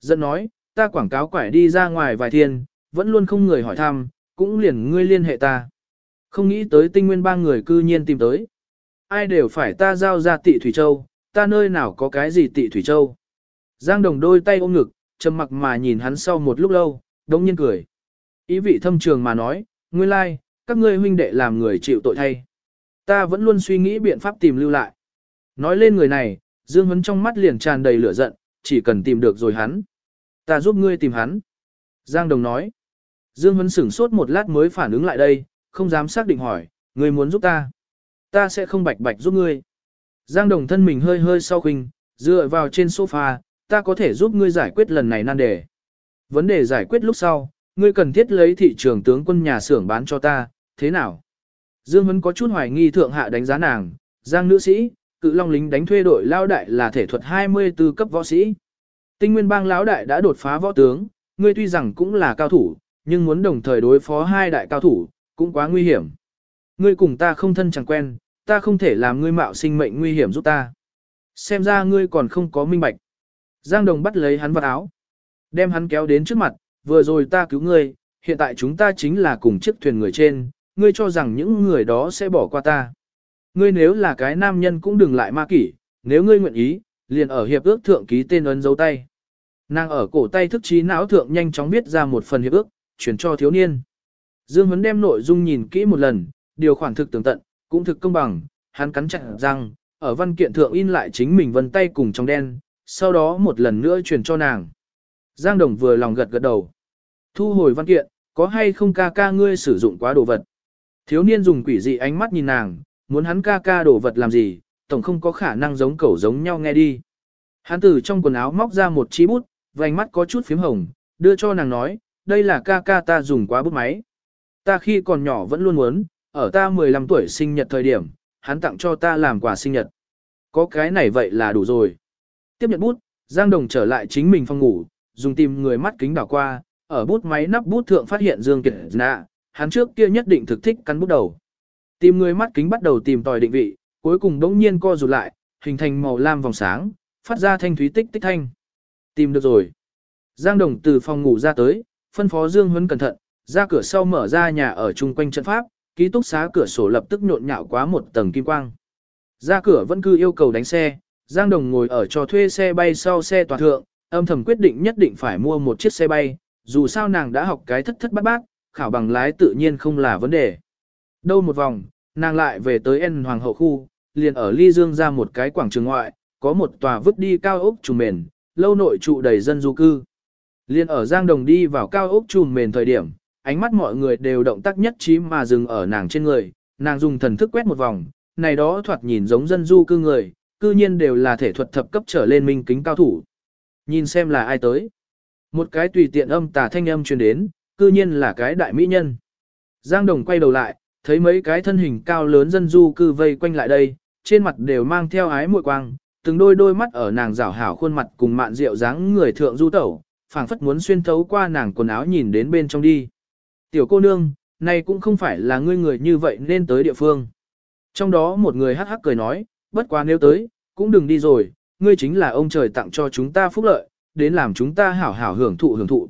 Dẫn nói, ta quảng cáo quải đi ra ngoài vài thiên, vẫn luôn không người hỏi thăm, cũng liền ngươi liên hệ ta. Không nghĩ tới tinh nguyên ba người cư nhiên tìm tới. Ai đều phải ta giao ra tị Thủy Châu, ta nơi nào có cái gì tị Thủy Châu. Giang đồng đôi tay ôm ngực, trầm mặc mà nhìn hắn sau một lúc lâu, đống nhiên cười. Ý vị thâm trường mà nói, nguyên lai, like, các ngươi huynh đệ làm người chịu tội thay. Ta vẫn luôn suy nghĩ biện pháp tìm lưu lại. Nói lên người này, Dương Huấn trong mắt liền tràn đầy lửa giận, chỉ cần tìm được rồi hắn. Ta giúp ngươi tìm hắn. Giang Đồng nói. Dương Huấn sửng sốt một lát mới phản ứng lại đây, không dám xác định hỏi, ngươi muốn giúp ta. Ta sẽ không bạch bạch giúp ngươi. Giang Đồng thân mình hơi hơi sau khinh, dựa vào trên sofa, ta có thể giúp ngươi giải quyết lần này nan đề. Vấn đề giải quyết lúc sau, ngươi cần thiết lấy thị trường tướng quân nhà xưởng bán cho ta, thế nào? Dương Huấn có chút hoài nghi thượng hạ đánh giá nàng, Giang nữ sĩ, cự long lính đánh thuê đội lao đại là thể thuật 24 cấp võ sĩ. Tinh nguyên bang lão đại đã đột phá võ tướng, ngươi tuy rằng cũng là cao thủ, nhưng muốn đồng thời đối phó hai đại cao thủ, cũng quá nguy hiểm. Ngươi cùng ta không thân chẳng quen, ta không thể làm ngươi mạo sinh mệnh nguy hiểm giúp ta. Xem ra ngươi còn không có minh bạch. Giang Đồng bắt lấy hắn vào áo, đem hắn kéo đến trước mặt, vừa rồi ta cứu ngươi, hiện tại chúng ta chính là cùng chiếc thuyền người trên, ngươi cho rằng những người đó sẽ bỏ qua ta. Ngươi nếu là cái nam nhân cũng đừng lại ma kỷ, nếu ngươi nguyện ý, liền ở hiệp ước thượng ký tên ấn dấu tay. Nàng ở cổ tay thức trí não thượng nhanh chóng viết ra một phần hiệp ước, chuyển cho thiếu niên. Dương Huấn đem nội dung nhìn kỹ một lần, điều khoản thực tường tận, cũng thực công bằng, hắn cắn chặt răng, ở văn kiện thượng in lại chính mình vân tay cùng trong đen, sau đó một lần nữa chuyển cho nàng. Giang Đồng vừa lòng gật gật đầu. Thu hồi văn kiện, có hay không ca ca ngươi sử dụng quá đồ vật. Thiếu niên dùng quỷ dị ánh mắt nhìn nàng, muốn hắn ca ca đổ vật làm gì, tổng không có khả năng giống cẩu giống nhau nghe đi. Hắn từ trong quần áo móc ra một chi bút, vành mắt có chút phím hồng, đưa cho nàng nói, đây là ca ca ta dùng quá bút máy. Ta khi còn nhỏ vẫn luôn muốn, ở ta 15 tuổi sinh nhật thời điểm, hắn tặng cho ta làm quà sinh nhật. Có cái này vậy là đủ rồi. Tiếp nhận bút, Giang Đồng trở lại chính mình phòng ngủ, dùng tìm người mắt kính đảo qua, ở bút máy nắp bút thượng phát hiện Dương Kiệt nạ, hắn trước kia nhất định thực thích cắn bút đầu. Tìm người mắt kính bắt đầu tìm tòi định vị, cuối cùng đống nhiên co rụt lại, hình thành màu lam vòng sáng, phát ra thanh thúy tích tích thanh. Tìm được rồi. Giang Đồng từ phòng ngủ ra tới, phân phó Dương Huấn cẩn thận, ra cửa sau mở ra nhà ở chung quanh trận pháp, ký túc xá cửa sổ lập tức nhộn nhạo quá một tầng kim quang. Ra cửa vẫn cứ yêu cầu đánh xe, Giang Đồng ngồi ở cho thuê xe bay sau xe toàn thượng, âm thầm quyết định nhất định phải mua một chiếc xe bay, dù sao nàng đã học cái thất thất bát bát, khảo bằng lái tự nhiên không là vấn đề. Đâu một vòng, nàng lại về tới N Hoàng hậu khu, liền ở Ly Dương ra một cái quảng trường ngoại, có một tòa vứt đi cao ốc trùm mền, lâu nội trụ đầy dân du cư. Liên ở Giang Đồng đi vào cao ốc trùm mền thời điểm, ánh mắt mọi người đều động tác nhất trí mà dừng ở nàng trên người, nàng dùng thần thức quét một vòng, này đó thoạt nhìn giống dân du cư người, cư nhiên đều là thể thuật thập cấp trở lên minh kính cao thủ. Nhìn xem là ai tới. Một cái tùy tiện âm tà thanh âm truyền đến, cư nhiên là cái đại mỹ nhân. Giang Đồng quay đầu lại, thấy mấy cái thân hình cao lớn dân du cư vây quanh lại đây, trên mặt đều mang theo ái muội quang, từng đôi đôi mắt ở nàng rảo hảo khuôn mặt cùng mạn rượu dáng người thượng du tẩu, phảng phất muốn xuyên thấu qua nàng quần áo nhìn đến bên trong đi. Tiểu cô nương, này cũng không phải là ngươi người như vậy nên tới địa phương. Trong đó một người hắc hắc cười nói, bất quá nếu tới, cũng đừng đi rồi, ngươi chính là ông trời tặng cho chúng ta phúc lợi, đến làm chúng ta hảo hảo hưởng thụ hưởng thụ.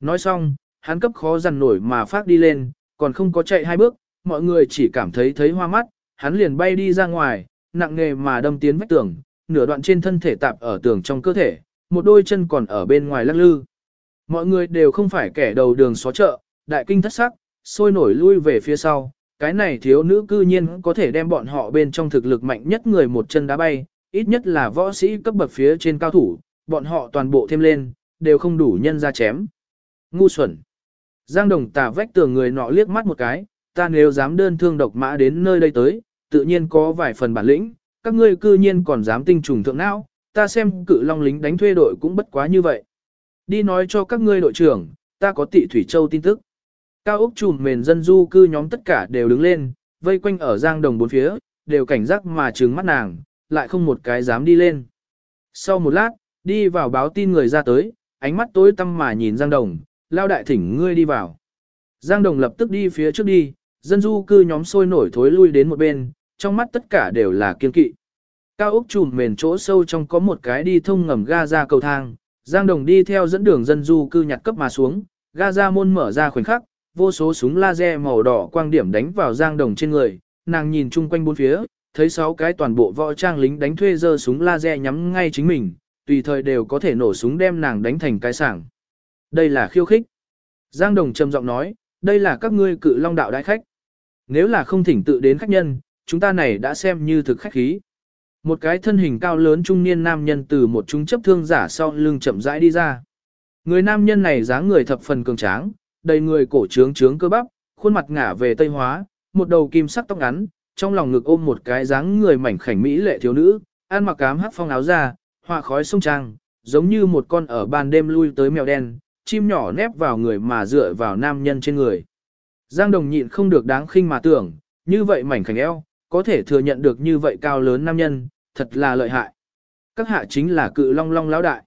Nói xong, hắn cấp khó dằn nổi mà phát đi lên, còn không có chạy hai bước, mọi người chỉ cảm thấy thấy hoa mắt, hắn liền bay đi ra ngoài, nặng nghề mà đâm tiến vách tường, nửa đoạn trên thân thể tạp ở tường trong cơ thể, một đôi chân còn ở bên ngoài lắc lư. Mọi người đều không phải kẻ đầu đường xó chợ, đại kinh thất sắc, sôi nổi lui về phía sau, cái này thiếu nữ cư nhiên có thể đem bọn họ bên trong thực lực mạnh nhất người một chân đá bay, ít nhất là võ sĩ cấp bậc phía trên cao thủ, bọn họ toàn bộ thêm lên, đều không đủ nhân ra chém. Ngu xuẩn. Giang đồng tà vách tường người nọ liếc mắt một cái, ta nếu dám đơn thương độc mã đến nơi đây tới, tự nhiên có vài phần bản lĩnh, các ngươi cư nhiên còn dám tinh trùng thượng não, ta xem cự long lính đánh thuê đội cũng bất quá như vậy. Đi nói cho các ngươi đội trưởng, ta có tị Thủy Châu tin tức. Cao Úc trùm mền dân du cư nhóm tất cả đều đứng lên, vây quanh ở giang đồng bốn phía, đều cảnh giác mà trừng mắt nàng, lại không một cái dám đi lên. Sau một lát, đi vào báo tin người ra tới, ánh mắt tối tăm mà nhìn giang đồng, lao đại thỉnh ngươi đi vào. Giang đồng lập tức đi phía trước đi, dân du cư nhóm sôi nổi thối lui đến một bên, trong mắt tất cả đều là kiên kỵ. Cao ốc trùm mền chỗ sâu trong có một cái đi thông ngầm ga ra cầu thang, Giang Đồng đi theo dẫn đường dân du cư nhặt cấp mà xuống, ga ra môn mở ra khoảnh khắc, vô số súng laser màu đỏ quang điểm đánh vào Giang Đồng trên người, nàng nhìn chung quanh bốn phía, thấy sáu cái toàn bộ võ trang lính đánh thuê giơ súng laser nhắm ngay chính mình, tùy thời đều có thể nổ súng đem nàng đánh thành cái sảng. Đây là khiêu khích. Giang Đồng trầm giọng nói, đây là các ngươi cự long đạo đại khách. Nếu là không thỉnh tự đến khách nhân, chúng ta này đã xem như thực khách khí. Một cái thân hình cao lớn trung niên nam nhân từ một trung chấp thương giả sau lưng chậm rãi đi ra. Người nam nhân này dáng người thập phần cường tráng, đầy người cổ trướng trướng cơ bắp, khuôn mặt ngả về tây hóa, một đầu kim sắc tóc ngắn, trong lòng ngực ôm một cái dáng người mảnh khảnh mỹ lệ thiếu nữ, ăn mặc cám hắc phong áo ra, hoa khói sông trang, giống như một con ở ban đêm lui tới mèo đen, chim nhỏ nép vào người mà dựa vào nam nhân trên người. Giang Đồng nhịn không được đáng khinh mà tưởng, như vậy mảnh khảnh eo, có thể thừa nhận được như vậy cao lớn nam nhân, thật là lợi hại. Các hạ chính là cự long long lão đại.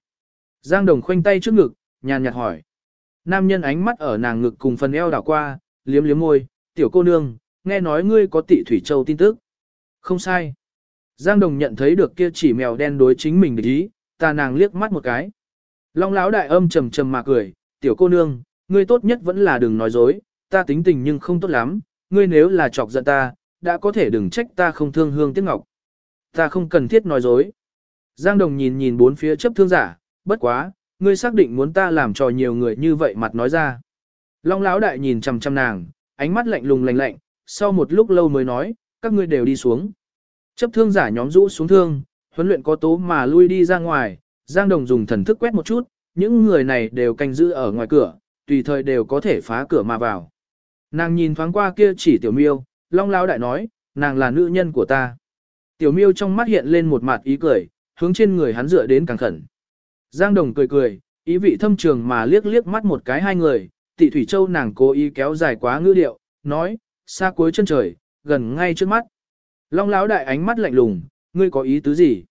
Giang Đồng khoanh tay trước ngực, nhàn nhạt hỏi. Nam nhân ánh mắt ở nàng ngực cùng phần eo đảo qua, liếm liếm môi, tiểu cô nương, nghe nói ngươi có tị thủy châu tin tức. Không sai. Giang Đồng nhận thấy được kia chỉ mèo đen đối chính mình để ý, ta nàng liếc mắt một cái. Long lão đại âm trầm trầm mà cười, tiểu cô nương, ngươi tốt nhất vẫn là đừng nói dối, ta tính tình nhưng không tốt lắm, ngươi nếu là chọc giận ta, đã có thể đừng trách ta không thương hương tiếc ngọc. Ta không cần thiết nói dối. Giang Đồng nhìn nhìn bốn phía chấp thương giả, bất quá, ngươi xác định muốn ta làm trò nhiều người như vậy mặt nói ra. Long lão đại nhìn chằm chằm nàng, ánh mắt lạnh lùng lạnh lạnh, sau một lúc lâu mới nói, các ngươi đều đi xuống. Chấp thương giả nhóm rũ xuống thương, huấn luyện có tố mà lui đi ra ngoài, Giang Đồng dùng thần thức quét một chút, những người này đều canh giữ ở ngoài cửa, tùy thời đều có thể phá cửa mà vào. Nàng nhìn thoáng qua kia chỉ tiểu miêu, long lão đại nói, nàng là nữ nhân của ta. Tiểu miêu trong mắt hiện lên một mặt ý cười, hướng trên người hắn dựa đến càng khẩn. Giang Đồng cười cười, ý vị thâm trường mà liếc liếc mắt một cái hai người, tị thủy châu nàng cố ý kéo dài quá ngữ điệu, nói, xa cuối chân trời, gần ngay trước mắt. Long lão đại ánh mắt lạnh lùng, ngươi có ý tứ gì?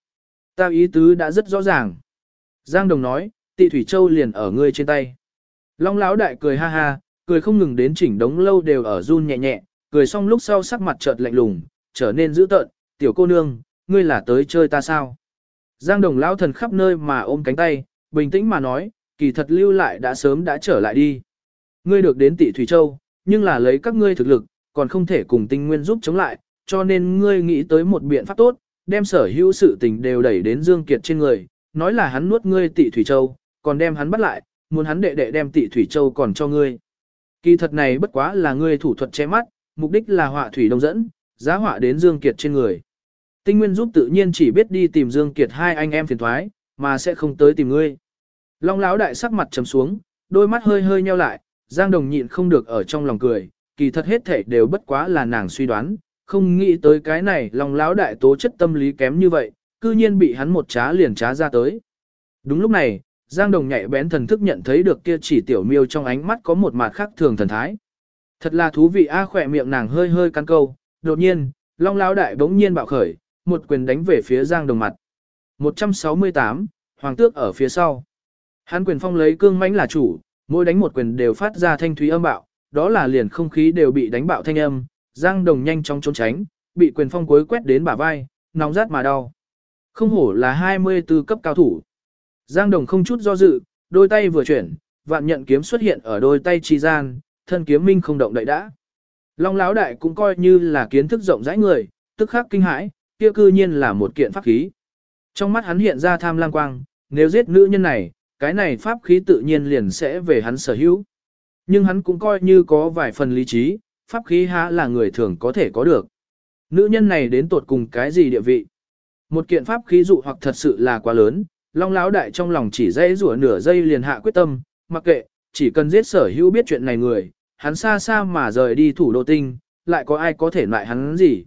Ta ý tứ đã rất rõ ràng. Giang Đồng nói, tị thủy châu liền ở ngươi trên tay. Long lão đại cười ha ha, cười không ngừng đến chỉnh đống lâu đều ở run nhẹ nhẹ, cười xong lúc sau sắc mặt chợt lạnh lùng, trở nên dữ tợn, tiểu cô nương, ngươi là tới chơi ta sao? Giang đồng lão thần khắp nơi mà ôm cánh tay, bình tĩnh mà nói, kỳ thật lưu lại đã sớm đã trở lại đi. Ngươi được đến tỷ Thủy Châu, nhưng là lấy các ngươi thực lực, còn không thể cùng tinh nguyên giúp chống lại, cho nên ngươi nghĩ tới một biện pháp tốt, đem sở hữu sự tình đều đẩy đến Dương Kiệt trên người, nói là hắn nuốt ngươi tỷ Thủy Châu, còn đem hắn bắt lại, muốn hắn đệ đệ đem tỷ Thủy Châu còn cho ngươi. Kỳ thật này bất quá là ngươi thủ thuật che mắt, mục đích là họa thủy đông dẫn, giá họa đến Dương Kiệt trên người. Tinh Nguyên giúp tự nhiên chỉ biết đi tìm Dương Kiệt hai anh em phiền thoái, mà sẽ không tới tìm ngươi. Long lão đại sắc mặt trầm xuống, đôi mắt hơi hơi nheo lại, Giang Đồng nhịn không được ở trong lòng cười, kỳ thật hết thể đều bất quá là nàng suy đoán, không nghĩ tới cái này Long lão đại tố chất tâm lý kém như vậy, cư nhiên bị hắn một trá liền trá ra tới. Đúng lúc này, Giang Đồng nhạy bén thần thức nhận thấy được kia chỉ tiểu miêu trong ánh mắt có một mặt khác thường thần thái. Thật là thú vị a khỏe miệng nàng hơi hơi cắn câu, đột nhiên, Long lão đại bỗng nhiên bạo khởi, một quyền đánh về phía Giang Đồng mặt. 168, Hoàng tước ở phía sau. Hán quyền phong lấy cương mãnh là chủ, mỗi đánh một quyền đều phát ra thanh thúy âm bạo, đó là liền không khí đều bị đánh bạo thanh âm, Giang Đồng nhanh chóng trốn tránh, bị quyền phong cuối quét đến bả vai, nóng rát mà đau. Không hổ là 24 cấp cao thủ. Giang Đồng không chút do dự, đôi tay vừa chuyển, vạn nhận kiếm xuất hiện ở đôi tay chi gian, thân kiếm minh không động đậy đã. Long Lão đại cũng coi như là kiến thức rộng rãi người, tức khắc kinh hãi, kia cư nhiên là một kiện pháp khí. Trong mắt hắn hiện ra tham lam quang, nếu giết nữ nhân này, cái này pháp khí tự nhiên liền sẽ về hắn sở hữu. Nhưng hắn cũng coi như có vài phần lý trí, pháp khí há là người thường có thể có được. Nữ nhân này đến tột cùng cái gì địa vị? Một kiện pháp khí dụ hoặc thật sự là quá lớn, Long Lão đại trong lòng chỉ dây rủa nửa giây liền hạ quyết tâm, mặc kệ, chỉ cần giết sở hữu biết chuyện này người, hắn xa xa mà rời đi thủ đô tinh, lại có ai có thể loại hắn gì.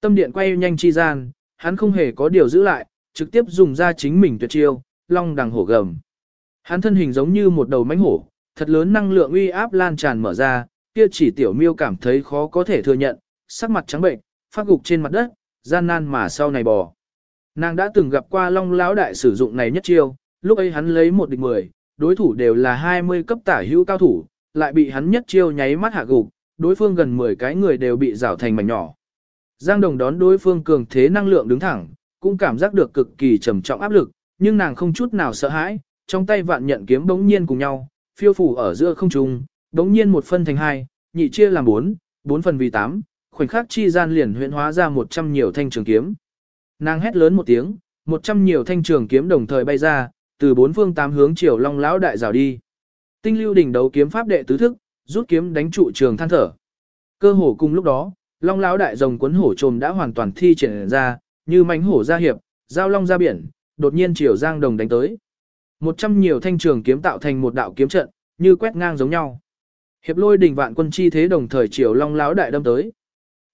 Tâm điện quay nhanh chi gian, hắn không hề có điều giữ lại, trực tiếp dùng ra chính mình tuyệt chiêu, long đằng hổ gầm. Hắn thân hình giống như một đầu mãnh hổ, thật lớn năng lượng uy áp lan tràn mở ra, kia chỉ tiểu miêu cảm thấy khó có thể thừa nhận, sắc mặt trắng bệnh, phát gục trên mặt đất, gian nan mà sau này bò. Nàng đã từng gặp qua long lão đại sử dụng này nhất chiêu, lúc ấy hắn lấy một địch mười, đối thủ đều là 20 cấp tả hữu cao thủ, lại bị hắn nhất chiêu nháy mắt hạ gục, đối phương gần 10 cái người đều bị rào thành mảnh nhỏ. Giang Đồng đón đối phương cường thế năng lượng đứng thẳng, cũng cảm giác được cực kỳ trầm trọng áp lực, nhưng nàng không chút nào sợ hãi, trong tay vạn nhận kiếm bỗng nhiên cùng nhau, phiêu phủ ở giữa không trung, bỗng nhiên một phân thành hai, nhị chia làm bốn, bốn phần vì tám, khoảnh khắc chi gian liền huyễn hóa ra một trăm nhiều thanh trường kiếm. Nàng hét lớn một tiếng, một trăm nhiều thanh trường kiếm đồng thời bay ra, từ bốn phương tám hướng chiều long lão đại rào đi. Tinh lưu đỉnh đấu kiếm pháp đệ tứ thức, rút kiếm đánh trụ trường than thở. Cơ hồ cùng lúc đó, long lão đại rồng cuốn hổ trồm đã hoàn toàn thi triển ra, như mánh hổ ra hiệp, giao long ra biển, đột nhiên chiều giang đồng đánh tới. Một trăm nhiều thanh trường kiếm tạo thành một đạo kiếm trận, như quét ngang giống nhau. Hiệp lôi đỉnh vạn quân chi thế đồng thời chiều long lão đại đâm tới.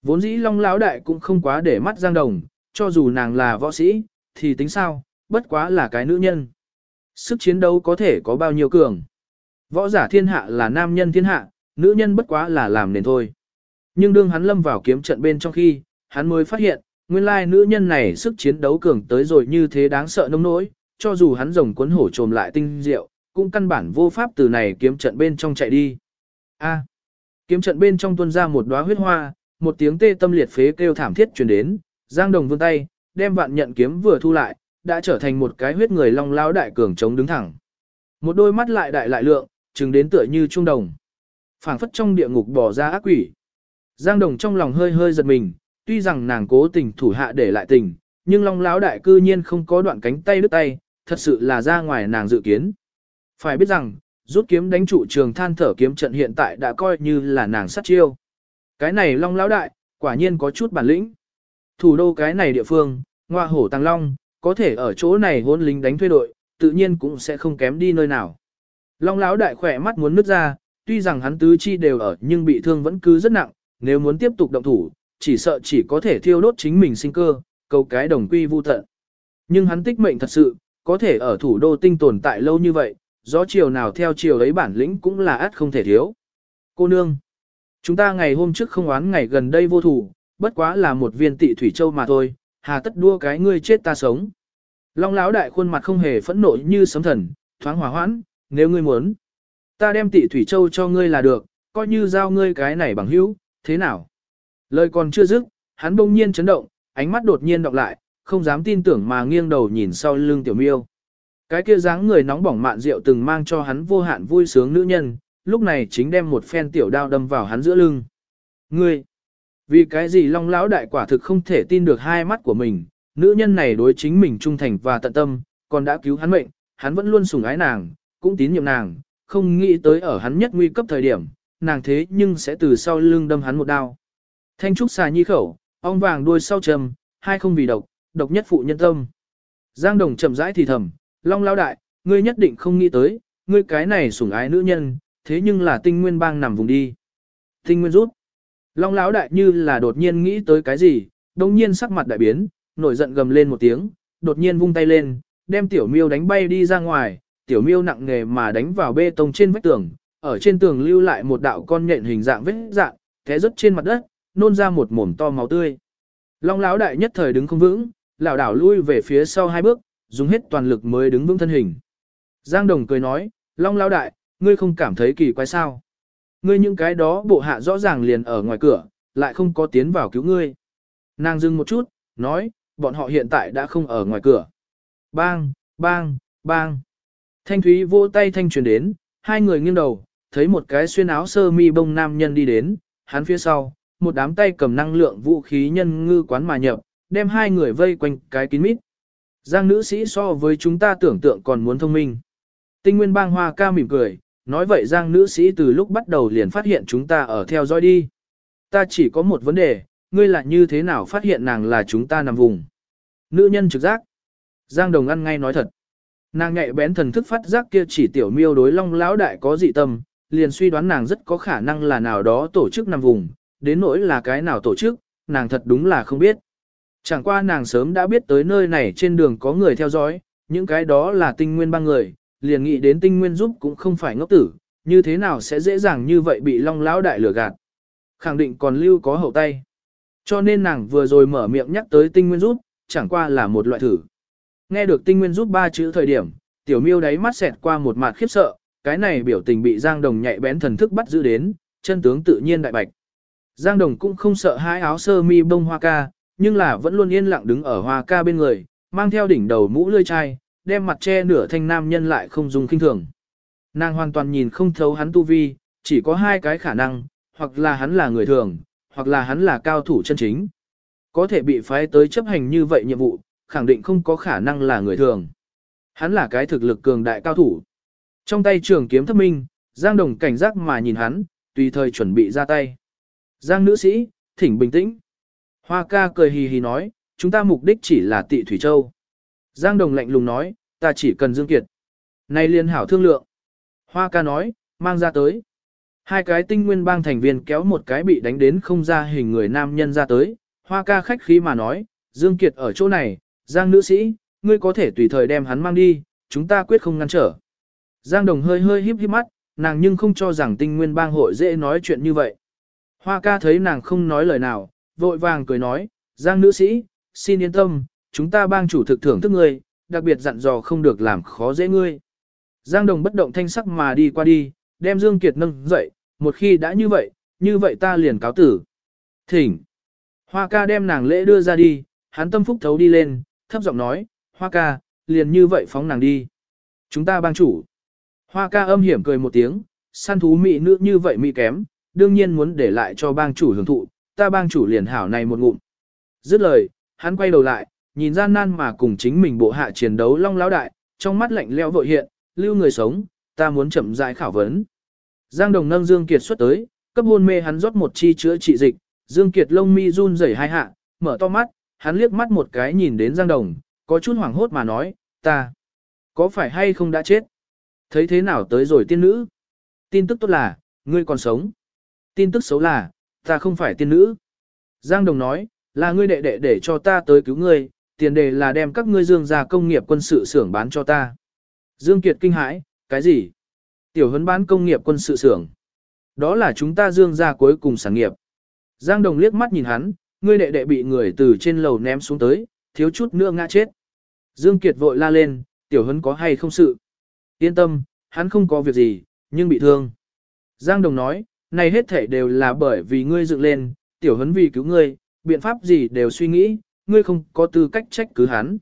Vốn dĩ long lão đại cũng không quá để mắt giang đồng, cho dù nàng là võ sĩ, thì tính sao, bất quá là cái nữ nhân. Sức chiến đấu có thể có bao nhiêu cường. Võ giả thiên hạ là nam nhân thiên hạ, nữ nhân bất quá là làm nền thôi. Nhưng đương hắn lâm vào kiếm trận bên trong khi, hắn mới phát hiện, nguyên lai nữ nhân này sức chiến đấu cường tới rồi như thế đáng sợ nông nỗi, cho dù hắn rồng cuốn hổ trồm lại tinh diệu, cũng căn bản vô pháp từ này kiếm trận bên trong chạy đi. A. kiếm trận bên trong tuôn ra một đóa huyết hoa, một tiếng tê tâm liệt phế kêu thảm thiết truyền đến, Giang Đồng vươn tay, đem vạn nhận kiếm vừa thu lại, đã trở thành một cái huyết người long lão đại cường chống đứng thẳng. Một đôi mắt lại đại lại lượng, trừng đến tựa như trung đồng. phảng phất trong địa ngục bỏ ra ác quỷ. Giang Đồng trong lòng hơi hơi giật mình, tuy rằng nàng cố tình thủ hạ để lại tình, nhưng long lão đại cư nhiên không có đoạn cánh tay đứt tay, thật sự là ra ngoài nàng dự kiến. Phải biết rằng, rút kiếm đánh trụ trường than thở kiếm trận hiện tại đã coi như là nàng sát chiêu. Cái này long lão đại, quả nhiên có chút bản lĩnh. Thủ đô cái này địa phương, ngoa hổ tăng long, có thể ở chỗ này hôn lính đánh thuê đội, tự nhiên cũng sẽ không kém đi nơi nào. Long lão đại khỏe mắt muốn nứt ra, tuy rằng hắn tứ chi đều ở nhưng bị thương vẫn cứ rất nặng, nếu muốn tiếp tục động thủ, chỉ sợ chỉ có thể thiêu đốt chính mình sinh cơ, cầu cái đồng quy vu tận. Nhưng hắn tích mệnh thật sự, có thể ở thủ đô tinh tồn tại lâu như vậy, gió chiều nào theo chiều ấy bản lĩnh cũng là át không thể thiếu. Cô nương, chúng ta ngày hôm trước không oán ngày gần đây vô thủ, bất quá là một viên tị thủy châu mà thôi, hà tất đua cái ngươi chết ta sống. Long lão đại khuôn mặt không hề phẫn nộ như sấm thần, thoáng hòa hoãn, nếu ngươi muốn, ta đem tị thủy châu cho ngươi là được, coi như giao ngươi cái này bằng hữu, thế nào? Lời còn chưa dứt, hắn bỗng nhiên chấn động, ánh mắt đột nhiên đọc lại, không dám tin tưởng mà nghiêng đầu nhìn sau lưng tiểu miêu. Cái kia dáng người nóng bỏng mạn rượu từng mang cho hắn vô hạn vui sướng nữ nhân, lúc này chính đem một phen tiểu đao đâm vào hắn giữa lưng. Ngươi, vì cái gì long lão đại quả thực không thể tin được hai mắt của mình, nữ nhân này đối chính mình trung thành và tận tâm, còn đã cứu hắn mệnh, hắn vẫn luôn sủng ái nàng, cũng tín nhiệm nàng, không nghĩ tới ở hắn nhất nguy cấp thời điểm, nàng thế nhưng sẽ từ sau lưng đâm hắn một đao. Thanh trúc xà nhi khẩu, ong vàng đuôi sau trầm, hai không vì độc, độc nhất phụ nhân tâm. Giang Đồng chậm rãi thì thầm, Long Lão đại, ngươi nhất định không nghĩ tới, ngươi cái này sủng ái nữ nhân, thế nhưng là tinh nguyên bang nằm vùng đi. Tinh nguyên rút. Long Lão đại như là đột nhiên nghĩ tới cái gì, đồng nhiên sắc mặt đại biến, nổi giận gầm lên một tiếng, đột nhiên vung tay lên, đem tiểu miêu đánh bay đi ra ngoài, tiểu miêu nặng nghề mà đánh vào bê tông trên vách tường, ở trên tường lưu lại một đạo con nhện hình dạng vết dạng, té rớt trên mặt đất, nôn ra một mồm to máu tươi. Long lão đại nhất thời đứng không vững, lảo đảo lui về phía sau hai bước, dùng hết toàn lực mới đứng vững thân hình. Giang Đồng cười nói, Long lão đại, ngươi không cảm thấy kỳ quái sao? Ngươi những cái đó bộ hạ rõ ràng liền ở ngoài cửa, lại không có tiến vào cứu ngươi. Nàng dừng một chút, nói, bọn họ hiện tại đã không ở ngoài cửa. Bang, bang, bang. Thanh Thúy vỗ tay thanh truyền đến, hai người nghiêng đầu, thấy một cái xuyên áo sơ mi bông nam nhân đi đến, hắn phía sau, một đám tay cầm năng lượng vũ khí nhân ngư quán mà nhập, đem hai người vây quanh cái kín mít. Giang nữ sĩ so với chúng ta tưởng tượng còn muốn thông minh. Tinh nguyên bang hoa ca mỉm cười, nói vậy Giang nữ sĩ từ lúc bắt đầu liền phát hiện chúng ta ở theo dõi đi. Ta chỉ có một vấn đề, ngươi là như thế nào phát hiện nàng là chúng ta nằm vùng. Nữ nhân trực giác. Giang đồng ăn ngay nói thật. Nàng nhạy bén thần thức phát giác kia chỉ tiểu miêu đối long lão đại có dị tâm, liền suy đoán nàng rất có khả năng là nào đó tổ chức nằm vùng, đến nỗi là cái nào tổ chức, nàng thật đúng là không biết. Chẳng qua nàng sớm đã biết tới nơi này trên đường có người theo dõi, những cái đó là tinh nguyên ba người, liền nghĩ đến tinh nguyên giúp cũng không phải ngốc tử, như thế nào sẽ dễ dàng như vậy bị long lão đại lừa gạt. Khẳng định còn lưu có hậu tay. Cho nên nàng vừa rồi mở miệng nhắc tới tinh nguyên giúp, chẳng qua là một loại thử. Nghe được tinh nguyên giúp ba chữ thời điểm, tiểu miêu đáy mắt xẹt qua một mặt khiếp sợ, cái này biểu tình bị Giang Đồng nhạy bén thần thức bắt giữ đến, chân tướng tự nhiên đại bạch. Giang Đồng cũng không sợ hai áo sơ mi bông hoa ca, nhưng là vẫn luôn yên lặng đứng ở hoa ca bên người, mang theo đỉnh đầu mũ lươi chai, đem mặt che nửa thanh nam nhân lại không dùng kinh thường. Nàng hoàn toàn nhìn không thấu hắn tu vi, chỉ có hai cái khả năng, hoặc là hắn là người thường, hoặc là hắn là cao thủ chân chính. Có thể bị phái tới chấp hành như vậy nhiệm vụ, khẳng định không có khả năng là người thường. Hắn là cái thực lực cường đại cao thủ. Trong tay trường kiếm thất minh, Giang Đồng cảnh giác mà nhìn hắn, tùy thời chuẩn bị ra tay. Giang nữ sĩ, thỉnh bình tĩnh. Hoa ca cười hì hì nói, chúng ta mục đích chỉ là tị Thủy Châu. Giang Đồng lạnh lùng nói, ta chỉ cần Dương Kiệt. Này liên hảo thương lượng. Hoa ca nói, mang ra tới. Hai cái tinh nguyên bang thành viên kéo một cái bị đánh đến không ra hình người nam nhân ra tới. Hoa ca khách khí mà nói, Dương Kiệt ở chỗ này, Giang nữ sĩ, ngươi có thể tùy thời đem hắn mang đi, chúng ta quyết không ngăn trở. Giang Đồng hơi hơi híp híp mắt, nàng nhưng không cho rằng tinh nguyên bang hội dễ nói chuyện như vậy. Hoa ca thấy nàng không nói lời nào, vội vàng cười nói, Giang nữ sĩ, xin yên tâm, chúng ta bang chủ thực thưởng thức ngươi, đặc biệt dặn dò không được làm khó dễ ngươi. Giang Đồng bất động thanh sắc mà đi qua đi, đem Dương Kiệt nâng dậy, một khi đã như vậy, như vậy ta liền cáo tử. Thỉnh. Hoa ca đem nàng lễ đưa ra đi, hắn tâm phúc thấu đi lên, thấp giọng nói, Hoa ca, liền như vậy phóng nàng đi. Chúng ta bang chủ. Hoa ca âm hiểm cười một tiếng, săn thú mị nữ như vậy mị kém, đương nhiên muốn để lại cho bang chủ hưởng thụ, ta bang chủ liền hảo này một ngụm. Dứt lời, hắn quay đầu lại, nhìn gian nan mà cùng chính mình bộ hạ chiến đấu long lão đại, trong mắt lạnh lẽo vội hiện, lưu người sống, ta muốn chậm rãi khảo vấn. Giang Đồng nâng Dương Kiệt xuất tới, cấp hôn mê hắn rót một chi chữa trị dịch, Dương Kiệt lông mi run rẩy hai hạ, mở to mắt, hắn liếc mắt một cái nhìn đến Giang Đồng, có chút hoảng hốt mà nói, ta, có phải hay không đã chết? Thấy thế nào tới rồi tiên nữ? Tin tức tốt là, ngươi còn sống. Tin tức xấu là, ta không phải tiên nữ. Giang Đồng nói, là ngươi đệ đệ để cho ta tới cứu ngươi, tiền đề là đem các ngươi dương ra công nghiệp quân sự xưởng bán cho ta. Dương Kiệt kinh hãi, cái gì? Tiểu huấn bán công nghiệp quân sự xưởng. Đó là chúng ta dương ra cuối cùng sản nghiệp. Giang Đồng liếc mắt nhìn hắn, ngươi đệ đệ bị người từ trên lầu ném xuống tới, thiếu chút nữa ngã chết. Dương Kiệt vội la lên, tiểu huấn có hay không sự? Yên tâm, hắn không có việc gì, nhưng bị thương. Giang Đồng nói, này hết thể đều là bởi vì ngươi dựng lên, tiểu huấn vì cứu ngươi, biện pháp gì đều suy nghĩ, ngươi không có tư cách trách cứ hắn.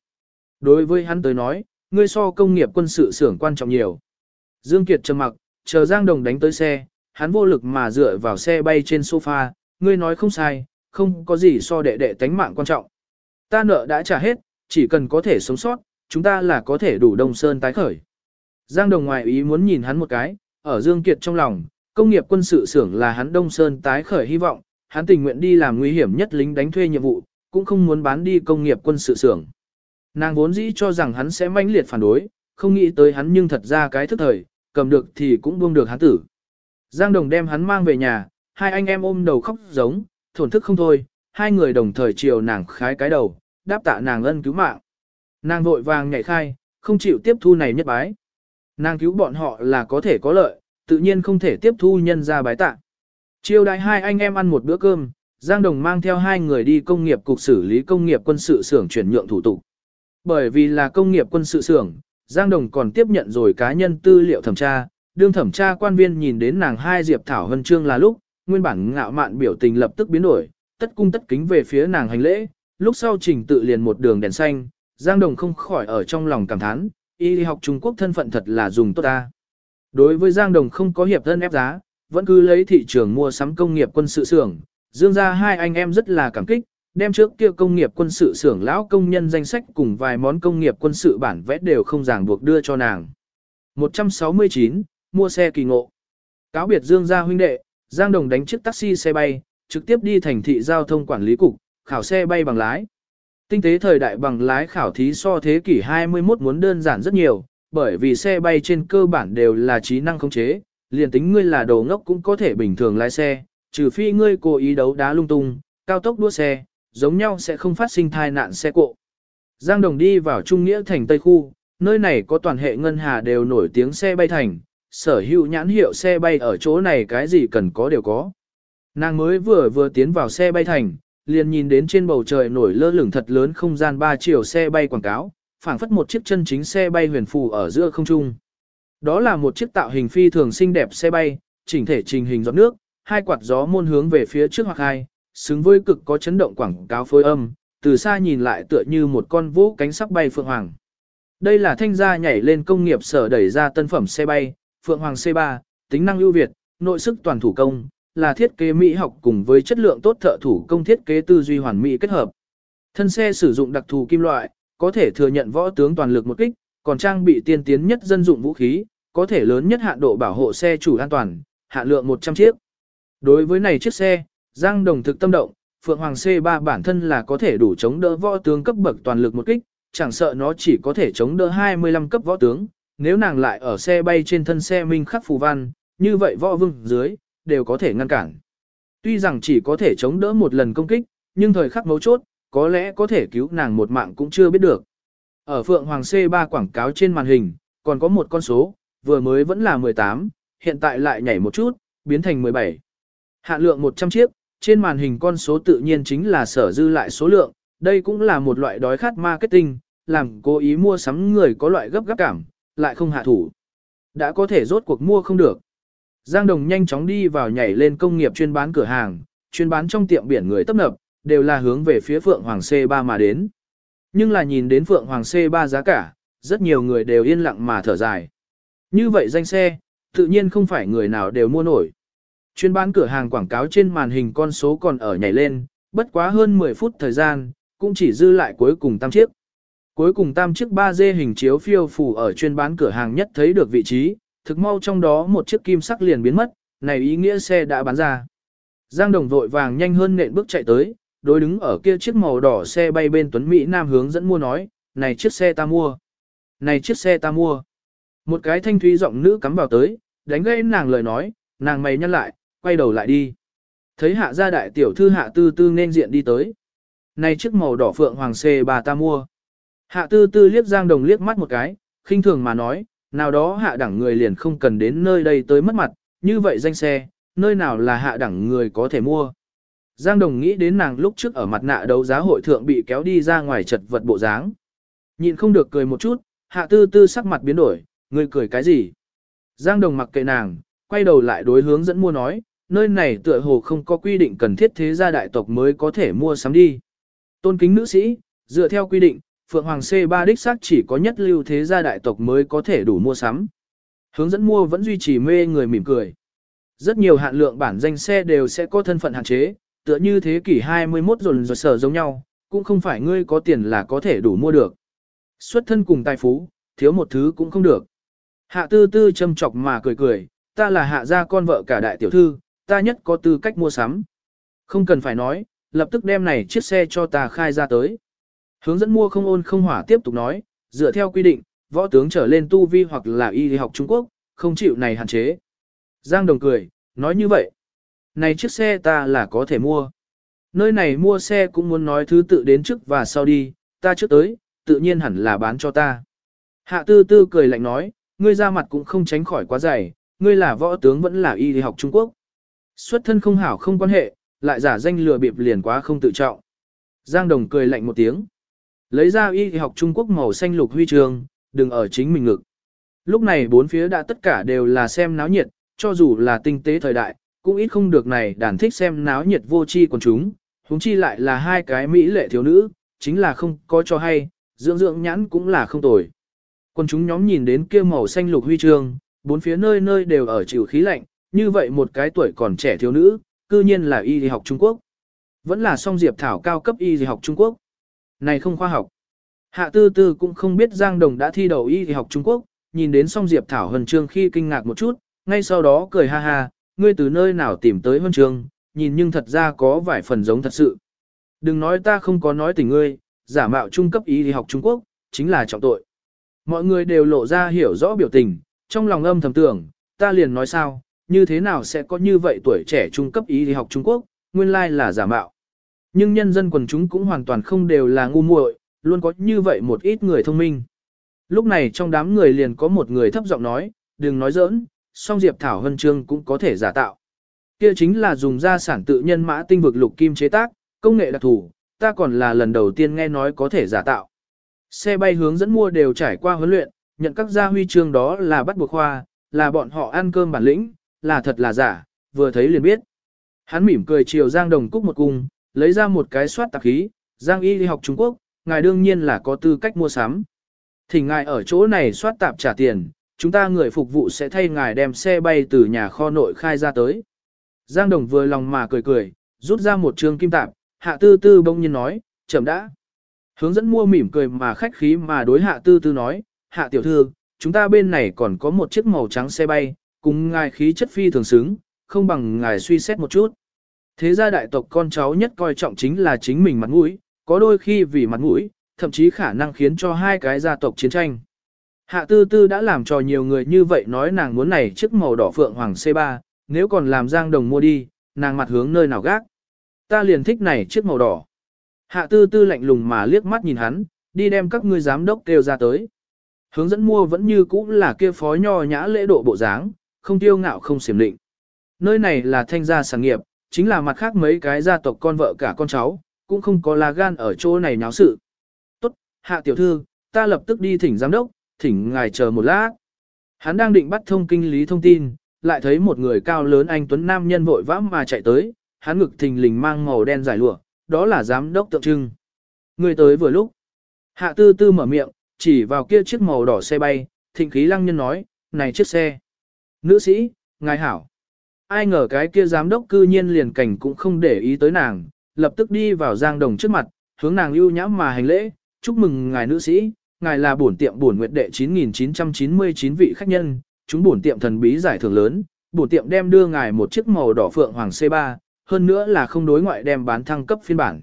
Đối với hắn tới nói, ngươi so công nghiệp quân sự xưởng quan trọng nhiều. Dương Kiệt trầm mặc, chờ Giang Đồng đánh tới xe, hắn vô lực mà dựa vào xe bay trên sofa, ngươi nói không sai, không có gì so đệ đệ tánh mạng quan trọng. Ta nợ đã trả hết, chỉ cần có thể sống sót, chúng ta là có thể đủ đông sơn tái khởi. Giang Đồng ngoài ý muốn nhìn hắn một cái, ở Dương Kiệt trong lòng, công nghiệp quân sự xưởng là hắn đông sơn tái khởi hy vọng, hắn tình nguyện đi làm nguy hiểm nhất lính đánh thuê nhiệm vụ, cũng không muốn bán đi công nghiệp quân sự xưởng. Nàng vốn dĩ cho rằng hắn sẽ mãnh liệt phản đối, không nghĩ tới hắn nhưng thật ra cái thức thời, cầm được thì cũng buông được hắn tử. Giang Đồng đem hắn mang về nhà, hai anh em ôm đầu khóc giống, thổn thức không thôi, hai người đồng thời chiều nàng khái cái đầu, đáp tạ nàng ân cứu mạng. Nàng vội vàng nhảy khai, không chịu tiếp thu này nhất bái. Nàng cứu bọn họ là có thể có lợi, tự nhiên không thể tiếp thu nhân ra bái tạ. chiều đại hai anh em ăn một bữa cơm, Giang Đồng mang theo hai người đi công nghiệp cục xử lý công nghiệp quân sự xưởng chuyển nhượng thủ tục. Bởi vì là công nghiệp quân sự xưởng, Giang Đồng còn tiếp nhận rồi cá nhân tư liệu thẩm tra, đương thẩm tra quan viên nhìn đến nàng hai Diệp Thảo Hân Trương là lúc, nguyên bản ngạo mạn biểu tình lập tức biến đổi, tất cung tất kính về phía nàng hành lễ, lúc sau trình tự liền một đường đèn xanh, Giang Đồng không khỏi ở trong lòng cảm thán, y học Trung Quốc thân phận thật là dùng tốt ta. Đối với Giang Đồng không có hiệp thân ép giá, vẫn cứ lấy thị trường mua sắm công nghiệp quân sự xưởng, dương ra hai anh em rất là cảm kích, đem trước kia công nghiệp quân sự xưởng lão công nhân danh sách cùng vài món công nghiệp quân sự bản vẽ đều không ràng buộc đưa cho nàng. 169, mua xe kỳ ngộ. Cáo biệt Dương gia huynh đệ, Giang Đồng đánh chiếc taxi xe bay, trực tiếp đi thành thị giao thông quản lý cục, khảo xe bay bằng lái. Tinh tế thời đại bằng lái khảo thí so thế kỷ 21 muốn đơn giản rất nhiều, bởi vì xe bay trên cơ bản đều là trí năng khống chế, liền tính ngươi là đồ ngốc cũng có thể bình thường lái xe, trừ phi ngươi cố ý đấu đá lung tung, cao tốc đua xe, giống nhau sẽ không phát sinh thai nạn xe cộ. Giang Đồng đi vào Trung Nghĩa thành Tây Khu, nơi này có toàn hệ ngân hà đều nổi tiếng xe bay thành, sở hữu nhãn hiệu xe bay ở chỗ này cái gì cần có đều có. Nàng mới vừa vừa tiến vào xe bay thành, liền nhìn đến trên bầu trời nổi lơ lửng thật lớn không gian ba chiều xe bay quảng cáo, phảng phất một chiếc chân chính xe bay huyền phù ở giữa không trung. Đó là một chiếc tạo hình phi thường xinh đẹp xe bay, chỉnh thể trình hình giọt nước, hai quạt gió môn hướng về phía trước hoặc hai, xứng với cực có chấn động quảng cáo phối âm, từ xa nhìn lại tựa như một con vũ cánh sắp bay phượng hoàng. Đây là thanh gia nhảy lên công nghiệp sở đẩy ra tân phẩm xe bay, Phượng Hoàng C3, tính năng ưu việt, nội sức toàn thủ công, là thiết kế mỹ học cùng với chất lượng tốt thợ thủ công thiết kế tư duy hoàn mỹ kết hợp. Thân xe sử dụng đặc thù kim loại, có thể thừa nhận võ tướng toàn lực một kích, còn trang bị tiên tiến nhất dân dụng vũ khí, có thể lớn nhất hạn độ bảo hộ xe chủ an toàn, hạn lượng 100 chiếc. Đối với này chiếc xe, Giang Đồng thực tâm động, Phượng Hoàng C3 bản thân là có thể đủ chống đỡ võ tướng cấp bậc toàn lực một kích, chẳng sợ nó chỉ có thể chống đỡ 25 cấp võ tướng, nếu nàng lại ở xe bay trên thân xe minh khắc phù văn, như vậy võ vương dưới, đều có thể ngăn cản. Tuy rằng chỉ có thể chống đỡ một lần công kích, nhưng thời khắc mấu chốt, có lẽ có thể cứu nàng một mạng cũng chưa biết được. Ở Phượng Hoàng C3 quảng cáo trên màn hình, còn có một con số, vừa mới vẫn là 18, hiện tại lại nhảy một chút, biến thành 17. Hạn lượng 100 chiếc, trên màn hình con số tự nhiên chính là sở dư lại số lượng, đây cũng là một loại đói khát marketing, làm cố ý mua sắm người có loại gấp gáp cảm, lại không hạ thủ. Đã có thể rốt cuộc mua không được. Giang Đồng nhanh chóng đi vào nhảy lên công nghiệp chuyên bán cửa hàng, chuyên bán trong tiệm biển người tấp nập, đều là hướng về phía Phượng Hoàng C3 mà đến. Nhưng là nhìn đến Phượng Hoàng C3 giá cả, rất nhiều người đều yên lặng mà thở dài. Như vậy danh xe, tự nhiên không phải người nào đều mua nổi. Chuyên bán cửa hàng quảng cáo trên màn hình con số còn ở nhảy lên, bất quá hơn 10 phút thời gian, cũng chỉ dư lại cuối cùng tam chiếc. Cuối cùng tam chiếc 3D hình chiếu phiêu phù ở chuyên bán cửa hàng nhất thấy được vị trí, thực mau trong đó một chiếc kim sắc liền biến mất, này ý nghĩa xe đã bán ra. Giang Đồng vội vàng nhanh hơn nện bước chạy tới, đối đứng ở kia chiếc màu đỏ xe bay bên Tuấn Mỹ Nam hướng dẫn mua nói, này chiếc xe ta mua. Này chiếc xe ta mua. Một cái thanh thúy giọng nữ cắm vào tới, đánh gây nàng lời nói, nàng mày nhăn lại, quay đầu lại đi. Thấy hạ gia đại tiểu thư hạ tư tư nên diện đi tới. Này chiếc màu đỏ phượng hoàng xe bà ta mua. Hạ tư tư liếc Giang Đồng liếc mắt một cái, khinh thường mà nói, nào đó hạ đẳng người liền không cần đến nơi đây tới mất mặt, như vậy danh xe, nơi nào là hạ đẳng người có thể mua. Giang Đồng nghĩ đến nàng lúc trước ở mặt nạ đấu giá hội thượng bị kéo đi ra ngoài chật vật bộ dáng. Nhịn không được cười một chút, hạ tư tư sắc mặt biến đổi, người cười cái gì? Giang Đồng mặc kệ nàng, quay đầu lại đối hướng dẫn mua nói, nơi này tựa hồ không có quy định cần thiết thế gia đại tộc mới có thể mua sắm đi. Tôn kính nữ sĩ, dựa theo quy định, Phượng Hoàng C3 đích xác chỉ có nhất lưu thế gia đại tộc mới có thể đủ mua sắm. Hướng dẫn mua vẫn duy trì mê người mỉm cười. Rất nhiều hạn lượng bản danh xe đều sẽ có thân phận hạn chế, tựa như thế kỷ 21 rồi rồi sở giống nhau, cũng không phải ngươi có tiền là có thể đủ mua được. Xuất thân cùng tài phú, thiếu một thứ cũng không được. Hạ tư tư châm chọc mà cười cười, ta là hạ gia con vợ cả đại tiểu thư, ta nhất có tư cách mua sắm. Không cần phải nói, lập tức đem này chiếc xe cho ta khai ra tới. Hướng dẫn mua không ôn không hỏa tiếp tục nói, dựa theo quy định, võ tướng trở lên tu vi hoặc là y học Trung Quốc, không chịu này hạn chế. Giang Đồng cười, nói như vậy. Này chiếc xe ta là có thể mua. Nơi này mua xe cũng muốn nói thứ tự đến trước và sau đi, ta trước tới, tự nhiên hẳn là bán cho ta. Hạ tư tư cười lạnh nói, ngươi ra mặt cũng không tránh khỏi quá dày, ngươi là võ tướng vẫn là y học Trung Quốc. Xuất thân không hảo không quan hệ, lại giả danh lừa bịp liền quá không tự trọng. Giang Đồng cười lạnh một tiếng. Lấy ra y học Trung Quốc màu xanh lục huy chương, đừng ở chính mình ngực. Lúc này bốn phía đã tất cả đều là xem náo nhiệt, cho dù là tinh tế thời đại, cũng ít không được này đàn thích xem náo nhiệt vô chi quần chúng, huống chi lại là hai cái mỹ lệ thiếu nữ, chính là không có cho hay, dưỡng dưỡng nhãn cũng là không tồi. Quần chúng nhóm nhìn đến kia màu xanh lục huy chương, bốn phía nơi nơi đều ở chịu khí lạnh, như vậy một cái tuổi còn trẻ thiếu nữ, cư nhiên là y học Trung Quốc. Vẫn là song diệp thảo cao cấp y học Trung Quốc. Này không khoa học. Hạ tư tư cũng không biết Giang Đồng đã thi đầu y học Trung Quốc, nhìn đến song diệp thảo hần trương khi kinh ngạc một chút, ngay sau đó cười ha ha, ngươi từ nơi nào tìm tới huân Trường, nhìn nhưng thật ra có vài phần giống thật sự. Đừng nói ta không có nói tình ngươi, giả mạo trung cấp y học Trung Quốc, chính là trọng tội. Mọi người đều lộ ra hiểu rõ biểu tình, trong lòng âm thầm tưởng, ta liền nói sao, như thế nào sẽ có như vậy tuổi trẻ trung cấp ý đi học Trung Quốc, nguyên lai là giả mạo. Nhưng nhân dân quần chúng cũng hoàn toàn không đều là ngu muội, luôn có như vậy một ít người thông minh. Lúc này trong đám người liền có một người thấp giọng nói, đừng nói giỡn, song Diệp Thảo Hân Trương cũng có thể giả tạo. Kia chính là dùng ra sản tự nhân mã tinh vực lục kim chế tác, công nghệ đặc thù, ta còn là lần đầu tiên nghe nói có thể giả tạo. Xe bay hướng dẫn mua đều trải qua huấn luyện, nhận các gia huy chương đó là bắt buộc khoa, là bọn họ ăn cơm bản lĩnh, là thật là giả, vừa thấy liền biết. Hắn mỉm cười chiều Giang Đồng Cúc một cung, lấy ra một cái soát tạp khí, Giang y đi học Trung Quốc, ngài đương nhiên là có tư cách mua sắm. Thì ngài ở chỗ này soát tạp trả tiền, chúng ta người phục vụ sẽ thay ngài đem xe bay từ nhà kho nội khai ra tới. Giang Đồng vừa lòng mà cười cười, rút ra một trường kim tạp, hạ tư tư bỗng nhiên nói, chậm đã. Hướng dẫn mua mỉm cười mà khách khí mà đối hạ tư tư nói, hạ tiểu thư, chúng ta bên này còn có một chiếc màu trắng xe bay, cùng ngài khí chất phi thường xứng, không bằng ngài suy xét một chút. Thế gia đại tộc con cháu nhất coi trọng chính là chính mình mặt mũi, có đôi khi vì mặt mũi, thậm chí khả năng khiến cho hai cái gia tộc chiến tranh. Hạ tư tư đã làm cho nhiều người như vậy nói nàng muốn này chiếc màu đỏ phượng hoàng C3, nếu còn làm giang đồng mua đi, nàng mặt hướng nơi nào gác. Ta liền thích này chiếc màu đỏ. Hạ tư tư lạnh lùng mà liếc mắt nhìn hắn, đi đem các ngươi giám đốc kêu ra tới. Hướng dẫn mua vẫn như cũ là kia phó nho nhã lễ độ bộ dáng, không tiêu ngạo không xiểm định. Nơi này là thanh gia sản nghiệp, chính là mặt khác mấy cái gia tộc con vợ cả con cháu, cũng không có là gan ở chỗ này nháo sự. Tốt, hạ tiểu thư, ta lập tức đi thỉnh giám đốc, thỉnh ngài chờ một lát. Hắn đang định bắt thông kinh lý thông tin, lại thấy một người cao lớn anh Tuấn Nam nhân vội vã mà chạy tới, hắn ngực thình lình mang màu đen dài lụa, đó là giám đốc tượng trưng. Người tới vừa lúc. Hạ tư tư mở miệng, chỉ vào kia chiếc màu đỏ xe bay, thịnh khí lăng nhân nói, này chiếc xe. Nữ sĩ, ngài hảo. Ai ngờ cái kia giám đốc cư nhiên liền cảnh cũng không để ý tới nàng, lập tức đi vào giang đồng trước mặt, hướng nàng lưu nhãm mà hành lễ, chúc mừng ngài nữ sĩ, ngài là bổn tiệm bổn nguyệt đệ 9999 vị khách nhân, chúng bổn tiệm thần bí giải thưởng lớn, bổn tiệm đem đưa ngài một chiếc màu đỏ phượng hoàng C3, hơn nữa là không đối ngoại đem bán thăng cấp phiên bản.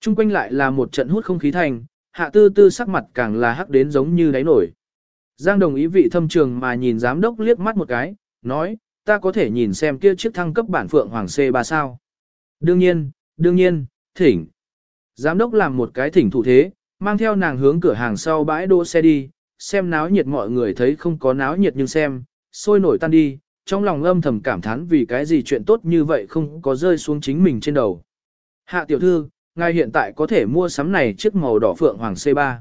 Trung quanh lại là một trận hút không khí thành, hạ tư tư sắc mặt càng là hắc đến giống như đáy nổi. Giang đồng ý vị thâm trường mà nhìn giám đốc liếc mắt một cái, nói, ta có thể nhìn xem kia chiếc thăng cấp bản phượng hoàng C3 sao. Đương nhiên, đương nhiên, thỉnh. Giám đốc làm một cái thỉnh thủ thế, mang theo nàng hướng cửa hàng sau bãi đỗ xe đi, xem náo nhiệt mọi người thấy không có náo nhiệt nhưng xem, sôi nổi tan đi, trong lòng âm thầm cảm thán vì cái gì chuyện tốt như vậy không có rơi xuống chính mình trên đầu. Hạ tiểu thư, ngài hiện tại có thể mua sắm này chiếc màu đỏ phượng hoàng C3.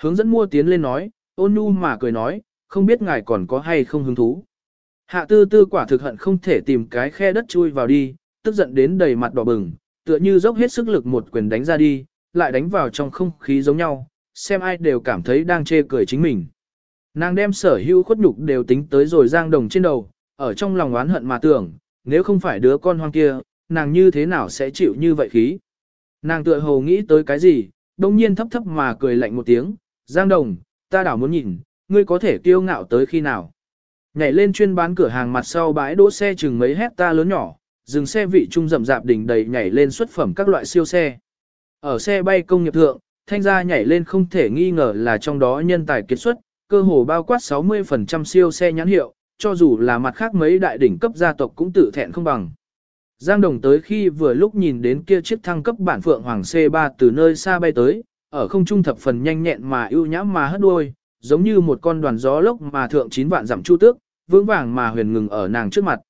Hướng dẫn mua tiến lên nói, ôn nhu mà cười nói, không biết ngài còn có hay không hứng thú. Hạ tư tư quả thực hận không thể tìm cái khe đất chui vào đi, tức giận đến đầy mặt đỏ bừng, tựa như dốc hết sức lực một quyền đánh ra đi, lại đánh vào trong không khí giống nhau, xem ai đều cảm thấy đang chê cười chính mình. Nàng đem sở hữu khuất nhục đều tính tới rồi giang đồng trên đầu, ở trong lòng oán hận mà tưởng, nếu không phải đứa con hoang kia, nàng như thế nào sẽ chịu như vậy khí. Nàng tựa hồ nghĩ tới cái gì, đông nhiên thấp thấp mà cười lạnh một tiếng, giang đồng, ta đảo muốn nhìn, ngươi có thể kiêu ngạo tới khi nào. Nhảy lên chuyên bán cửa hàng mặt sau bãi đỗ xe chừng mấy hecta lớn nhỏ, dừng xe vị trung rậm rạp đỉnh đầy nhảy lên xuất phẩm các loại siêu xe. Ở xe bay công nghiệp thượng, thanh gia nhảy lên không thể nghi ngờ là trong đó nhân tài kiệt xuất, cơ hồ bao quát 60% siêu xe nhãn hiệu, cho dù là mặt khác mấy đại đỉnh cấp gia tộc cũng tự thẹn không bằng. Giang Đồng tới khi vừa lúc nhìn đến kia chiếc thăng cấp bản Phượng Hoàng C3 từ nơi xa bay tới, ở không trung thập phần nhanh nhẹn mà ưu nhã mà hất đuôi, giống như một con đoàn gió lốc mà thượng chín vạn dặm chu tước, vững vàng mà huyền ngừng ở nàng trước mặt.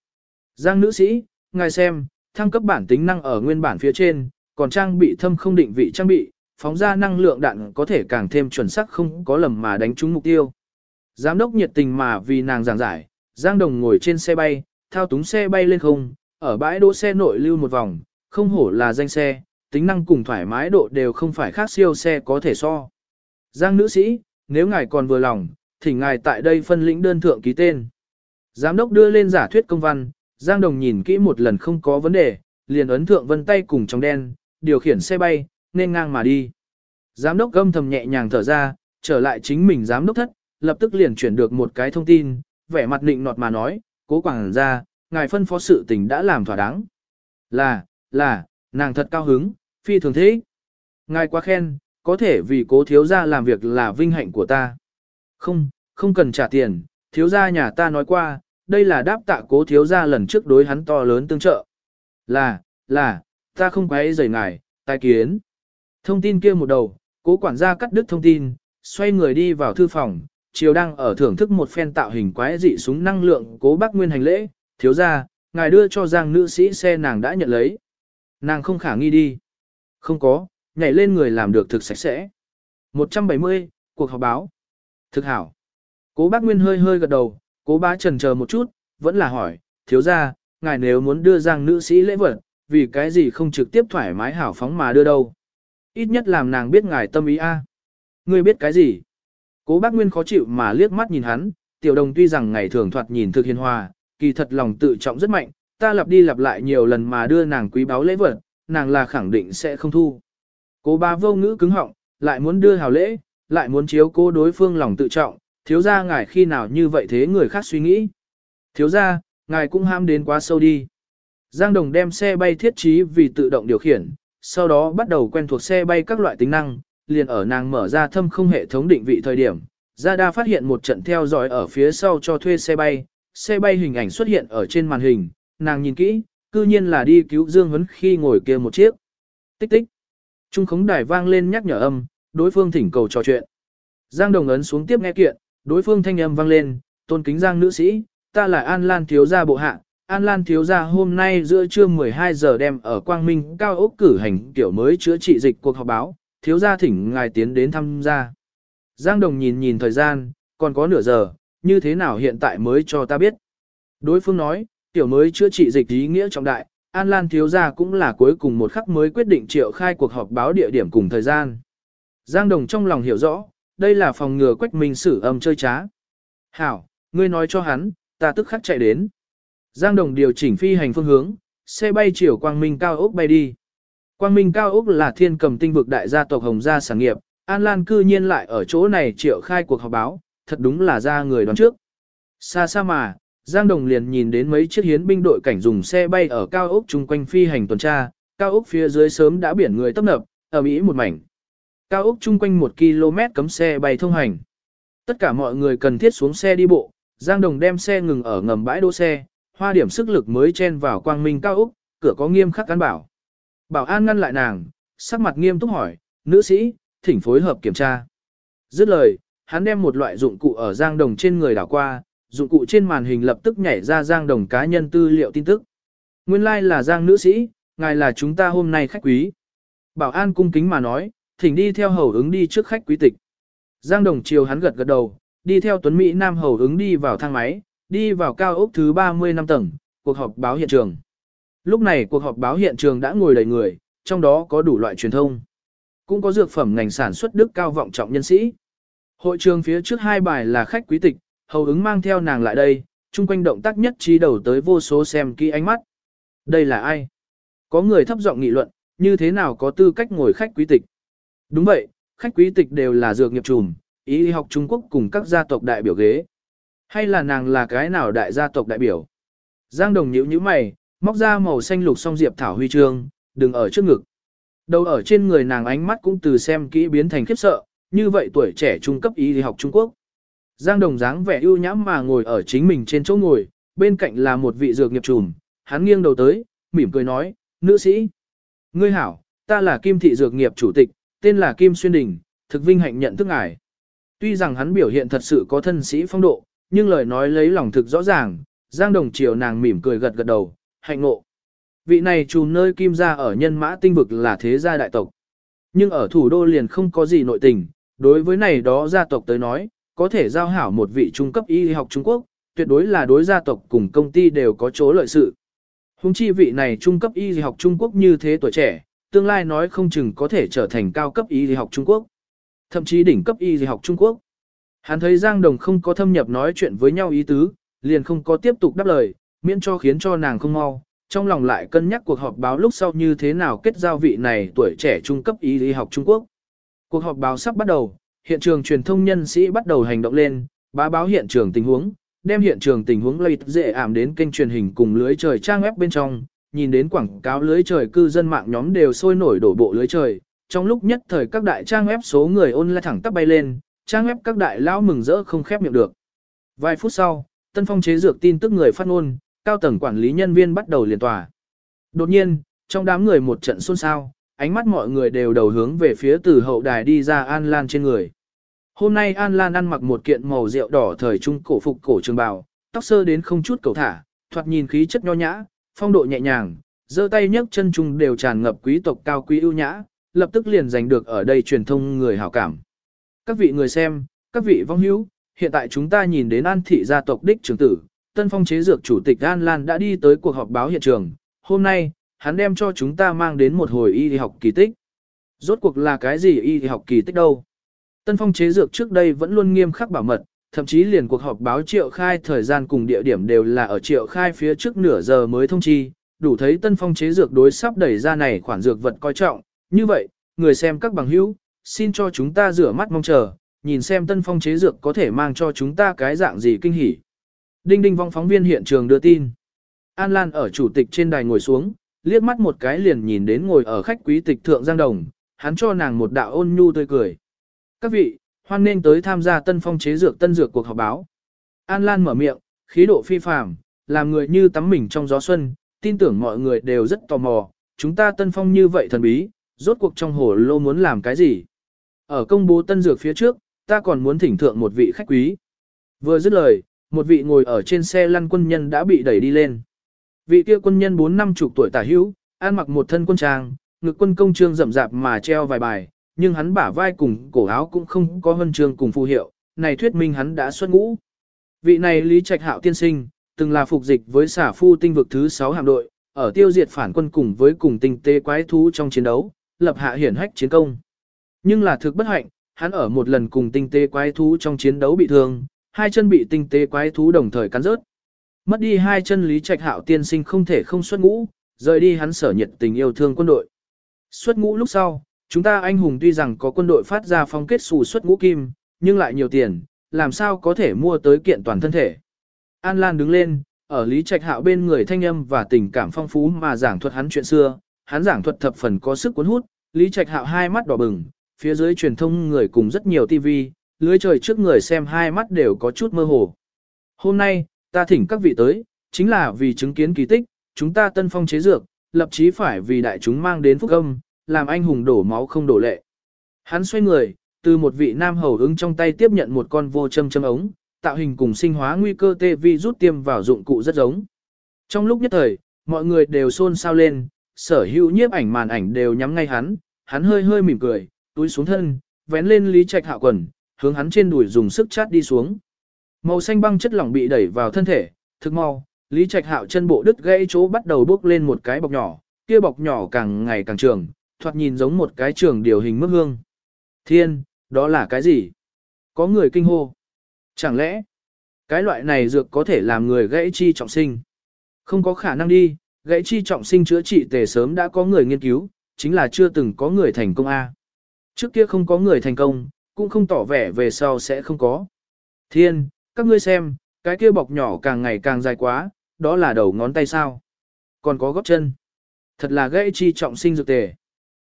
Giang nữ sĩ, ngài xem, thăng cấp bản tính năng ở nguyên bản phía trên, còn trang bị thâm không định vị trang bị, phóng ra năng lượng đạn có thể càng thêm chuẩn xác không có lầm mà đánh trúng mục tiêu. Giám đốc nhiệt tình mà vì nàng giảng giải, Giang Đồng ngồi trên xe bay, thao túng xe bay lên không, ở bãi đỗ xe nội lưu một vòng, không hổ là danh xe, tính năng cùng thoải mái độ đều không phải khác siêu xe có thể so. Giang nữ sĩ, nếu ngài còn vừa lòng, thì ngài tại đây phân lĩnh đơn thượng ký tên. Giám đốc đưa lên giả thuyết công văn, Giang Đồng nhìn kỹ một lần không có vấn đề, liền ấn thượng vân tay cùng trong đen, điều khiển xe bay, nên ngang mà đi. Giám đốc gâm thầm nhẹ nhàng thở ra, trở lại chính mình giám đốc thất, lập tức liền chuyển được một cái thông tin, vẻ mặt định nọt mà nói, cố quảng ra, ngài phân phó sự tình đã làm thỏa đáng. Là, là, nàng thật cao hứng, phi thường thế. Ngài quá khen, có thể vì cố thiếu gia làm việc là vinh hạnh của ta. Không, không cần trả tiền, thiếu gia nhà ta nói qua, đây là đáp tạ cố thiếu gia lần trước đối hắn to lớn tương trợ. Là, là, ta không quấy rầy ngài, tai kiến. Thông tin kia một đầu, cố quản gia cắt đứt thông tin, xoay người đi vào thư phòng, chiều đang ở thưởng thức một phen tạo hình quái dị súng năng lượng cố bác nguyên hành lễ, thiếu gia, ngài đưa cho giang nữ sĩ xe nàng đã nhận lấy. Nàng không khả nghi đi. Không có, nhảy lên người làm được thực sạch sẽ. 170, cuộc họp báo. Thực hảo. Cố bác Nguyên hơi hơi gật đầu, cố bá trần chờ một chút, vẫn là hỏi, thiếu gia, ngài nếu muốn đưa giang nữ sĩ lễ vật, vì cái gì không trực tiếp thoải mái hảo phóng mà đưa đâu. Ít nhất làm nàng biết ngài tâm ý a. Ngươi biết cái gì? Cố bác Nguyên khó chịu mà liếc mắt nhìn hắn, tiểu đồng tuy rằng ngày thường thoạt nhìn thực hiền hòa, kỳ thật lòng tự trọng rất mạnh, ta lặp đi lặp lại nhiều lần mà đưa nàng quý báo lễ vật, nàng là khẳng định sẽ không thu. Cố bá vô ngữ cứng họng, lại muốn đưa hào lễ, lại muốn chiếu cố đối phương lòng tự trọng, thiếu ra ngài khi nào như vậy thế người khác suy nghĩ. Thiếu ra, ngài cũng ham đến quá sâu đi. Giang Đồng đem xe bay thiết trí vì tự động điều khiển, sau đó bắt đầu quen thuộc xe bay các loại tính năng, liền ở nàng mở ra thâm không hệ thống định vị thời điểm. Gia Đa phát hiện một trận theo dõi ở phía sau cho thuê xe bay, xe bay hình ảnh xuất hiện ở trên màn hình, nàng nhìn kỹ, cư nhiên là đi cứu Dương Huấn khi ngồi kia một chiếc. Tích tích. Trung khống đài vang lên nhắc nhở âm, đối phương thỉnh cầu trò chuyện. Giang Đồng ấn xuống tiếp nghe kiện, đối phương thanh âm vang lên, tôn kính Giang nữ sĩ, ta là An Lan thiếu gia bộ hạ. An Lan thiếu gia hôm nay giữa trưa 12 giờ đem ở Quang Minh cao ốc cử hành tiểu mới chữa trị dịch cuộc họp báo, thiếu gia thỉnh ngài tiến đến thăm gia. Giang Đồng nhìn nhìn thời gian, còn có nửa giờ, như thế nào hiện tại mới cho ta biết. Đối phương nói, tiểu mới chữa trị dịch ý nghĩa trọng đại, An Lan thiếu gia cũng là cuối cùng một khắc mới quyết định triệu khai cuộc họp báo địa điểm cùng thời gian. Giang Đồng trong lòng hiểu rõ, đây là phòng ngừa quách minh sử âm chơi trá. Hảo, ngươi nói cho hắn, ta tức khắc chạy đến. Giang Đồng điều chỉnh phi hành phương hướng, xe bay chiều Quang Minh cao ốc bay đi. Quang Minh cao ốc là thiên cầm tinh vực đại gia tộc Hồng gia sản nghiệp, An Lan cư nhiên lại ở chỗ này triệu khai cuộc họp báo, thật đúng là ra người đoán trước. Xa xa mà, Giang Đồng liền nhìn đến mấy chiếc hiến binh đội cảnh dùng xe bay ở cao ốc chung quanh phi hành tuần tra, cao ốc phía dưới sớm đã biển người tấp nập, ở Mỹ một mảnh. Cao ốc chung quanh một km cấm xe bay thông hành. Tất cả mọi người cần thiết xuống xe đi bộ, Giang Đồng đem xe ngừng ở ngầm bãi đỗ xe, hoa điểm sức lực mới chen vào quang minh cao ốc, cửa có nghiêm khắc cán bảo. Bảo an ngăn lại nàng, sắc mặt nghiêm túc hỏi, nữ sĩ, thỉnh phối hợp kiểm tra. Dứt lời, hắn đem một loại dụng cụ ở Giang Đồng trên người đảo qua, dụng cụ trên màn hình lập tức nhảy ra Giang Đồng cá nhân tư liệu tin tức. Nguyên lai like là Giang nữ sĩ, ngài là chúng ta hôm nay khách quý. Bảo an cung kính mà nói, thỉnh đi theo hầu ứng đi trước khách quý tịch. Giang Đồng chiều hắn gật gật đầu, đi theo Tuấn Mỹ Nam hầu ứng đi vào thang máy, đi vào cao ốc thứ 30 năm tầng, cuộc họp báo hiện trường. Lúc này cuộc họp báo hiện trường đã ngồi đầy người, trong đó có đủ loại truyền thông. Cũng có dược phẩm ngành sản xuất đức cao vọng trọng nhân sĩ. Hội trường phía trước hai bài là khách quý tịch, hầu ứng mang theo nàng lại đây, chung quanh động tác nhất trí đầu tới vô số xem kỹ ánh mắt. Đây là ai? Có người thấp giọng nghị luận, như thế nào có tư cách ngồi khách quý tịch? Đúng vậy, khách quý tịch đều là dược nghiệp trùm, ý học Trung Quốc cùng các gia tộc đại biểu ghế. Hay là nàng là cái nào đại gia tộc đại biểu? Giang Đồng nhíu nhíu mày, móc ra màu xanh lục song diệp thảo huy chương, đừng ở trước ngực. Đầu ở trên người nàng ánh mắt cũng từ xem kỹ biến thành khiếp sợ, như vậy tuổi trẻ trung cấp y học Trung Quốc. Giang Đồng dáng vẻ ưu nhãm mà ngồi ở chính mình trên chỗ ngồi, bên cạnh là một vị dược nghiệp trùm, hắn nghiêng đầu tới, mỉm cười nói, nữ sĩ. Ngươi hảo, ta là Kim Thị Dược nghiệp chủ tịch, tên là Kim Xuyên Đình, thực vinh hạnh nhận thức ngài. Tuy rằng hắn biểu hiện thật sự có thân sĩ phong độ, nhưng lời nói lấy lòng thực rõ ràng, Giang Đồng chiều nàng mỉm cười gật gật đầu, hạnh ngộ. Vị này trùm nơi Kim gia ở nhân mã tinh vực là thế gia đại tộc. Nhưng ở thủ đô liền không có gì nội tình, đối với này đó gia tộc tới nói, có thể giao hảo một vị trung cấp y học Trung Quốc, tuyệt đối là đối gia tộc cùng công ty đều có chỗ lợi sự. Hùng chi vị này trung cấp y học Trung Quốc như thế tuổi trẻ, tương lai nói không chừng có thể trở thành cao cấp y học Trung Quốc, thậm chí đỉnh cấp y học Trung Quốc. Hắn thấy Giang Đồng không có thâm nhập nói chuyện với nhau ý tứ, liền không có tiếp tục đáp lời, miễn cho khiến cho nàng không mau, trong lòng lại cân nhắc cuộc họp báo lúc sau như thế nào kết giao vị này tuổi trẻ trung cấp y học Trung Quốc. Cuộc họp báo sắp bắt đầu, hiện trường truyền thông nhân sĩ bắt đầu hành động lên, bá báo hiện trường tình huống, đem hiện trường tình huống lây dễ ảm đến kênh truyền hình cùng lưới trời trang web bên trong, nhìn đến quảng cáo lưới trời cư dân mạng nhóm đều sôi nổi đổ bộ lưới trời. Trong lúc nhất thời các đại trang web số người ôn lại thẳng tắp bay lên, trang web các đại lão mừng rỡ không khép miệng được. Vài phút sau, Tân Phong chế dược tin tức người phát ngôn, cao tầng quản lý nhân viên bắt đầu liền tòa. Đột nhiên, trong đám người một trận xôn xao, ánh mắt mọi người đều đầu hướng về phía từ hậu đài đi ra An Lan trên người. Hôm nay An Lan ăn mặc một kiện màu rượu đỏ thời trung cổ phục cổ trường bào, tóc sơ đến không chút cầu thả, thoạt nhìn khí chất nho nhã, phong độ nhẹ nhàng, giơ tay nhấc chân trung đều tràn ngập quý tộc cao quý ưu nhã, lập tức liền giành được ở đây truyền thông người hảo cảm. Các vị người xem, các vị vong hữu, hiện tại chúng ta nhìn đến An thị gia tộc đích trưởng tử, Tân Phong chế dược chủ tịch An Lan đã đi tới cuộc họp báo hiện trường. Hôm nay, hắn đem cho chúng ta mang đến một hồi y học kỳ tích. Rốt cuộc là cái gì y học kỳ tích đâu? Tân phong chế dược trước đây vẫn luôn nghiêm khắc bảo mật, thậm chí liền cuộc họp báo triệu khai thời gian cùng địa điểm đều là ở triệu khai phía trước nửa giờ mới thông chi, đủ thấy tân phong chế dược đối sắp đẩy ra này khoản dược vật coi trọng. Như vậy, người xem các bằng hữu, xin cho chúng ta rửa mắt mong chờ, nhìn xem tân phong chế dược có thể mang cho chúng ta cái dạng gì kinh hỉ. Đinh đinh vong phóng viên hiện trường đưa tin. An Lan ở chủ tịch trên đài ngồi xuống, liếc mắt một cái liền nhìn đến ngồi ở khách quý tịch thượng Giang Đồng, hắn cho nàng một đạo ôn nhu tươi cười. Các vị, hoan nên tới tham gia tân phong chế dược tân dược cuộc họp báo. An Lan mở miệng, khí độ phi phàm, làm người như tắm mình trong gió xuân, tin tưởng mọi người đều rất tò mò, chúng ta tân phong như vậy thần bí, rốt cuộc trong hồ lô muốn làm cái gì. Ở công bố tân dược phía trước, ta còn muốn thỉnh thượng một vị khách quý. Vừa dứt lời, một vị ngồi ở trên xe lăn quân nhân đã bị đẩy đi lên. Vị kia quân nhân bốn năm chục tuổi tả hữu, ăn mặc một thân quân trang, ngực quân công trương rậm rạp mà treo vài bài, nhưng hắn bả vai cùng cổ áo cũng không có huân chương cùng phù hiệu, này thuyết minh hắn đã xuất ngũ. Vị này Lý Trạch Hạo tiên sinh, từng là phục dịch với xả phu tinh vực thứ 6 hạm đội, ở tiêu diệt phản quân cùng với cùng tinh tế quái thú trong chiến đấu, lập hạ hiển hách chiến công. Nhưng là thực bất hạnh, hắn ở một lần cùng tinh tế quái thú trong chiến đấu bị thương, hai chân bị tinh tế quái thú đồng thời cắn rớt. Mất đi hai chân Lý Trạch Hạo tiên sinh không thể không xuất ngũ, rời đi hắn sở nhiệt tình yêu thương quân đội. Xuất ngũ lúc sau, chúng ta anh hùng tuy rằng có quân đội phát ra phong kết xù xuất ngũ kim, nhưng lại nhiều tiền, làm sao có thể mua tới kiện toàn thân thể. An Lan đứng lên, ở Lý Trạch Hạo bên người thanh âm và tình cảm phong phú mà giảng thuật hắn chuyện xưa, hắn giảng thuật thập phần có sức cuốn hút, Lý Trạch Hạo hai mắt đỏ bừng, phía dưới truyền thông người cùng rất nhiều TV, lưới trời trước người xem hai mắt đều có chút mơ hồ. Hôm nay, ta thỉnh các vị tới, chính là vì chứng kiến kỳ tích, chúng ta tân phong chế dược, lập chí phải vì đại chúng mang đến phúc âm, làm anh hùng đổ máu không đổ lệ. Hắn xoay người, từ một vị nam hầu ứng trong tay tiếp nhận một con vô châm châm ống, tạo hình cùng sinh hóa nguy cơ tê vi rút tiêm vào dụng cụ rất giống. Trong lúc nhất thời, mọi người đều xôn xao lên, sở hữu nhiếp ảnh màn ảnh đều nhắm ngay hắn, hắn hơi hơi mỉm cười, túi xuống thân, vén lên Lý Trạch Hạo quần, hướng hắn trên đùi dùng sức chát đi xuống. Màu xanh băng chất lỏng bị đẩy vào thân thể, thực mau, Lý Trạch Hạo chân bộ đứt gãy chỗ bắt đầu bốc lên một cái bọc nhỏ, kia bọc nhỏ càng ngày càng trường, thoạt nhìn giống một cái trường điều hình mức hương. Thiên, đó là cái gì? Có người kinh hô. Chẳng lẽ, cái loại này dược có thể làm người gãy chi trọng sinh? Không có khả năng đi, gãy chi trọng sinh chữa trị tề sớm đã có người nghiên cứu, chính là chưa từng có người thành công A. Trước kia không có người thành công, cũng không tỏ vẻ về sau sẽ không có. Thiên, các ngươi xem, cái kia bọc nhỏ càng ngày càng dài quá, đó là đầu ngón tay sao. Còn có gót chân. Thật là gãy chi trọng sinh dược tề.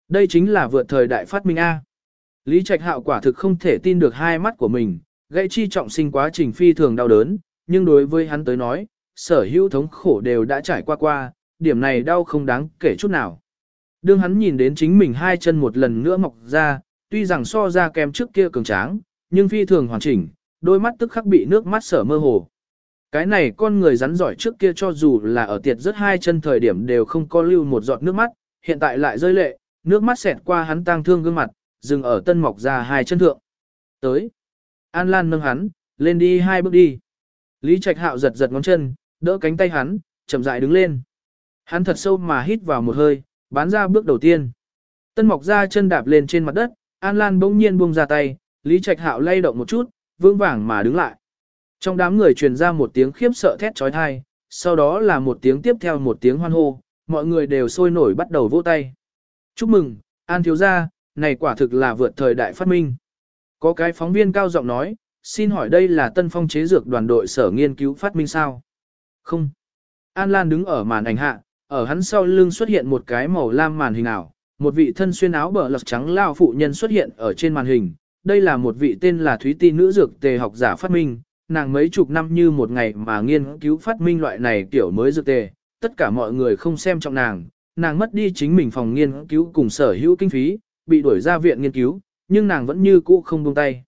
Đây chính là vượt thời đại phát minh A. Lý Trạch Hạo quả thực không thể tin được hai mắt của mình, gãy chi trọng sinh quá trình phi thường đau đớn, nhưng đối với hắn tới nói, sở hữu thống khổ đều đã trải qua qua, điểm này đau không đáng kể chút nào. Đương hắn nhìn đến chính mình hai chân một lần nữa mọc ra, tuy rằng so ra kém trước kia cường tráng, nhưng phi thường hoàn chỉnh, đôi mắt tức khắc bị nước mắt sở mơ hồ. Cái này con người rắn giỏi trước kia cho dù là ở tiệt rất hai chân thời điểm đều không có lưu một giọt nước mắt, hiện tại lại rơi lệ, nước mắt xẹt qua hắn tang thương gương mặt, dừng ở tân mọc ra hai chân thượng. Tới. An Lan nâng hắn, lên đi hai bước đi. Lý Trạch Hạo giật giật ngón chân, đỡ cánh tay hắn, chậm rãi đứng lên. Hắn thật sâu mà hít vào một hơi, bán ra bước đầu tiên. Tân mọc ra chân đạp lên trên mặt đất, An Lan bỗng nhiên buông ra tay, Lý Trạch Hạo lay động một chút, vững vàng mà đứng lại. Trong đám người truyền ra một tiếng khiếp sợ thét trói thai, sau đó là một tiếng tiếp theo một tiếng hoan hô, mọi người đều sôi nổi bắt đầu vỗ tay. Chúc mừng, An thiếu gia, này quả thực là vượt thời đại phát minh. Có cái phóng viên cao giọng nói, xin hỏi đây là tân phong chế dược đoàn đội sở nghiên cứu phát minh sao? Không. An Lan đứng ở màn ảnh hạ, ở hắn sau lưng xuất hiện một cái màu lam màn hình ảo, một vị thân xuyên áo bờ lật trắng lao phụ nhân xuất hiện ở trên màn hình. Đây là một vị tên là Thúy Ti nữ dược tề học giả phát minh, nàng mấy chục năm như một ngày mà nghiên cứu phát minh loại này kiểu mới dược tề, tất cả mọi người không xem trọng nàng, nàng mất đi chính mình phòng nghiên cứu cùng sở hữu kinh phí, bị đuổi ra viện nghiên cứu, nhưng nàng vẫn như cũ không buông tay.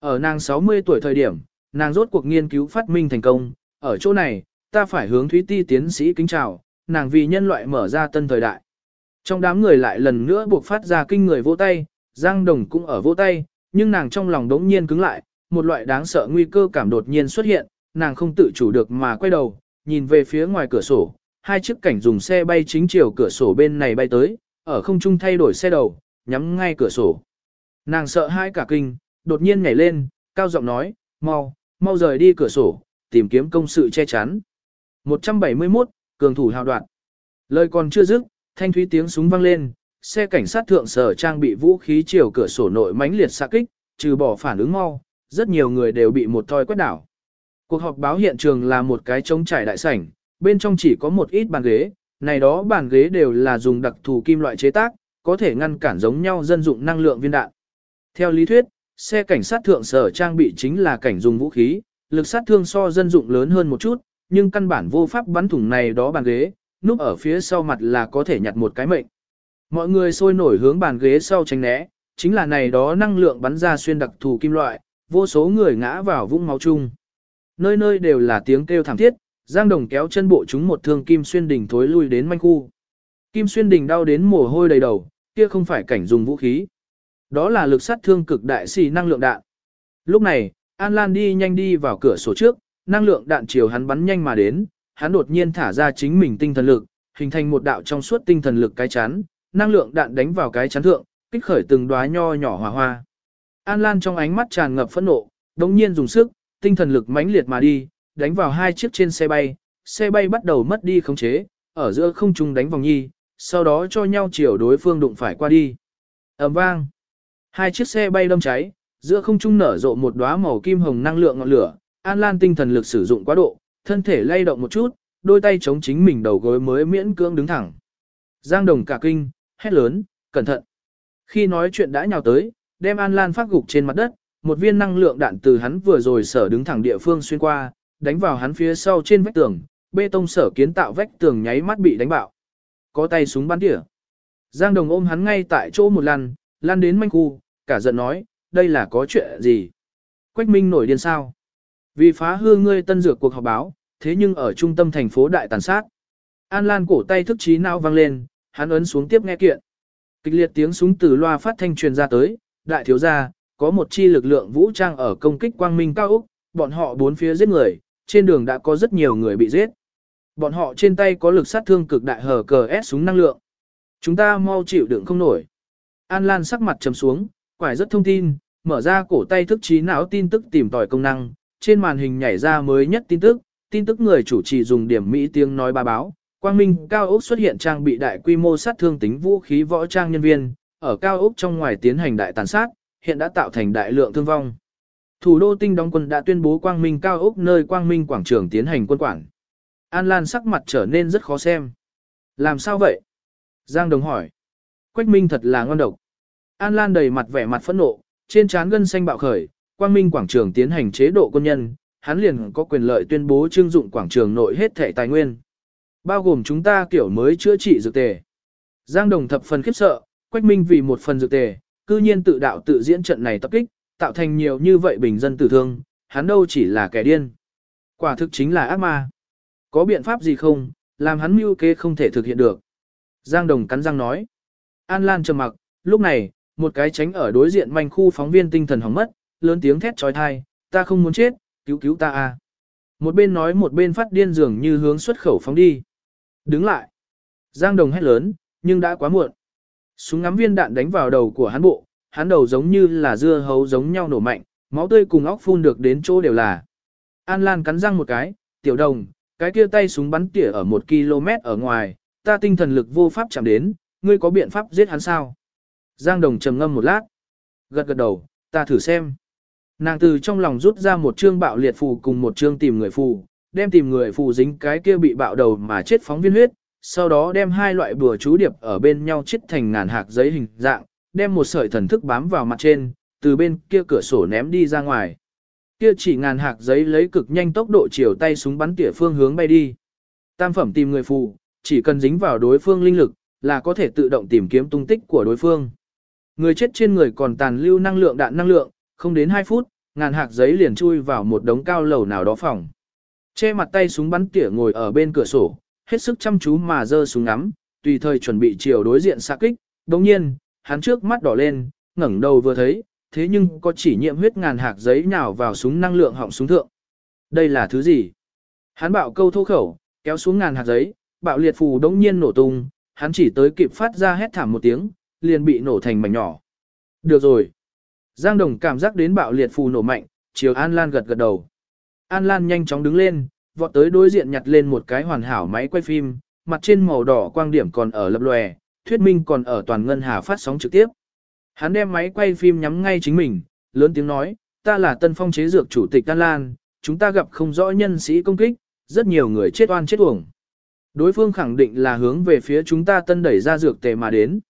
Ở nàng 60 tuổi thời điểm, nàng rốt cuộc nghiên cứu phát minh thành công, ở chỗ này, ta phải hướng Thúy Ti tiến sĩ kính chào, nàng vì nhân loại mở ra tân thời đại. Trong đám người lại lần nữa buộc phát ra kinh người vỗ tay, Giang Đồng cũng ở vỗ tay, nhưng nàng trong lòng đống nhiên cứng lại, một loại đáng sợ nguy cơ cảm đột nhiên xuất hiện, nàng không tự chủ được mà quay đầu, nhìn về phía ngoài cửa sổ, hai chiếc cảnh dùng xe bay chính chiều cửa sổ bên này bay tới, ở không trung thay đổi xe đầu, nhắm ngay cửa sổ. Nàng sợ hai cả kinh, đột nhiên nhảy lên, cao giọng nói, mau, mau rời đi cửa sổ, tìm kiếm công sự che chắn. 171, cường thủ hào đoạn. Lời còn chưa dứt, thanh thúy tiếng súng vang lên, xe cảnh sát thượng sở trang bị vũ khí chiều cửa sổ nội mãnh liệt xạ kích, trừ bỏ phản ứng mau, rất nhiều người đều bị một thoi quét đảo. Cuộc họp báo hiện trường là một cái trống trải đại sảnh, bên trong chỉ có một ít bàn ghế, này đó bàn ghế đều là dùng đặc thù kim loại chế tác, có thể ngăn cản giống nhau dân dụng năng lượng viên đạn. Theo lý thuyết, xe cảnh sát thượng sở trang bị chính là cảnh dùng vũ khí, lực sát thương so dân dụng lớn hơn một chút, nhưng căn bản vô pháp bắn thủng này đó bàn ghế, núp ở phía sau mặt là có thể nhặt một cái mệnh. Mọi người sôi nổi hướng bàn ghế sau tránh né, chính là này đó năng lượng bắn ra xuyên đặc thù kim loại, vô số người ngã vào vũng máu chung. Nơi nơi đều là tiếng kêu thảm thiết, Giang Đồng kéo chân bộ chúng một thương Kim Xuyên đỉnh thối lui đến manh khu. Kim Xuyên đỉnh đau đến mồ hôi đầy đầu, kia không phải cảnh dùng vũ khí. Đó là lực sát thương cực đại xì năng lượng đạn. Lúc này, An Lan đi nhanh đi vào cửa sổ trước, năng lượng đạn chiều hắn bắn nhanh mà đến, hắn đột nhiên thả ra chính mình tinh thần lực, hình thành một đạo trong suốt tinh thần lực cái chắn, năng lượng đạn đánh vào cái chắn thượng, kích khởi từng đóa nho nhỏ hỏa hoa. An Lan trong ánh mắt tràn ngập phẫn nộ, đống nhiên dùng sức, tinh thần lực mãnh liệt mà đi, đánh vào hai chiếc trên xe bay, xe bay bắt đầu mất đi khống chế, ở giữa không trung đánh vòng nhi, sau đó cho nhau chiều đối phương đụng phải qua đi. ầm vang, hai chiếc xe bay đâm cháy, giữa không trung nở rộ một đóa màu kim hồng năng lượng ngọn lửa, An Lan tinh thần lực sử dụng quá độ, thân thể lay động một chút, đôi tay chống chính mình đầu gối mới miễn cưỡng đứng thẳng. Giang Đồng cả kinh, hét lớn, cẩn thận. Khi nói chuyện đã nhào tới, đem An Lan phát gục trên mặt đất, một viên năng lượng đạn từ hắn vừa rồi sở đứng thẳng địa phương xuyên qua, đánh vào hắn phía sau trên vách tường, bê tông sở kiến tạo vách tường nháy mắt bị đánh bạo. Có tay súng bắn tỉa. Giang Đồng ôm hắn ngay tại chỗ một lần, lăn đến manh khu, cả giận nói, đây là có chuyện gì? Quách Minh nổi điên sao? Vì phá hư ngươi tân dược cuộc họp báo, thế nhưng ở trung tâm thành phố đại tàn sát. An Lan cổ tay thức trí não vang lên, hắn ấn xuống tiếp nghe kiện. Kịch liệt tiếng súng từ loa phát thanh truyền ra tới, đại thiếu gia, có một chi lực lượng vũ trang ở công kích quang minh cao Úc, bọn họ bốn phía giết người, trên đường đã có rất nhiều người bị giết. Bọn họ trên tay có lực sát thương cực đại hở cờ S súng năng lượng. Chúng ta mau chịu đựng không nổi. An Lan sắc mặt trầm xuống, quải rất thông tin, mở ra cổ tay thức trí não tin tức tìm tòi công năng, trên màn hình nhảy ra mới nhất tin tức, tin tức người chủ trì dùng điểm Mỹ tiếng nói ba báo, Quang Minh cao ốc xuất hiện trang bị đại quy mô sát thương tính vũ khí võ trang nhân viên, ở cao ốc trong ngoài tiến hành đại tàn sát, hiện đã tạo thành đại lượng thương vong. Thủ đô tinh đóng quân đã tuyên bố Quang Minh cao ốc nơi Quang Minh quảng trường tiến hành quân quản. An Lan sắc mặt trở nên rất khó xem. Làm sao vậy? Giang Đồng hỏi. Quách Minh thật là ngon độc. An Lan đầy mặt vẻ mặt phẫn nộ, trên trán gân xanh bạo khởi, Quang Minh quảng trường tiến hành chế độ quân nhân, hắn liền có quyền lợi tuyên bố trưng dụng quảng trường nội hết thể tài nguyên. Bao gồm chúng ta kiểu mới chữa trị dược tề. Giang Đồng thập phần khiếp sợ, Quách Minh vì một phần dược tề, cư nhiên tự đạo tự diễn trận này tập kích, tạo thành nhiều như vậy bình dân tử thương, hắn đâu chỉ là kẻ điên. Quả thực chính là ác ma. Có biện pháp gì không, làm hắn mưu kế không thể thực hiện được. Giang Đồng cắn răng nói. An Lan trầm mặc, lúc này, một cái tránh ở đối diện manh khu phóng viên tinh thần hỏng mất, lớn tiếng thét trói thai, ta không muốn chết, cứu cứu ta a. Một bên nói một bên phát điên dường như hướng xuất khẩu phóng đi. Đứng lại. Giang Đồng hét lớn, nhưng đã quá muộn. Súng ngắm viên đạn đánh vào đầu của hắn bộ, hắn đầu giống như là dưa hấu giống nhau nổ mạnh, máu tươi cùng óc phun được đến chỗ đều là. An Lan cắn răng một cái, tiểu đồng, cái kia tay súng bắn tỉa ở một km ở ngoài, ta tinh thần lực vô pháp chạm đến, ngươi có biện pháp giết hắn sao? Giang Đồng trầm ngâm một lát, gật gật đầu, ta thử xem. Nàng từ trong lòng rút ra một chương bạo liệt phù cùng một chương tìm người phù, đem tìm người phù dính cái kia bị bạo đầu mà chết phóng viên huyết, sau đó đem hai loại bùa chú điệp ở bên nhau chết thành ngàn hạt giấy hình dạng, đem một sợi thần thức bám vào mặt trên, từ bên kia cửa sổ ném đi ra ngoài. Kia chỉ ngàn hạt giấy lấy cực nhanh tốc độ chiều tay súng bắn tỉa phương hướng bay đi. Tam phẩm tìm người phù, chỉ cần dính vào đối phương linh lực, là có thể tự động tìm kiếm tung tích của đối phương. Người chết trên người còn tàn lưu năng lượng đạn năng lượng, không đến 2 phút, ngàn hạt giấy liền chui vào một đống cao lầu nào đó phòng. Che mặt tay súng bắn tỉa ngồi ở bên cửa sổ, hết sức chăm chú mà giơ súng ngắm, tùy thời chuẩn bị chiều đối diện xạ kích. Đồng nhiên, hắn trước mắt đỏ lên, ngẩng đầu vừa thấy, thế nhưng có chỉ nhiệm huyết ngàn hạt giấy nhào vào súng năng lượng họng súng thượng. Đây là thứ gì? Hắn bạo câu thô khẩu, kéo xuống ngàn hạt giấy, bạo liệt phù đống nhiên nổ tung, hắn chỉ tới kịp phát ra hét thảm một tiếng, liền bị nổ thành mảnh nhỏ. Được rồi. Giang Đồng cảm giác đến bạo liệt phù nổ mạnh, chiều An Lan gật gật đầu. An Lan nhanh chóng đứng lên, vọt tới đối diện nhặt lên một cái hoàn hảo máy quay phim, mặt trên màu đỏ quang điểm còn ở lập lòe, thuyết minh còn ở toàn ngân hà phát sóng trực tiếp. Hắn đem máy quay phim nhắm ngay chính mình, lớn tiếng nói, ta là tân phong chế dược chủ tịch An Lan, chúng ta gặp không rõ nhân sĩ công kích, rất nhiều người chết oan chết uổng. Đối phương khẳng định là hướng về phía chúng ta tân đẩy ra dược tề mà đến.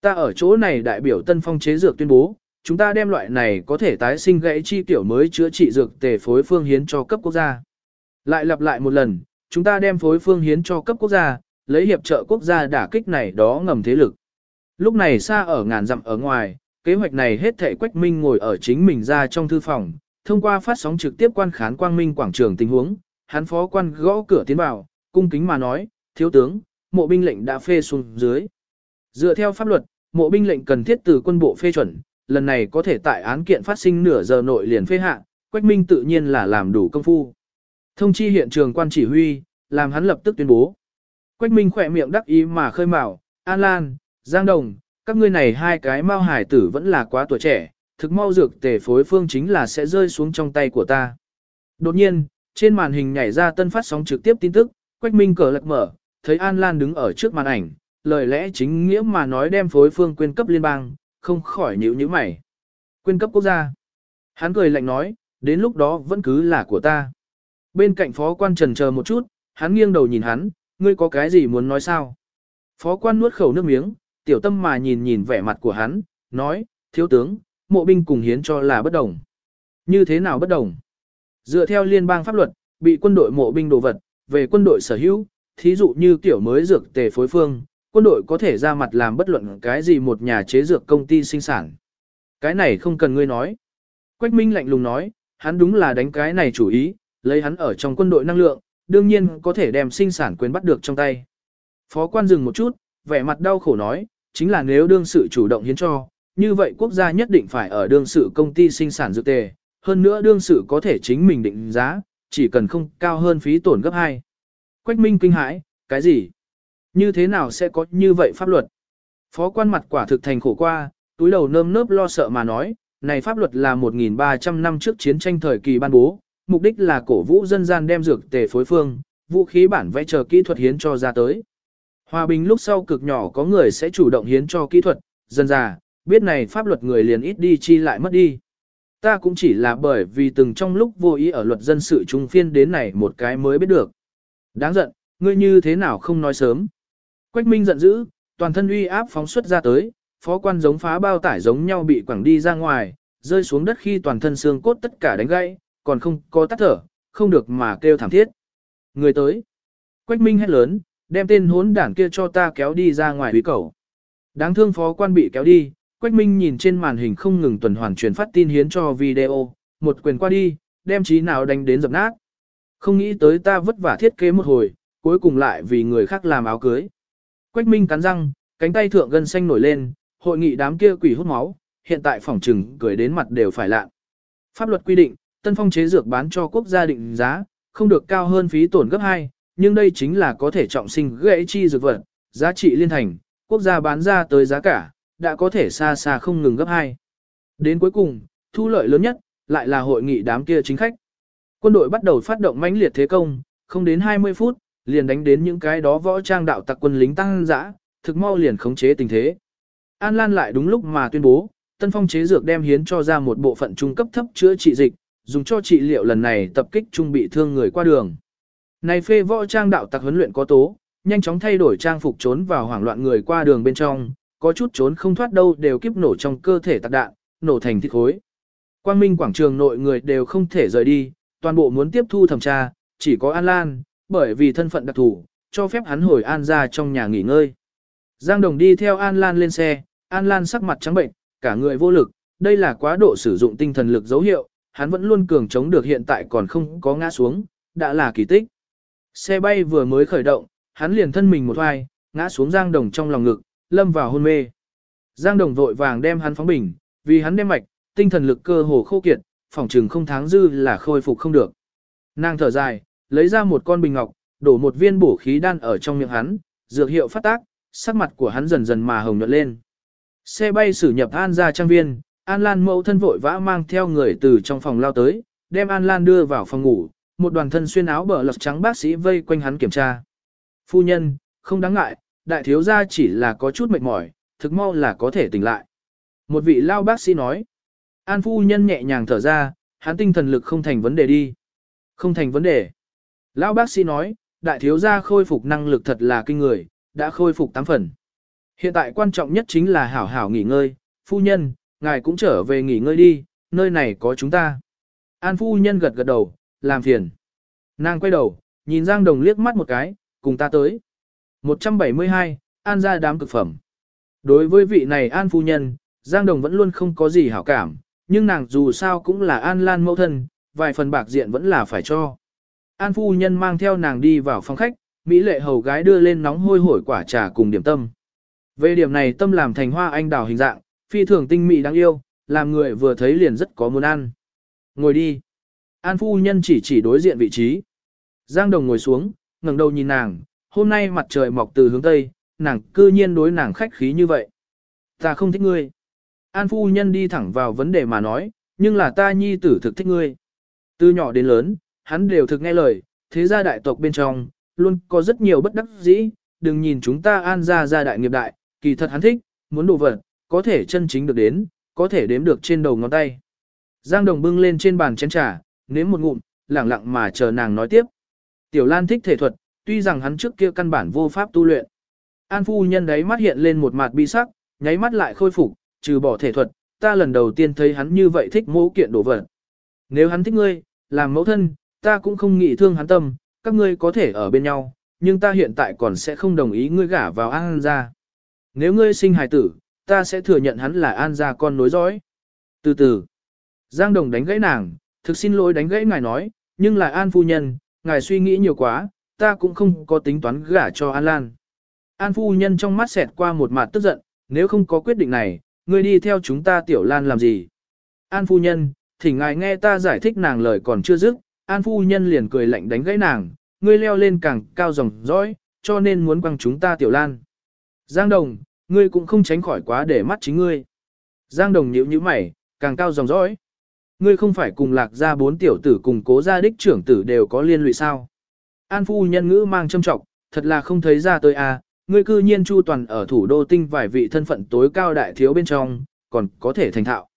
Ta ở chỗ này đại biểu tân phong chế dược tuyên bố, chúng ta đem loại này có thể tái sinh gãy chi tiểu mới chữa trị dược tề phối phương hiến cho cấp quốc gia. Lại lặp lại một lần, chúng ta đem phối phương hiến cho cấp quốc gia, lấy hiệp trợ quốc gia đả kích này đó ngầm thế lực. Lúc này xa ở ngàn dặm ở ngoài, kế hoạch này hết thảy Quách Minh ngồi ở chính mình ra trong thư phòng, thông qua phát sóng trực tiếp quan khán quang minh quảng trường tình huống, hắn phó quan gõ cửa tiến vào, cung kính mà nói, thiếu tướng, mộ binh lệnh đã phê xuống dưới. Dựa theo pháp luật, mộ binh lệnh cần thiết từ quân bộ phê chuẩn, lần này có thể tại án kiện phát sinh nửa giờ nội liền phê hạ, Quách Minh tự nhiên là làm đủ công phu. Thông chi hiện trường quan chỉ huy, làm hắn lập tức tuyên bố. Quách Minh khỏe miệng đắc ý mà khơi mào, An Lan, Giang Đồng, các ngươi này hai cái mao hải tử vẫn là quá tuổi trẻ, thực mau dược tề phối phương chính là sẽ rơi xuống trong tay của ta. Đột nhiên, trên màn hình nhảy ra tân phát sóng trực tiếp tin tức, Quách Minh cờ lật mở, thấy An Lan đứng ở trước màn ảnh, lời lẽ chính nghĩa mà nói đem phối phương quyên cấp liên bang, không khỏi nhíu nhíu mày. Quyên cấp quốc gia. Hắn cười lạnh nói, đến lúc đó vẫn cứ là của ta. Bên cạnh phó quan trần chờ một chút, hắn nghiêng đầu nhìn hắn, ngươi có cái gì muốn nói sao? Phó quan nuốt khẩu nước miếng, tiểu tâm mà nhìn nhìn vẻ mặt của hắn, nói, thiếu tướng, mộ binh cùng hiến cho là bất đồng. Như thế nào bất đồng? Dựa theo liên bang pháp luật, bị quân đội mộ binh đồ vật, về quân đội sở hữu, thí dụ như tiểu mới dược tề phối phương, quân đội có thể ra mặt làm bất luận cái gì một nhà chế dược công ty sinh sản. Cái này không cần ngươi nói. Quách Minh lạnh lùng nói, hắn đúng là đánh cái này chủ ý, lấy hắn ở trong quân đội năng lượng, đương nhiên có thể đem sinh sản quyền bắt được trong tay. Phó quan dừng một chút, vẻ mặt đau khổ nói, chính là nếu đương sự chủ động hiến cho, như vậy quốc gia nhất định phải ở đương sự công ty sinh sản dược tề, hơn nữa đương sự có thể chính mình định giá, chỉ cần không cao hơn phí tổn gấp 2. Quách Minh kinh hãi, cái gì? Như thế nào sẽ có như vậy pháp luật? Phó quan mặt quả thực thành khổ qua, túi đầu nơm nớp lo sợ mà nói, này pháp luật là 1.300 năm trước chiến tranh thời kỳ ban bố, mục đích là cổ vũ dân gian đem dược tề phối phương, vũ khí bản vẽ chờ kỹ thuật hiến cho ra tới. Hòa bình lúc sau cực nhỏ có người sẽ chủ động hiến cho kỹ thuật, dân già, biết này pháp luật người liền ít đi chi lại mất đi. Ta cũng chỉ là bởi vì từng trong lúc vô ý ở luật dân sự trung phiên đến này một cái mới biết được. Đáng giận, ngươi như thế nào không nói sớm. Quách Minh giận dữ, toàn thân uy áp phóng xuất ra tới, phó quan giống phá bao tải giống nhau bị quẳng đi ra ngoài, rơi xuống đất khi toàn thân xương cốt tất cả đánh gãy, còn không có tắt thở, không được mà kêu thảm thiết. Người tới. Quách Minh hét lớn, đem tên hốn đảng kia cho ta kéo đi ra ngoài hủy cầu. Đáng thương phó quan bị kéo đi, Quách Minh nhìn trên màn hình không ngừng tuần hoàn truyền phát tin hiến cho video, một quyền qua đi, đem trí nào đánh đến dập nát. Không nghĩ tới ta vất vả thiết kế một hồi, cuối cùng lại vì người khác làm áo cưới. Quách Minh cắn răng, cánh tay thượng gân xanh nổi lên, hội nghị đám kia quỷ hút máu, hiện tại phòng trừng cười đến mặt đều phải lạ. Pháp luật quy định, tân phong chế dược bán cho quốc gia định giá, không được cao hơn phí tổn gấp 2, nhưng đây chính là có thể trọng sinh gãy chi dược vật, giá trị liên thành, quốc gia bán ra tới giá cả, đã có thể xa xa không ngừng gấp 2. Đến cuối cùng, thu lợi lớn nhất, lại là hội nghị đám kia chính khách. Quân đội bắt đầu phát động mãnh liệt thế công, không đến 20 phút, liền đánh đến những cái đó võ trang đạo tặc quân lính tăng dã, thực mau liền khống chế tình thế. An Lan lại đúng lúc mà tuyên bố, Tân Phong chế dược đem hiến cho ra một bộ phận trung cấp thấp chữa trị dịch, dùng cho trị liệu lần này tập kích trung bị thương người qua đường. Này phê võ trang đạo tặc huấn luyện có tố, nhanh chóng thay đổi trang phục trốn vào hoảng loạn người qua đường bên trong, có chút trốn không thoát đâu đều kiếp nổ trong cơ thể tạc đạn, nổ thành thịt khối. Quang Minh quảng trường nội người đều không thể rời đi, toàn bộ muốn tiếp thu thẩm tra, chỉ có An Lan, bởi vì thân phận đặc thù, cho phép hắn hồi An ra trong nhà nghỉ ngơi. Giang Đồng đi theo An Lan lên xe, An Lan sắc mặt trắng bệnh, cả người vô lực, đây là quá độ sử dụng tinh thần lực dấu hiệu, hắn vẫn luôn cường chống được hiện tại còn không có ngã xuống, đã là kỳ tích. Xe bay vừa mới khởi động, hắn liền thân mình một hoài, ngã xuống Giang Đồng trong lòng ngực, lâm vào hôn mê. Giang Đồng vội vàng đem hắn phóng bình, vì hắn đem mạch, tinh thần lực cơ hồ khô kiệt, phòng trừng không tháng dư là khôi phục không được. Nàng thở dài, lấy ra một con bình ngọc, đổ một viên bổ khí đan ở trong miệng hắn, dược hiệu phát tác, sắc mặt của hắn dần dần mà hồng nhuận lên. Xe bay xử nhập an ra trang viên, An Lan mẫu thân vội vã mang theo người từ trong phòng lao tới, đem An Lan đưa vào phòng ngủ, một đoàn thân xuyên áo bờ lật trắng bác sĩ vây quanh hắn kiểm tra. Phu nhân, không đáng ngại, đại thiếu gia chỉ là có chút mệt mỏi, thực mau là có thể tỉnh lại. Một vị lao bác sĩ nói. An phu nhân nhẹ nhàng thở ra, hắn tinh thần lực không thành vấn đề đi. Không thành vấn đề. Lão bác sĩ nói, đại thiếu gia khôi phục năng lực thật là kinh người, đã khôi phục 8 phần. Hiện tại quan trọng nhất chính là hảo hảo nghỉ ngơi, phu nhân, ngài cũng trở về nghỉ ngơi đi, nơi này có chúng ta. An phu nhân gật gật đầu, làm phiền. Nàng quay đầu, nhìn Giang Đồng liếc mắt một cái, cùng ta tới. 172, An ra đám cực phẩm. Đối với vị này An phu nhân, Giang Đồng vẫn luôn không có gì hảo cảm, nhưng nàng dù sao cũng là An Lan mẫu thân, vài phần bạc diện vẫn là phải cho. An phu nhân mang theo nàng đi vào phòng khách, Mỹ lệ hầu gái đưa lên nóng hôi hổi quả trà cùng điểm tâm. Về điểm này tâm làm thành hoa anh đào hình dạng, phi thường tinh mỹ đáng yêu, làm người vừa thấy liền rất có muốn ăn. Ngồi đi. An phu nhân chỉ chỉ đối diện vị trí. Giang đồng ngồi xuống, ngẩng đầu nhìn nàng, hôm nay mặt trời mọc từ hướng tây, nàng cư nhiên đối nàng khách khí như vậy. Ta không thích ngươi. An phu nhân đi thẳng vào vấn đề mà nói, nhưng là ta nhi tử thực thích ngươi. Từ nhỏ đến lớn, hắn đều thực nghe lời, thế gia đại tộc bên trong, luôn có rất nhiều bất đắc dĩ, đừng nhìn chúng ta an ra gia đại nghiệp đại, kỳ thật hắn thích, muốn đồ vật, có thể chân chính được đến, có thể đếm được trên đầu ngón tay. Giang Đồng bưng lên trên bàn chén trà, nếm một ngụm, lẳng lặng mà chờ nàng nói tiếp. Tiểu Lan thích thể thuật, tuy rằng hắn trước kia căn bản vô pháp tu luyện. An phu nhân đấy mắt hiện lên một mặt bi sắc, nháy mắt lại khôi phục, trừ bỏ thể thuật, ta lần đầu tiên thấy hắn như vậy thích mẫu kiện đồ vật. Nếu hắn thích ngươi, làm mẫu thân, ta cũng không nghĩ thương hắn tâm, các ngươi có thể ở bên nhau, nhưng ta hiện tại còn sẽ không đồng ý ngươi gả vào An gia. Nếu ngươi sinh hài tử, ta sẽ thừa nhận hắn là An gia con nối dõi. Từ từ, Giang Đồng đánh gãy nàng, thực xin lỗi đánh gãy ngài nói, nhưng là An phu nhân, ngài suy nghĩ nhiều quá, ta cũng không có tính toán gả cho An Lan. An phu nhân trong mắt xẹt qua một mặt tức giận, nếu không có quyết định này, ngươi đi theo chúng ta tiểu Lan làm gì? An phu nhân, thỉnh ngài nghe ta giải thích nàng lời còn chưa dứt, An phu nhân liền cười lạnh đánh gãy nàng, ngươi leo lên càng cao dòng dõi, cho nên muốn quăng chúng ta tiểu Lan. Giang Đồng, ngươi cũng không tránh khỏi quá để mắt chính ngươi. Giang Đồng nhíu nhíu mày, càng cao dòng dõi. Ngươi không phải cùng lạc ra bốn tiểu tử cùng cố gia đích trưởng tử đều có liên lụy sao. An phu nhân ngữ mang châm trọng, thật là không thấy ra tới à, ngươi cư nhiên chu toàn ở thủ đô tinh vài vị thân phận tối cao đại thiếu bên trong, còn có thể thành thạo.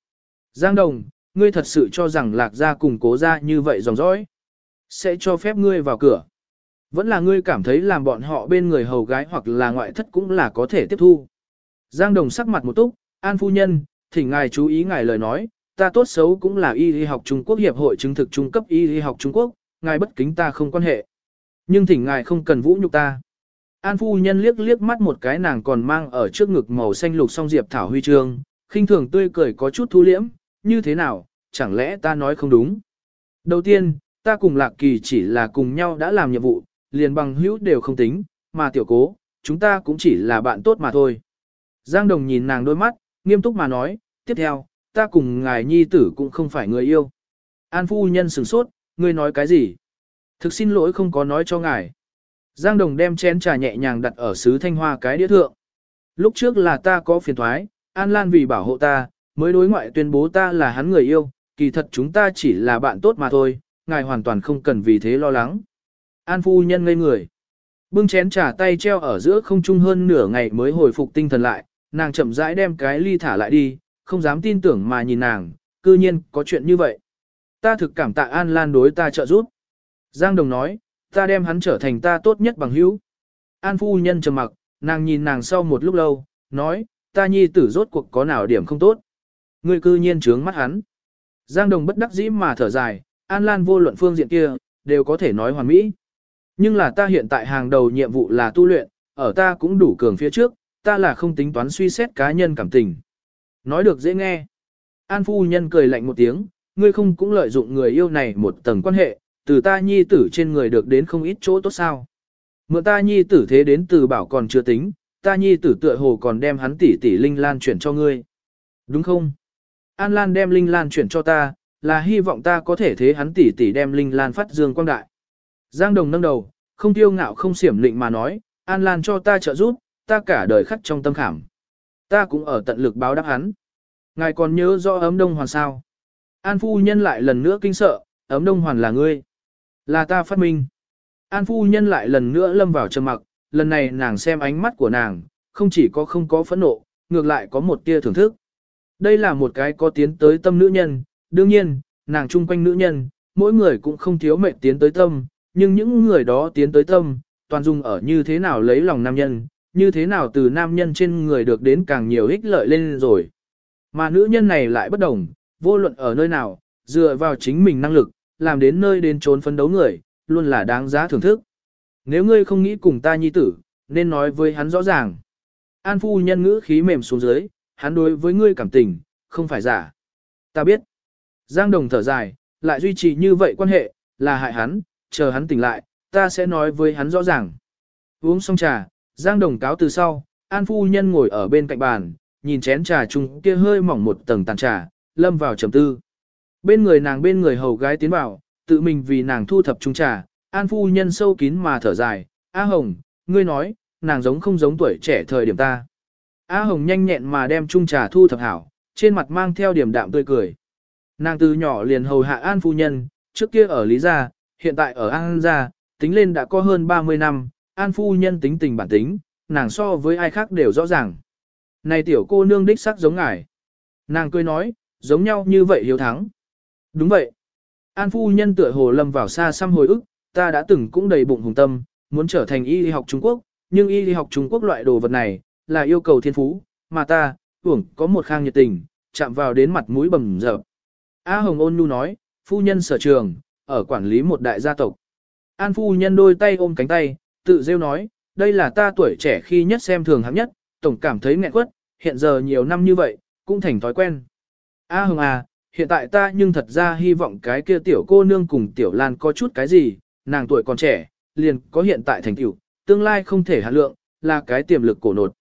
Giang Đồng, ngươi thật sự cho rằng lạc gia cùng cố gia như vậy dòng dõi, sẽ cho phép ngươi vào cửa. Vẫn là ngươi cảm thấy làm bọn họ bên người hầu gái hoặc là ngoại thất cũng là có thể tiếp thu. Giang Đồng sắc mặt một túc, An phu nhân, thỉnh ngài chú ý ngài lời nói, ta tốt xấu cũng là y y học Trung Quốc Hiệp hội chứng thực trung cấp y y học Trung Quốc, ngài bất kính ta không quan hệ. Nhưng thỉnh ngài không cần vũ nhục ta. An phu nhân liếc liếc mắt một cái nàng còn mang ở trước ngực màu xanh lục song diệp thảo huy chương, khinh thường tươi cười có chút thu liễm, như thế nào, chẳng lẽ ta nói không đúng. Đầu tiên, ta cùng Lạc Kỳ chỉ là cùng nhau đã làm nhiệm vụ, liền bằng hữu đều không tính, mà tiểu cố, chúng ta cũng chỉ là bạn tốt mà thôi. Giang Đồng nhìn nàng đôi mắt, nghiêm túc mà nói, tiếp theo, ta cùng ngài nhi tử cũng không phải người yêu. An phu nhân sửng sốt, ngươi nói cái gì? Thực xin lỗi không có nói cho ngài. Giang Đồng đem chén trà nhẹ nhàng đặt ở sứ thanh hoa cái đĩa thượng. Lúc trước là ta có phiền thoái, An Lan vì bảo hộ ta, mới đối ngoại tuyên bố ta là hắn người yêu, kỳ thật chúng ta chỉ là bạn tốt mà thôi, ngài hoàn toàn không cần vì thế lo lắng. An phu nhân ngây người. Bưng chén trà tay treo ở giữa không trung hơn nửa ngày mới hồi phục tinh thần lại, nàng chậm rãi đem cái ly thả lại đi, không dám tin tưởng mà nhìn nàng, cư nhiên có chuyện như vậy. Ta thực cảm tạ An Lan đối ta trợ giúp. Giang Đồng nói, ta đem hắn trở thành ta tốt nhất bằng hữu. An phu nhân trầm mặc, nàng nhìn nàng sau một lúc lâu, nói, ta nhi tử rốt cuộc có nào điểm không tốt. Ngươi cư nhiên trướng mắt hắn. Giang Đồng bất đắc dĩ mà thở dài, An Lan vô luận phương diện kia, đều có thể nói hoàn mỹ. Nhưng là ta hiện tại hàng đầu nhiệm vụ là tu luyện, ở ta cũng đủ cường phía trước, ta là không tính toán suy xét cá nhân cảm tình. Nói được dễ nghe. An phu nhân cười lạnh một tiếng, ngươi không cũng lợi dụng người yêu này một tầng quan hệ, từ ta nhi tử trên người được đến không ít chỗ tốt sao. Mượn ta nhi tử thế đến từ bảo còn chưa tính, ta nhi tử tựa hồ còn đem hắn tỷ tỷ Linh Lan chuyển cho ngươi. Đúng không? An Lan đem Linh Lan chuyển cho ta, là hy vọng ta có thể thế hắn tỷ tỷ đem Linh Lan phát dương quang đại. Giang Đồng nâng đầu, không tiêu ngạo không xiểm lịnh mà nói, An Lan cho ta trợ giúp, ta cả đời khắc trong tâm khảm. Ta cũng ở tận lực báo đáp hắn. Ngài còn nhớ rõ ấm đông hoàn sao? An phu nhân lại lần nữa kinh sợ, ấm đông hoàn là ngươi. Là ta phát minh. An phu nhân lại lần nữa lâm vào trầm mặc, lần này nàng xem ánh mắt của nàng, không chỉ có không có phẫn nộ, ngược lại có một tia thưởng thức. Đây là một cái có tiến tới tâm nữ nhân, đương nhiên, nàng chung quanh nữ nhân, mỗi người cũng không thiếu mệnh tiến tới tâm, nhưng những người đó tiến tới tâm, toàn dùng ở như thế nào lấy lòng nam nhân, như thế nào từ nam nhân trên người được đến càng nhiều ích lợi lên rồi. Mà nữ nhân này lại bất đồng, vô luận ở nơi nào, dựa vào chính mình năng lực, làm đến nơi đến trốn phấn đấu người, luôn là đáng giá thưởng thức. Nếu ngươi không nghĩ cùng ta nhi tử, nên nói với hắn rõ ràng. An phu nhân ngữ khí mềm xuống dưới, hắn đối với ngươi cảm tình, không phải giả. Ta biết. Giang đồng thở dài, lại duy trì như vậy quan hệ, là hại hắn, chờ hắn tỉnh lại, ta sẽ nói với hắn rõ ràng. Uống xong trà, Giang đồng cáo từ sau, An phu nhân ngồi ở bên cạnh bàn, nhìn chén trà chung kia hơi mỏng một tầng tàn trà, lâm vào trầm tư. Bên người nàng bên người hầu gái tiến vào, tự mình vì nàng thu thập chung trà, An phu nhân sâu kín mà thở dài, A Hồng, ngươi nói, nàng giống không giống tuổi trẻ thời điểm ta. A Hồng nhanh nhẹn mà đem chung trà thu thập hảo, trên mặt mang theo điểm đạm tươi cười. Nàng từ nhỏ liền hầu hạ An phu nhân, trước kia ở Lý Gia, hiện tại ở An Gia, tính lên đã có hơn 30 năm, An phu nhân tính tình bản tính, nàng so với ai khác đều rõ ràng. Này tiểu cô nương đích sắc giống ngài. Nàng cười nói, giống nhau như vậy hiếu thắng. Đúng vậy. An phu nhân tựa hồ lâm vào xa xăm hồi ức, ta đã từng cũng đầy bụng hùng tâm, muốn trở thành y lý học Trung Quốc, nhưng y lý học Trung Quốc loại đồ vật này, là yêu cầu thiên phú, mà ta, hưởng có một khang nhiệt tình, chạm vào đến mặt mũi bầm dập. A Hồng ôn nhu nói, phu nhân sở trường, ở quản lý một đại gia tộc. An phu nhân đôi tay ôm cánh tay, tự rêu nói, đây là ta tuổi trẻ khi nhất xem thường hạng nhất, tổng cảm thấy nghẹn quất, hiện giờ nhiều năm như vậy, cũng thành thói quen. A Hồng à, hiện tại ta nhưng thật ra hy vọng cái kia tiểu cô nương cùng tiểu lan có chút cái gì, nàng tuổi còn trẻ, liền có hiện tại thành tiểu, tương lai không thể hạ lượng, là cái tiềm lực cổ nột.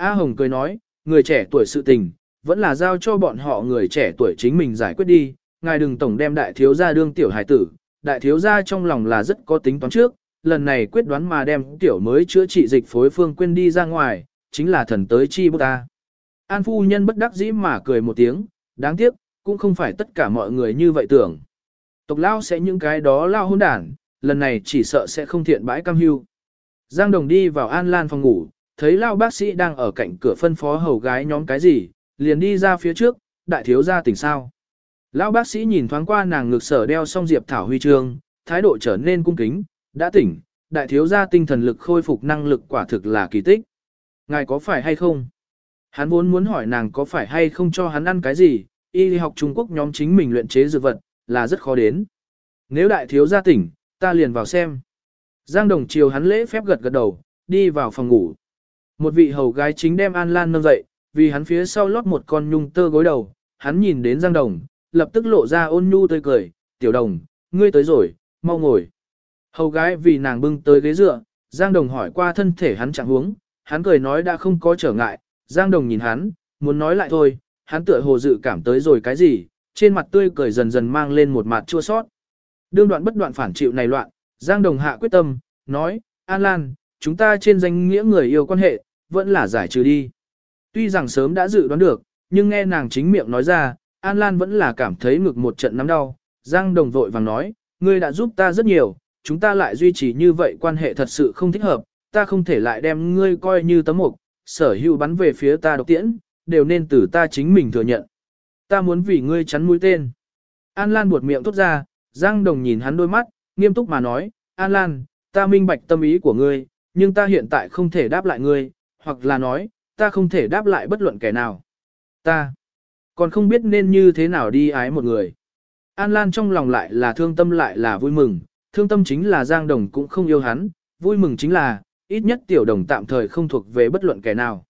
A Hồng cười nói, người trẻ tuổi sự tình, vẫn là giao cho bọn họ người trẻ tuổi chính mình giải quyết đi, ngài đừng tổng đem đại thiếu gia đương tiểu hải tử, đại thiếu gia trong lòng là rất có tính toán trước, lần này quyết đoán mà đem tiểu mới chữa trị dịch phối phương quên đi ra ngoài, chính là thần tới chi bút ta. An phu nhân bất đắc dĩ mà cười một tiếng, đáng tiếc, cũng không phải tất cả mọi người như vậy tưởng. Tộc lao sẽ những cái đó lao hôn đản, lần này chỉ sợ sẽ không thiện bãi cam hưu. Giang Đồng đi vào An Lan phòng ngủ, thấy lao bác sĩ đang ở cạnh cửa phân phó hầu gái nhóm cái gì, liền đi ra phía trước, đại thiếu gia tỉnh sao. Lão bác sĩ nhìn thoáng qua nàng ngực sở đeo xong diệp thảo huy chương, thái độ trở nên cung kính, đã tỉnh, đại thiếu gia tinh thần lực khôi phục năng lực quả thực là kỳ tích. Ngài có phải hay không? Hắn vốn muốn hỏi nàng có phải hay không cho hắn ăn cái gì, y học Trung Quốc nhóm chính mình luyện chế dược vật, là rất khó đến. Nếu đại thiếu gia tỉnh, ta liền vào xem. Giang Đồng chiều hắn lễ phép gật gật đầu, đi vào phòng ngủ. Một vị hầu gái chính đem An Lan nâng dậy, vì hắn phía sau lót một con nhung tơ gối đầu, hắn nhìn đến Giang Đồng, lập tức lộ ra ôn nhu tươi cười, tiểu đồng, ngươi tới rồi, mau ngồi. Hầu gái vì nàng bưng tới ghế dựa, Giang Đồng hỏi qua thân thể hắn trạng huống, hắn cười nói đã không có trở ngại, Giang Đồng nhìn hắn, muốn nói lại thôi, hắn tựa hồ dự cảm tới rồi cái gì, trên mặt tươi cười dần dần mang lên một mặt chua sót. Đương đoạn bất đoạn phản chịu này loạn, Giang Đồng hạ quyết tâm, nói, An Lan, chúng ta trên danh nghĩa người yêu quan hệ, vẫn là giải trừ đi. Tuy rằng sớm đã dự đoán được, nhưng nghe nàng chính miệng nói ra, An Lan vẫn là cảm thấy ngực một trận nắm đau. Giang Đồng vội vàng nói, ngươi đã giúp ta rất nhiều, chúng ta lại duy trì như vậy quan hệ thật sự không thích hợp, ta không thể lại đem ngươi coi như tấm mục, sở hữu bắn về phía ta độc tiễn, đều nên từ ta chính mình thừa nhận. Ta muốn vì ngươi chắn mũi tên. An Lan buột miệng tốt ra, Giang Đồng nhìn hắn đôi mắt, nghiêm túc mà nói, An Lan, ta minh bạch tâm ý của ngươi, nhưng ta hiện tại không thể đáp lại ngươi, hoặc là nói, ta không thể đáp lại bất luận kẻ nào. Ta còn không biết nên như thế nào đi ái một người. An Lan trong lòng lại là thương tâm lại là vui mừng, thương tâm chính là Giang Đồng cũng không yêu hắn, vui mừng chính là, ít nhất tiểu đồng tạm thời không thuộc về bất luận kẻ nào.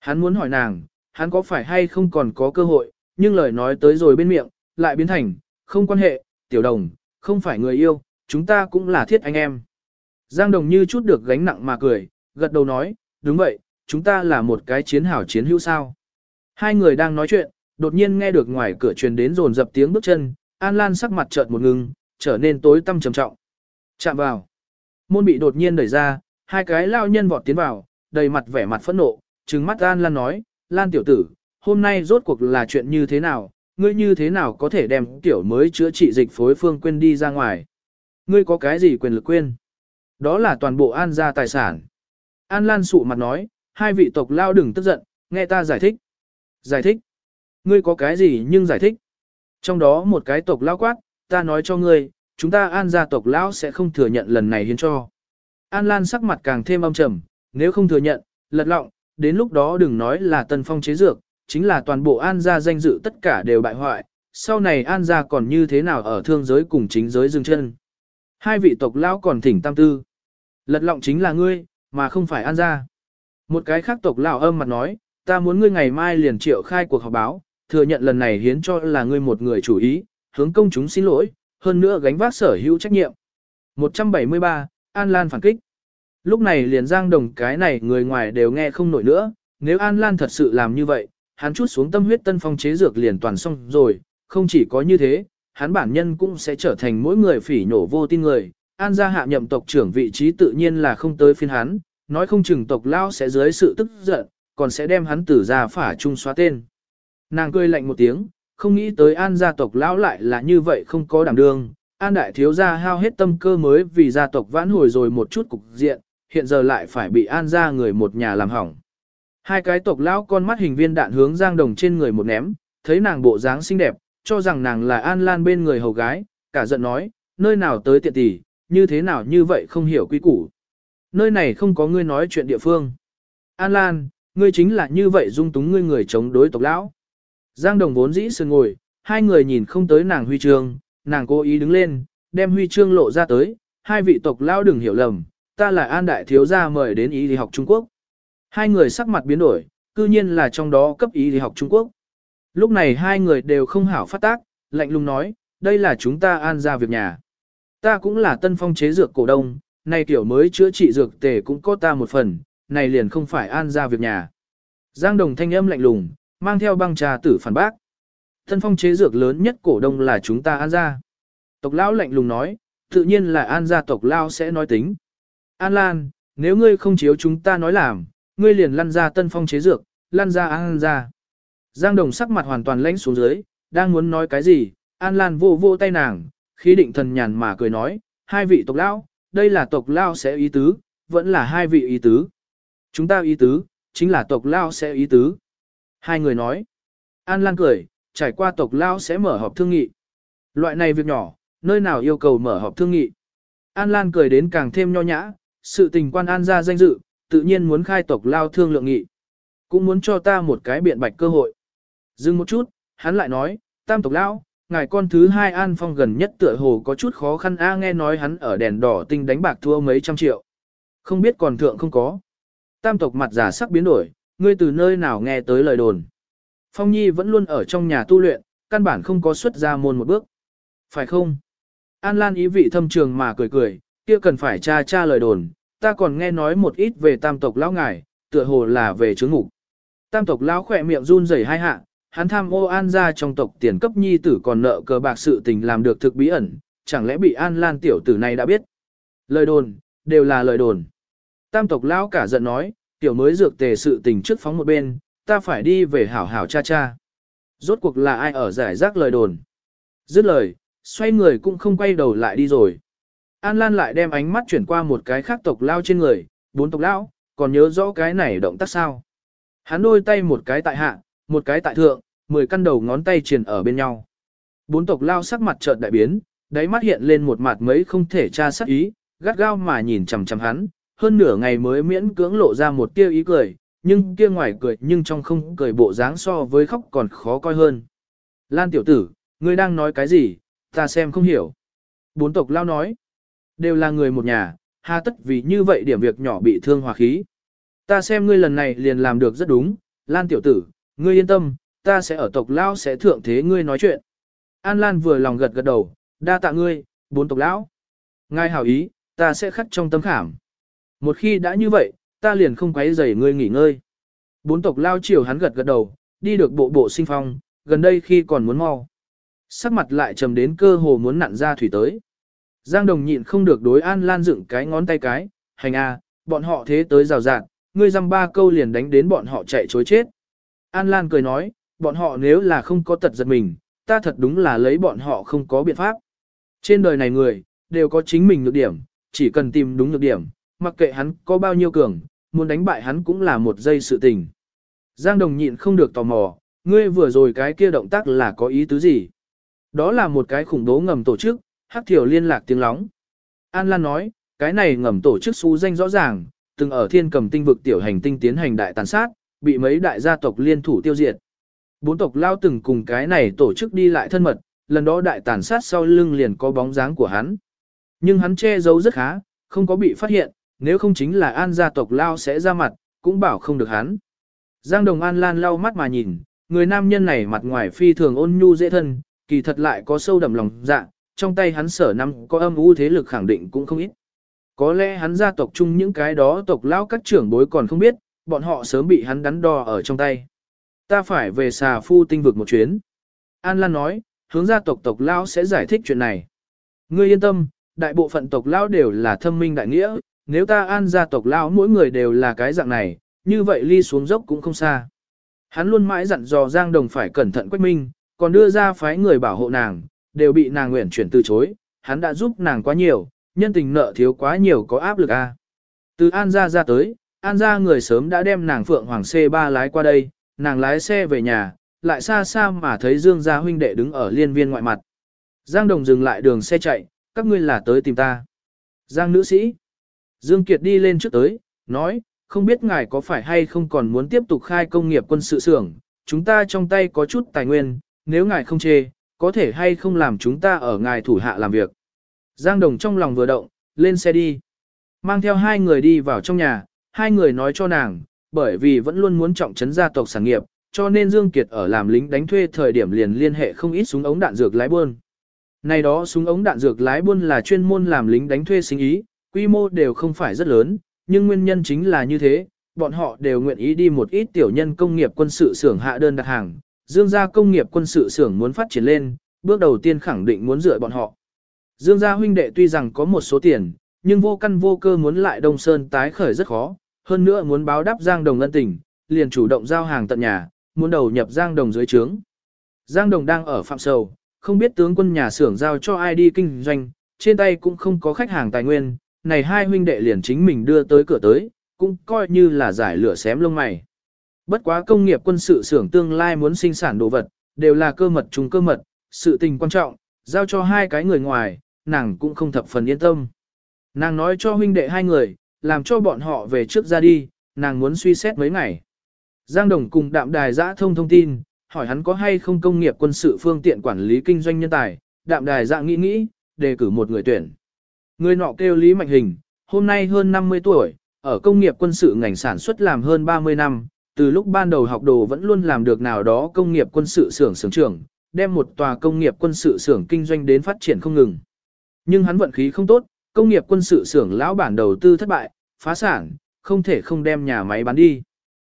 Hắn muốn hỏi nàng, hắn có phải hay không còn có cơ hội, nhưng lời nói tới rồi bên miệng, lại biến thành, không quan hệ, tiểu đồng, không phải người yêu, chúng ta cũng là thiết anh em. Giang Đồng như chút được gánh nặng mà cười, gật đầu nói, đúng vậy, chúng ta là một cái chiến hảo chiến hữu sao. Hai người đang nói chuyện, đột nhiên nghe được ngoài cửa truyền đến rồn dập tiếng bước chân, An Lan sắc mặt chợt một ngừng, trở nên tối tăm trầm trọng. Chạm vào. Môn bị đột nhiên đẩy ra, hai cái lao nhân vọt tiến vào, đầy mặt vẻ mặt phẫn nộ, trừng mắt An Lan nói, Lan tiểu tử, hôm nay rốt cuộc là chuyện như thế nào, ngươi như thế nào có thể đem tiểu mới chữa trị dịch phối phương quên đi ra ngoài. Ngươi có cái gì quyền lực quên? Đó là toàn bộ An gia tài sản. An Lan sụ mặt nói, hai vị tộc lao đừng tức giận, nghe ta giải thích. Giải thích? Ngươi có cái gì nhưng giải thích? Trong đó một cái tộc lao quát, ta nói cho ngươi, chúng ta An gia tộc lão sẽ không thừa nhận lần này hiến cho. An Lan sắc mặt càng thêm âm trầm, nếu không thừa nhận, lật lọng, đến lúc đó đừng nói là tân phong chế dược, chính là toàn bộ An gia danh dự tất cả đều bại hoại, sau này An gia còn như thế nào ở thương giới cùng chính giới dừng chân. Hai vị tộc lão còn thỉnh tam tư. Lật lọng chính là ngươi, mà không phải An gia. Một cái khác tộc lão âm mặt nói, ta muốn ngươi ngày mai liền triệu khai cuộc họp báo, thừa nhận lần này hiến cho là ngươi một người chủ ý, hướng công chúng xin lỗi, hơn nữa gánh vác sở hữu trách nhiệm. 173, An Lan phản kích. Lúc này liền giang đồng cái này người ngoài đều nghe không nổi nữa, nếu An Lan thật sự làm như vậy, hắn chút xuống tâm huyết tân phong chế dược liền toàn xong rồi, không chỉ có như thế, hắn bản nhân cũng sẽ trở thành mỗi người phỉ nổ vô tin người. An gia hạ nhậm tộc trưởng vị trí tự nhiên là không tới phiên hắn, nói không chừng tộc lao sẽ dưới sự tức giận, còn sẽ đem hắn tử ra phả trung xóa tên. Nàng cười lạnh một tiếng, không nghĩ tới an gia tộc lão lại là như vậy không có đảm đương. An đại thiếu gia hao hết tâm cơ mới vì gia tộc vãn hồi rồi một chút cục diện, hiện giờ lại phải bị an gia người một nhà làm hỏng. Hai cái tộc lão con mắt hình viên đạn hướng Giang Đồng trên người một ném, thấy nàng bộ dáng xinh đẹp, cho rằng nàng là An Lan bên người hầu gái, cả giận nói, nơi nào tới tiện tỷ, như thế nào như vậy không hiểu quy củ. Nơi này không có ngươi nói chuyện địa phương. An Lan, ngươi chính là như vậy dung túng ngươi người chống đối tộc lão. Giang Đồng vốn dĩ sườn ngồi, hai người nhìn không tới nàng huy chương, nàng cố ý đứng lên, đem huy chương lộ ra tới, hai vị tộc lão đừng hiểu lầm, ta là An Đại Thiếu Gia mời đến ý đi học Trung Quốc. Hai người sắc mặt biến đổi, cư nhiên là trong đó cấp ý đi học Trung Quốc. Lúc này hai người đều không hảo phát tác, lạnh lùng nói, đây là chúng ta an ra việc nhà. Ta cũng là tân phong chế dược cổ đông, này tiểu mới chữa trị dược tề cũng có ta một phần, này liền không phải an ra việc nhà. Giang đồng thanh âm lạnh lùng, mang theo băng trà tử phản bác. Tân phong chế dược lớn nhất cổ đông là chúng ta an ra. Tộc lão lạnh lùng nói, tự nhiên là an gia tộc lao sẽ nói tính. An Lan, nếu ngươi không chiếu chúng ta nói làm, ngươi liền lăn ra tân phong chế dược, lăn ra an ra. Giang Đồng sắc mặt hoàn toàn lãnh xuống dưới, đang muốn nói cái gì, An Lan vô vô tay nàng, khí định thần nhàn mà cười nói, hai vị tộc lão, đây là tộc lão sẽ ý tứ, vẫn là hai vị ý tứ. Chúng ta ý tứ, chính là tộc lão sẽ ý tứ. Hai người nói, An Lan cười, trải qua tộc lão sẽ mở họp thương nghị. Loại này việc nhỏ, nơi nào yêu cầu mở họp thương nghị. An Lan cười đến càng thêm nho nhã, sự tình quan An ra danh dự, tự nhiên muốn khai tộc lao thương lượng nghị. Cũng muốn cho ta một cái biện bạch cơ hội. Dừng một chút, hắn lại nói, tam tộc lão, ngài con thứ hai An Phong gần nhất tựa hồ có chút khó khăn a nghe nói hắn ở đèn đỏ tinh đánh bạc thua mấy trăm triệu. Không biết còn thượng không có. Tam tộc mặt giả sắc biến đổi, ngươi từ nơi nào nghe tới lời đồn. Phong Nhi vẫn luôn ở trong nhà tu luyện, căn bản không có xuất ra môn một bước. Phải không? An Lan ý vị thâm trường mà cười cười, kia cần phải tra tra lời đồn, ta còn nghe nói một ít về tam tộc lão ngài, tựa hồ là về chướng ngục. Tam tộc lão khỏe miệng run rẩy hai hạ, hắn tham ô an ra trong tộc tiền cấp nhi tử còn nợ cờ bạc sự tình làm được thực bí ẩn, chẳng lẽ bị an lan tiểu tử này đã biết. Lời đồn, đều là lời đồn. Tam tộc lão cả giận nói, tiểu mới dược tề sự tình trước phóng một bên, ta phải đi về hảo hảo cha cha. Rốt cuộc là ai ở giải rác lời đồn. Dứt lời, xoay người cũng không quay đầu lại đi rồi. An Lan lại đem ánh mắt chuyển qua một cái khác tộc lao trên người, bốn tộc lão, còn nhớ rõ cái này động tác sao. Hắn đôi tay một cái tại hạ, một cái tại thượng, mười căn đầu ngón tay triền ở bên nhau. Bốn tộc lao sắc mặt chợt đại biến, đáy mắt hiện lên một mặt mấy không thể tra sắc ý, gắt gao mà nhìn chằm chằm hắn, hơn nửa ngày mới miễn cưỡng lộ ra một tia ý cười, nhưng kia ngoài cười nhưng trong không cười bộ dáng so với khóc còn khó coi hơn. Lan tiểu tử, ngươi đang nói cái gì, ta xem không hiểu. Bốn tộc lao nói, đều là người một nhà, hà tất vì như vậy điểm việc nhỏ bị thương hòa khí. Ta xem ngươi lần này liền làm được rất đúng, Lan tiểu tử, ngươi yên tâm, ta sẽ ở tộc lão sẽ thượng thế ngươi nói chuyện. An Lan vừa lòng gật gật đầu, đa tạ ngươi, bốn tộc lão. Ngài hảo ý, ta sẽ khắc trong tâm khảm. Một khi đã như vậy, ta liền không quấy rầy ngươi nghỉ ngơi. Bốn tộc lao chiều hắn gật gật đầu, đi được bộ bộ sinh phong, gần đây khi còn muốn mau. Sắc mặt lại trầm đến cơ hồ muốn nặn ra thủy tới. Giang Đồng nhịn không được đối An Lan dựng cái ngón tay cái, hành a, bọn họ thế tới rào rạt, ngươi dăm ba câu liền đánh đến bọn họ chạy chối chết. An Lan cười nói, bọn họ nếu là không có tật giật mình, ta thật đúng là lấy bọn họ không có biện pháp. Trên đời này người, đều có chính mình nhược điểm, chỉ cần tìm đúng nhược điểm, mặc kệ hắn có bao nhiêu cường, muốn đánh bại hắn cũng là một giây sự tình. Giang Đồng nhịn không được tò mò, ngươi vừa rồi cái kia động tác là có ý tứ gì? Đó là một cái khủng bố ngầm tổ chức, hắc thiểu liên lạc tiếng lóng. An Lan nói, cái này ngầm tổ chức xú danh rõ ràng, từng ở thiên cầm tinh vực tiểu hành tinh tiến hành đại tàn sát, bị mấy đại gia tộc liên thủ tiêu diệt. Bốn tộc lao từng cùng cái này tổ chức đi lại thân mật, lần đó đại tàn sát sau lưng liền có bóng dáng của hắn. Nhưng hắn che giấu rất khá, không có bị phát hiện, nếu không chính là an gia tộc lao sẽ ra mặt, cũng bảo không được hắn. Giang Đồng An Lan lau mắt mà nhìn, người nam nhân này mặt ngoài phi thường ôn nhu dễ thân, kỳ thật lại có sâu đậm lòng dạ, trong tay hắn sở năm có âm u thế lực khẳng định cũng không ít. Có lẽ hắn gia tộc chung những cái đó tộc lão các trưởng bối còn không biết, bọn họ sớm bị hắn đắn đo ở trong tay. Ta phải về xà phu tinh vực một chuyến. An Lan nói, hướng gia tộc tộc lão sẽ giải thích chuyện này. Ngươi yên tâm, đại bộ phận tộc lão đều là thâm minh đại nghĩa, nếu ta an gia tộc lão mỗi người đều là cái dạng này, như vậy ly xuống dốc cũng không xa. Hắn luôn mãi dặn dò Giang Đồng phải cẩn thận quách minh, còn đưa ra phái người bảo hộ nàng, đều bị nàng nguyện chuyển từ chối, hắn đã giúp nàng quá nhiều, nhân tình nợ thiếu quá nhiều có áp lực a. Từ An gia ra tới, An gia người sớm đã đem nàng Phượng Hoàng C3 lái qua đây, nàng lái xe về nhà, lại xa xa mà thấy Dương gia huynh đệ đứng ở liên viên ngoại mặt. Giang Đồng dừng lại đường xe chạy, các ngươi là tới tìm ta. Giang nữ sĩ. Dương Kiệt đi lên trước tới, nói, không biết ngài có phải hay không còn muốn tiếp tục khai công nghiệp quân sự xưởng, chúng ta trong tay có chút tài nguyên, nếu ngài không chê, có thể hay không làm chúng ta ở ngài thủ hạ làm việc. Giang Đồng trong lòng vừa động, lên xe đi. Mang theo hai người đi vào trong nhà, hai người nói cho nàng, bởi vì vẫn luôn muốn trọng trấn gia tộc sản nghiệp, cho nên Dương Kiệt ở làm lính đánh thuê thời điểm liền liên hệ không ít súng ống đạn dược lái buôn. Này đó súng ống đạn dược lái buôn là chuyên môn làm lính đánh thuê sinh ý, quy mô đều không phải rất lớn, nhưng nguyên nhân chính là như thế, bọn họ đều nguyện ý đi một ít tiểu nhân công nghiệp quân sự xưởng hạ đơn đặt hàng. Dương gia công nghiệp quân sự xưởng muốn phát triển lên, bước đầu tiên khẳng định muốn dựa bọn họ. Dương gia huynh đệ tuy rằng có một số tiền, nhưng vô căn vô cơ muốn lại Đông Sơn tái khởi rất khó, hơn nữa muốn báo đáp Giang Đồng ân tình, liền chủ động giao hàng tận nhà, muốn đầu nhập Giang Đồng dưới trướng. Giang Đồng đang ở Phạm Sầu, không biết tướng quân nhà xưởng giao cho ai đi kinh doanh, trên tay cũng không có khách hàng tài nguyên, này hai huynh đệ liền chính mình đưa tới cửa tới, cũng coi như là giải lửa xém lông mày. Bất quá công nghiệp quân sự xưởng tương lai muốn sinh sản đồ vật, đều là cơ mật trùng cơ mật, sự tình quan trọng, giao cho hai cái người ngoài, nàng cũng không thập phần yên tâm. Nàng nói cho huynh đệ hai người, làm cho bọn họ về trước ra đi, nàng muốn suy xét mấy ngày. Giang Đồng cùng đạm đài giã thông thông tin, hỏi hắn có hay không công nghiệp quân sự phương tiện quản lý kinh doanh nhân tài, đạm đài giã nghĩ nghĩ, đề cử một người tuyển. Người nọ kêu Lý Mạnh Hình, hôm nay hơn 50 tuổi, ở công nghiệp quân sự ngành sản xuất làm hơn 30 năm, từ lúc ban đầu học đồ vẫn luôn làm được nào đó công nghiệp quân sự xưởng xưởng trưởng, đem một tòa công nghiệp quân sự xưởng kinh doanh đến phát triển không ngừng. Nhưng hắn vận khí không tốt, công nghiệp quân sự xưởng lão bản đầu tư thất bại, phá sản, không thể không đem nhà máy bán đi.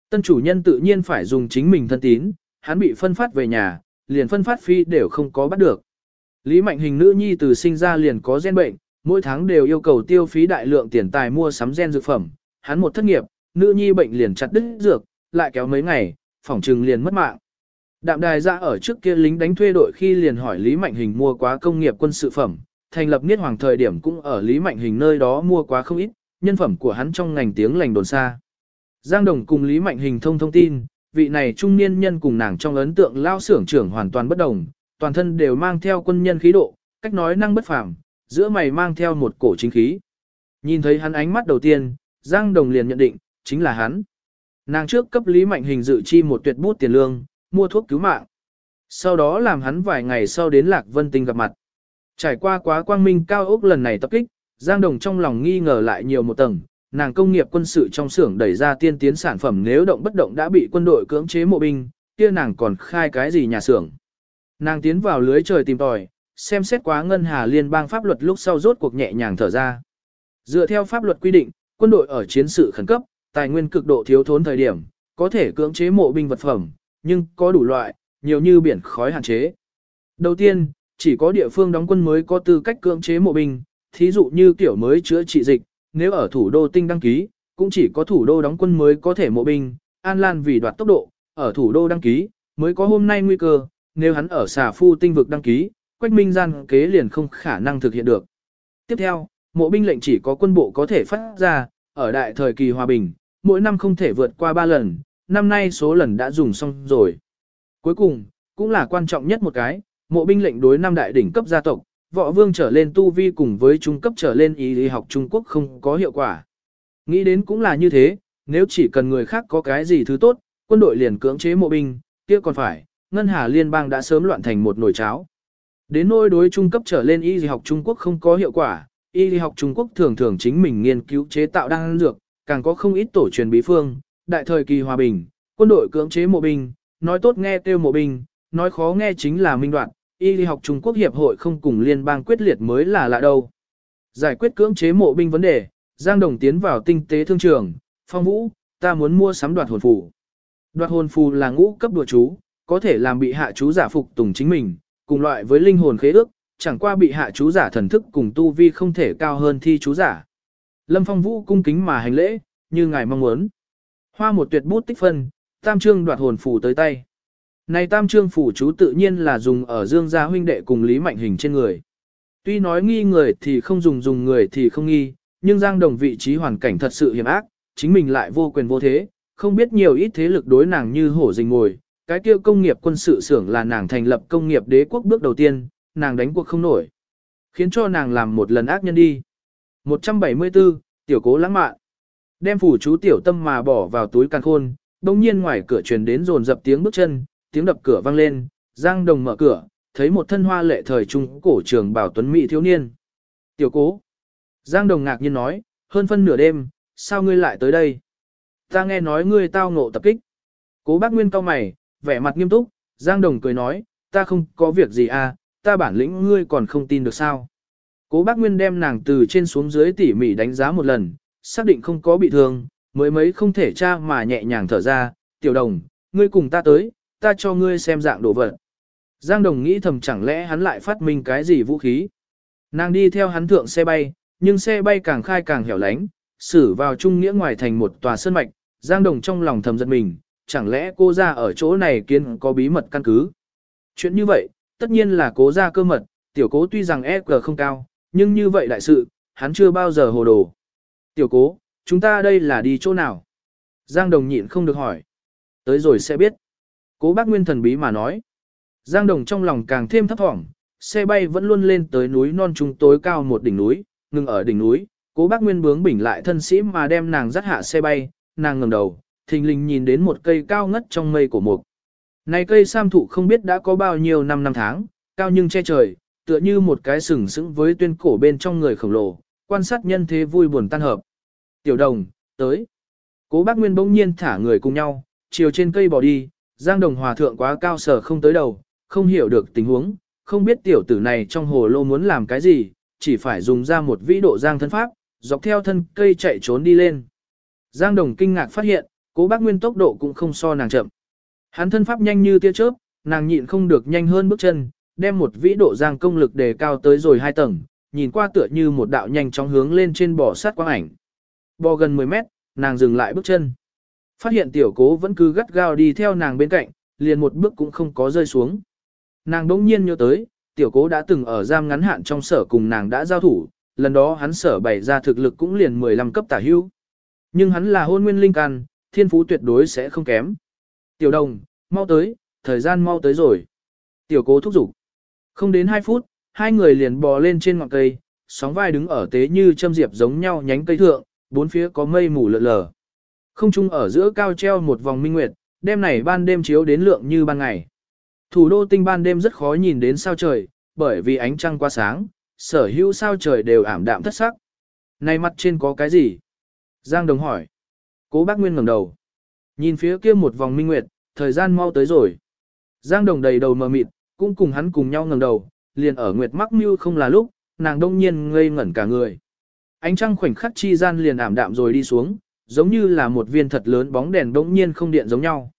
Tân chủ nhân tự nhiên phải dùng chính mình thân tín, hắn bị phân phát về nhà, liền phân phát phi đều không có bắt được. Lý Mạnh Hình nữ nhi từ sinh ra liền có gen bệnh, mỗi tháng đều yêu cầu tiêu phí đại lượng tiền tài mua sắm gen dược phẩm, hắn một thất nghiệp, nữ nhi bệnh liền chặt đứt dược, lại kéo mấy ngày, phỏng trừng liền mất mạng. Đạm đài ra ở trước kia lính đánh thuê đội khi liền hỏi Lý Mạnh Hình mua quá công nghiệp quân sự phẩm, thành lập niết hoàng thời điểm cũng ở Lý Mạnh Hình nơi đó mua quá không ít, nhân phẩm của hắn trong ngành tiếng lành đồn xa. Giang Đồng cùng Lý Mạnh Hình thông thông tin, vị này trung niên nhân cùng nàng trong ấn tượng lao xưởng trưởng hoàn toàn bất đồng, toàn thân đều mang theo quân nhân khí độ, cách nói năng bất phàm, giữa mày mang theo một cổ chính khí. Nhìn thấy hắn ánh mắt đầu tiên, Giang Đồng liền nhận định, chính là hắn. Nàng trước cấp Lý Mạnh Hình dự chi một tuyệt bút tiền lương, mua thuốc cứu mạng. Sau đó làm hắn vài ngày sau đến Lạc Vân Tinh gặp mặt. Trải qua quá quang minh cao ốc lần này tập kích, Giang Đồng trong lòng nghi ngờ lại nhiều một tầng, nàng công nghiệp quân sự trong xưởng đẩy ra tiên tiến sản phẩm nếu động bất động đã bị quân đội cưỡng chế mộ binh, kia nàng còn khai cái gì nhà xưởng. Nàng tiến vào lưới trời tìm tòi, xem xét quá ngân hà liên bang pháp luật lúc sau rốt cuộc nhẹ nhàng thở ra. Dựa theo pháp luật quy định, quân đội ở chiến sự khẩn cấp, tài nguyên cực độ thiếu thốn thời điểm, có thể cưỡng chế mộ binh vật phẩm, nhưng có đủ loại, nhiều như biển khói hạn chế. Đầu tiên, chỉ có địa phương đóng quân mới có tư cách cưỡng chế mộ binh, thí dụ như kiểu mới chữa trị dịch, nếu ở thủ đô tinh đăng ký, cũng chỉ có thủ đô đóng quân mới có thể mộ binh, An Lan vì đoạt tốc độ, ở thủ đô đăng ký, mới có hôm nay nguy cơ, nếu hắn ở xà phu tinh vực đăng ký, quách minh gian kế liền không khả năng thực hiện được. Tiếp theo, mộ binh lệnh chỉ có quân bộ có thể phát ra, ở đại thời kỳ hòa bình, mỗi năm không thể vượt qua 3 lần, năm nay số lần đã dùng xong rồi. Cuối cùng, cũng là quan trọng nhất một cái, mộ binh lệnh đối năm đại đỉnh cấp gia tộc, võ vương trở lên tu vi cùng với trung cấp trở lên y lý học Trung Quốc không có hiệu quả. Nghĩ đến cũng là như thế, nếu chỉ cần người khác có cái gì thứ tốt, quân đội liền cưỡng chế mộ binh, kia còn phải, ngân hà liên bang đã sớm loạn thành một nồi cháo. Đến nỗi đối trung cấp trở lên y học Trung Quốc không có hiệu quả, y học Trung Quốc thường thường chính mình nghiên cứu chế tạo đan dược, càng có không ít tổ truyền bí phương, đại thời kỳ hòa bình, quân đội cưỡng chế mộ binh, nói tốt nghe tiêu mộ binh, nói khó nghe chính là minh đoạn, y học Trung Quốc hiệp hội không cùng liên bang quyết liệt mới là lạ đâu. Giải quyết cưỡng chế mộ binh vấn đề, Giang Đồng tiến vào tinh tế thương trường, phong vũ, ta muốn mua sắm đoạt hồn phù. Đoạt hồn phù là ngũ cấp đùa chú, có thể làm bị hạ chú giả phục tùng chính mình, cùng loại với linh hồn khế ước, chẳng qua bị hạ chú giả thần thức cùng tu vi không thể cao hơn thi chú giả. Lâm Phong Vũ cung kính mà hành lễ, như ngài mong muốn. Hoa một tuyệt bút tích phân, tam trương đoạt hồn phù tới tay. Này tam trương phủ chú tự nhiên là dùng ở dương gia huynh đệ cùng Lý Mạnh Hình trên người. Tuy nói nghi người thì không dùng dùng người thì không nghi, nhưng Giang Đồng vị trí hoàn cảnh thật sự hiểm ác, chính mình lại vô quyền vô thế, không biết nhiều ít thế lực đối nàng như hổ rình ngồi. Cái kia công nghiệp quân sự xưởng là nàng thành lập công nghiệp đế quốc bước đầu tiên, nàng đánh cuộc không nổi. Khiến cho nàng làm một lần ác nhân đi. 174, tiểu cố lãng mạn. Đem phủ chú tiểu tâm mà bỏ vào túi càng khôn, đồng nhiên ngoài cửa truyền đến rồn dập tiếng bước chân, tiếng đập cửa vang lên, Giang Đồng mở cửa, thấy một thân hoa lệ thời trung cổ trường bảo tuấn mỹ thiếu niên. Tiểu cố. Giang Đồng ngạc nhiên nói, hơn phân nửa đêm, sao ngươi lại tới đây? Ta nghe nói ngươi tao ngộ tập kích. Cố bác Nguyên cao mày, vẻ mặt nghiêm túc, Giang Đồng cười nói, ta không có việc gì à, ta bản lĩnh ngươi còn không tin được sao. Cố bác Nguyên đem nàng từ trên xuống dưới tỉ mỉ đánh giá một lần, xác định không có bị thương, mới mấy không thể tra mà nhẹ nhàng thở ra, tiểu đồng, ngươi cùng ta tới, ta cho ngươi xem dạng đồ vật. Giang Đồng nghĩ thầm chẳng lẽ hắn lại phát minh cái gì vũ khí. Nàng đi theo hắn thượng xe bay, nhưng xe bay càng khai càng hẻo lánh, xử vào trung nghĩa ngoài thành một tòa sơn mạch, Giang Đồng trong lòng thầm giật mình, chẳng lẽ cô ra ở chỗ này kiến có bí mật căn cứ. Chuyện như vậy, tất nhiên là cố ra cơ mật, tiểu cố tuy rằng EQ không cao, nhưng như vậy đại sự, hắn chưa bao giờ hồ đồ. Tiểu cố, chúng ta đây là đi chỗ nào? Giang Đồng nhịn không được hỏi. Tới rồi sẽ biết. Cố bác Nguyên thần bí mà nói. Giang Đồng trong lòng càng thêm thấp thỏm, xe bay vẫn luôn lên tới núi non trung tối cao một đỉnh núi, ngừng ở đỉnh núi, cố bác Nguyên bướng bỉnh lại thân sĩ mà đem nàng dắt hạ xe bay, nàng ngẩng đầu, thình lình nhìn đến một cây cao ngất trong mây của mục. Này cây sam thụ không biết đã có bao nhiêu năm năm tháng, cao nhưng che trời, tựa như một cái sừng sững với tuyên cổ bên trong người khổng lồ, quan sát nhân thế vui buồn tan hợp. Tiểu đồng, tới. Cố bác Nguyên bỗng nhiên thả người cùng nhau, chiều trên cây bỏ đi, Giang Đồng Hòa Thượng quá cao sở không tới đầu, không hiểu được tình huống, không biết tiểu tử này trong hồ lô muốn làm cái gì, chỉ phải dùng ra một vĩ độ Giang thân pháp, dọc theo thân cây chạy trốn đi lên. Giang Đồng kinh ngạc phát hiện, cố bác Nguyên tốc độ cũng không so nàng chậm. Hắn thân pháp nhanh như tia chớp, nàng nhịn không được nhanh hơn bước chân, đem một vĩ độ Giang công lực đề cao tới rồi hai tầng, nhìn qua tựa như một đạo nhanh chóng hướng lên trên bò sát quang ảnh. Bò gần 10 mét, nàng dừng lại bước chân. Phát hiện tiểu cố vẫn cứ gắt gao đi theo nàng bên cạnh, liền một bước cũng không có rơi xuống. Nàng đỗng nhiên nhớ tới, tiểu cố đã từng ở giam ngắn hạn trong sở cùng nàng đã giao thủ, lần đó hắn sở bày ra thực lực cũng liền 15 cấp tả hưu. Nhưng hắn là hôn nguyên linh can, thiên phú tuyệt đối sẽ không kém. Tiểu đồng, mau tới, thời gian mau tới rồi. Tiểu cố thúc giục. Không đến 2 phút, hai người liền bò lên trên ngọn cây, sóng vai đứng ở tế như châm diệp giống nhau nhánh cây thượng, bốn phía có mây mù lợn lờ. Không trung ở giữa cao treo một vòng minh nguyệt, đêm này ban đêm chiếu đến lượng như ban ngày. Thủ đô tinh ban đêm rất khó nhìn đến sao trời, bởi vì ánh trăng quá sáng, sở hữu sao trời đều ảm đạm thất sắc. Này mặt trên có cái gì? Giang Đồng hỏi. Cố bác Nguyên ngẩng đầu. Nhìn phía kia một vòng minh nguyệt, thời gian mau tới rồi. Giang Đồng đầy đầu mờ mịt, cũng cùng hắn cùng nhau ngẩng đầu, liền ở nguyệt mắc mưu không là lúc, nàng đông nhiên ngây ngẩn cả người. Ánh trăng khoảnh khắc chi gian liền ảm đạm rồi đi xuống, giống như là một viên thật lớn bóng đèn bỗng nhiên không điện giống nhau.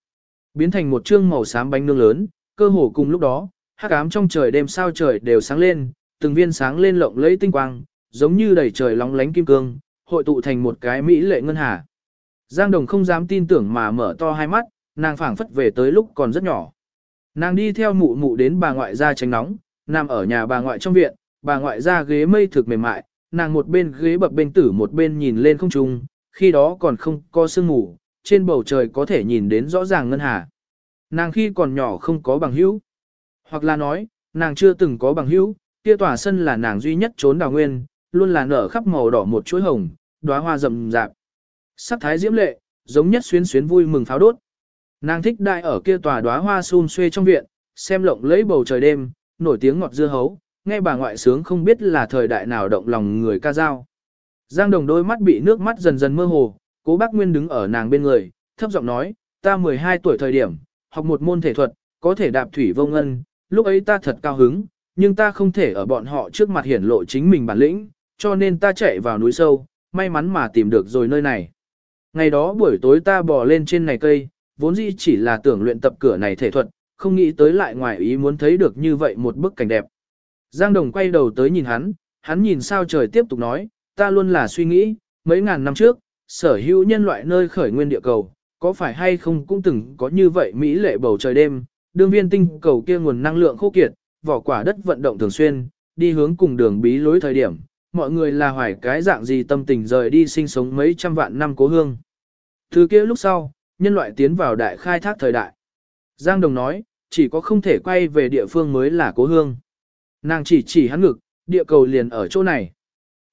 Biến thành một chương màu xám bánh nướng lớn, cơ hồ cùng lúc đó, hắc ám trong trời đêm sao trời đều sáng lên, từng viên sáng lên lộng lẫy tinh quang, giống như đầy trời lóng lánh kim cương, hội tụ thành một cái mỹ lệ ngân hà. Giang Đồng không dám tin tưởng mà mở to hai mắt, nàng phảng phất về tới lúc còn rất nhỏ. Nàng đi theo mụ mụ đến bà ngoại ra tránh nóng, nằm ở nhà bà ngoại trong viện, bà ngoại ra ghế mây thực mềm mại, nàng một bên ghế bập bên tử một bên nhìn lên không trung, khi đó còn không có sương mù, trên bầu trời có thể nhìn đến rõ ràng ngân hà. Nàng khi còn nhỏ không có bằng hữu, hoặc là nói, nàng chưa từng có bằng hữu, kia tòa sân là nàng duy nhất trốn đào nguyên, luôn là nở khắp màu đỏ một chuỗi hồng, đóa hoa rậm rạp. Sắc thái diễm lệ, giống nhất xuyến xuyến vui mừng pháo đốt. Nàng thích đại ở kia tòa đóa hoa sum xuê trong viện, xem lộng lấy bầu trời đêm, nổi tiếng ngọt dưa hấu, nghe bà ngoại sướng không biết là thời đại nào động lòng người ca dao. Giang Đồng đôi mắt bị nước mắt dần dần mơ hồ, cố bác Nguyên đứng ở nàng bên người, thấp giọng nói, ta 12 tuổi thời điểm, học một môn thể thuật, có thể đạp thủy vô ngân, lúc ấy ta thật cao hứng, nhưng ta không thể ở bọn họ trước mặt hiển lộ chính mình bản lĩnh, cho nên ta chạy vào núi sâu, may mắn mà tìm được rồi nơi này. Ngày đó buổi tối ta bò lên trên này cây, vốn dĩ chỉ là tưởng luyện tập cửa này thể thuật, không nghĩ tới lại ngoài ý muốn thấy được như vậy một bức cảnh đẹp. Giang Đồng quay đầu tới nhìn hắn, hắn nhìn sao trời tiếp tục nói, ta luôn là suy nghĩ, mấy ngàn năm trước, sở hữu nhân loại nơi khởi nguyên địa cầu, có phải hay không cũng từng có như vậy mỹ lệ bầu trời đêm, đương viên tinh cầu kia nguồn năng lượng khô kiệt, vỏ quả đất vận động thường xuyên, đi hướng cùng đường bí lối thời điểm, mọi người là hoài cái dạng gì tâm tình rời đi sinh sống mấy trăm vạn năm cố hương. Thứ kia lúc sau, nhân loại tiến vào đại khai thác thời đại. Giang Đồng nói, chỉ có không thể quay về địa phương mới là cố hương. Nàng chỉ chỉ hắn ngực, địa cầu liền ở chỗ này.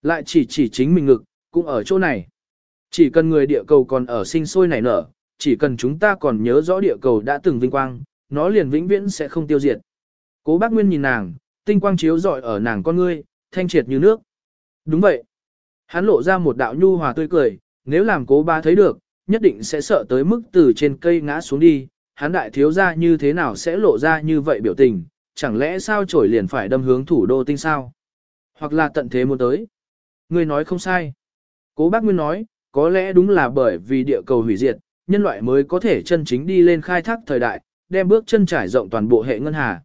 Lại chỉ chỉ chính mình ngực, cũng ở chỗ này. Chỉ cần người địa cầu còn ở sinh sôi nảy nở, chỉ cần chúng ta còn nhớ rõ địa cầu đã từng vinh quang, nó liền vĩnh viễn sẽ không tiêu diệt. Cố bác Nguyên nhìn nàng, tinh quang chiếu rọi ở nàng con ngươi, thanh triệt như nước. Đúng vậy. Hắn lộ ra một đạo nhu hòa tươi cười, nếu làm cố ba thấy được, nhất định sẽ sợ tới mức từ trên cây ngã xuống đi. Hắn đại thiếu ra như thế nào sẽ lộ ra như vậy biểu tình, chẳng lẽ sao trổi liền phải đâm hướng thủ đô tinh sao? Hoặc là tận thế muốn tới. Người nói không sai. Cố bác Nguyên nói, có lẽ đúng là bởi vì địa cầu hủy diệt, nhân loại mới có thể chân chính đi lên khai thác thời đại, đem bước chân trải rộng toàn bộ hệ ngân hà.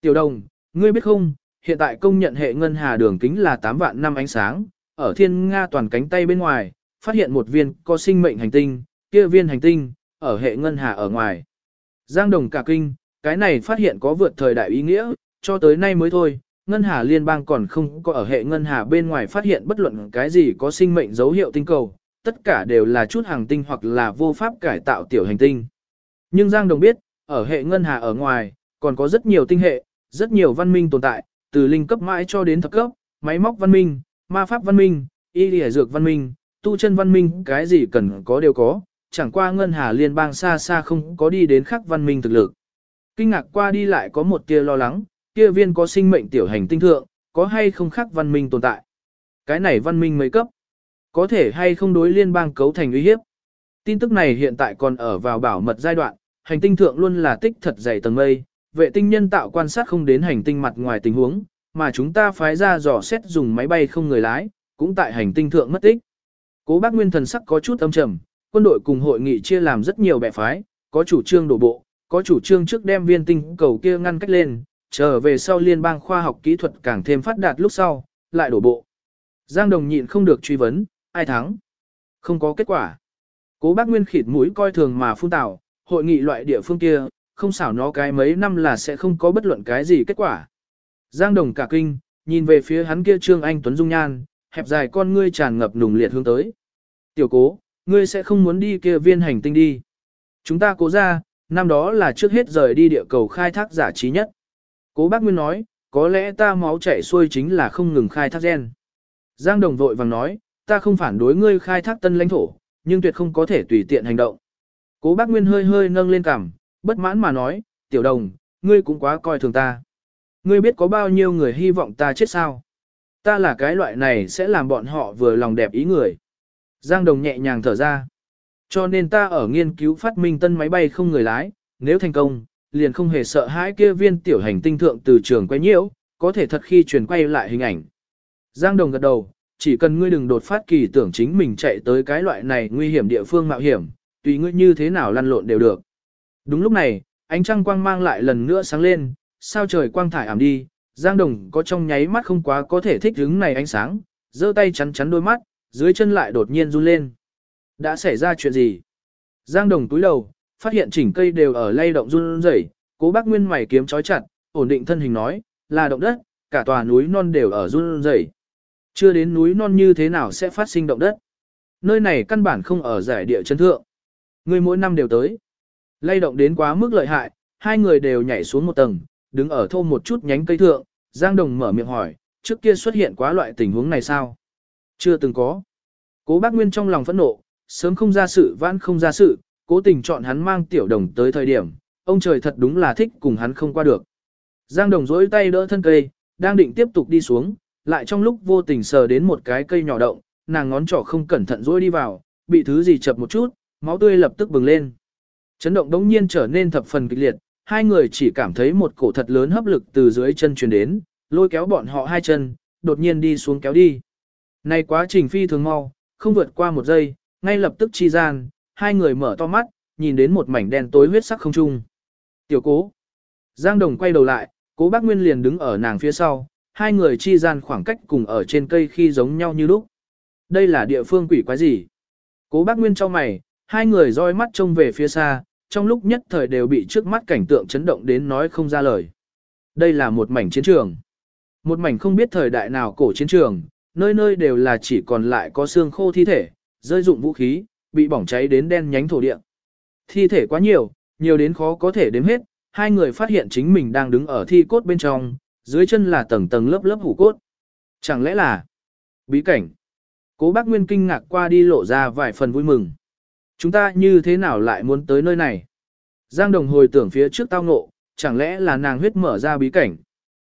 Tiểu đồng, ngươi biết không, hiện tại công nhận hệ ngân hà đường kính là 8 vạn năm ánh sáng, ở thiên Nga toàn cánh tay bên ngoài, phát hiện một viên có sinh mệnh hành tinh, kia viên hành tinh, ở hệ ngân hà ở ngoài. Giang đồng cả kinh, cái này phát hiện có vượt thời đại ý nghĩa, cho tới nay mới thôi, ngân hà liên bang còn không có ở hệ ngân hà bên ngoài phát hiện bất luận cái gì có sinh mệnh dấu hiệu tinh cầu, tất cả đều là chút hàng tinh hoặc là vô pháp cải tạo tiểu hành tinh. Nhưng Giang Đồng biết, ở hệ ngân hà ở ngoài, còn có rất nhiều tinh hệ, rất nhiều văn minh tồn tại, từ linh cấp mãi cho đến thập cấp, máy móc văn minh, ma pháp văn minh, y lìa dược văn minh, tu chân văn minh, cái gì cần có đều có, chẳng qua ngân hà liên bang xa xa không có đi đến khắc văn minh thực lực. Kinh ngạc qua đi lại có một tia lo lắng, kia viên có sinh mệnh tiểu hành tinh thượng, có hay không khác văn minh tồn tại. Cái này văn minh mấy cấp, có thể hay không đối liên bang cấu thành uy hiếp. Tin tức này hiện tại còn ở vào bảo mật giai đoạn, hành tinh thượng luôn là tích thật dày tầng mây, vệ tinh nhân tạo quan sát không đến hành tinh mặt ngoài tình huống, mà chúng ta phái ra dò xét dùng máy bay không người lái, cũng tại hành tinh thượng mất tích. Cố bác Nguyên thần sắc có chút âm trầm, quân đội cùng hội nghị chia làm rất nhiều bè phái, có chủ trương đổ bộ, có chủ trương trước đem viên tinh cầu kia ngăn cách lên, trở về sau liên bang khoa học kỹ thuật càng thêm phát đạt lúc sau, lại đổ bộ. Giang Đồng nhịn không được truy vấn, ai thắng? Không có kết quả. Cố bác Nguyên khịt mũi coi thường mà phun tảo, hội nghị loại địa phương kia, không xảo nó cái mấy năm là sẽ không có bất luận cái gì kết quả. Giang Đồng cả kinh, nhìn về phía hắn kia Trương Anh Tuấn Dung Nhan, hẹp dài con ngươi tràn ngập nùng liệt hướng tới. Tiểu cố, ngươi sẽ không muốn đi kia viên hành tinh đi. Chúng ta cố ra, năm đó là trước hết rời đi địa cầu khai thác giả trí nhất. Cố bác Nguyên nói, có lẽ ta máu chảy xuôi chính là không ngừng khai thác gen. Giang Đồng vội vàng nói, ta không phản đối ngươi khai thác tân lãnh thổ, nhưng tuyệt không có thể tùy tiện hành động. Cố bác Nguyên hơi hơi nâng lên cằm, bất mãn mà nói, tiểu đồng, ngươi cũng quá coi thường ta. Ngươi biết có bao nhiêu người hy vọng ta chết sao? Ta là cái loại này sẽ làm bọn họ vừa lòng đẹp ý người. Giang đồng nhẹ nhàng thở ra. Cho nên ta ở nghiên cứu phát minh tân máy bay không người lái, nếu thành công, liền không hề sợ hãi kia viên tiểu hành tinh thượng từ trường quay nhiễu, có thể thật khi truyền quay lại hình ảnh. Giang đồng gật đầu, chỉ cần ngươi đừng đột phát kỳ tưởng chính mình chạy tới cái loại này nguy hiểm địa phương mạo hiểm, tùy ngươi như thế nào lăn lộn đều được. Đúng lúc này, ánh trăng quang mang lại lần nữa sáng lên, sao trời quang thải ảm đi, Giang Đồng có trong nháy mắt không quá có thể thích hứng này ánh sáng, giơ tay chắn chắn đôi mắt, dưới chân lại đột nhiên run lên. Đã xảy ra chuyện gì? Giang Đồng túi đầu, phát hiện chỉnh cây đều ở lay động run rẩy, cố bác Nguyên mày kiếm chói chặt, ổn định thân hình nói, là động đất, cả tòa núi non đều ở run rẩy. Chưa đến núi non như thế nào sẽ phát sinh động đất. Nơi này căn bản không ở giải địa chân thượng. Người mỗi năm đều tới. Lay động đến quá mức lợi hại, hai người đều nhảy xuống một tầng, đứng ở thô một chút nhánh cây thượng, Giang Đồng mở miệng hỏi, trước kia xuất hiện quá loại tình huống này sao? Chưa từng có. Cố bác Nguyên trong lòng phẫn nộ, sớm không ra sự vãn không ra sự, cố tình chọn hắn mang tiểu đồng tới thời điểm, ông trời thật đúng là thích cùng hắn không qua được. Giang Đồng dối tay đỡ thân cây, đang định tiếp tục đi xuống, lại trong lúc vô tình sờ đến một cái cây nhỏ động, nàng ngón trỏ không cẩn thận dối đi vào, bị thứ gì chập một chút, máu tươi lập tức bừng lên. Chấn động đống nhiên trở nên thập phần kịch liệt, hai người chỉ cảm thấy một cổ thật lớn hấp lực từ dưới chân truyền đến, lôi kéo bọn họ hai chân, đột nhiên đi xuống kéo đi. Này quá trình phi thường mau, không vượt qua một giây, ngay lập tức chi gian, hai người mở to mắt, nhìn đến một mảnh đen tối huyết sắc không trung. Tiểu cố. Giang Đồng quay đầu lại, cố bác Nguyên liền đứng ở nàng phía sau, hai người chi gian khoảng cách cùng ở trên cây khi giống nhau như lúc. Đây là địa phương quỷ quái gì? Cố bác Nguyên cho mày, hai người roi mắt trông về phía xa, trong lúc nhất thời đều bị trước mắt cảnh tượng chấn động đến nói không ra lời. Đây là một mảnh chiến trường. Một mảnh không biết thời đại nào cổ chiến trường, nơi nơi đều là chỉ còn lại có xương khô thi thể, rơi dụng vũ khí, bị bỏng cháy đến đen nhánh thổ địa. Thi thể quá nhiều, nhiều đến khó có thể đếm hết, hai người phát hiện chính mình đang đứng ở thi cốt bên trong, dưới chân là tầng tầng lớp lớp hủ cốt. Chẳng lẽ là bí cảnh? Cố bác Nguyên kinh ngạc qua đi lộ ra vài phần vui mừng. Chúng ta như thế nào lại muốn tới nơi này? Giang Đồng hồi tưởng phía trước tao ngộ, chẳng lẽ là nàng huyết mở ra bí cảnh?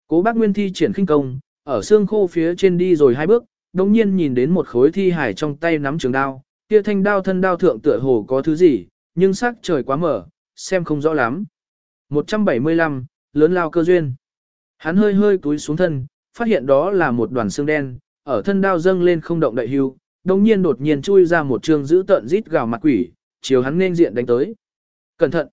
Cố bác Nguyên thi triển khinh công, ở xương khô phía trên đi rồi hai bước, đồng nhiên nhìn đến một khối thi hải trong tay nắm trường đao, kia thanh đao thân đao thượng tựa hồ có thứ gì, nhưng sắc trời quá mở, xem không rõ lắm. 175, lớn lao cơ duyên. Hắn hơi hơi túi xuống thân, phát hiện đó là một đoàn xương đen, ở thân đao dâng lên không động đậy hưu, đồng nhiên đột nhiên chui ra một trường giữ tận rít gào mặt quỷ, chiều hắn nên diện đánh tới. Cẩn thận!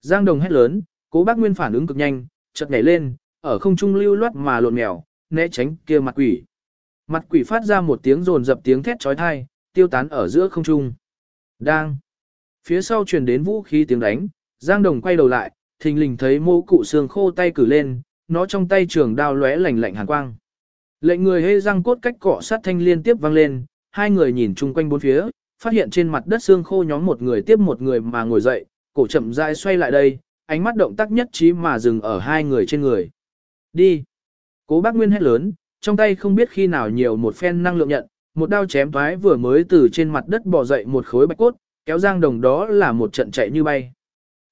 Giang đồng hét lớn, cố bác Nguyên phản ứng cực nhanh, chợt nhảy lên, ở không trung lưu loát mà lộn mèo, né tránh kia mặt quỷ. Mặt quỷ phát ra một tiếng rồn dập tiếng thét chói tai, tiêu tán ở giữa không trung. Đang! Phía sau truyền đến vũ khí tiếng đánh, Giang đồng quay đầu lại, thình lình thấy mô cụ xương khô tay cử lên, nó trong tay trường đao lóe lạnh lạnh hàn quang. Lệnh người hê răng cốt cách cọ sát thanh liên tiếp vang lên, hai người nhìn chung quanh bốn phía, phát hiện trên mặt đất xương khô nhóm một người tiếp một người mà ngồi dậy, cổ chậm rãi xoay lại đây, ánh mắt động tác nhất trí mà dừng ở hai người trên người. Đi! Cố bác Nguyên hét lớn, trong tay không biết khi nào nhiều một phen năng lượng nhận, một đao chém thoái vừa mới từ trên mặt đất bò dậy một khối bạch cốt, kéo giang đồng đó là một trận chạy như bay.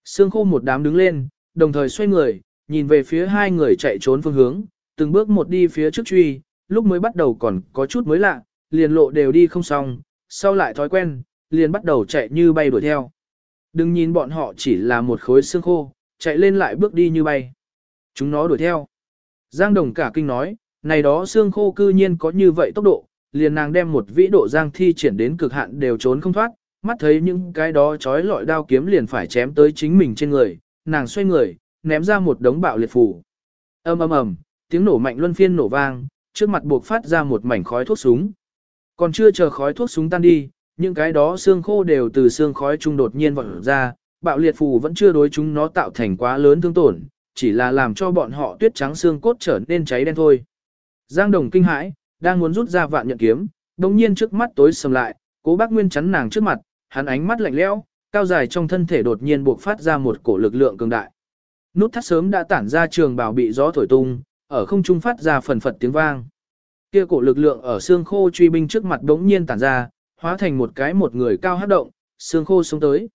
Sương khô một đám đứng lên, đồng thời xoay người, nhìn về phía hai người chạy trốn phương hướng, từng bước một đi phía trước truy, lúc mới bắt đầu còn có chút mới lạ, liền lộ đều đi không xong, sau lại thói quen, liền bắt đầu chạy như bay đuổi theo. Đừng nhìn bọn họ chỉ là một khối xương khô, chạy lên lại bước đi như bay. Chúng nó đuổi theo. Giang Đồng cả kinh nói, này đó xương khô cư nhiên có như vậy tốc độ, liền nàng đem một vĩ độ giang thi triển đến cực hạn đều trốn không thoát, mắt thấy những cái đó trói lọi đao kiếm liền phải chém tới chính mình trên người, nàng xoay người, ném ra một đống bạo liệt phủ. Ầm ầm ầm, tiếng nổ mạnh luân phiên nổ vang, trước mặt buộc phát ra một mảnh khói thuốc súng. Còn chưa chờ khói thuốc súng tan đi, những cái đó xương khô đều từ xương khói trung đột nhiên vọt ra, bạo liệt phù vẫn chưa đối chúng nó tạo thành quá lớn thương tổn, chỉ là làm cho bọn họ tuyết trắng xương cốt trở nên cháy đen thôi. Giang Đồng kinh hãi, đang muốn rút ra vạn nhận kiếm, đồng nhiên trước mắt tối sầm lại, cố bác Nguyên chắn nàng trước mặt, hắn ánh mắt lạnh lẽo, cao dài trong thân thể đột nhiên buộc phát ra một cổ lực lượng cường đại. Nút thắt sớm đã tản ra trường bào bị gió thổi tung, ở không trung phát ra phần phật tiếng vang. Kia cổ lực lượng ở xương khô truy binh trước mặt đống nhiên tản ra, hóa thành một cái một người cao hắc động, xương khô xuống tới.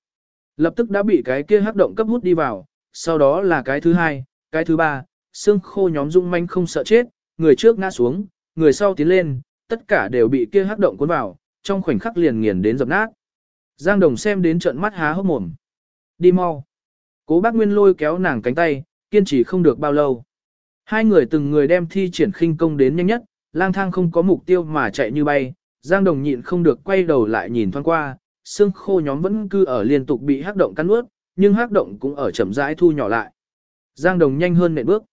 Lập tức đã bị cái kia hấp động cấp hút đi vào, sau đó là cái thứ hai, cái thứ ba, xương khô nhóm dung manh không sợ chết, người trước ngã xuống, người sau tiến lên, tất cả đều bị kia hắc động cuốn vào, trong khoảnh khắc liền nghiền đến dập nát. Giang Đồng xem đến trận mắt há hốc mồm. Đi mau. Cố bác Nguyên lôi kéo nàng cánh tay, kiên trì không được bao lâu. Hai người từng người đem thi triển khinh công đến nhanh nhất, lang thang không có mục tiêu mà chạy như bay. Giang Đồng nhịn không được quay đầu lại nhìn thoáng qua, xương khô nhóm vẫn cư ở liên tục bị hắc động cắn ướt, nhưng hắc động cũng ở chậm rãi thu nhỏ lại. Giang Đồng nhanh hơn nện bước.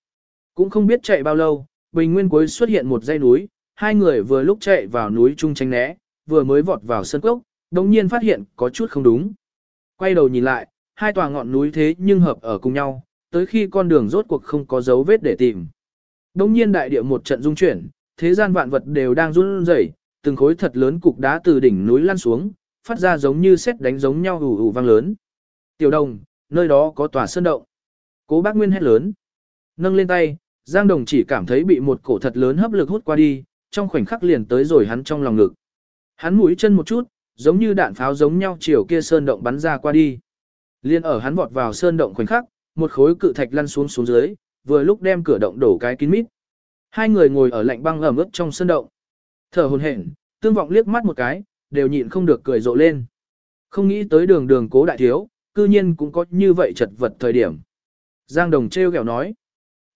Cũng không biết chạy bao lâu, bình nguyên cuối xuất hiện một dãy núi, hai người vừa lúc chạy vào núi trung tránh né, vừa mới vọt vào sân cốc, đồng nhiên phát hiện có chút không đúng. Quay đầu nhìn lại, hai tòa ngọn núi thế nhưng hợp ở cùng nhau, tới khi con đường rốt cuộc không có dấu vết để tìm. Đồng nhiên đại địa một trận rung chuyển, thế gian vạn vật đều đang run rẩy, từng khối thật lớn cục đá từ đỉnh núi lăn xuống, phát ra giống như sét đánh giống nhau ủ ủ vang lớn. Tiểu đồng, nơi đó có tòa sơn động. Cố bác Nguyên hét lớn. Nâng lên tay, Giang Đồng chỉ cảm thấy bị một cổ thật lớn hấp lực hút qua đi, trong khoảnh khắc liền tới rồi hắn trong lòng ngực. Hắn mũi chân một chút, giống như đạn pháo giống nhau chiều kia sơn động bắn ra qua đi. Liên ở hắn vọt vào sơn động khoảnh khắc, một khối cự thạch lăn xuống xuống dưới, vừa lúc đem cửa động đổ cái kín mít. Hai người ngồi ở lạnh băng ẩm ướt trong sơn động. Thở hồn hển, tương vọng liếc mắt một cái, đều nhịn không được cười rộ lên. Không nghĩ tới đường đường cố đại thiếu, cư nhiên cũng có như vậy chật vật thời điểm. Giang Đồng treo kẹo nói.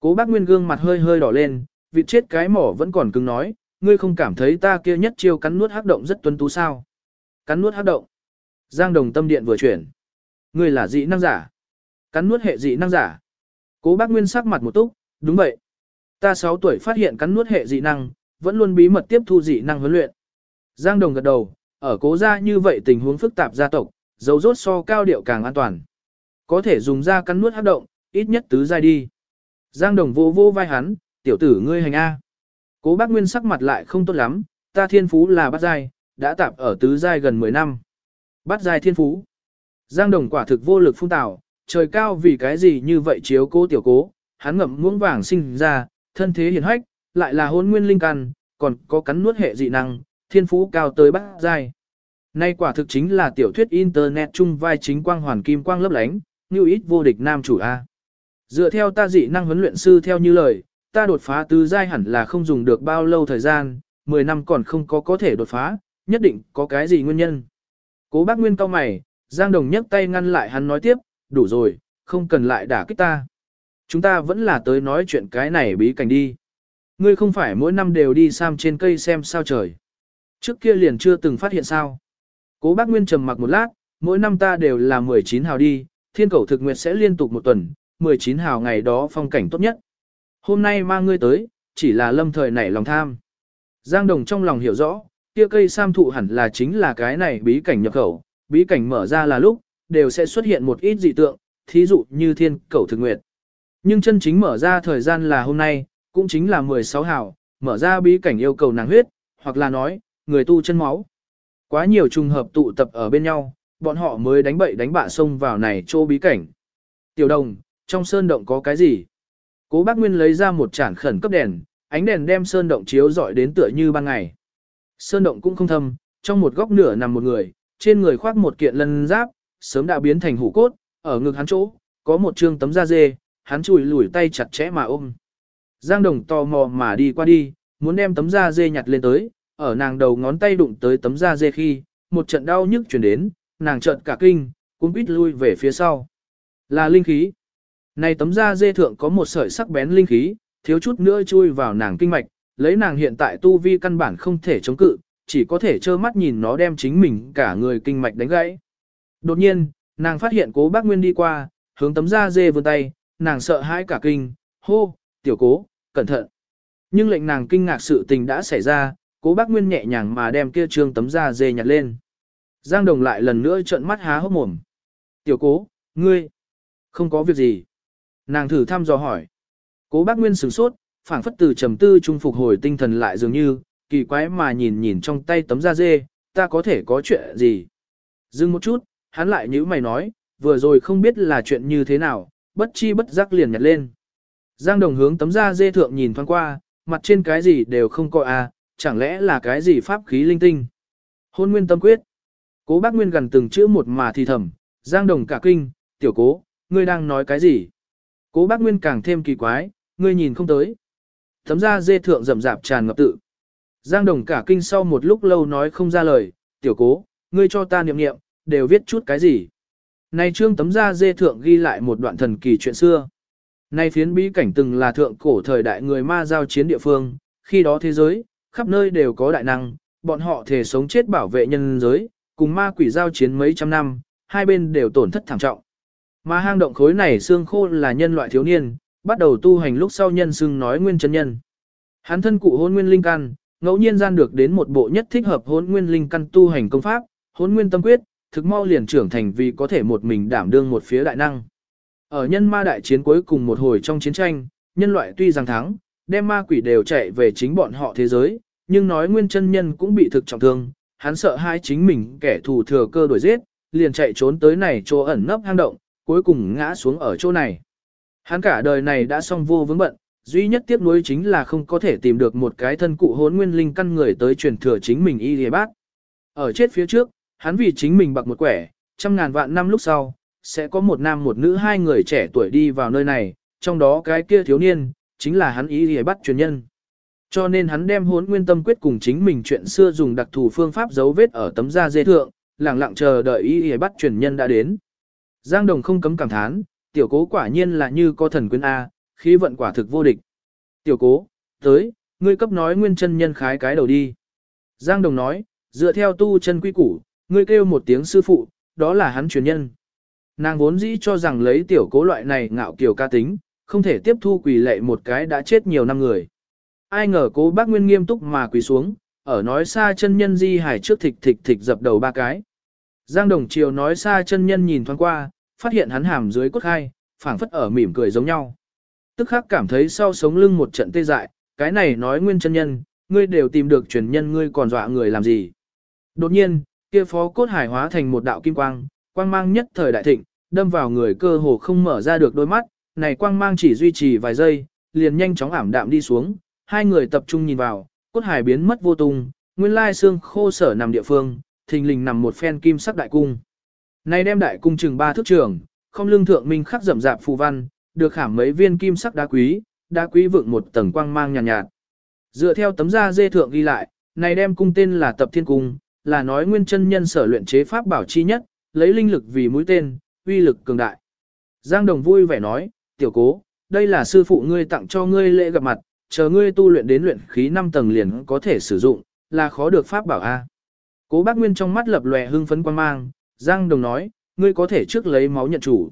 Cố bác Nguyên gương mặt hơi hơi đỏ lên, vịt chết cái mỏ vẫn còn cứng nói, ngươi không cảm thấy ta kia nhất chiêu cắn nuốt hắc động rất tuấn tú sao. Cắn nuốt hắc động. Giang Đồng tâm điện vừa chuyển. Ngươi là dị năng giả. Cắn nuốt hệ dị năng giả. Cố bác Nguyên sắc mặt một túc, đúng vậy. Ta 6 tuổi phát hiện cắn nuốt hệ dị năng, vẫn luôn bí mật tiếp thu dị năng huấn luyện. Giang Đồng gật đầu, ở cố gia như vậy tình huống phức tạp gia tộc, dấu rốt so cao điệu càng an toàn. Có thể dùng ra cắn nuốt hấp động, ít nhất tứ giai đi. Giang Đồng vô vô vai hắn, tiểu tử ngươi hành A. Cố bác Nguyên sắc mặt lại không tốt lắm, ta thiên phú là bát giai, đã tạp ở tứ giai gần 10 năm. Bát giai thiên phú. Giang Đồng quả thực vô lực phung tạo, trời cao vì cái gì như vậy chiếu cố tiểu cố, hắn ngậm muỗng vàng sinh ra, thân thế hiền hách, lại là hôn nguyên linh căn, còn có cắn nuốt hệ dị năng, thiên phú cao tới bát giai. Nay quả thực chính là tiểu thuyết internet chung vai chính quang hoàn kim quang lấp lánh, như ít vô địch nam chủ A. Dựa theo ta dị năng huấn luyện sư theo như lời, ta đột phá tứ giai hẳn là không dùng được bao lâu thời gian, 10 năm còn không có có thể đột phá, nhất định có cái gì nguyên nhân. Cố bác Nguyên cao mày, Giang Đồng nhấc tay ngăn lại hắn nói tiếp, đủ rồi, không cần lại đả kích ta. Chúng ta vẫn là tới nói chuyện cái này bí cảnh đi. Ngươi không phải mỗi năm đều đi sam trên cây xem sao trời. Trước kia liền chưa từng phát hiện sao. Cố bác Nguyên trầm mặc một lát, mỗi năm ta đều là 19 hào đi, thiên cầu thực nguyệt sẽ liên tục một tuần, 19 hào ngày đó phong cảnh tốt nhất. Hôm nay mang ngươi tới, chỉ là lâm thời nảy lòng tham. Giang Đồng trong lòng hiểu rõ, kia cây sam thụ hẳn là chính là cái này bí cảnh nhập khẩu, bí cảnh mở ra là lúc, đều sẽ xuất hiện một ít dị tượng, thí dụ như thiên cầu thực nguyệt. Nhưng chân chính mở ra thời gian là hôm nay, cũng chính là 16 hào, mở ra bí cảnh yêu cầu nàng huyết, hoặc là nói, người tu chân máu. Quá nhiều trùng hợp tụ tập ở bên nhau, bọn họ mới đánh bậy đánh bạ xông vào này chỗ bí cảnh. Tiểu đồng, trong sơn động có cái gì? Cố bác Nguyên lấy ra một chản khẩn cấp đèn, ánh đèn đem sơn động chiếu rọi đến tựa như ban ngày. Sơn động cũng không thâm, trong một góc nửa nằm một người, trên người khoác một kiện lân giáp, sớm đã biến thành hủ cốt, ở ngực hắn chỗ, có một trương tấm da dê, hắn chùi lủi tay chặt chẽ mà ôm. Giang Đồng tò mò mà đi qua đi, muốn đem tấm da dê nhặt lên tới, ở nàng đầu ngón tay đụng tới tấm da dê khi, một trận đau nhức chuyển đến, nàng trợn cả kinh, cũng biết lui về phía sau. Là linh khí. Này tấm da dê thượng có một sợi sắc bén linh khí, thiếu chút nữa chui vào nàng kinh mạch, lấy nàng hiện tại tu vi căn bản không thể chống cự, chỉ có thể trơ mắt nhìn nó đem chính mình cả người kinh mạch đánh gãy. Đột nhiên, nàng phát hiện cố bác Nguyên đi qua, hướng tấm da dê vươn tay, nàng sợ hãi cả kinh, hô, tiểu cố, cẩn thận. Nhưng lệnh nàng kinh ngạc sự tình đã xảy ra, cố bác Nguyên nhẹ nhàng mà đem kia trương tấm da dê nhặt lên. Giang Đồng lại lần nữa trợn mắt há hốc mồm. Tiểu cố, ngươi, không có việc gì. Nàng thử thăm dò hỏi. Cố bác Nguyên sửng sốt, phảng phất từ trầm tư trung phục hồi tinh thần lại dường như, kỳ quái mà nhìn nhìn trong tay tấm da dê, ta có thể có chuyện gì. Dừng một chút, hắn lại như mày nói, vừa rồi không biết là chuyện như thế nào, bất chi bất giác liền nhặt lên. Giang Đồng hướng tấm da dê thượng nhìn thoáng qua, mặt trên cái gì đều không có à, chẳng lẽ là cái gì pháp khí linh tinh. Hôn nguyên tâm quyết. Cố bác Nguyên gần từng chữ một mà thì thầm, Giang Đồng cả kinh, tiểu cố, ngươi đang nói cái gì? Cố bác Nguyên càng thêm kỳ quái, ngươi nhìn không tới. Tấm Ra dê thượng rầm rạp tràn ngập tự. Giang Đồng cả kinh sau một lúc lâu nói không ra lời, tiểu cố, ngươi cho ta niệm niệm, đều viết chút cái gì. Này trương tấm da dê thượng ghi lại một đoạn thần kỳ chuyện xưa. Này phiến bí cảnh từng là thượng cổ thời đại người ma giao chiến địa phương, khi đó thế giới, khắp nơi đều có đại năng, bọn họ thể sống chết bảo vệ nhân giới, cùng ma quỷ giao chiến mấy trăm năm, hai bên đều tổn thất thảm trọng. Mà hang động khối này xương khô là nhân loại thiếu niên, bắt đầu tu hành lúc sau nhân xưng nói nguyên chân nhân. Hắn thân cụ hôn nguyên linh căn, ngẫu nhiên gian được đến một bộ nhất thích hợp hôn nguyên linh căn tu hành công pháp, hôn nguyên tâm quyết, thực mau liền trưởng thành vì có thể một mình đảm đương một phía đại năng. Ở nhân ma đại chiến cuối cùng một hồi trong chiến tranh, nhân loại tuy rằng thắng, đem ma quỷ đều chạy về chính bọn họ thế giới, nhưng nói nguyên chân nhân cũng bị thực trọng thương, hắn sợ hai chính mình kẻ thù thừa cơ đuổi giết, liền chạy trốn tới này chỗ ẩn nấp hang động, cuối cùng ngã xuống ở chỗ này. Hắn cả đời này đã xong vô vướng bận, duy nhất tiếc nuối chính là không có thể tìm được một cái thân cụ hốn nguyên linh căn người tới truyền thừa chính mình y lìa bác. Ở chết phía trước, hắn vì chính mình bạc một quẻ, trăm ngàn vạn năm lúc sau, sẽ có một nam một nữ hai người trẻ tuổi đi vào nơi này, trong đó cái kia thiếu niên, chính là hắn y lìa bắt truyền nhân. Cho nên hắn đem hốn nguyên tâm quyết cùng chính mình chuyện xưa dùng đặc thù phương pháp dấu vết ở tấm da dê thượng, lặng lặng chờ đợi y lìa bắt truyền nhân đã đến. Giang Đồng không cấm cảm thán, tiểu cố quả nhiên là như có thần quyến A, khí vận quả thực vô địch. Tiểu cố, tới, ngươi cấp nói nguyên chân nhân khái cái đầu đi. Giang Đồng nói, dựa theo tu chân quy củ, ngươi kêu một tiếng sư phụ, đó là hắn truyền nhân. Nàng vốn dĩ cho rằng lấy tiểu cố loại này ngạo kiều ca tính, không thể tiếp thu quỳ lệ một cái đã chết nhiều năm người. Ai ngờ cố bác Nguyên nghiêm túc mà quỳ xuống, ở nói xa chân nhân di hải trước thịch thịch thịch dập đầu ba cái. Giang Đồng Triều nói xa chân nhân nhìn thoáng qua, phát hiện hắn hàm dưới cốt hai, phảng phất ở mỉm cười giống nhau. Tức khắc cảm thấy sau sống lưng một trận tê dại, cái này nói nguyên chân nhân, ngươi đều tìm được truyền nhân ngươi còn dọa người làm gì. Đột nhiên, kia phó cốt hải hóa thành một đạo kim quang, quang mang nhất thời đại thịnh, đâm vào người cơ hồ không mở ra được đôi mắt, này quang mang chỉ duy trì vài giây, liền nhanh chóng ảm đạm đi xuống, hai người tập trung nhìn vào, cốt hải biến mất vô tung, nguyên lai xương khô sở nằm địa phương, thình lình nằm một phen kim sắc đại cung. nay đem đại cung chừng ba thước trường, không lương thượng minh khắc rậm rạp phù văn, được khảm mấy viên kim sắc đá quý, đá quý vượng một tầng quang mang nhàn nhạt, nhạt. Dựa theo tấm da dê thượng ghi lại, này đem cung tên là Tập Thiên Cung, là nói nguyên chân nhân sở luyện chế pháp bảo chi nhất, lấy linh lực vì mũi tên, uy lực cường đại. Giang Đồng vui vẻ nói, tiểu cố, đây là sư phụ ngươi tặng cho ngươi lễ gặp mặt, chờ ngươi tu luyện đến luyện khí 5 tầng liền có thể sử dụng, là khó được pháp bảo A. Cố bác Nguyên trong mắt lập lòe hưng phấn quan mang, Giang Đồng nói, ngươi có thể trước lấy máu nhận chủ.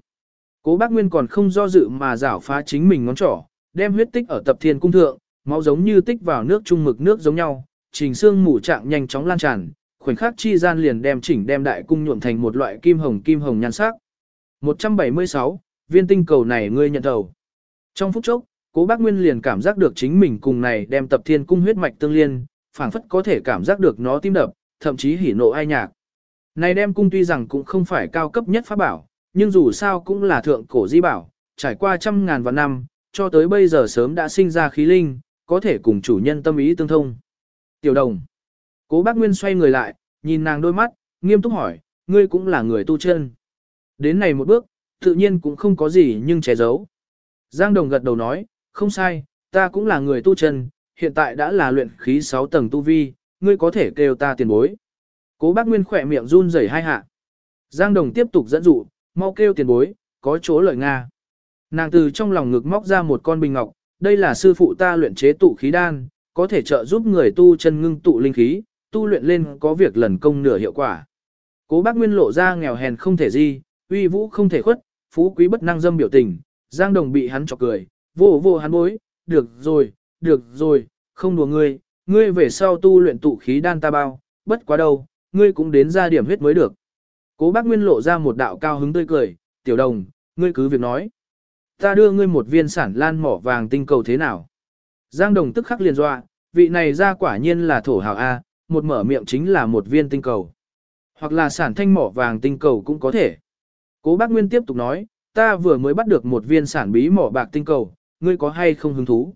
Cố bác Nguyên còn không do dự mà rảo phá chính mình ngón trỏ, đem huyết tích ở tập thiên cung thượng, máu giống như tích vào nước trung mực nước giống nhau, trình xương mủ trạng nhanh chóng lan tràn, khoảnh khắc chi gian liền đem chỉnh đem đại cung nhuộm thành một loại kim hồng kim hồng nhan sắc. 176, viên tinh cầu này ngươi nhận đầu. Trong phút chốc, Cố Bác Nguyên liền cảm giác được chính mình cùng này đem tập thiên cung huyết mạch tương liên, phảng phất có thể cảm giác được nó tim đập, thậm chí hỉ nộ ai nhạc. Này đem cung tuy rằng cũng không phải cao cấp nhất pháp bảo, nhưng dù sao cũng là thượng cổ di bảo, trải qua trăm ngàn vạn năm, cho tới bây giờ sớm đã sinh ra khí linh, có thể cùng chủ nhân tâm ý tương thông. Tiểu đồng. Cố bác Nguyên xoay người lại, nhìn nàng đôi mắt, nghiêm túc hỏi, ngươi cũng là người tu chân. Đến này một bước, tự nhiên cũng không có gì nhưng che giấu. Giang Đồng gật đầu nói, không sai, ta cũng là người tu chân, hiện tại đã là luyện khí 6 tầng tu vi, ngươi có thể kêu ta tiền bối. Cố bác Nguyên khỏe miệng run rẩy hai hạ. Giang Đồng tiếp tục dẫn dụ, mau kêu tiền bối, có chỗ lợi Nga. Nàng từ trong lòng ngực móc ra một con bình ngọc, đây là sư phụ ta luyện chế tụ khí đan, có thể trợ giúp người tu chân ngưng tụ linh khí, tu luyện lên có việc lần công nửa hiệu quả. Cố bác Nguyên lộ ra nghèo hèn không thể gì, uy vũ không thể khuất, phú quý bất năng dâm biểu tình, Giang Đồng bị hắn chọc cười, vô vô hắn bối, được rồi, được rồi, không đùa ngươi, ngươi về sau tu luyện tụ khí đan ta bao, bất quá đâu, ngươi cũng đến ra điểm huyết mới được. Cố bác Nguyên lộ ra một đạo cao hứng tươi cười, tiểu đồng, ngươi cứ việc nói. Ta đưa ngươi một viên sản lan mỏ vàng tinh cầu thế nào? Giang đồng tức khắc liền dọa, vị này ra quả nhiên là thổ hào A, một mở miệng chính là một viên tinh cầu. Hoặc là sản thanh mỏ vàng tinh cầu cũng có thể. Cố bác Nguyên tiếp tục nói, ta vừa mới bắt được một viên sản bí mỏ bạc tinh cầu, ngươi có hay không hứng thú?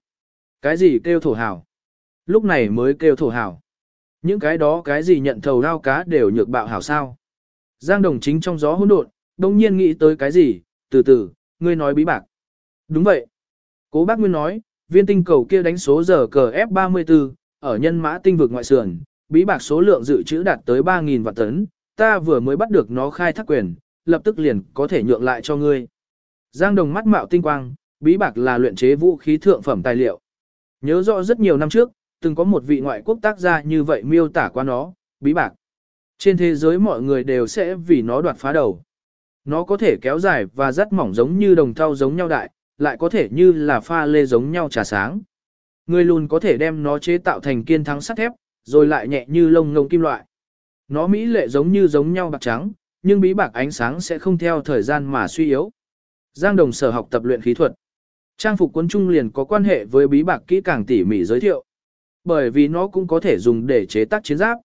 Cái gì kêu thổ hào? Lúc này mới kêu thổ hảo Những cái đó cái gì nhận thầu lao cá đều nhược bạo hảo sao? Giang Đồng chính trong gió hỗn độn, đồng nhiên nghĩ tới cái gì, từ từ, ngươi nói bí bạc. Đúng vậy. Cố bác Nguyên nói, viên tinh cầu kia đánh số giờ cờ F34, ở nhân mã tinh vực ngoại sườn, bí bạc số lượng dự trữ đạt tới 3.000 vạn tấn, ta vừa mới bắt được nó khai thác quyền, lập tức liền có thể nhượng lại cho ngươi. Giang Đồng mắt mạo tinh quang, bí bạc là luyện chế vũ khí thượng phẩm tài liệu. Nhớ rõ rất nhiều năm trước, từng có một vị ngoại quốc tác gia như vậy miêu tả qua nó, bí bạc. Trên thế giới mọi người đều sẽ vì nó đoạt phá đầu. Nó có thể kéo dài và rất mỏng giống như đồng thau giống nhau đại, lại có thể như là pha lê giống nhau trà sáng. Người lùn có thể đem nó chế tạo thành kiên thắng sắt thép, rồi lại nhẹ như lông ngông kim loại. Nó mỹ lệ giống như giống nhau bạc trắng, nhưng bí bạc ánh sáng sẽ không theo thời gian mà suy yếu. Giang Đồng sở học tập luyện khí thuật. Trang phục quân trung liền có quan hệ với bí bạc kỹ càng tỉ mỉ giới thiệu. Bởi vì nó cũng có thể dùng để chế tác chiến giáp.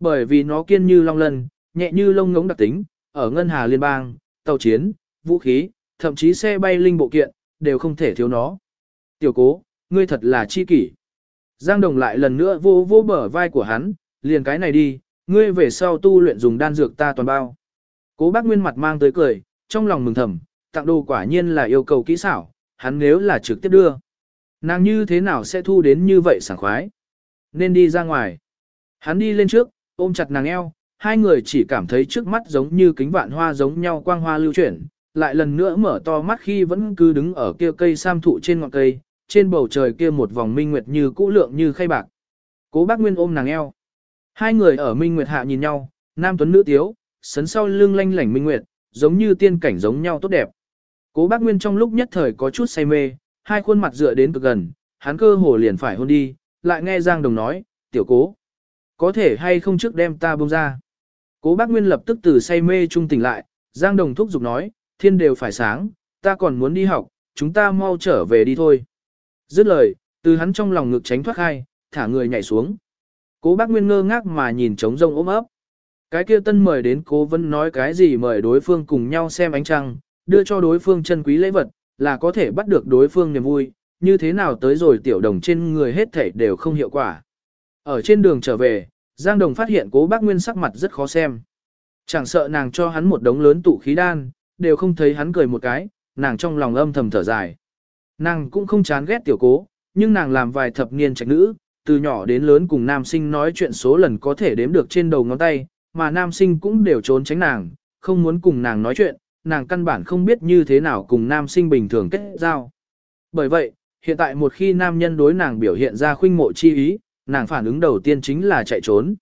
Bởi vì nó kiên như long lân, nhẹ như lông ngống đặc tính, ở ngân hà liên bang, tàu chiến, vũ khí, thậm chí xe bay linh bộ kiện, đều không thể thiếu nó. Tiểu cố, ngươi thật là chi kỷ. Giang Đồng lại lần nữa vô vô bờ vai của hắn, liền cái này đi, ngươi về sau tu luyện dùng đan dược ta toàn bao. Cố bác Nguyên mặt mang tới cười, trong lòng mừng thầm, tặng đồ quả nhiên là yêu cầu kỹ xảo, hắn nếu là trực tiếp đưa. Nàng như thế nào sẽ thu đến như vậy sảng khoái? Nên đi ra ngoài. Hắn đi lên trước, ôm chặt nàng eo, hai người chỉ cảm thấy trước mắt giống như kính vạn hoa giống nhau quang hoa lưu chuyển, lại lần nữa mở to mắt khi vẫn cứ đứng ở kia cây sam thụ trên ngọn cây, trên bầu trời kia một vòng minh nguyệt như cũ lượng như khay bạc. Cố bác Nguyên ôm nàng eo. Hai người ở minh nguyệt hạ nhìn nhau, nam tuấn nữ tiếu, sấn sau lưng lanh lảnh minh nguyệt, giống như tiên cảnh giống nhau tốt đẹp. Cố bác Nguyên trong lúc nhất thời có chút say mê, hai khuôn mặt dựa đến cực gần, hắn cơ hồ liền phải hôn đi, lại nghe Giang Đồng nói, tiểu cố. Có thể hay không trước đem ta buông ra. Cố bác Nguyên lập tức từ say mê trung tỉnh lại, Giang Đồng thúc giục nói, thiên đều phải sáng, ta còn muốn đi học, chúng ta mau trở về đi thôi. Dứt lời, từ hắn trong lòng ngực tránh thoát khai, thả người nhảy xuống. Cố bác Nguyên ngơ ngác mà nhìn trống rông ôm ấp. Cái kia tân mời đến cố vẫn nói cái gì mời đối phương cùng nhau xem ánh trăng, đưa cho đối phương chân quý lễ vật, là có thể bắt được đối phương niềm vui, như thế nào tới rồi tiểu đồng trên người hết thể đều không hiệu quả. Ở trên đường trở về, Giang Đồng phát hiện cố bác Nguyên sắc mặt rất khó xem. Chẳng sợ nàng cho hắn một đống lớn tụ khí đan, đều không thấy hắn cười một cái, nàng trong lòng âm thầm thở dài. Nàng cũng không chán ghét tiểu cố, nhưng nàng làm vài thập niên trạch nữ, từ nhỏ đến lớn cùng nam sinh nói chuyện số lần có thể đếm được trên đầu ngón tay, mà nam sinh cũng đều trốn tránh nàng, không muốn cùng nàng nói chuyện, nàng căn bản không biết như thế nào cùng nam sinh bình thường kết giao. Bởi vậy, hiện tại một khi nam nhân đối nàng biểu hiện ra khuynh mộ chi ý, nàng phản ứng đầu tiên chính là chạy trốn.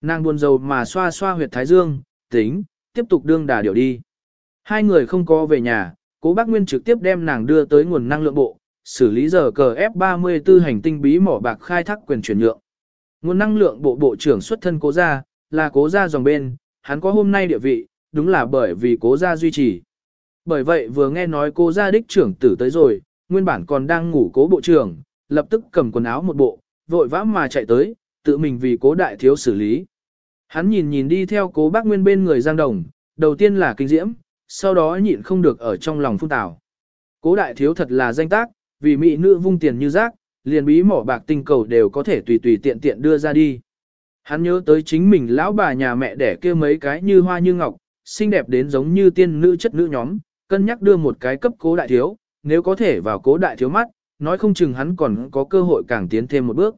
Nàng buồn rầu mà xoa xoa huyệt thái dương, tính, tiếp tục đương đà điểu đi. Hai người không có về nhà, cố bác Nguyên trực tiếp đem nàng đưa tới nguồn năng lượng bộ, xử lý giờ cờ F34 hành tinh bí mỏ bạc khai thác quyền chuyển nhượng. Nguồn năng lượng bộ bộ trưởng xuất thân cố gia, là cố gia dòng bên, hắn có hôm nay địa vị, đúng là bởi vì cố gia duy trì. Bởi vậy vừa nghe nói cố gia đích trưởng tử tới rồi, nguyên bản còn đang ngủ cố bộ trưởng, lập tức cầm quần áo một bộ, vội vã mà chạy tới, tự mình vì cố đại thiếu xử lý. Hắn nhìn nhìn đi theo cố bác nguyên bên người Giang Đồng, đầu tiên là kinh diễm, sau đó nhịn không được ở trong lòng phun tào. Cố đại thiếu thật là danh tác, vì mỹ nữ vung tiền như rác, liền bí mỏ bạc tinh cầu đều có thể tùy tùy tiện tiện đưa ra đi. Hắn nhớ tới chính mình lão bà nhà mẹ đẻ kia mấy cái như hoa như ngọc, xinh đẹp đến giống như tiên nữ chất nữ nhóm, cân nhắc đưa một cái cấp cố đại thiếu, nếu có thể vào cố đại thiếu mắt, nói không chừng hắn còn có cơ hội càng tiến thêm một bước.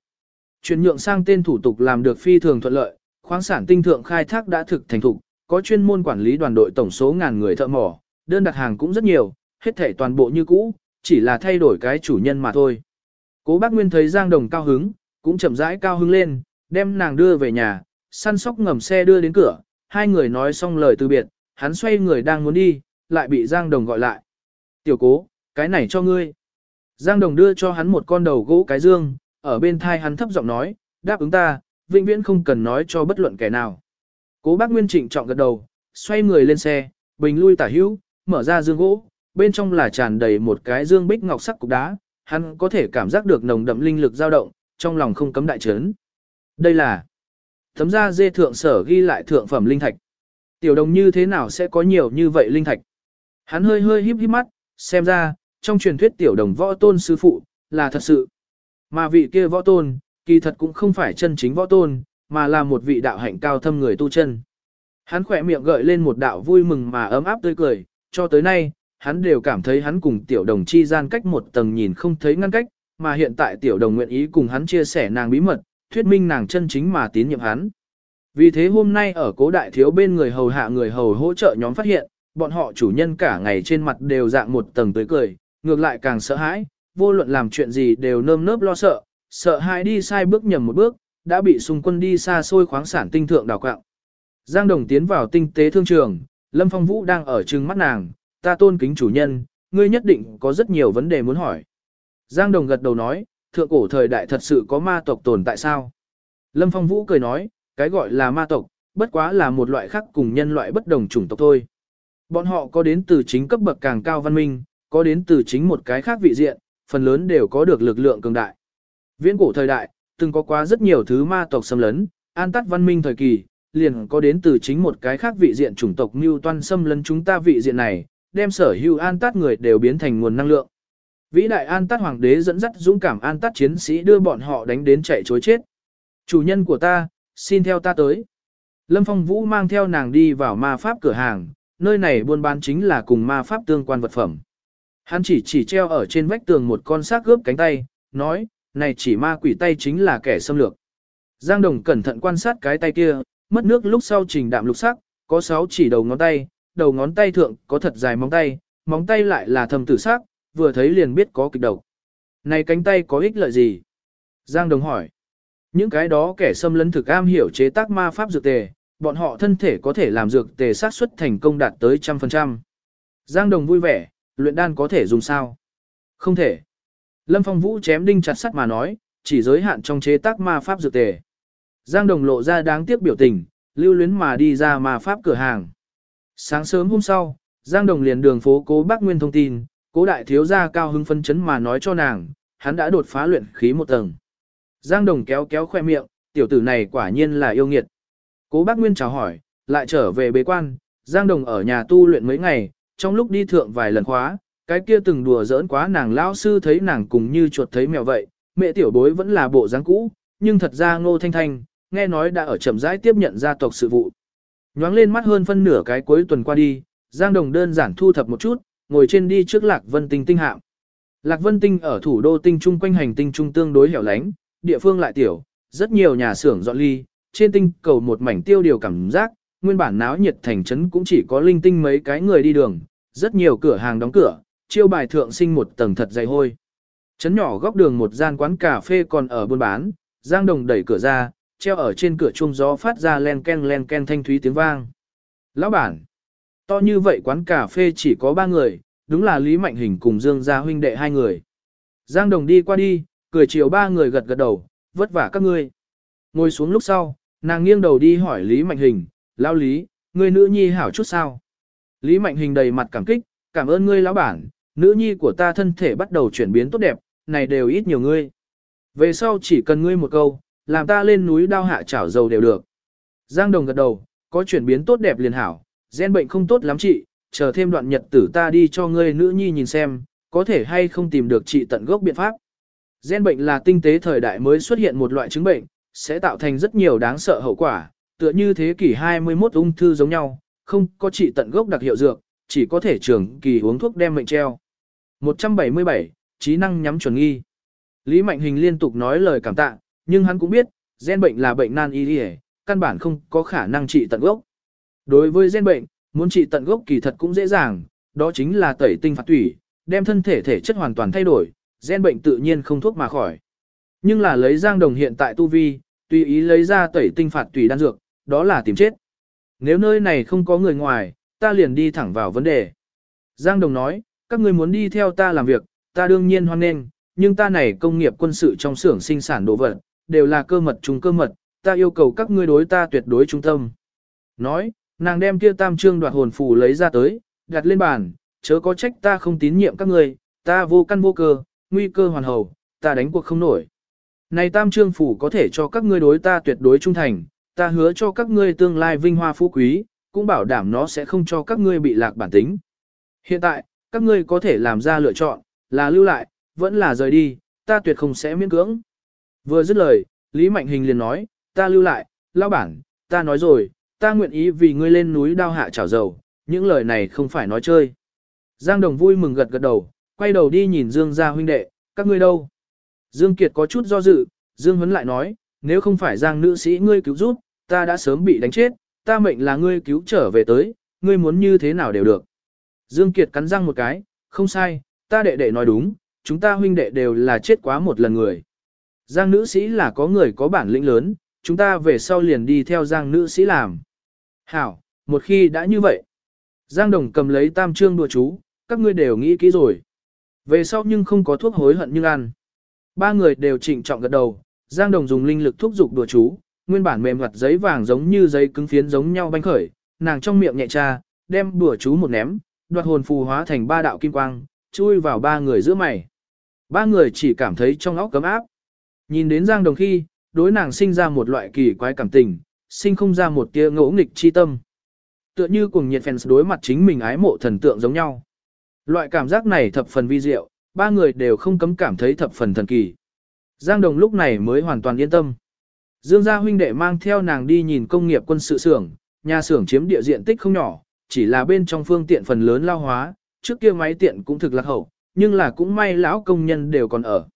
Chuyển nhượng sang tên thủ tục làm được phi thường thuận lợi, khoáng sản tinh thượng khai thác đã thực thành thục, có chuyên môn quản lý đoàn đội tổng số ngàn người thợ mỏ, đơn đặt hàng cũng rất nhiều, hết thể toàn bộ như cũ, chỉ là thay đổi cái chủ nhân mà thôi. Cố bác Nguyên thấy Giang Đồng cao hứng, cũng chậm rãi cao hứng lên, đem nàng đưa về nhà, săn sóc ngầm xe đưa đến cửa, hai người nói xong lời từ biệt, hắn xoay người đang muốn đi, lại bị Giang Đồng gọi lại. Tiểu cố, cái này cho ngươi. Giang Đồng đưa cho hắn một con đầu gỗ cái dương, ở bên thai hắn thấp giọng nói, đáp ứng ta, vĩnh viễn không cần nói cho bất luận kẻ nào. Cố bác Nguyên trịnh trọng gật đầu, xoay người lên xe, bình lui tả hữu, mở ra dương gỗ, bên trong là tràn đầy một cái dương bích ngọc sắc cục đá, hắn có thể cảm giác được nồng đậm linh lực dao động, trong lòng không cấm đại chấn. Đây là Thấm ra, dê thượng sở ghi lại thượng phẩm linh thạch. Tiểu đồng như thế nào sẽ có nhiều như vậy linh thạch? Hắn hơi hơi híp híp mắt, xem ra, trong truyền thuyết tiểu đồng võ tôn sư phụ, là thật sự. Mà vị kia võ tôn, kỳ thật cũng không phải chân chính võ tôn, mà là một vị đạo hạnh cao thâm người tu chân. Hắn khỏe miệng gợi lên một đạo vui mừng mà ấm áp tươi cười, cho tới nay, hắn đều cảm thấy hắn cùng tiểu đồng chi gian cách một tầng nhìn không thấy ngăn cách, mà hiện tại tiểu đồng nguyện ý cùng hắn chia sẻ nàng bí mật, thuyết minh nàng chân chính mà tín nhiệm hắn. Vì thế hôm nay ở cố đại thiếu bên người hầu hạ người hầu hỗ trợ nhóm phát hiện, bọn họ chủ nhân cả ngày trên mặt đều dạng một tầng tươi cười, ngược lại càng sợ hãi, vô luận làm chuyện gì đều nơm nớp lo sợ, sợ hãi đi sai bước nhầm một bước, đã bị xung quân đi xa xôi khoáng sản tinh thượng đào quạng. Giang Đồng tiến vào tinh tế thương trường, Lâm Phong Vũ đang ở trừng mắt nàng, ta tôn kính chủ nhân, ngươi nhất định có rất nhiều vấn đề muốn hỏi. Giang Đồng gật đầu nói, thượng cổ thời đại thật sự có ma tộc tồn tại sao? Lâm Phong Vũ cười nói, cái gọi là ma tộc, bất quá là một loại khác cùng nhân loại bất đồng chủng tộc thôi. Bọn họ có đến từ chính cấp bậc càng cao văn minh, có đến từ chính một cái khác vị diện, phần lớn đều có được lực lượng cường đại. Viễn cổ thời đại, từng có quá rất nhiều thứ ma tộc xâm lấn, an tắt văn minh thời kỳ, liền có đến từ chính một cái khác vị diện chủng tộc mưu toan xâm lấn chúng ta vị diện này, đem sở hữu an tát người đều biến thành nguồn năng lượng. Vĩ đại an tát hoàng đế dẫn dắt dũng cảm an tát chiến sĩ đưa bọn họ đánh đến chạy chối chết. Chủ nhân của ta, xin theo ta tới. Lâm Phong Vũ mang theo nàng đi vào ma pháp cửa hàng, nơi này buôn bán chính là cùng ma pháp tương quan vật phẩm. Hắn chỉ chỉ treo ở trên vách tường một con xác gớp cánh tay, nói, này chỉ ma quỷ tay chính là kẻ xâm lược. Giang Đồng cẩn thận quan sát cái tay kia, mất nước lúc sau trình đạm lục sắc, có sáu chỉ đầu ngón tay, đầu ngón tay thượng có thật dài móng tay, móng tay lại là thầm tử sắc, vừa thấy liền biết có kịch độc. Này cánh tay có ích lợi gì? Giang Đồng hỏi. Những cái đó kẻ xâm lấn thực am hiểu chế tác ma pháp dược tề, bọn họ thân thể có thể làm dược tề sát xuất thành công đạt tới trăm phần trăm. Giang Đồng vui vẻ, luyện đan có thể dùng sao? Không thể. Lâm Phong Vũ chém đinh chặt sắt mà nói, chỉ giới hạn trong chế tác ma pháp dược tề. Giang Đồng lộ ra đáng tiếc biểu tình, lưu luyến mà đi ra ma pháp cửa hàng. Sáng sớm hôm sau, Giang Đồng liền đường phố cố bác Nguyên thông tin, cố đại thiếu gia cao hưng phân chấn mà nói cho nàng, hắn đã đột phá luyện khí một tầng. Giang Đồng kéo kéo khoe miệng, tiểu tử này quả nhiên là yêu nghiệt. Cố bác Nguyên chào hỏi, lại trở về bế quan, Giang Đồng ở nhà tu luyện mấy ngày, trong lúc đi thượng vài lần khóa, cái kia từng đùa giỡn quá nàng lão sư thấy nàng cùng như chuột thấy mèo vậy, mẹ tiểu bối vẫn là bộ dáng cũ, nhưng thật ra ngô thanh thanh, nghe nói đã ở chậm rãi tiếp nhận gia tộc sự vụ. Nhoáng lên mắt hơn phân nửa cái cuối tuần qua đi, Giang Đồng đơn giản thu thập một chút, ngồi trên đi trước Lạc Vân Tinh tinh hạm. Lạc Vân Tinh ở thủ đô tinh trung quanh hành tinh trung tương đối hẻo lánh, địa phương lại tiểu, rất nhiều nhà xưởng dọn ly, trên tinh cầu một mảnh tiêu điều cảm giác, nguyên bản náo nhiệt thành trấn cũng chỉ có linh tinh mấy cái người đi đường, rất nhiều cửa hàng đóng cửa, chiêu bài thượng sinh một tầng thật dày hôi. Trấn nhỏ góc đường một gian quán cà phê còn ở buôn bán, Giang Đồng đẩy cửa ra, treo ở trên cửa chuông gió phát ra len ken len ken thanh thúy tiếng vang. Lão bản, to như vậy quán cà phê chỉ có ba người, đúng là Lý Mạnh Hình cùng Dương Gia huynh đệ hai người. Giang Đồng đi qua đi, cười chiều ba người gật gật đầu, vất vả các ngươi. Ngồi xuống lúc sau, nàng nghiêng đầu đi hỏi Lý Mạnh Hình, lao Lý, người nữ nhi hảo chút sao? Lý Mạnh Hình đầy mặt cảm kích, cảm ơn ngươi lão bản, nữ nhi của ta thân thể bắt đầu chuyển biến tốt đẹp, này đều ít nhiều ngươi. Về sau chỉ cần ngươi một câu, làm ta lên núi đao hạ chảo dầu đều được. Giang Đồng gật đầu, có chuyển biến tốt đẹp liền hảo, gen bệnh không tốt lắm chị, chờ thêm đoạn nhật tử ta đi cho ngươi nữ nhi nhìn xem, có thể hay không tìm được trị tận gốc biện pháp. Gen bệnh là tinh tế thời đại mới xuất hiện một loại chứng bệnh, sẽ tạo thành rất nhiều đáng sợ hậu quả, tựa như thế kỷ 21 ung thư giống nhau, không có trị tận gốc đặc hiệu dược, chỉ có thể trường kỳ uống thuốc đem mệnh treo. 177, trí năng nhắm chuẩn nghi. Lý Mạnh Hình liên tục nói lời cảm tạ, nhưng hắn cũng biết, gen bệnh là bệnh nan y căn bản không có khả năng trị tận gốc. Đối với gen bệnh, muốn trị tận gốc kỳ thật cũng dễ dàng, đó chính là tẩy tinh phạt tủy, đem thân thể thể chất hoàn toàn thay đổi, gen bệnh tự nhiên không thuốc mà khỏi. Nhưng là lấy Giang Đồng hiện tại tu vi, tùy ý lấy ra tẩy tinh phạt tủy đan dược, đó là tìm chết. Nếu nơi này không có người ngoài, ta liền đi thẳng vào vấn đề. Giang Đồng nói, các ngươi muốn đi theo ta làm việc, ta đương nhiên hoan nghênh, nhưng ta này công nghiệp quân sự trong xưởng sinh sản đồ vật, đều là cơ mật chung cơ mật, ta yêu cầu các ngươi đối ta tuyệt đối trung tâm. Nói, nàng đem kia tam trương đoạt hồn phù lấy ra tới, đặt lên bàn, chớ có trách ta không tín nhiệm các người, ta vô căn vô cơ, nguy cơ hoàn hầu, ta đánh cuộc không nổi. Này tam trương phủ có thể cho các ngươi đối ta tuyệt đối trung thành, ta hứa cho các ngươi tương lai vinh hoa phú quý, cũng bảo đảm nó sẽ không cho các ngươi bị lạc bản tính. Hiện tại, các ngươi có thể làm ra lựa chọn, là lưu lại, vẫn là rời đi, ta tuyệt không sẽ miễn cưỡng. Vừa dứt lời, Lý Mạnh Hình liền nói, ta lưu lại, lao bản, ta nói rồi, ta nguyện ý vì ngươi lên núi đao hạ chảo dầu, những lời này không phải nói chơi. Giang Đồng vui mừng gật gật đầu, quay đầu đi nhìn Dương gia huynh đệ, các ngươi đâu? Dương Kiệt có chút do dự, Dương Huấn lại nói, nếu không phải Giang nữ sĩ ngươi cứu giúp, ta đã sớm bị đánh chết, ta mệnh là ngươi cứu trở về tới, ngươi muốn như thế nào đều được. Dương Kiệt cắn răng một cái, không sai, ta đệ đệ nói đúng, chúng ta huynh đệ đều là chết quá một lần người. Giang nữ sĩ là có người có bản lĩnh lớn, chúng ta về sau liền đi theo Giang nữ sĩ làm. Hảo, một khi đã như vậy. Giang đồng cầm lấy tam trương đùa chú, các ngươi đều nghĩ kỹ rồi. Về sau nhưng không có thuốc hối hận nhưng ăn. Ba người đều trịnh trọng gật đầu, Giang đồng dùng linh lực thúc giục đùa chú, nguyên bản mềm mặt giấy vàng giống như giấy cứng phiến giống nhau banh khởi, nàng trong miệng nhẹ tra, đem đùa chú một ném, đoạt hồn phù hóa thành ba đạo kim quang, chui vào ba người giữa mày. Ba người chỉ cảm thấy trong óc cấm áp. Nhìn đến Giang Đồng khi, đối nàng sinh ra một loại kỳ quái cảm tình, sinh không ra một tia ngỗ nghịch chi tâm. Tựa như cùng nhiệt fans đối mặt chính mình ái mộ thần tượng giống nhau. Loại cảm giác này thập phần vi diệu, ba người đều không cấm cảm thấy thập phần thần kỳ. Giang Đồng lúc này mới hoàn toàn yên tâm. Dương gia huynh đệ mang theo nàng đi nhìn công nghiệp quân sự xưởng, nhà xưởng chiếm địa diện tích không nhỏ, chỉ là bên trong phương tiện phần lớn lao hóa, trước kia máy tiện cũng thực lạc hậu, nhưng là cũng may lão công nhân đều còn ở.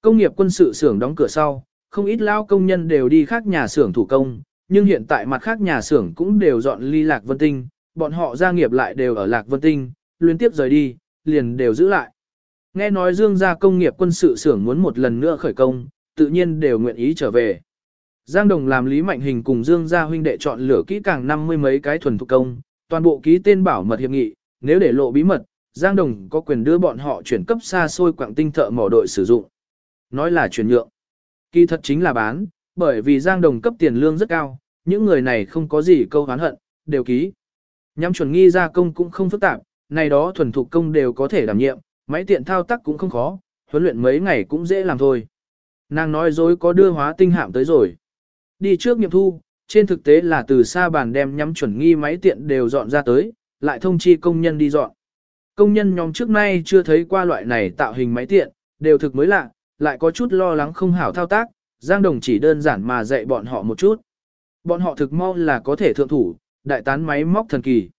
Công nghiệp quân sự xưởng đóng cửa sau, không ít lão công nhân đều đi khác nhà xưởng thủ công, nhưng hiện tại mặt khác nhà xưởng cũng đều dọn ly Lạc Vân Tinh, bọn họ gia nghiệp lại đều ở Lạc Vân Tinh, liên tiếp rời đi, liền đều giữ lại. Nghe nói Dương gia công nghiệp quân sự xưởng muốn một lần nữa khởi công, tự nhiên đều nguyện ý trở về. Giang Đồng làm Lý Mạnh Hình cùng Dương gia huynh đệ chọn lựa kỹ càng năm mươi mấy cái thuần thủ công, toàn bộ ký tên bảo mật hiệp nghị, nếu để lộ bí mật, Giang Đồng có quyền đưa bọn họ chuyển cấp xa xôi quảng tinh thợ mỏ đội sử dụng. Nói là chuyển nhượng. Kỳ thật chính là bán, bởi vì Giang Đồng cấp tiền lương rất cao, những người này không có gì câu hán hận, đều ký. Nhắm chuẩn nghi gia công cũng không phức tạp, này đó thuần thục công đều có thể đảm nhiệm, máy tiện thao tác cũng không khó, huấn luyện mấy ngày cũng dễ làm thôi. Nàng nói dối có đưa hóa tinh hạm tới rồi. Đi trước nghiệm thu, trên thực tế là từ xa bàn đem nhắm chuẩn nghi máy tiện đều dọn ra tới, lại thông chi công nhân đi dọn. Công nhân nhóm trước nay chưa thấy qua loại này tạo hình máy tiện, đều thực mới lạ, lại có chút lo lắng không hảo thao tác, Giang Đồng chỉ đơn giản mà dạy bọn họ một chút. Bọn họ thực mau là có thể thượng thủ, đại tán máy móc thần kỳ.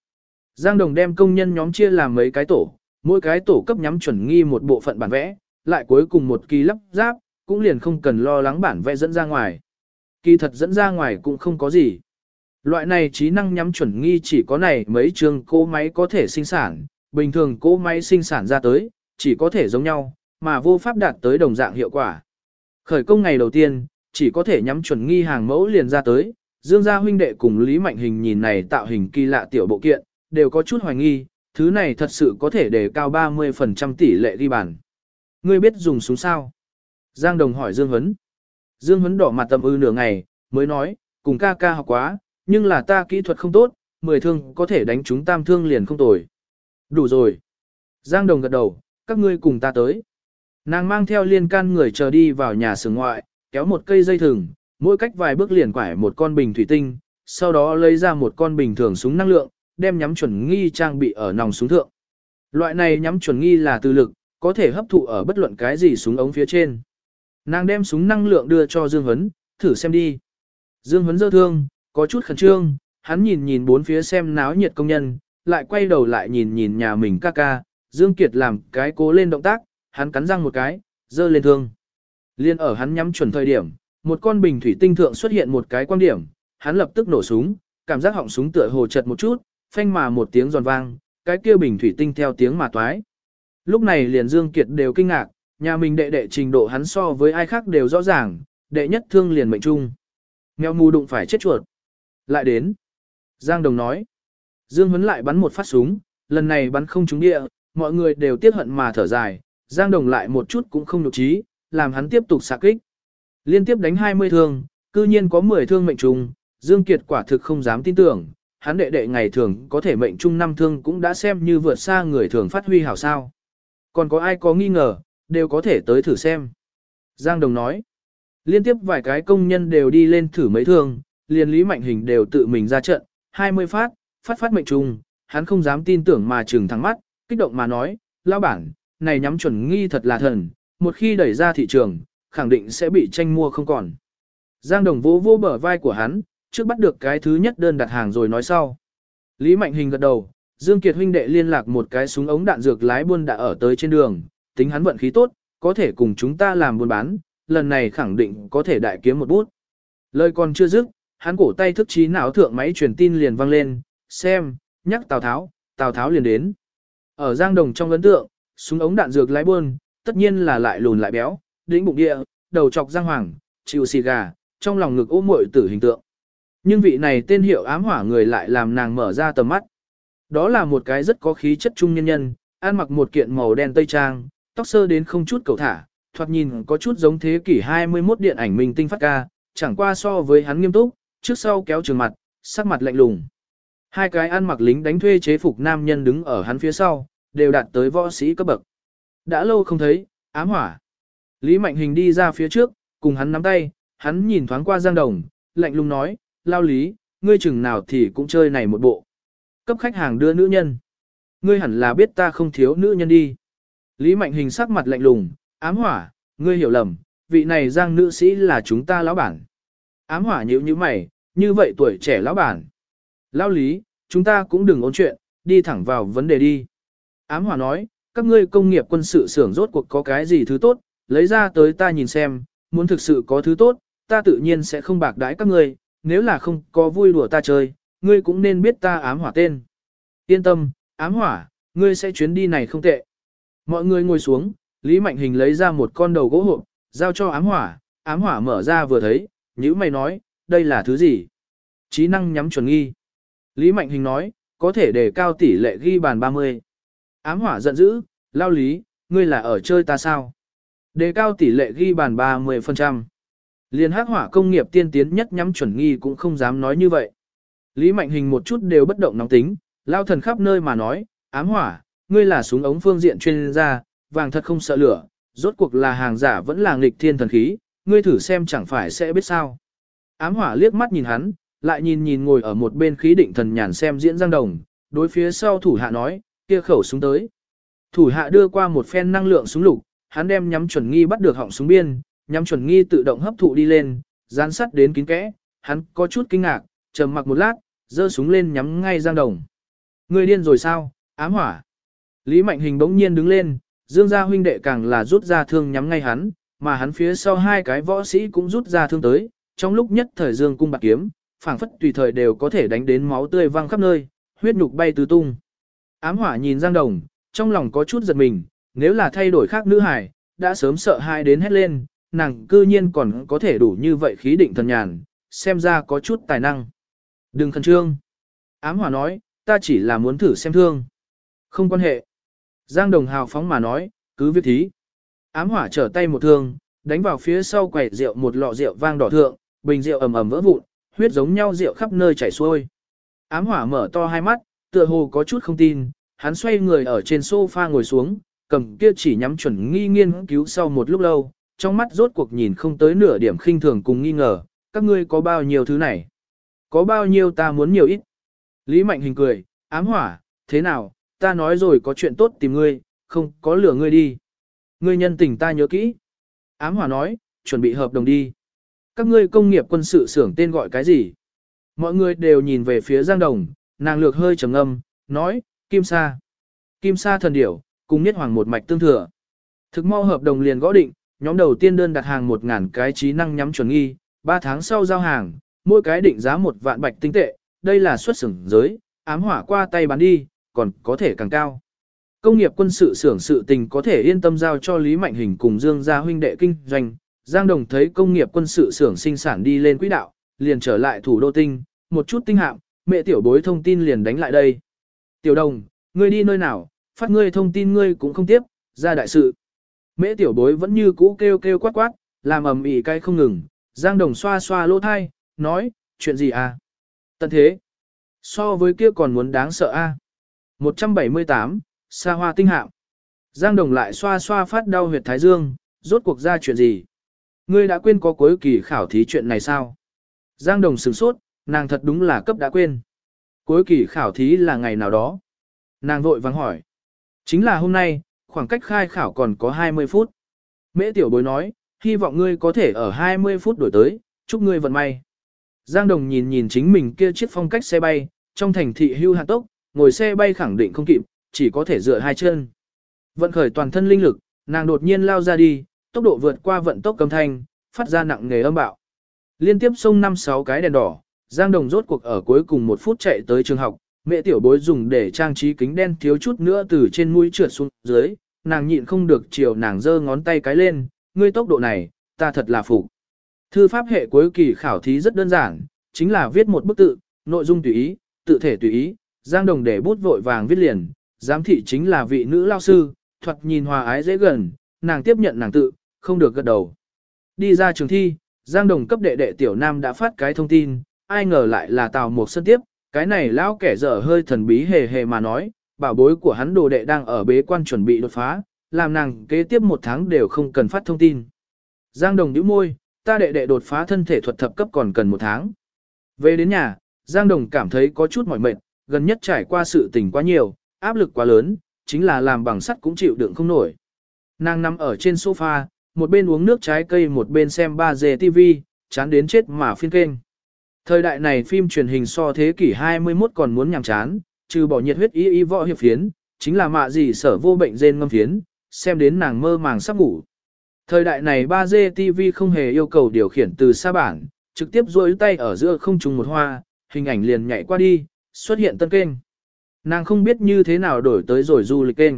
Giang Đồng đem công nhân nhóm chia làm mấy cái tổ, mỗi cái tổ cấp nhắm chuẩn nghi một bộ phận bản vẽ, lại cuối cùng một kỳ lắp ráp, cũng liền không cần lo lắng bản vẽ dẫn ra ngoài. Kỳ thật dẫn ra ngoài cũng không có gì. Loại này trí năng nhắm chuẩn nghi chỉ có này mấy trường cỗ máy có thể sinh sản, bình thường cỗ máy sinh sản ra tới, chỉ có thể giống nhau, mà vô pháp đạt tới đồng dạng hiệu quả. Khởi công ngày đầu tiên, chỉ có thể nhắm chuẩn nghi hàng mẫu liền ra tới, Dương gia huynh đệ cùng Lý Mạnh Hình nhìn này tạo hình kỳ lạ tiểu bộ kiện, đều có chút hoài nghi, thứ này thật sự có thể để cao 30% tỷ lệ đi bàn. Ngươi biết dùng súng sao? Giang Đồng hỏi Dương Huấn. Dương Huấn đỏ mặt tầm ư nửa ngày, mới nói, cùng ca ca học quá, nhưng là ta kỹ thuật không tốt, mười thương có thể đánh chúng tam thương liền không tồi. Đủ rồi. Giang Đồng gật đầu, các ngươi cùng ta tới. Nàng mang theo liên can người chờ đi vào nhà xưởng ngoại, kéo một cây dây thừng, mỗi cách vài bước liền quải một con bình thủy tinh, sau đó lấy ra một con bình thường súng năng lượng, đem nhắm chuẩn nghi trang bị ở nòng súng thượng. Loại này nhắm chuẩn nghi là từ lực, có thể hấp thụ ở bất luận cái gì súng ống phía trên. Nàng đem súng năng lượng đưa cho Dương Hấn, thử xem đi. Dương Hấn dơ thương, có chút khẩn trương, hắn nhìn nhìn bốn phía xem náo nhiệt công nhân, lại quay đầu lại nhìn nhìn nhà mình ca ca, Dương Kiệt làm cái cố lên động tác, hắn cắn răng một cái, dơ lên thương. Liên ở hắn nhắm chuẩn thời điểm, một con bình thủy tinh thượng xuất hiện một cái quan điểm, hắn lập tức nổ súng, cảm giác họng súng tựa hồ chật một chút, phanh mà một tiếng giòn vang, cái kia bình thủy tinh theo tiếng mà toái. Lúc này liền Dương Kiệt đều kinh ngạc, nhà mình đệ đệ trình độ hắn so với ai khác đều rõ ràng, đệ nhất thương liền mệnh trung. Nghèo mù đụng phải chết chuột. Lại đến. Giang Đồng nói. Dương Huấn lại bắn một phát súng, lần này bắn không trúng địa, mọi người đều tiếc hận mà thở dài, Giang Đồng lại một chút cũng không nhục trí, làm hắn tiếp tục xạ kích. Liên tiếp đánh 20 thương, cư nhiên có 10 thương mệnh trùng, Dương Kiệt quả thực không dám tin tưởng, hắn đệ đệ ngày thường có thể mệnh trung năm thương cũng đã xem như vượt xa người thường phát huy hảo sao. Còn có ai có nghi ngờ, đều có thể tới thử xem. Giang Đồng nói, liên tiếp vài cái công nhân đều đi lên thử mấy thương, liền Lý Mạnh Hình đều tự mình ra trận, 20 phát, phát phát mệnh trùng, hắn không dám tin tưởng mà trừng thẳng mắt, kích động mà nói, lao bản, này nhắm chuẩn nghi thật là thần, một khi đẩy ra thị trường, khẳng định sẽ bị tranh mua không còn. Giang Đồng vỗ vô bờ vai của hắn, trước bắt được cái thứ nhất đơn đặt hàng rồi nói sau. Lý Mạnh Hình gật đầu, Dương Kiệt huynh đệ liên lạc một cái súng ống đạn dược lái buôn đã ở tới trên đường, tính hắn vận khí tốt, có thể cùng chúng ta làm buôn bán, lần này khẳng định có thể đại kiếm một bút. Lời còn chưa dứt, hắn cổ tay thức trí não thượng máy truyền tin liền vang lên, xem, nhắc Tào Tháo, Tào Tháo liền đến. Ở Giang Đồng trong ấn tượng, súng ống đạn dược lái buôn, tất nhiên là lại lùn lại béo, đĩnh bụng địa, đầu chọc giang hoàng, chịu xì gà, trong lòng ngực ôm muội tử hình tượng. Nhưng vị này tên hiệu ám hỏa người lại làm nàng mở ra tầm mắt. Đó là một cái rất có khí chất trung nhân nhân, ăn mặc một kiện màu đen tây trang, tóc sơ đến không chút cầu thả, thoạt nhìn có chút giống thế kỷ 21 điện ảnh minh tinh phát ca, chẳng qua so với hắn nghiêm túc, trước sau kéo trường mặt, sắc mặt lạnh lùng. Hai cái ăn mặc lính đánh thuê chế phục nam nhân đứng ở hắn phía sau, đều đạt tới võ sĩ cấp bậc. Đã lâu không thấy, ám hỏa. Lý Mạnh Hình đi ra phía trước, cùng hắn nắm tay, hắn nhìn thoáng qua Giang Đồng, lạnh lùng nói, lao lý, ngươi chừng nào thì cũng chơi này một bộ. Cấp khách hàng đưa nữ nhân. Ngươi hẳn là biết ta không thiếu nữ nhân đi. Lý Mạnh Hình sắc mặt lạnh lùng, ám hỏa, ngươi hiểu lầm, vị này Giang nữ sĩ là chúng ta lão bản. Ám hỏa nhíu như mày, như vậy tuổi trẻ lão bản. Lao lý, chúng ta cũng đừng ôn chuyện, đi thẳng vào vấn đề đi. Ám hỏa nói, các ngươi công nghiệp quân sự xưởng rốt cuộc có cái gì thứ tốt, lấy ra tới ta nhìn xem, muốn thực sự có thứ tốt, ta tự nhiên sẽ không bạc đãi các ngươi, nếu là không có vui đùa ta chơi, ngươi cũng nên biết ta ám hỏa tên. Yên tâm, ám hỏa, ngươi sẽ chuyến đi này không tệ. Mọi người ngồi xuống, Lý Mạnh Hình lấy ra một con đầu gỗ hộp, giao cho ám hỏa, ám hỏa mở ra vừa thấy, nhữ mày nói, đây là thứ gì? Trí năng nhắm chuẩn nghi. Lý Mạnh Hình nói, có thể đề cao tỷ lệ ghi bàn 30. Ám hỏa giận dữ, lao lý, ngươi là ở chơi ta sao? Đề cao tỷ lệ ghi bàn 30%. Liên hắc hỏa công nghiệp tiên tiến nhất nhắm chuẩn nghi cũng không dám nói như vậy. Lý Mạnh Hình một chút đều bất động nóng tính, lao thần khắp nơi mà nói, ám hỏa, ngươi là súng ống phương diện chuyên gia, vàng thật không sợ lửa, rốt cuộc là hàng giả vẫn là nghịch thiên thần khí, ngươi thử xem chẳng phải sẽ biết sao. Ám hỏa liếc mắt nhìn hắn, lại nhìn nhìn ngồi ở một bên khí định thần nhàn xem diễn giang đồng, đối phía sau thủ hạ nói, kia khẩu súng tới. Thủ hạ đưa qua một phen năng lượng súng lục, hắn đem nhắm chuẩn nghi bắt được họng súng biên, nhắm chuẩn nghi tự động hấp thụ đi lên, dán sắt đến kín kẽ, hắn có chút kinh ngạc, trầm mặc một lát, giơ súng lên nhắm ngay giang đồng. Người điên rồi sao, ám hỏa. Lý Mạnh Hình bỗng nhiên đứng lên, Dương gia huynh đệ càng là rút ra thương nhắm ngay hắn, mà hắn phía sau hai cái võ sĩ cũng rút ra thương tới, trong lúc nhất thời Dương cung bạc kiếm, phảng phất tùy thời đều có thể đánh đến máu tươi văng khắp nơi, huyết nhục bay tứ tung. Ám hỏa nhìn Giang Đồng, trong lòng có chút giật mình, nếu là thay đổi khác nữ hải, đã sớm sợ hai đến hết lên, nàng cư nhiên còn có thể đủ như vậy khí định thần nhàn, xem ra có chút tài năng. Đừng khẩn trương. Ám hỏa nói, ta chỉ là muốn thử xem thương. Không quan hệ. Giang Đồng hào phóng mà nói, cứ việc thí. Ám hỏa trở tay một thương, đánh vào phía sau quầy rượu một lọ rượu vang đỏ thượng, bình rượu ầm ầm vỡ vụn, huyết giống nhau rượu khắp nơi chảy xuôi. Ám hỏa mở to hai mắt, tựa hồ có chút không tin, hắn xoay người ở trên sofa ngồi xuống, cầm kia chỉ nhắm chuẩn nghi nghiên cứu sau một lúc lâu, trong mắt rốt cuộc nhìn không tới nửa điểm khinh thường cùng nghi ngờ, các ngươi có bao nhiêu thứ này? Có bao nhiêu ta muốn nhiều ít? Lý Mạnh Hình cười, ám hỏa, thế nào, ta nói rồi có chuyện tốt tìm ngươi, không có lửa ngươi đi. Ngươi nhân tình ta nhớ kỹ. Ám hỏa nói, chuẩn bị hợp đồng đi. Các ngươi công nghiệp quân sự xưởng tên gọi cái gì? Mọi người đều nhìn về phía Giang Đồng, nàng lược hơi trầm ngâm, nói, Kim Sa. Kim Sa thần điểu, cùng Niết Hoàng một mạch tương thừa. Thực mau hợp đồng liền gõ định, nhóm đầu tiên đơn đặt hàng 1.000 cái trí năng nhắm chuẩn nghi, 3 tháng sau giao hàng, mỗi cái định giá một vạn bạch tinh tệ, đây là xuất xưởng giới, ám hỏa qua tay bán đi, còn có thể càng cao. Công nghiệp quân sự xưởng sự tình có thể yên tâm giao cho Lý Mạnh Hình cùng Dương gia huynh đệ kinh doanh. Giang Đồng thấy công nghiệp quân sự xưởng sinh sản đi lên quỹ đạo, liền trở lại thủ đô tinh, một chút tinh hạm, mẹ tiểu bối thông tin liền đánh lại đây. Tiểu đồng, ngươi đi nơi nào, phát ngươi thông tin ngươi cũng không tiếp, ra đại sự. Mẹ tiểu bối vẫn như cũ kêu kêu quát quát, làm ầm ĩ cái không ngừng. Giang Đồng xoa xoa lỗ thai, nói, chuyện gì à? Tận thế. So với kia còn muốn đáng sợ a. À? 178, xa hoa tinh hạm. Giang Đồng lại xoa xoa phát đau huyệt thái dương, rốt cuộc ra chuyện gì? Ngươi đã quên có cuối kỳ khảo thí chuyện này sao? Giang Đồng sửng sốt, nàng thật đúng là cấp đã quên. Cuối kỳ khảo thí là ngày nào đó? Nàng vội vắng hỏi. Chính là hôm nay, khoảng cách khai khảo còn có 20 phút. Mễ tiểu bối nói, hy vọng ngươi có thể ở 20 phút đổi tới, chúc ngươi vận may. Giang Đồng nhìn nhìn chính mình kia chiếc phong cách xe bay, trong thành thị hưu hạ tốc, ngồi xe bay khẳng định không kịp, chỉ có thể dựa hai chân. Vận khởi toàn thân linh lực, nàng đột nhiên lao ra đi, tốc độ vượt qua vận tốc cầm thanh, phát ra nặng nghề âm bạo. Liên tiếp xông năm sáu cái đèn đỏ, Giang Đồng rốt cuộc ở cuối cùng một phút chạy tới trường học, mẹ tiểu bối dùng để trang trí kính đen thiếu chút nữa từ trên mũi trượt xuống dưới, nàng nhịn không được chiều nàng giơ ngón tay cái lên, ngươi tốc độ này, ta thật là phục. Thư pháp hệ cuối kỳ khảo thí rất đơn giản, chính là viết một bức tự, nội dung tùy ý, tự thể tùy ý, Giang Đồng để bút vội vàng viết liền, giám thị chính là vị nữ lao sư, thuật nhìn hòa ái dễ gần, nàng tiếp nhận nàng tự, không được gật đầu. Đi ra trường thi, Giang Đồng cấp đệ đệ tiểu nam đã phát cái thông tin, ai ngờ lại là Tào Mục Sơn tiếp, cái này lão kẻ dở hơi thần bí hề hề mà nói, bảo bối của hắn đồ đệ đang ở bế quan chuẩn bị đột phá, làm nàng kế tiếp một tháng đều không cần phát thông tin. Giang Đồng nhíu môi, ta đệ đệ đột phá thân thể thuật thập cấp còn cần một tháng. Về đến nhà, Giang Đồng cảm thấy có chút mỏi mệt, gần nhất trải qua sự tình quá nhiều, áp lực quá lớn, chính là làm bằng sắt cũng chịu đựng không nổi. Nàng nằm ở trên sofa, một bên uống nước trái cây một bên xem 3D TV, chán đến chết mà phiên kênh. Thời đại này phim truyền hình so thế kỷ 21 còn muốn nhàm chán, trừ bỏ nhiệt huyết y y võ hiệp phiến, chính là mạ gì sở vô bệnh rên ngâm phiến, xem đến nàng mơ màng sắp ngủ. Thời đại này 3D TV không hề yêu cầu điều khiển từ xa bản, trực tiếp duỗi tay ở giữa không trùng một hoa, hình ảnh liền nhảy qua đi, xuất hiện tân kênh. Nàng không biết như thế nào đổi tới rồi du lịch kênh.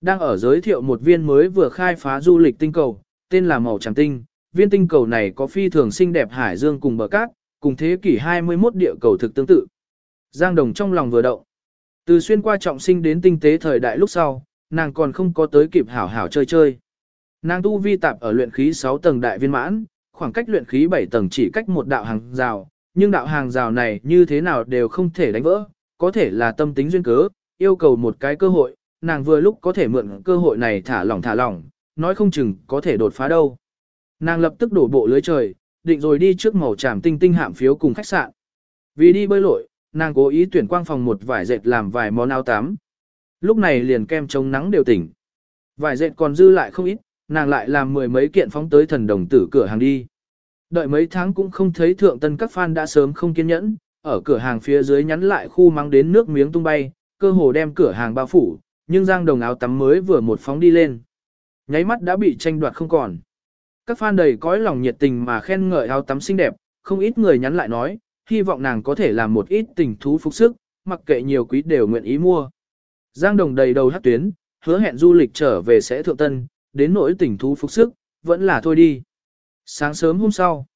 Đang ở giới thiệu một viên mới vừa khai phá du lịch tinh cầu, tên là màu trắng tinh. Viên tinh cầu này có phi thường xinh đẹp hải dương cùng bờ cát, cùng thế kỷ 21 địa cầu thực tương tự. Giang Đồng trong lòng vừa động. Từ xuyên qua trọng sinh đến tinh tế thời đại lúc sau, nàng còn không có tới kịp hảo hảo chơi chơi. Nàng tu vi tạp ở luyện khí 6 tầng đại viên mãn, khoảng cách luyện khí 7 tầng chỉ cách một đạo hàng rào, nhưng đạo hàng rào này như thế nào đều không thể đánh vỡ, có thể là tâm tính duyên cớ, yêu cầu một cái cơ hội, nàng vừa lúc có thể mượn cơ hội này thả lỏng thả lỏng, nói không chừng có thể đột phá đâu. Nàng lập tức đổ bộ lưới trời, định rồi đi trước màu tràm tinh tinh hạm phiếu cùng khách sạn. Vì đi bơi lội, nàng cố ý tuyển quang phòng một vải dệt làm vài món áo tắm. Lúc này liền kem chống nắng đều tỉnh. Vải dệt còn dư lại không ít, nàng lại làm mười mấy kiện phóng tới thần đồng tử cửa hàng đi. Đợi mấy tháng cũng không thấy thượng tân các fan đã sớm không kiên nhẫn, ở cửa hàng phía dưới nhắn lại khu mang đến nước miếng tung bay, cơ hồ đem cửa hàng bao phủ, nhưng giang đồng áo tắm mới vừa một phóng đi lên. Nháy mắt đã bị tranh đoạt không còn. Các fan đầy cõi lòng nhiệt tình mà khen ngợi áo tắm xinh đẹp, không ít người nhắn lại nói, hy vọng nàng có thể làm một ít tình thú phục sức, mặc kệ nhiều quý đều nguyện ý mua. Giang đồng đầy đầu hát tuyến, hứa hẹn du lịch trở về sẽ thượng tân, đến nỗi tình thú phục sức, vẫn là thôi đi. Sáng sớm hôm sau,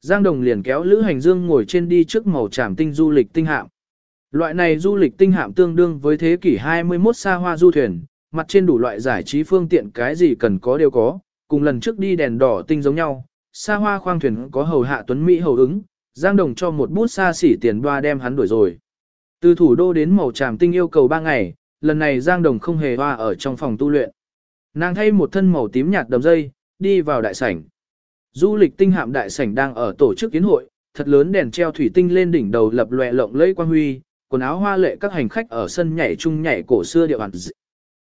Giang Đồng liền kéo Lữ Hành Dương ngồi trên đi trước màu trảm tinh du lịch tinh hạm. Loại này du lịch tinh hạm tương đương với thế kỷ 21 xa hoa du thuyền, mặt trên đủ loại giải trí phương tiện cái gì cần có đều có, cùng lần trước đi đèn đỏ tinh giống nhau. Xa hoa khoang thuyền có hầu hạ tuấn Mỹ hầu ứng, Giang Đồng cho một bút xa xỉ tiền đoa đem hắn đuổi rồi. Từ thủ đô đến màu tràm tinh yêu cầu 3 ngày, lần này Giang Đồng không hề hoa ở trong phòng tu luyện. Nàng thay một thân màu tím nhạt đầm dây, đi vào đại sảnh. Du lịch tinh hạm đại sảnh đang ở tổ chức kiến hội, thật lớn đèn treo thủy tinh lên đỉnh đầu lập lòe lộng lẫy quang huy, quần áo hoa lệ các hành khách ở sân nhảy chung nhảy cổ xưa điệu dị.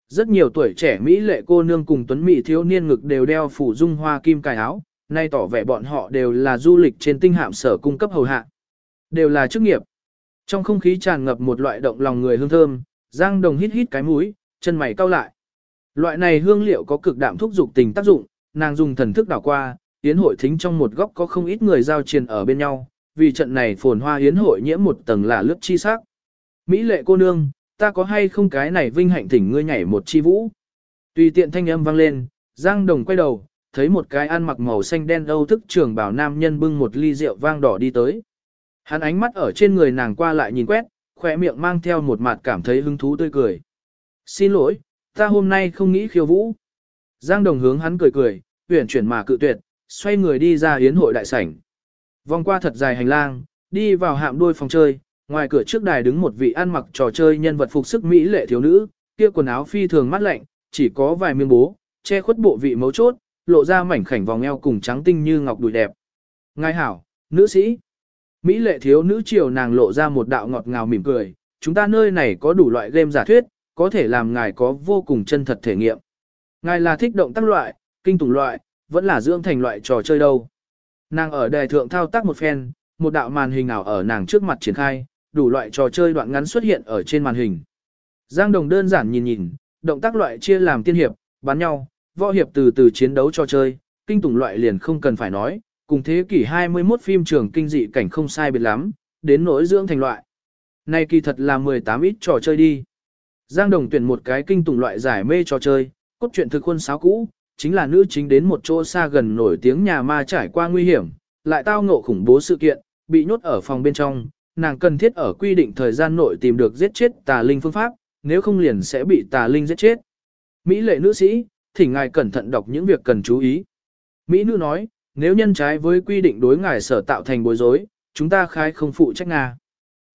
Rất nhiều tuổi trẻ Mỹ lệ cô nương cùng tuấn Mỹ thiếu niên ngực đều đeo phủ dung hoa kim cài áo, nay tỏ vẻ bọn họ đều là du lịch trên tinh hạm sở cung cấp hầu hạ. Đều là chức nghiệp. Trong không khí tràn ngập một loại động lòng người hương thơm, Giang Đồng hít hít cái mũi, chân mày cau lại. Loại này hương liệu có cực đạm thúc dục tình tác dụng, nàng dùng thần thức đảo qua, yến hội thính trong một góc có không ít người giao triền ở bên nhau, vì trận này phồn hoa yến hội nhiễm một tầng là lướt chi sắc. Mỹ lệ cô nương, ta có hay không cái này vinh hạnh thỉnh ngươi nhảy một chi vũ. Tùy tiện thanh âm vang lên, Giang Đồng quay đầu, thấy một cái ăn mặc màu xanh đen âu thức trường bảo nam nhân bưng một ly rượu vang đỏ đi tới. Hắn ánh mắt ở trên người nàng qua lại nhìn quét, khỏe miệng mang theo một mặt cảm thấy hứng thú tươi cười. Xin lỗi, ta hôm nay không nghĩ khiêu vũ. Giang Đồng hướng hắn cười cười, uyển chuyển mà cự tuyệt, xoay người đi ra yến hội đại sảnh. Vòng qua thật dài hành lang, đi vào hạm đuôi phòng chơi, ngoài cửa trước đài đứng một vị ăn mặc trò chơi nhân vật phục sức mỹ lệ thiếu nữ, kia quần áo phi thường mát lạnh, chỉ có vài miếng bố, che khuất bộ vị mấu chốt, lộ ra mảnh khảnh vòng eo cùng trắng tinh như ngọc đùi đẹp. Ngài hảo, nữ sĩ. Mỹ lệ thiếu nữ chiều nàng lộ ra một đạo ngọt ngào mỉm cười, chúng ta nơi này có đủ loại game giả thuyết, có thể làm ngài có vô cùng chân thật thể nghiệm. Ngài là thích động tác loại, kinh tủng loại, vẫn là dưỡng thành loại trò chơi đâu. Nàng ở đài thượng thao tác một phen, một đạo màn hình ảo ở nàng trước mặt triển khai, đủ loại trò chơi đoạn ngắn xuất hiện ở trên màn hình. Giang Đồng đơn giản nhìn nhìn, động tác loại chia làm tiên hiệp, bắn nhau, võ hiệp từ từ chiến đấu trò chơi, kinh tủng loại liền không cần phải nói, cùng thế kỷ 21 phim trường kinh dị cảnh không sai biệt lắm, đến nỗi dưỡng thành loại. Này kỳ thật là 18 ít trò chơi đi. Giang Đồng tuyển một cái kinh tủng loại giải mê trò chơi, cốt truyện thực quân sáo cũ, chính là nữ chính đến một chỗ xa gần nổi tiếng nhà ma trải qua nguy hiểm, lại tao ngộ khủng bố sự kiện, bị nhốt ở phòng bên trong, nàng cần thiết ở quy định thời gian nội tìm được giết chết tà linh phương pháp, nếu không liền sẽ bị tà linh giết chết. Mỹ lệ nữ sĩ, thỉnh ngài cẩn thận đọc những việc cần chú ý. Mỹ nữ nói, nếu nhân trái với quy định đối ngài sở tạo thành bối rối, chúng ta khai không phụ trách Nga.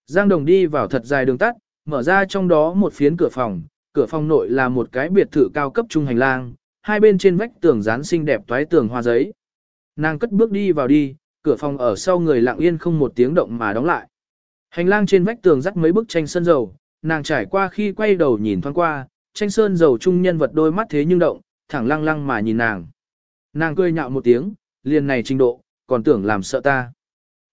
Giang Đồng đi vào thật dài đường tắt, mở ra trong đó một phiến cửa phòng, cửa phòng nội là một cái biệt thự cao cấp trung hành lang, hai bên trên vách tường dán xinh đẹp toái tường hoa giấy. Nàng cất bước đi vào đi, cửa phòng ở sau người lặng yên không một tiếng động mà đóng lại. Hành lang trên vách tường dắt mấy bức tranh sơn dầu, nàng trải qua khi quay đầu nhìn thoáng qua, tranh sơn dầu chung nhân vật đôi mắt thế nhưng động, thẳng lăng lăng mà nhìn nàng. Nàng cười nhạo một tiếng, liền này trình độ, còn tưởng làm sợ ta.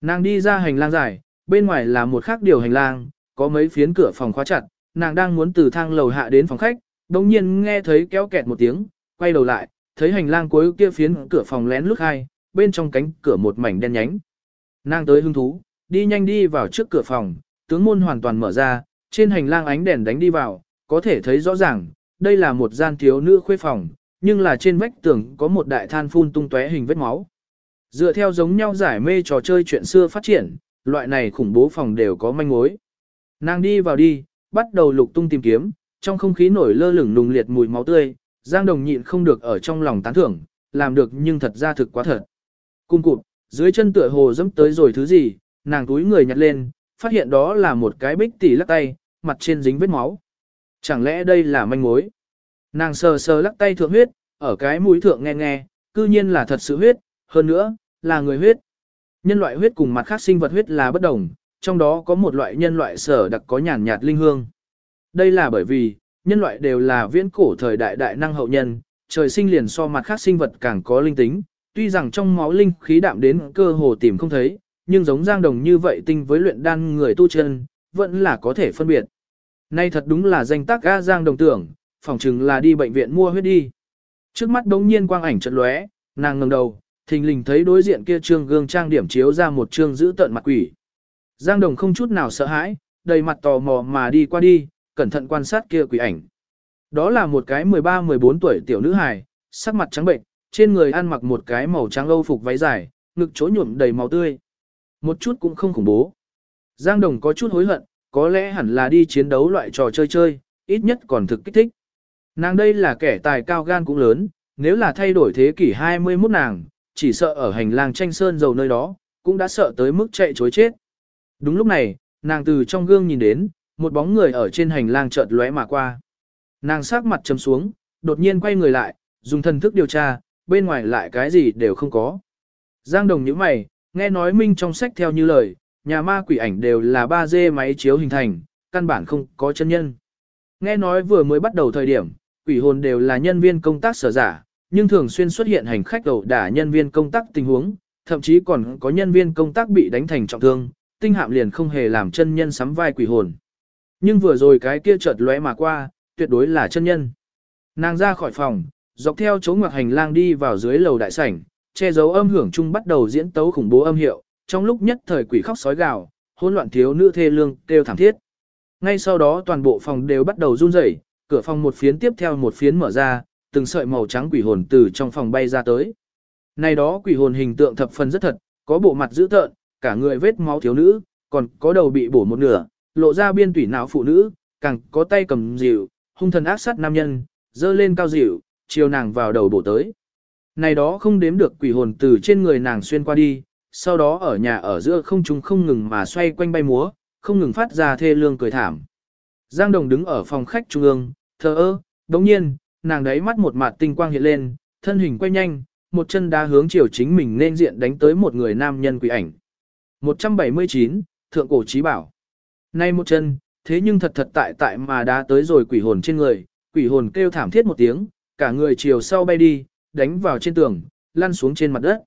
Nàng đi ra hành lang dài, bên ngoài là một khác điều hành lang, có mấy phiến cửa phòng khóa chặt, nàng đang muốn từ thang lầu hạ đến phòng khách, đồng nhiên nghe thấy kéo kẹt một tiếng, quay đầu lại, thấy hành lang cuối kia phiến cửa phòng lén lút hai, bên trong cánh cửa một mảnh đen nhánh. Nàng tới hứng thú, đi nhanh đi vào trước cửa phòng, tướng môn hoàn toàn mở ra, trên hành lang ánh đèn đánh đi vào, có thể thấy rõ ràng, đây là một gian thiếu nữ khuê phòng, nhưng là trên vách tường có một đại than phun tung tóe hình vết máu. Dựa theo giống nhau giải mê trò chơi chuyện xưa phát triển, loại này khủng bố phòng đều có manh mối. Nàng đi vào đi, bắt đầu lục tung tìm kiếm, trong không khí nổi lơ lửng nùng liệt mùi máu tươi, Giang Đồng nhịn không được ở trong lòng tán thưởng, làm được nhưng thật ra thực quá thật. Cung cụt, dưới chân tựa hồ dẫm tới rồi thứ gì, nàng túi người nhặt lên, phát hiện đó là một cái bích tỷ lắc tay, mặt trên dính vết máu. Chẳng lẽ đây là manh mối? Nàng sờ sờ lắc tay thượng huyết, ở cái mũi thượng nghe nghe, cư nhiên là thật sự huyết, hơn nữa, là người huyết. Nhân loại huyết cùng mặt khác sinh vật huyết là bất đồng, trong đó có một loại nhân loại sở đặc có nhàn nhạt linh hương. Đây là bởi vì, nhân loại đều là viễn cổ thời đại đại năng hậu nhân, trời sinh liền so mặt khác sinh vật càng có linh tính, tuy rằng trong máu linh khí đạm đến cơ hồ tìm không thấy, nhưng giống Giang Đồng như vậy tinh với luyện đan người tu chân, vẫn là có thể phân biệt. Nay thật đúng là danh tác A Giang Đồng tưởng, phỏng chừng là đi bệnh viện mua huyết đi. Trước mắt đống nhiên quang ảnh chợt lóe, nàng ngẩng đầu, thình lình thấy đối diện kia trương gương trang điểm chiếu ra một trương giữ tận mặt quỷ. Giang Đồng không chút nào sợ hãi, đầy mặt tò mò mà đi qua đi, cẩn thận quan sát kia quỷ ảnh. Đó là một cái 13-14 tuổi tiểu nữ hài, sắc mặt trắng bệnh, trên người ăn mặc một cái màu trắng âu phục váy dài, ngực chỗ nhuộm đầy máu tươi. Một chút cũng không khủng bố. Giang Đồng có chút hối hận, có lẽ hẳn là đi chiến đấu loại trò chơi chơi, ít nhất còn thực kích thích. Nàng đây là kẻ tài cao gan cũng lớn, nếu là thay đổi thế kỷ 21 nàng, chỉ sợ ở hành lang tranh sơn dầu nơi đó, cũng đã sợ tới mức chạy chối chết. Đúng lúc này, nàng từ trong gương nhìn đến, một bóng người ở trên hành lang chợt lóe mà qua. Nàng sắc mặt chấm xuống, đột nhiên quay người lại, dùng thần thức điều tra, bên ngoài lại cái gì đều không có. Giang đồng như mày, nghe nói minh trong sách theo như lời, nhà ma quỷ ảnh đều là 3D máy chiếu hình thành, căn bản không có chân nhân. Nghe nói vừa mới bắt đầu thời điểm, quỷ hồn đều là nhân viên công tác sở giả, nhưng thường xuyên xuất hiện hành khách đầu đả nhân viên công tác tình huống, thậm chí còn có nhân viên công tác bị đánh thành trọng thương, tinh hạm liền không hề làm chân nhân sắm vai quỷ hồn. Nhưng vừa rồi cái kia chợt lóe mà qua, tuyệt đối là chân nhân. Nàng ra khỏi phòng, dọc theo chỗ ngoặc hành lang đi vào dưới lầu đại sảnh, che giấu âm hưởng chung bắt đầu diễn tấu khủng bố âm hiệu, trong lúc nhất thời quỷ khóc sói gào, hỗn loạn thiếu nữ thê lương kêu thảm thiết. Ngay sau đó toàn bộ phòng đều bắt đầu run rẩy, cửa phòng một phiến tiếp theo một phiến mở ra, từng sợi màu trắng quỷ hồn từ trong phòng bay ra tới. Này đó quỷ hồn hình tượng thập phần rất thật, có bộ mặt dữ tợn, cả người vết máu thiếu nữ, còn có đầu bị bổ một nửa, lộ ra biên tủy não phụ nữ, càng có tay cầm dịu, hung thần ác sát nam nhân, dơ lên cao dịu, chiều nàng vào đầu bổ tới. Này đó không đếm được quỷ hồn từ trên người nàng xuyên qua đi, sau đó ở nhà ở giữa không trung không ngừng mà xoay quanh bay múa, không ngừng phát ra thê lương cười thảm. Giang Đồng đứng ở phòng khách trung ương, thờ ơ, đồng nhiên, nàng đấy mắt một mặt tinh quang hiện lên, thân hình quay nhanh, một chân đá hướng chiều chính mình nên diện đánh tới một người nam nhân quỷ ảnh. 179, Thượng Cổ Trí Bảo. Nay một chân, thế nhưng thật thật tại tại mà đá tới rồi quỷ hồn trên người, quỷ hồn kêu thảm thiết một tiếng, cả người chiều sau bay đi, đánh vào trên tường, lăn xuống trên mặt đất.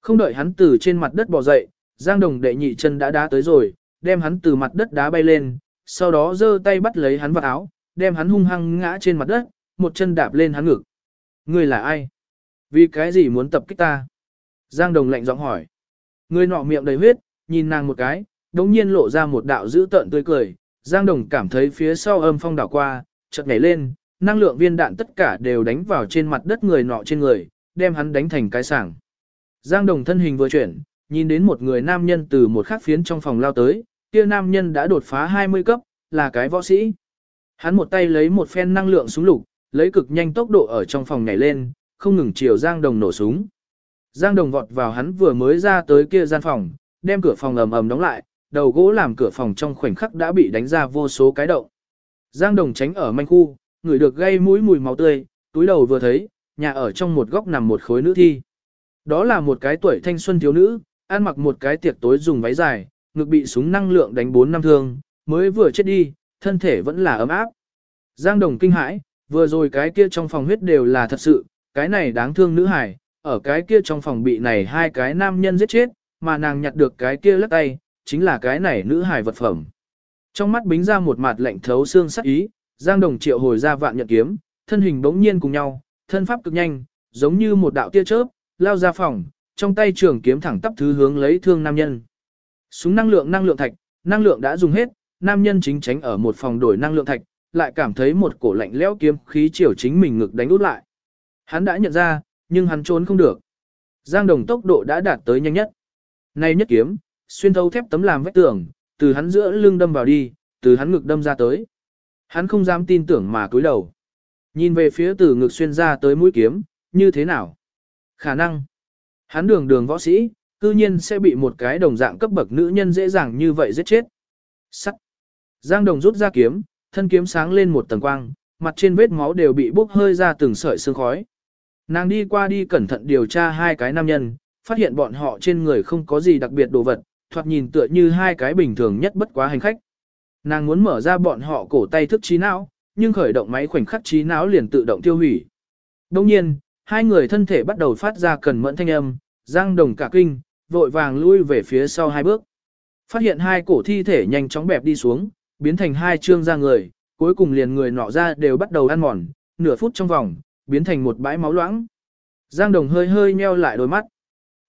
Không đợi hắn từ trên mặt đất bò dậy, Giang Đồng đệ nhị chân đã đá tới rồi, đem hắn từ mặt đất đá bay lên, sau đó giơ tay bắt lấy hắn vào áo, đem hắn hung hăng ngã trên mặt đất, một chân đạp lên hắn ngực. Ngươi là ai? Vì cái gì muốn tập kích ta? Giang Đồng lạnh giọng hỏi. Người nọ miệng đầy huyết, nhìn nàng một cái, đống nhiên lộ ra một đạo dữ tợn tươi cười. Giang Đồng cảm thấy phía sau âm phong đảo qua, chợt nhảy lên, năng lượng viên đạn tất cả đều đánh vào trên mặt đất người nọ trên người, đem hắn đánh thành cái sảng. Giang Đồng thân hình vừa chuyển, nhìn đến một người nam nhân từ một khắc phiến trong phòng lao tới, kia nam nhân đã đột phá 20 cấp, là cái võ sĩ. Hắn một tay lấy một phen năng lượng súng lục, lấy cực nhanh tốc độ ở trong phòng nhảy lên, không ngừng chiều Giang Đồng nổ súng. Giang Đồng vọt vào hắn vừa mới ra tới kia gian phòng, đem cửa phòng ầm ầm đóng lại, đầu gỗ làm cửa phòng trong khoảnh khắc đã bị đánh ra vô số cái động. Giang Đồng tránh ở manh khu, người được gây mũi mùi máu tươi, túi đầu vừa thấy, nhà ở trong một góc nằm một khối nữ thi. Đó là một cái tuổi thanh xuân thiếu nữ, ăn mặc một cái tiệc tối dùng váy dài, ngực bị súng năng lượng đánh 4 năm thương, mới vừa chết đi, thân thể vẫn là ấm áp. Giang Đồng kinh hãi, vừa rồi cái kia trong phòng huyết đều là thật sự, cái này đáng thương nữ hải, ở cái kia trong phòng bị này hai cái nam nhân giết chết, mà nàng nhặt được cái kia lắc tay, chính là cái này nữ hải vật phẩm. Trong mắt bính ra một mặt lạnh thấu xương sắc ý, Giang Đồng triệu hồi ra vạn nhận kiếm, thân hình bỗng nhiên cùng nhau, thân pháp cực nhanh, giống như một đạo tia chớp, lao ra phòng, trong tay trường kiếm thẳng tắp thứ hướng lấy thương nam nhân. Súng năng lượng năng lượng thạch, năng lượng đã dùng hết, nam nhân chính tránh ở một phòng đổi năng lượng thạch, lại cảm thấy một cổ lạnh lẽo kiếm khí chiều chính mình ngực đánh út lại. Hắn đã nhận ra, nhưng hắn trốn không được. Giang Đồng tốc độ đã đạt tới nhanh nhất. Nay nhất kiếm, xuyên thấu thép tấm làm vách tường, từ hắn giữa lưng đâm vào đi, từ hắn ngực đâm ra tới. Hắn không dám tin tưởng mà cúi đầu. Nhìn về phía từ ngực xuyên ra tới mũi kiếm, như thế nào? Khả năng. Hắn đường đường võ sĩ, cư nhiên sẽ bị một cái đồng dạng cấp bậc nữ nhân dễ dàng như vậy giết chết. Sắt. Giang đồng rút ra kiếm, thân kiếm sáng lên một tầng quang, mặt trên vết máu đều bị bốc hơi ra từng sợi sương khói. Nàng đi qua đi cẩn thận điều tra hai cái nam nhân, phát hiện bọn họ trên người không có gì đặc biệt đồ vật, thoạt nhìn tựa như hai cái bình thường nhất bất quá hành khách. Nàng muốn mở ra bọn họ cổ tay thức trí não, nhưng khởi động máy khoảnh khắc trí não liền tự động tiêu hủy. Đồng nhiên, hai người thân thể bắt đầu phát ra cần mẫn thanh âm, giang đồng cả kinh, vội vàng lui về phía sau hai bước. Phát hiện hai cổ thi thể nhanh chóng bẹp đi xuống, biến thành hai trương ra người, cuối cùng liền người nọ ra đều bắt đầu ăn mòn, nửa phút trong vòng, biến thành một bãi máu loãng. Giang đồng hơi hơi nheo lại đôi mắt.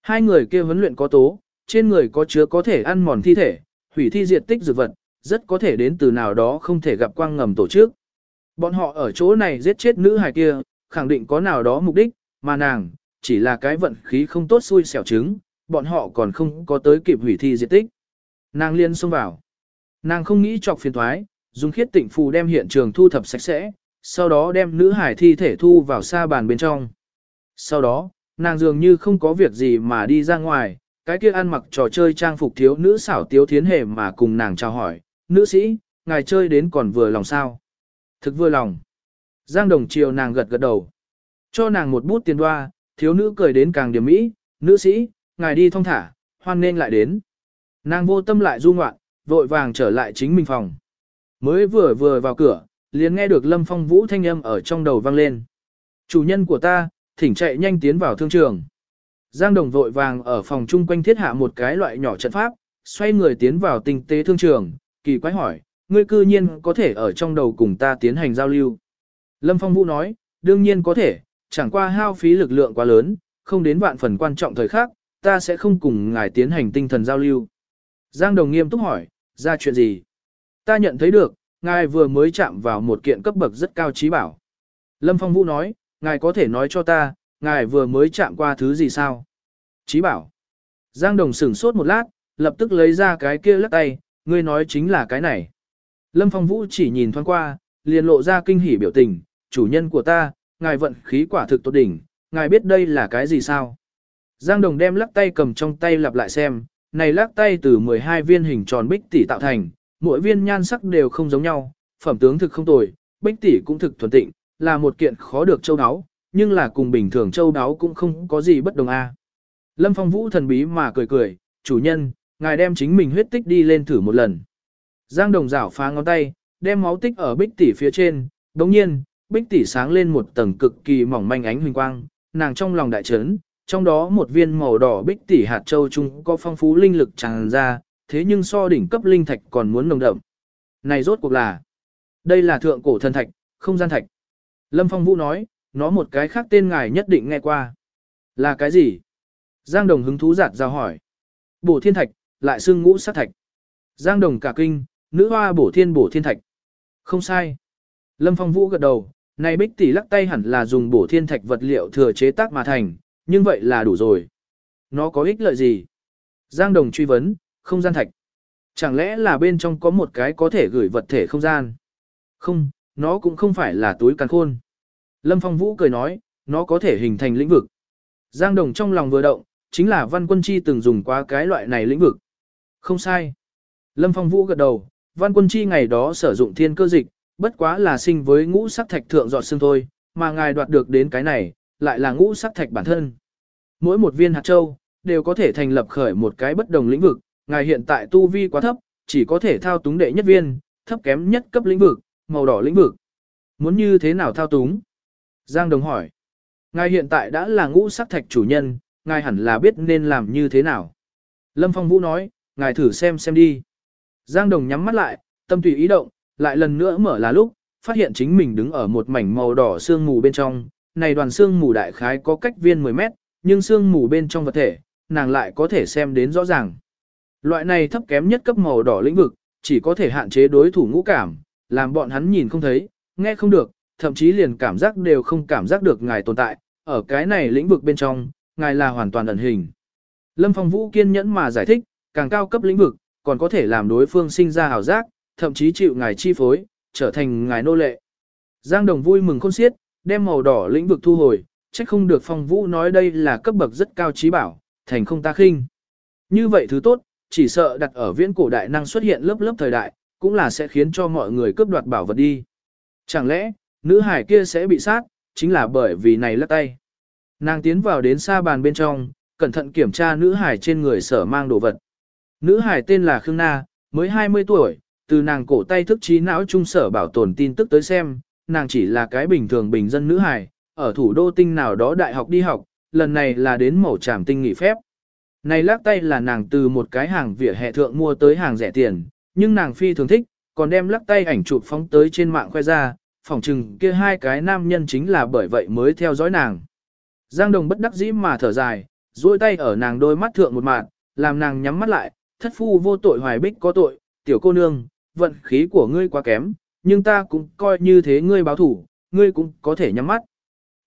Hai người kia huấn luyện có tố, trên người có chứa có thể ăn mòn thi thể, hủy thi diệt tích dược vật, rất có thể đến từ nào đó không thể gặp quang ngầm tổ chức. Bọn họ ở chỗ này giết chết nữ hài kia, khẳng định có nào đó mục đích, mà nàng, chỉ là cái vận khí không tốt xui xẻo trứng, bọn họ còn không có tới kịp hủy thi diệt tích. Nàng liên xông vào. Nàng không nghĩ chọc phiền thoái, dùng khiết tịnh phù đem hiện trường thu thập sạch sẽ, sau đó đem nữ hải thi thể thu vào xa bàn bên trong. Sau đó, nàng dường như không có việc gì mà đi ra ngoài, cái kia ăn mặc trò chơi trang phục thiếu nữ xảo tiếu thiến hề mà cùng nàng chào hỏi, nữ sĩ, ngài chơi đến còn vừa lòng sao. Thực vừa lòng. Giang đồng chiều nàng gật gật đầu. Cho nàng một bút tiền đoa, thiếu nữ cười đến càng điểm mỹ, nữ sĩ, ngài đi thong thả, hoan nên lại đến. Nàng vô tâm lại du ngoạn, vội vàng trở lại chính mình phòng. Mới vừa vừa vào cửa, liền nghe được Lâm Phong Vũ thanh âm ở trong đầu vang lên. Chủ nhân của ta, thỉnh chạy nhanh tiến vào thương trường. Giang Đồng vội vàng ở phòng chung quanh thiết hạ một cái loại nhỏ trận pháp, xoay người tiến vào tinh tế thương trường, kỳ quái hỏi, ngươi cư nhiên có thể ở trong đầu cùng ta tiến hành giao lưu. Lâm Phong Vũ nói, đương nhiên có thể, chẳng qua hao phí lực lượng quá lớn, không đến vạn phần quan trọng thời khắc, ta sẽ không cùng ngài tiến hành tinh thần giao lưu. Giang Đồng nghiêm túc hỏi, ra chuyện gì? Ta nhận thấy được, ngài vừa mới chạm vào một kiện cấp bậc rất cao trí bảo. Lâm Phong Vũ nói, ngài có thể nói cho ta, ngài vừa mới chạm qua thứ gì sao? Trí bảo. Giang Đồng sửng sốt một lát, lập tức lấy ra cái kia lắc tay, ngươi nói chính là cái này. Lâm Phong Vũ chỉ nhìn thoáng qua, liền lộ ra kinh hỉ biểu tình, chủ nhân của ta, ngài vận khí quả thực tốt đỉnh, ngài biết đây là cái gì sao? Giang Đồng đem lắc tay cầm trong tay lặp lại xem, này lắc tay từ 12 viên hình tròn bích tỷ tạo thành, mỗi viên nhan sắc đều không giống nhau, phẩm tướng thực không tồi, bích tỷ cũng thực thuần tịnh, là một kiện khó được châu đáo, nhưng là cùng bình thường châu đáo cũng không có gì bất đồng a. Lâm Phong Vũ thần bí mà cười cười, chủ nhân, ngài đem chính mình huyết tích đi lên thử một lần. Giang Đồng rảo phá ngón tay, đem máu tích ở bích tỷ phía trên, đồng nhiên, bích tỷ sáng lên một tầng cực kỳ mỏng manh ánh huỳnh quang, nàng trong lòng đại chấn, trong đó một viên màu đỏ bích tỷ hạt châu trung có phong phú linh lực tràn ra, thế nhưng so đỉnh cấp linh thạch còn muốn nồng đậm. Này rốt cuộc là, đây là thượng cổ thần thạch, không gian thạch. Lâm Phong Vũ nói, nó một cái khác tên ngài nhất định nghe qua. Là cái gì? Giang Đồng hứng thú giạt ra hỏi. Bổ thiên thạch, lại xương ngũ sát thạch. Giang Đồng cả kinh, nữ hoa bổ thiên bổ thiên thạch. Không sai. Lâm Phong Vũ gật đầu, này bích tỷ lắc tay hẳn là dùng bổ thiên thạch vật liệu thừa chế tác mà thành, nhưng vậy là đủ rồi. Nó có ích lợi gì? Giang Đồng truy vấn, không gian thạch. Chẳng lẽ là bên trong có một cái có thể gửi vật thể không gian? Không, nó cũng không phải là túi càn khôn. Lâm Phong Vũ cười nói, nó có thể hình thành lĩnh vực. Giang Đồng trong lòng vừa động, chính là Văn Quân Chi từng dùng qua cái loại này lĩnh vực. Không sai. Lâm Phong Vũ gật đầu, Văn Quân Chi ngày đó sử dụng thiên cơ dịch, bất quá là sinh với ngũ sắc thạch thượng giọt xương thôi, mà ngài đoạt được đến cái này, lại là ngũ sắc thạch bản thân. Mỗi một viên hạt châu, đều có thể thành lập khởi một cái bất đồng lĩnh vực, ngài hiện tại tu vi quá thấp, chỉ có thể thao túng đệ nhất viên, thấp kém nhất cấp lĩnh vực, màu đỏ lĩnh vực. Muốn như thế nào thao túng? Giang Đồng hỏi. Ngài hiện tại đã là ngũ sắc thạch chủ nhân, ngài hẳn là biết nên làm như thế nào. Lâm Phong Vũ nói, ngài thử xem xem đi. Giang Đồng nhắm mắt lại, tâm tùy ý động, lại lần nữa mở là lúc, phát hiện chính mình đứng ở một mảnh màu đỏ sương mù bên trong. Này đoàn sương mù đại khái có cách viên 10 mét, nhưng sương mù bên trong vật thể, nàng lại có thể xem đến rõ ràng. Loại này thấp kém nhất cấp màu đỏ lĩnh vực, chỉ có thể hạn chế đối thủ ngũ cảm, làm bọn hắn nhìn không thấy, nghe không được, thậm chí liền cảm giác đều không cảm giác được ngài tồn tại, ở cái này lĩnh vực bên trong, ngài là hoàn toàn ẩn hình. Lâm Phong Vũ kiên nhẫn mà giải thích, càng cao cấp lĩnh vực, còn có thể làm đối phương sinh ra hào giác, thậm chí chịu ngài chi phối, trở thành ngài nô lệ. Giang Đồng vui mừng khôn xiết, đem màu đỏ lĩnh vực thu hồi, chắc không được Phong Vũ nói đây là cấp bậc rất cao trí bảo, thành không ta khinh. Như vậy thứ tốt, chỉ sợ đặt ở viễn cổ đại năng xuất hiện lớp lớp thời đại, cũng là sẽ khiến cho mọi người cướp đoạt bảo vật đi. Chẳng lẽ, nữ hải kia sẽ bị sát, chính là bởi vì này lắc tay. Nàng tiến vào đến xa bàn bên trong, cẩn thận kiểm tra nữ hải trên người sở mang đồ vật. Nữ hải tên là Khương Na, mới 20 tuổi, từ nàng cổ tay thức trí não trung sở bảo tồn tin tức tới xem, nàng chỉ là cái bình thường bình dân nữ hải, ở thủ đô tinh nào đó đại học đi học, lần này là đến mẫu tràm tinh nghỉ phép. Này lắc tay là nàng từ một cái hàng vỉa hè thượng mua tới hàng rẻ tiền, nhưng nàng phi thường thích, còn đem lắc tay ảnh chụp phóng tới trên mạng khoe ra, phỏng chừng kia hai cái nam nhân chính là bởi vậy mới theo dõi nàng. Giang Đồng bất đắc dĩ mà thở dài, duỗi tay ở nàng đôi mắt thượng một mạng, làm nàng nhắm mắt lại, thất phu vô tội hoài bích có tội, tiểu cô nương, vận khí của ngươi quá kém, nhưng ta cũng coi như thế ngươi báo thủ, ngươi cũng có thể nhắm mắt.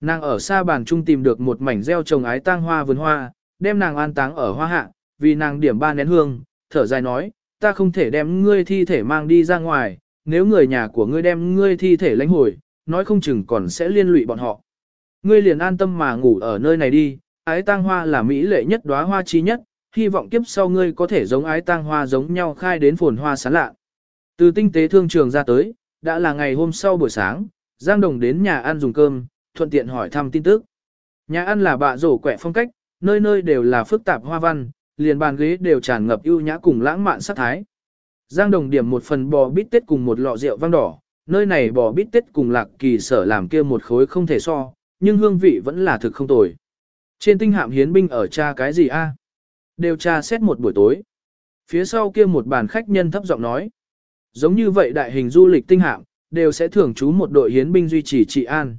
Nàng ở xa bàn trung tìm được một mảnh gieo trồng ái tang hoa vườn hoa, đem nàng an táng ở hoa hạ, vì nàng điểm ba nén hương, thở dài nói, ta không thể đem ngươi thi thể mang đi ra ngoài, nếu người nhà của ngươi đem ngươi thi thể lãnh hồi, nói không chừng còn sẽ liên lụy bọn họ. Ngươi liền an tâm mà ngủ ở nơi này đi, ái tang hoa là mỹ lệ nhất đóa hoa chi nhất, hy vọng kiếp sau ngươi có thể giống ái tang hoa giống nhau khai đến phồn hoa sáng lạ. Từ tinh tế thương trường ra tới, đã là ngày hôm sau buổi sáng, Giang Đồng đến nhà ăn dùng cơm, thuận tiện hỏi thăm tin tức. Nhà ăn là bạ rổ quẹ phong cách, nơi nơi đều là phức tạp hoa văn, liền bàn ghế đều tràn ngập ưu nhã cùng lãng mạn sắc thái. Giang Đồng điểm một phần bò bít tết cùng một lọ rượu vang đỏ, nơi này bò bít tết cùng lạc kỳ sở làm kia một khối không thể so, nhưng hương vị vẫn là thực không tồi. Trên tinh hạm hiến binh ở cha cái gì a? Đều tra xét một buổi tối. Phía sau kia một bàn khách nhân thấp giọng nói. Giống như vậy đại hình du lịch tinh hạm, đều sẽ thưởng chú một đội hiến binh duy trì trị an.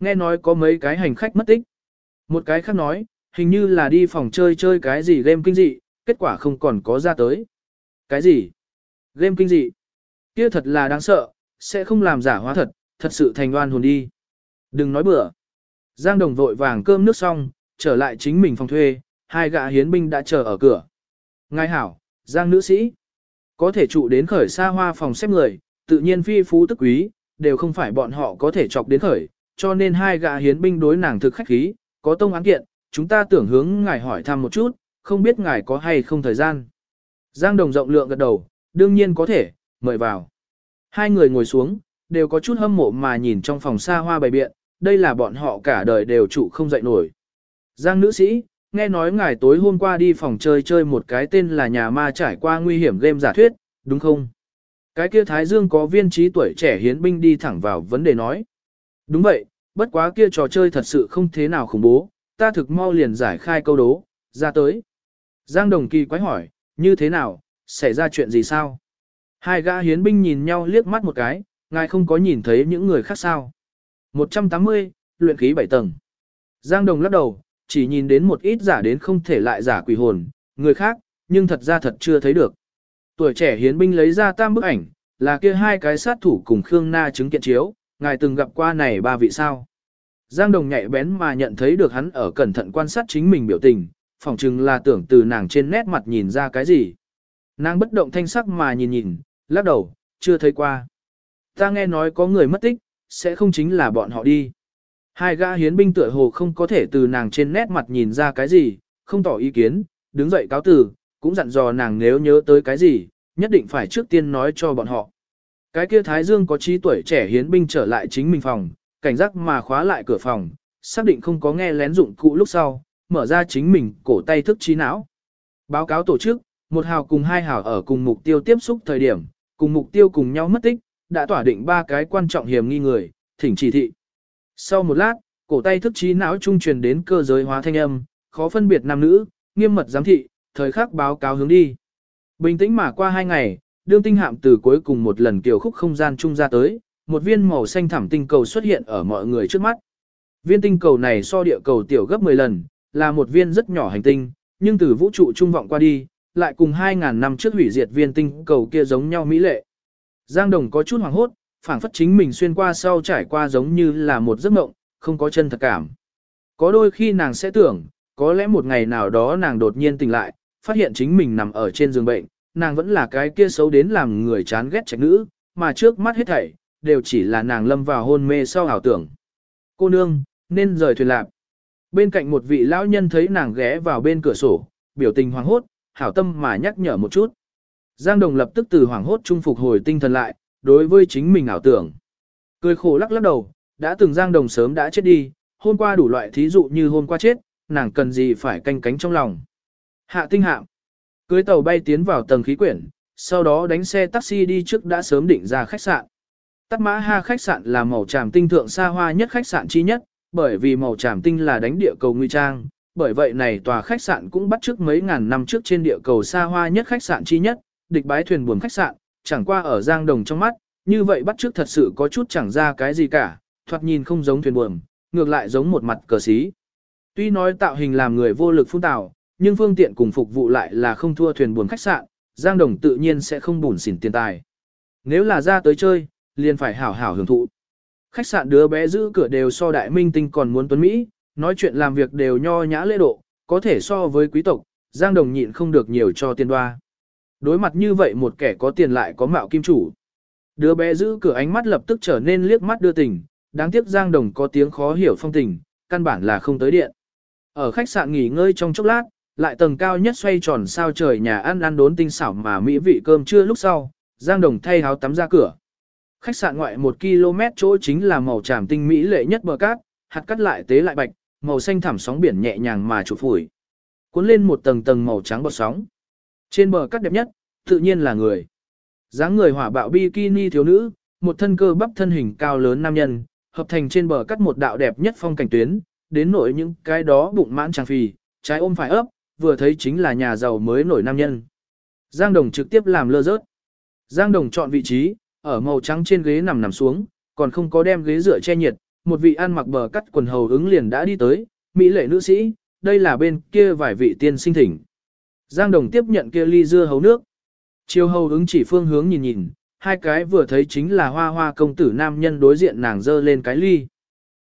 Nghe nói có mấy cái hành khách mất tích. Một cái khác nói, hình như là đi phòng chơi chơi cái gì game kinh dị, kết quả không còn có ra tới. Cái gì? Game kinh dị? Kia thật là đáng sợ, sẽ không làm giả hóa thật, thật sự thành oan hồn đi. Đừng nói bừa. Giang Đồng vội vàng cơm nước xong, trở lại chính mình phòng thuê, hai gã hiến binh đã chờ ở cửa. Ngài hảo, Giang nữ sĩ. Có thể trụ đến khởi xa hoa phòng xếp người, tự nhiên phi phú tức quý, đều không phải bọn họ có thể chọc đến khởi, cho nên hai gã hiến binh đối nàng thực khách khí, có tông án kiện, chúng ta tưởng hướng ngài hỏi thăm một chút, không biết ngài có hay không thời gian. Giang Đồng rộng lượng gật đầu, đương nhiên có thể, mời vào. Hai người ngồi xuống, đều có chút hâm mộ mà nhìn trong phòng xa hoa bày biện, đây là bọn họ cả đời đều trụ không dậy nổi. Giang nữ sĩ, nghe nói ngài tối hôm qua đi phòng chơi chơi một cái tên là nhà ma trải qua nguy hiểm game giả thuyết, đúng không? Cái kia Thái Dương có viên trí tuổi trẻ hiến binh đi thẳng vào vấn đề nói. Đúng vậy, bất quá kia trò chơi thật sự không thế nào khủng bố, ta thực mau liền giải khai câu đố, ra tới. Giang Đồng Kỳ quái hỏi, như thế nào, xảy ra chuyện gì sao? Hai gã hiến binh nhìn nhau liếc mắt một cái, ngài không có nhìn thấy những người khác sao. 180, luyện khí 7 tầng. Giang Đồng lắc đầu, chỉ nhìn đến một ít giả đến không thể lại giả quỷ hồn, người khác, nhưng thật ra thật chưa thấy được. Tuổi trẻ hiến binh lấy ra tam bức ảnh, là kia hai cái sát thủ cùng Khương Na chứng kiện chiếu, ngài từng gặp qua này ba vị sao. Giang Đồng nhạy bén mà nhận thấy được hắn ở cẩn thận quan sát chính mình biểu tình, phỏng chừng là tưởng từ nàng trên nét mặt nhìn ra cái gì. Nàng bất động thanh sắc mà nhìn nhìn, lắc đầu, chưa thấy qua. Ta nghe nói có người mất tích, sẽ không chính là bọn họ đi. Hai gã hiến binh tựa hồ không có thể từ nàng trên nét mặt nhìn ra cái gì, không tỏ ý kiến, đứng dậy cáo từ, cũng dặn dò nàng nếu nhớ tới cái gì, nhất định phải trước tiên nói cho bọn họ. Cái kia Thái Dương có trí tuổi trẻ hiến binh trở lại chính mình phòng, cảnh giác mà khóa lại cửa phòng, xác định không có nghe lén dụng cụ lúc sau, mở ra chính mình cổ tay thức trí não. Báo cáo tổ chức, một hào cùng hai hào ở cùng mục tiêu tiếp xúc thời điểm, cùng mục tiêu cùng nhau mất tích, đã tỏa định ba cái quan trọng hiểm nghi người, thỉnh chỉ thị. Sau một lát, cổ tay thức trí não trung truyền đến cơ giới hóa thanh âm, khó phân biệt nam nữ, nghiêm mật giám thị, thời khắc báo cáo hướng đi. Bình tĩnh mà qua hai ngày, đương tinh hạm từ cuối cùng một lần kiều khúc không gian trung ra tới, một viên màu xanh thẳm tinh cầu xuất hiện ở mọi người trước mắt. Viên tinh cầu này so địa cầu tiểu gấp 10 lần, là một viên rất nhỏ hành tinh, nhưng từ vũ trụ trung vọng qua đi, lại cùng 2.000 năm trước hủy diệt viên tinh cầu kia giống nhau mỹ lệ. Giang Đồng có chút hoàng hốt, phảng phất chính mình xuyên qua sau trải qua giống như là một giấc mộng, không có chân thật cảm. Có đôi khi nàng sẽ tưởng, có lẽ một ngày nào đó nàng đột nhiên tỉnh lại, phát hiện chính mình nằm ở trên giường bệnh, nàng vẫn là cái kia xấu đến làm người chán ghét trạch nữ, mà trước mắt hết thảy, đều chỉ là nàng lâm vào hôn mê sau ảo tưởng. Cô nương, nên rời thuyền lạc. Bên cạnh một vị lão nhân thấy nàng ghé vào bên cửa sổ, biểu tình hoảng hốt, hảo tâm mà nhắc nhở một chút. Giang Đồng lập tức từ hoảng hốt trung phục hồi tinh thần lại, đối với chính mình ảo tưởng. Cười khổ lắc lắc đầu, đã từng Giang Đồng sớm đã chết đi, hôm qua đủ loại thí dụ như hôm qua chết, nàng cần gì phải canh cánh trong lòng. Hạ tinh hạm. Cưới tàu bay tiến vào tầng khí quyển, sau đó đánh xe taxi đi trước đã sớm định ra khách sạn. Tắc mã ha khách sạn là màu tràm tinh thượng xa hoa nhất khách sạn chi nhất, bởi vì màu tràm tinh là đánh địa cầu nguy trang, bởi vậy này tòa khách sạn cũng bắt trước mấy ngàn năm trước trên địa cầu xa hoa nhất khách sạn chi nhất, địch bái thuyền buồm khách sạn, chẳng qua ở Giang Đồng trong mắt, như vậy bắt trước thật sự có chút chẳng ra cái gì cả, thoạt nhìn không giống thuyền buồm, ngược lại giống một mặt cờ xí. Tuy nói tạo hình làm người vô lực phun tạo, nhưng phương tiện cùng phục vụ lại là không thua thuyền buồm khách sạn, Giang Đồng tự nhiên sẽ không bùn xỉn tiền tài. Nếu là ra tới chơi, liền phải hảo hảo hưởng thụ. Khách sạn đứa bé giữ cửa đều so đại minh tinh còn muốn tuấn Mỹ, nói chuyện làm việc đều nho nhã lễ độ, có thể so với quý tộc, Giang Đồng nhịn không được nhiều cho tiền đoa. Đối mặt như vậy một kẻ có tiền lại có mạo kim chủ. Đứa bé giữ cửa ánh mắt lập tức trở nên liếc mắt đưa tình, đáng tiếc Giang Đồng có tiếng khó hiểu phong tình, căn bản là không tới điện. Ở khách sạn nghỉ ngơi trong chốc lát, lại tầng cao nhất xoay tròn sao trời nhà ăn ăn đốn tinh xảo mà mỹ vị cơm trưa lúc sau, Giang Đồng thay áo tắm ra cửa. Khách sạn ngoại một km chỗ chính là màu tràm tinh mỹ lệ nhất bờ cát, hạt cắt lại tế lại bạch, màu xanh thẳm sóng biển nhẹ nhàng mà chụp phủi. Cuốn lên một tầng tầng màu trắng bọt sóng. Trên bờ cắt đẹp nhất, tự nhiên là người. dáng người hỏa bạo bikini thiếu nữ, một thân cơ bắp thân hình cao lớn nam nhân, hợp thành trên bờ cắt một đạo đẹp nhất phong cảnh tuyến, đến nổi những cái đó bụng mãn tràng phì, trái ôm phải ấp, vừa thấy chính là nhà giàu mới nổi nam nhân. Giang Đồng trực tiếp làm lơ rớt. Giang Đồng chọn vị trí, ở màu trắng trên ghế nằm nằm xuống, còn không có đem ghế rửa che nhiệt, một vị ăn mặc bờ cắt quần hầu ứng liền đã đi tới, mỹ lệ nữ sĩ, đây là bên kia vài vị tiên sinh thỉnh. Giang Đồng tiếp nhận kia ly dưa hấu nước. Chiều hầu ứng chỉ phương hướng nhìn nhìn, hai cái vừa thấy chính là hoa hoa công tử nam nhân đối diện nàng dơ lên cái ly.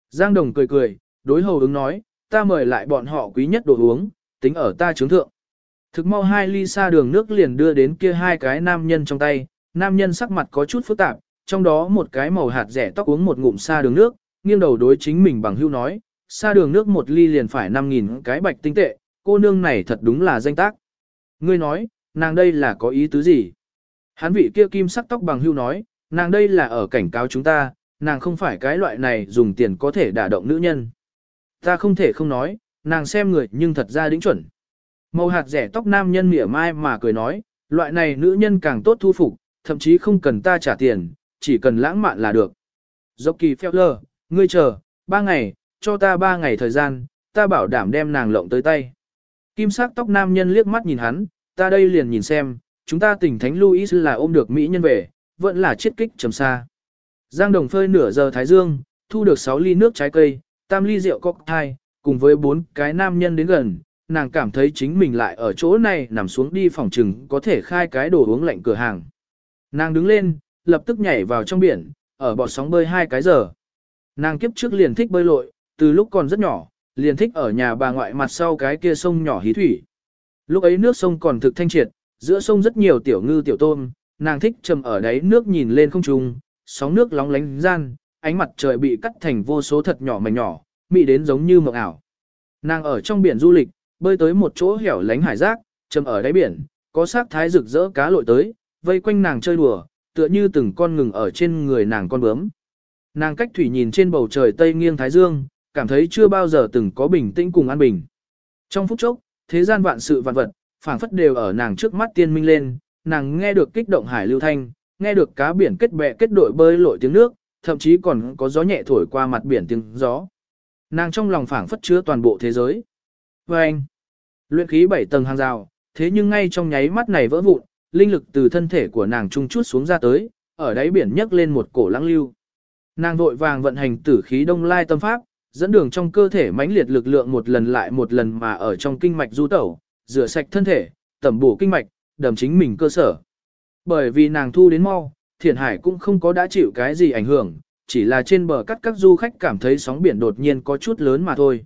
Giang Đồng cười cười, đối hầu ứng nói, ta mời lại bọn họ quý nhất đồ uống, tính ở ta trướng thượng. Thực mau hai ly xa đường nước liền đưa đến kia hai cái nam nhân trong tay, nam nhân sắc mặt có chút phức tạp, trong đó một cái màu hạt rẻ tóc uống một ngụm xa đường nước, nghiêng đầu đối chính mình bằng hưu nói, xa đường nước một ly liền phải 5.000 cái bạch tinh tệ, cô nương này thật đúng là danh tác. Ngươi nói, nàng đây là có ý tứ gì? Hắn vị kia kim sắc tóc bằng hưu nói, nàng đây là ở cảnh cáo chúng ta, nàng không phải cái loại này dùng tiền có thể đả động nữ nhân. Ta không thể không nói, nàng xem người nhưng thật ra đính chuẩn. Màu hạt rẻ tóc nam nhân mỉa mai mà cười nói, loại này nữ nhân càng tốt thu phục, thậm chí không cần ta trả tiền, chỉ cần lãng mạn là được. Dốc kỳ phèo lơ, ngươi chờ, ba ngày, cho ta ba ngày thời gian, ta bảo đảm đem nàng lộng tới tay. Kim sắc tóc nam nhân liếc mắt nhìn hắn, ta đây liền nhìn xem, chúng ta tỉnh Thánh Louis là ôm được Mỹ nhân về, vẫn là chiết kích trầm xa. Giang đồng phơi nửa giờ thái dương, thu được 6 ly nước trái cây, tam ly rượu cocktail, cùng với bốn cái nam nhân đến gần, nàng cảm thấy chính mình lại ở chỗ này nằm xuống đi phòng trừng có thể khai cái đồ uống lạnh cửa hàng. Nàng đứng lên, lập tức nhảy vào trong biển, ở bọt sóng bơi hai cái giờ. Nàng kiếp trước liền thích bơi lội, từ lúc còn rất nhỏ, liền thích ở nhà bà ngoại mặt sau cái kia sông nhỏ hí thủy. Lúc ấy nước sông còn thực thanh triệt, giữa sông rất nhiều tiểu ngư tiểu tôm, nàng thích trầm ở đáy nước nhìn lên không trung, sóng nước lóng lánh gian, ánh mặt trời bị cắt thành vô số thật nhỏ mảnh nhỏ, mị đến giống như mộng ảo. Nàng ở trong biển du lịch, bơi tới một chỗ hẻo lánh hải giác, trầm ở đáy biển, có sắc thái rực rỡ cá lội tới, vây quanh nàng chơi đùa, tựa như từng con ngừng ở trên người nàng con bướm. Nàng cách thủy nhìn trên bầu trời tây nghiêng thái dương, cảm thấy chưa bao giờ từng có bình tĩnh cùng an bình. Trong phút chốc, thế gian vạn sự vạn vật, phảng phất đều ở nàng trước mắt tiên minh lên, nàng nghe được kích động hải lưu thanh, nghe được cá biển kết bè kết đội bơi lội tiếng nước, thậm chí còn có gió nhẹ thổi qua mặt biển tiếng gió. Nàng trong lòng phảng phất chứa toàn bộ thế giới. Và anh, luyện khí bảy tầng hàng rào, thế nhưng ngay trong nháy mắt này vỡ vụn, linh lực từ thân thể của nàng trung chút xuống ra tới, ở đáy biển nhấc lên một cổ lãng lưu. Nàng vội vàng vận hành tử khí đông lai tâm pháp, dẫn đường trong cơ thể mãnh liệt lực lượng một lần lại một lần mà ở trong kinh mạch du tẩu, rửa sạch thân thể, tẩm bổ kinh mạch, đầm chính mình cơ sở. Bởi vì nàng thu đến mau, thiền hải cũng không có đã chịu cái gì ảnh hưởng, chỉ là trên bờ cắt các du khách cảm thấy sóng biển đột nhiên có chút lớn mà thôi.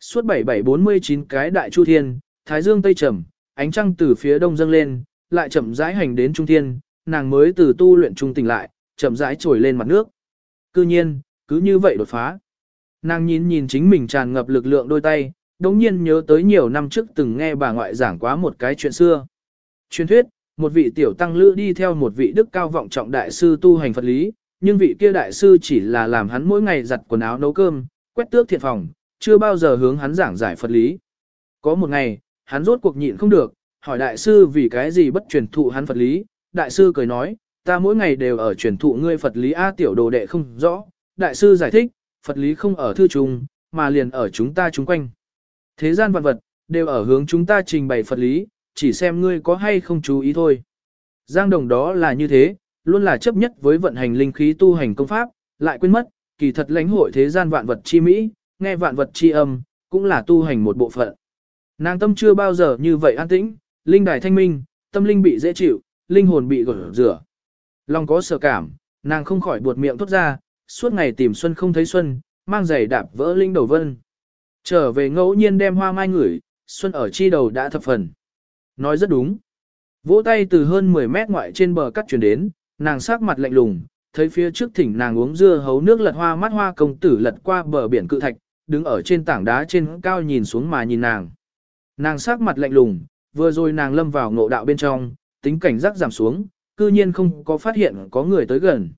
Suốt 7749 cái đại chu thiên, thái dương tây trầm, ánh trăng từ phía đông dâng lên, lại chậm rãi hành đến trung thiên, nàng mới từ tu luyện trung tỉnh lại, chậm rãi trồi lên mặt nước. Cư nhiên, cứ như vậy đột phá. Nàng nhìn nhìn chính mình tràn ngập lực lượng đôi tay, đống nhiên nhớ tới nhiều năm trước từng nghe bà ngoại giảng quá một cái chuyện xưa. Truyền thuyết, một vị tiểu tăng lữ đi theo một vị đức cao vọng trọng đại sư tu hành Phật lý, nhưng vị kia đại sư chỉ là làm hắn mỗi ngày giặt quần áo nấu cơm, quét tước thiện phòng, chưa bao giờ hướng hắn giảng giải Phật lý. Có một ngày, hắn rốt cuộc nhịn không được, hỏi đại sư vì cái gì bất truyền thụ hắn Phật lý, đại sư cười nói, ta mỗi ngày đều ở truyền thụ ngươi Phật lý A tiểu đồ đệ không rõ, đại sư giải thích, Phật lý không ở thư trùng, mà liền ở chúng ta chúng quanh. Thế gian vật vật, đều ở hướng chúng ta trình bày Phật lý, chỉ xem ngươi có hay không chú ý thôi. Giang đồng đó là như thế, luôn là chấp nhất với vận hành linh khí tu hành công pháp, lại quên mất, kỳ thật lãnh hội thế gian vạn vật chi mỹ, nghe vạn vật chi âm, cũng là tu hành một bộ phận. Nàng tâm chưa bao giờ như vậy an tĩnh, linh đài thanh minh, tâm linh bị dễ chịu, linh hồn bị gột rửa. Lòng có sở cảm, nàng không khỏi buột miệng thốt ra, suốt ngày tìm xuân không thấy xuân, mang giày đạp vỡ linh đầu vân. Trở về ngẫu nhiên đem hoa mai ngửi, xuân ở chi đầu đã thập phần. Nói rất đúng. Vỗ tay từ hơn 10 mét ngoại trên bờ cắt chuyển đến, nàng sắc mặt lạnh lùng, thấy phía trước thỉnh nàng uống dưa hấu nước lật hoa mắt hoa công tử lật qua bờ biển cự thạch, đứng ở trên tảng đá trên cao nhìn xuống mà nhìn nàng. Nàng sắc mặt lạnh lùng, vừa rồi nàng lâm vào ngộ đạo bên trong, tính cảnh giác giảm xuống, cư nhiên không có phát hiện có người tới gần.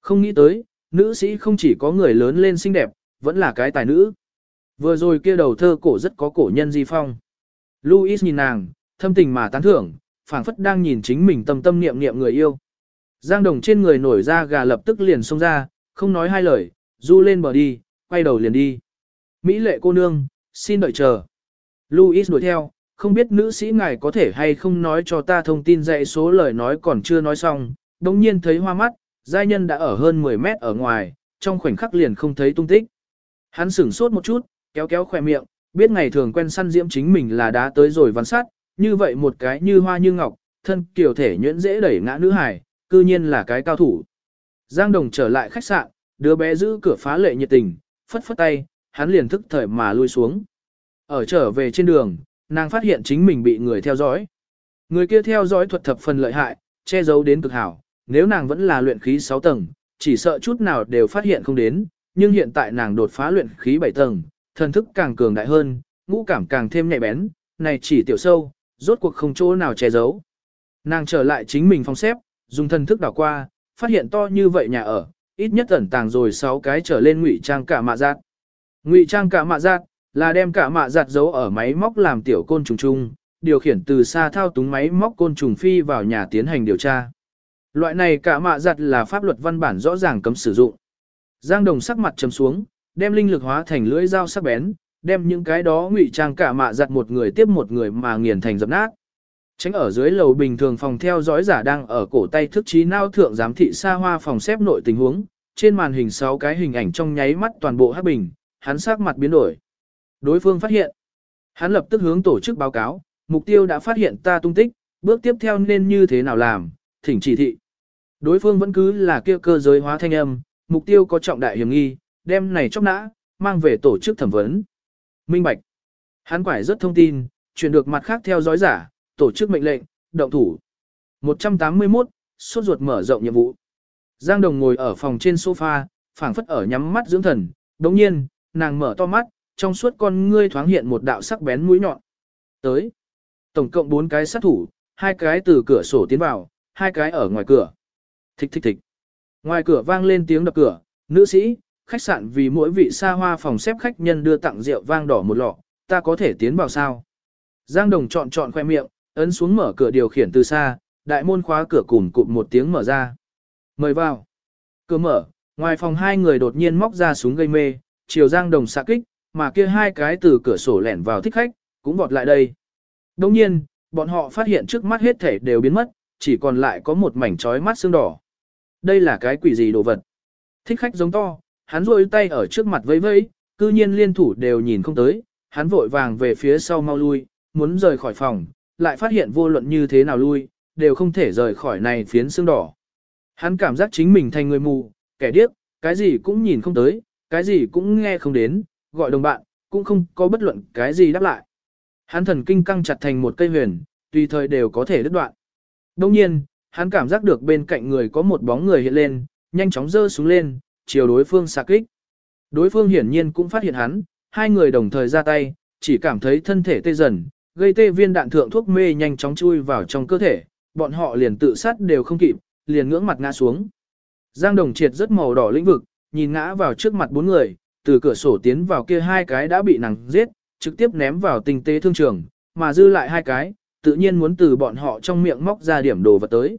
Không nghĩ tới, nữ sĩ không chỉ có người lớn lên xinh đẹp, vẫn là cái tài nữ. Vừa rồi kia đầu thơ cổ rất có cổ nhân di phong. Louis nhìn nàng, thâm tình mà tán thưởng, phảng phất đang nhìn chính mình tâm tâm niệm niệm người yêu. Giang đồng trên người nổi ra gà lập tức liền xông ra, không nói hai lời, du lên bờ đi, quay đầu liền đi. Mỹ lệ cô nương, xin đợi chờ. Louis đuổi theo, không biết nữ sĩ ngài có thể hay không nói cho ta thông tin dạy số lời nói còn chưa nói xong, đồng nhiên thấy hoa mắt, giai nhân đã ở hơn 10 mét ở ngoài, trong khoảnh khắc liền không thấy tung tích. Hắn sửng sốt một chút, kéo kéo khỏe miệng, biết ngày thường quen săn diễm chính mình là đã tới rồi văn sát, như vậy một cái như hoa như ngọc, thân kiểu thể nhuyễn dễ đẩy ngã nữ hải, cư nhiên là cái cao thủ. Giang Đồng trở lại khách sạn, đứa bé giữ cửa phá lệ nhiệt tình, phất phất tay, hắn liền thức thời mà lui xuống. Ở trở về trên đường, nàng phát hiện chính mình bị người theo dõi. Người kia theo dõi thuật thập phần lợi hại, che giấu đến cực hảo, nếu nàng vẫn là luyện khí 6 tầng, chỉ sợ chút nào đều phát hiện không đến, nhưng hiện tại nàng đột phá luyện khí 7 tầng, thần thức càng cường đại hơn, ngũ cảm càng thêm nhạy bén, này chỉ tiểu sâu, rốt cuộc không chỗ nào che giấu. Nàng trở lại chính mình phòng xếp, dùng thần thức đảo qua, phát hiện to như vậy nhà ở, ít nhất ẩn tàng rồi 6 cái trở lên ngụy trang cả mạ giác. Ngụy trang cả mạ giác là đem cả mạ giặt giấu ở máy móc làm tiểu côn trùng chung, điều khiển từ xa thao túng máy móc côn trùng phi vào nhà tiến hành điều tra. Loại này cả mạ giặt là pháp luật văn bản rõ ràng cấm sử dụng. Giang Đồng sắc mặt trầm xuống, đem linh lực hóa thành lưỡi dao sắc bén, đem những cái đó ngụy trang cả mạ giặt một người tiếp một người mà nghiền thành dập nát. Tránh ở dưới lầu bình thường phòng theo dõi giả đang ở cổ tay thức trí nao thượng giám thị xa hoa phòng xếp nội tình huống, trên màn hình 6 cái hình ảnh trong nháy mắt toàn bộ hắc bình, hắn sắc mặt biến đổi. Đối phương phát hiện. Hắn lập tức hướng tổ chức báo cáo, mục tiêu đã phát hiện ta tung tích, bước tiếp theo nên như thế nào làm, thỉnh chỉ thị. Đối phương vẫn cứ là kia cơ giới hóa thanh âm, mục tiêu có trọng đại hiểm nghi, đem này chóc nã, mang về tổ chức thẩm vấn. Minh Bạch. Hắn quải rất thông tin, truyền được mặt khác theo dõi giả, tổ chức mệnh lệnh, động thủ. 181, suốt ruột mở rộng nhiệm vụ. Giang Đồng ngồi ở phòng trên sofa, phảng phất ở nhắm mắt dưỡng thần, đồng nhiên, nàng mở to mắt, trong suốt con ngươi thoáng hiện một đạo sắc bén mũi nhọn. Tới. Tổng cộng 4 cái sát thủ, hai cái từ cửa sổ tiến vào, hai cái ở ngoài cửa. Thích thích thích. Ngoài cửa vang lên tiếng đập cửa, nữ sĩ, khách sạn vì mỗi vị xa hoa phòng xếp khách nhân đưa tặng rượu vang đỏ một lọ, ta có thể tiến vào sao? Giang Đồng chọn chọn khoe miệng, ấn xuống mở cửa điều khiển từ xa, đại môn khóa cửa cùng cụm một tiếng mở ra. Mời vào. Cửa mở, ngoài phòng hai người đột nhiên móc ra súng gây mê, chiều Giang Đồng xạ kích, mà kia hai cái từ cửa sổ lẻn vào thích khách, cũng vọt lại đây. Đồng nhiên, bọn họ phát hiện trước mắt hết thể đều biến mất, chỉ còn lại có một mảnh trói mắt xương đỏ. Đây là cái quỷ gì đồ vật? Thích khách giống to, hắn rôi tay ở trước mặt vẫy vẫy, cư nhiên liên thủ đều nhìn không tới, hắn vội vàng về phía sau mau lui, muốn rời khỏi phòng, lại phát hiện vô luận như thế nào lui, đều không thể rời khỏi này phiến xương đỏ. Hắn cảm giác chính mình thành người mù, kẻ điếc, cái gì cũng nhìn không tới, cái gì cũng nghe không đến, gọi đồng bạn, cũng không có bất luận cái gì đáp lại. Hắn thần kinh căng chặt thành một cây huyền, tùy thời đều có thể đứt đoạn. Đồng nhiên, hắn cảm giác được bên cạnh người có một bóng người hiện lên, nhanh chóng giơ xuống lên, chiều đối phương xạ kích. Đối phương hiển nhiên cũng phát hiện hắn, hai người đồng thời ra tay, chỉ cảm thấy thân thể tê dần, gây tê viên đạn thượng thuốc mê nhanh chóng chui vào trong cơ thể, bọn họ liền tự sát đều không kịp, liền ngưỡng mặt ngã xuống. Giang Đồng Triệt rất màu đỏ lĩnh vực, nhìn ngã vào trước mặt bốn người, từ cửa sổ tiến vào kia hai cái đã bị nàng giết, trực tiếp ném vào tinh tế thương trường, mà dư lại hai cái, tự nhiên muốn từ bọn họ trong miệng móc ra điểm đồ vật tới.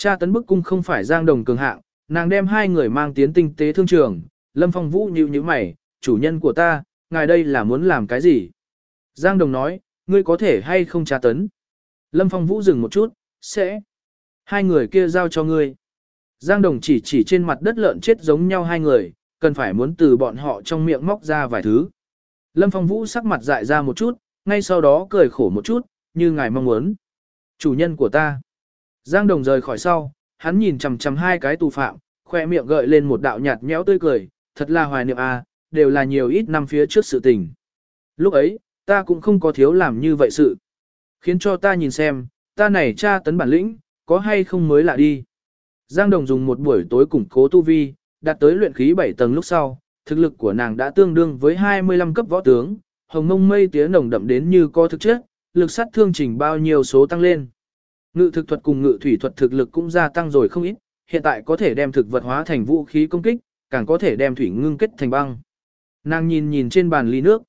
Cha tấn bức cung không phải Giang Đồng cường hạng, nàng đem hai người mang tiến tinh tế thương trường, Lâm Phong Vũ nhíu nhíu mày, chủ nhân của ta, ngài đây là muốn làm cái gì? Giang Đồng nói, ngươi có thể hay không tra tấn? Lâm Phong Vũ dừng một chút, sẽ. Hai người kia giao cho ngươi. Giang Đồng chỉ chỉ trên mặt đất lợn chết giống nhau hai người, cần phải muốn từ bọn họ trong miệng móc ra vài thứ. Lâm Phong Vũ sắc mặt dại ra một chút, ngay sau đó cười khổ một chút, như ngài mong muốn. Chủ nhân của ta. Giang Đồng rời khỏi sau, hắn nhìn chằm chằm hai cái tù phạm, khoe miệng gợi lên một đạo nhạt nhẽo tươi cười, thật là hoài niệm à, đều là nhiều ít năm phía trước sự tình. Lúc ấy, ta cũng không có thiếu làm như vậy sự. Khiến cho ta nhìn xem, ta này tra tấn bản lĩnh, có hay không mới lạ đi. Giang Đồng dùng một buổi tối củng cố tu vi, đạt tới luyện khí 7 tầng lúc sau, thực lực của nàng đã tương đương với 25 cấp võ tướng, hồng mông mây tía nồng đậm đến như có thực chất, lực sát thương trình bao nhiêu số tăng lên. Ngự thực thuật cùng ngự thủy thuật thực lực cũng gia tăng rồi không ít, hiện tại có thể đem thực vật hóa thành vũ khí công kích, càng có thể đem thủy ngưng kết thành băng. Nàng nhìn nhìn trên bàn ly nước,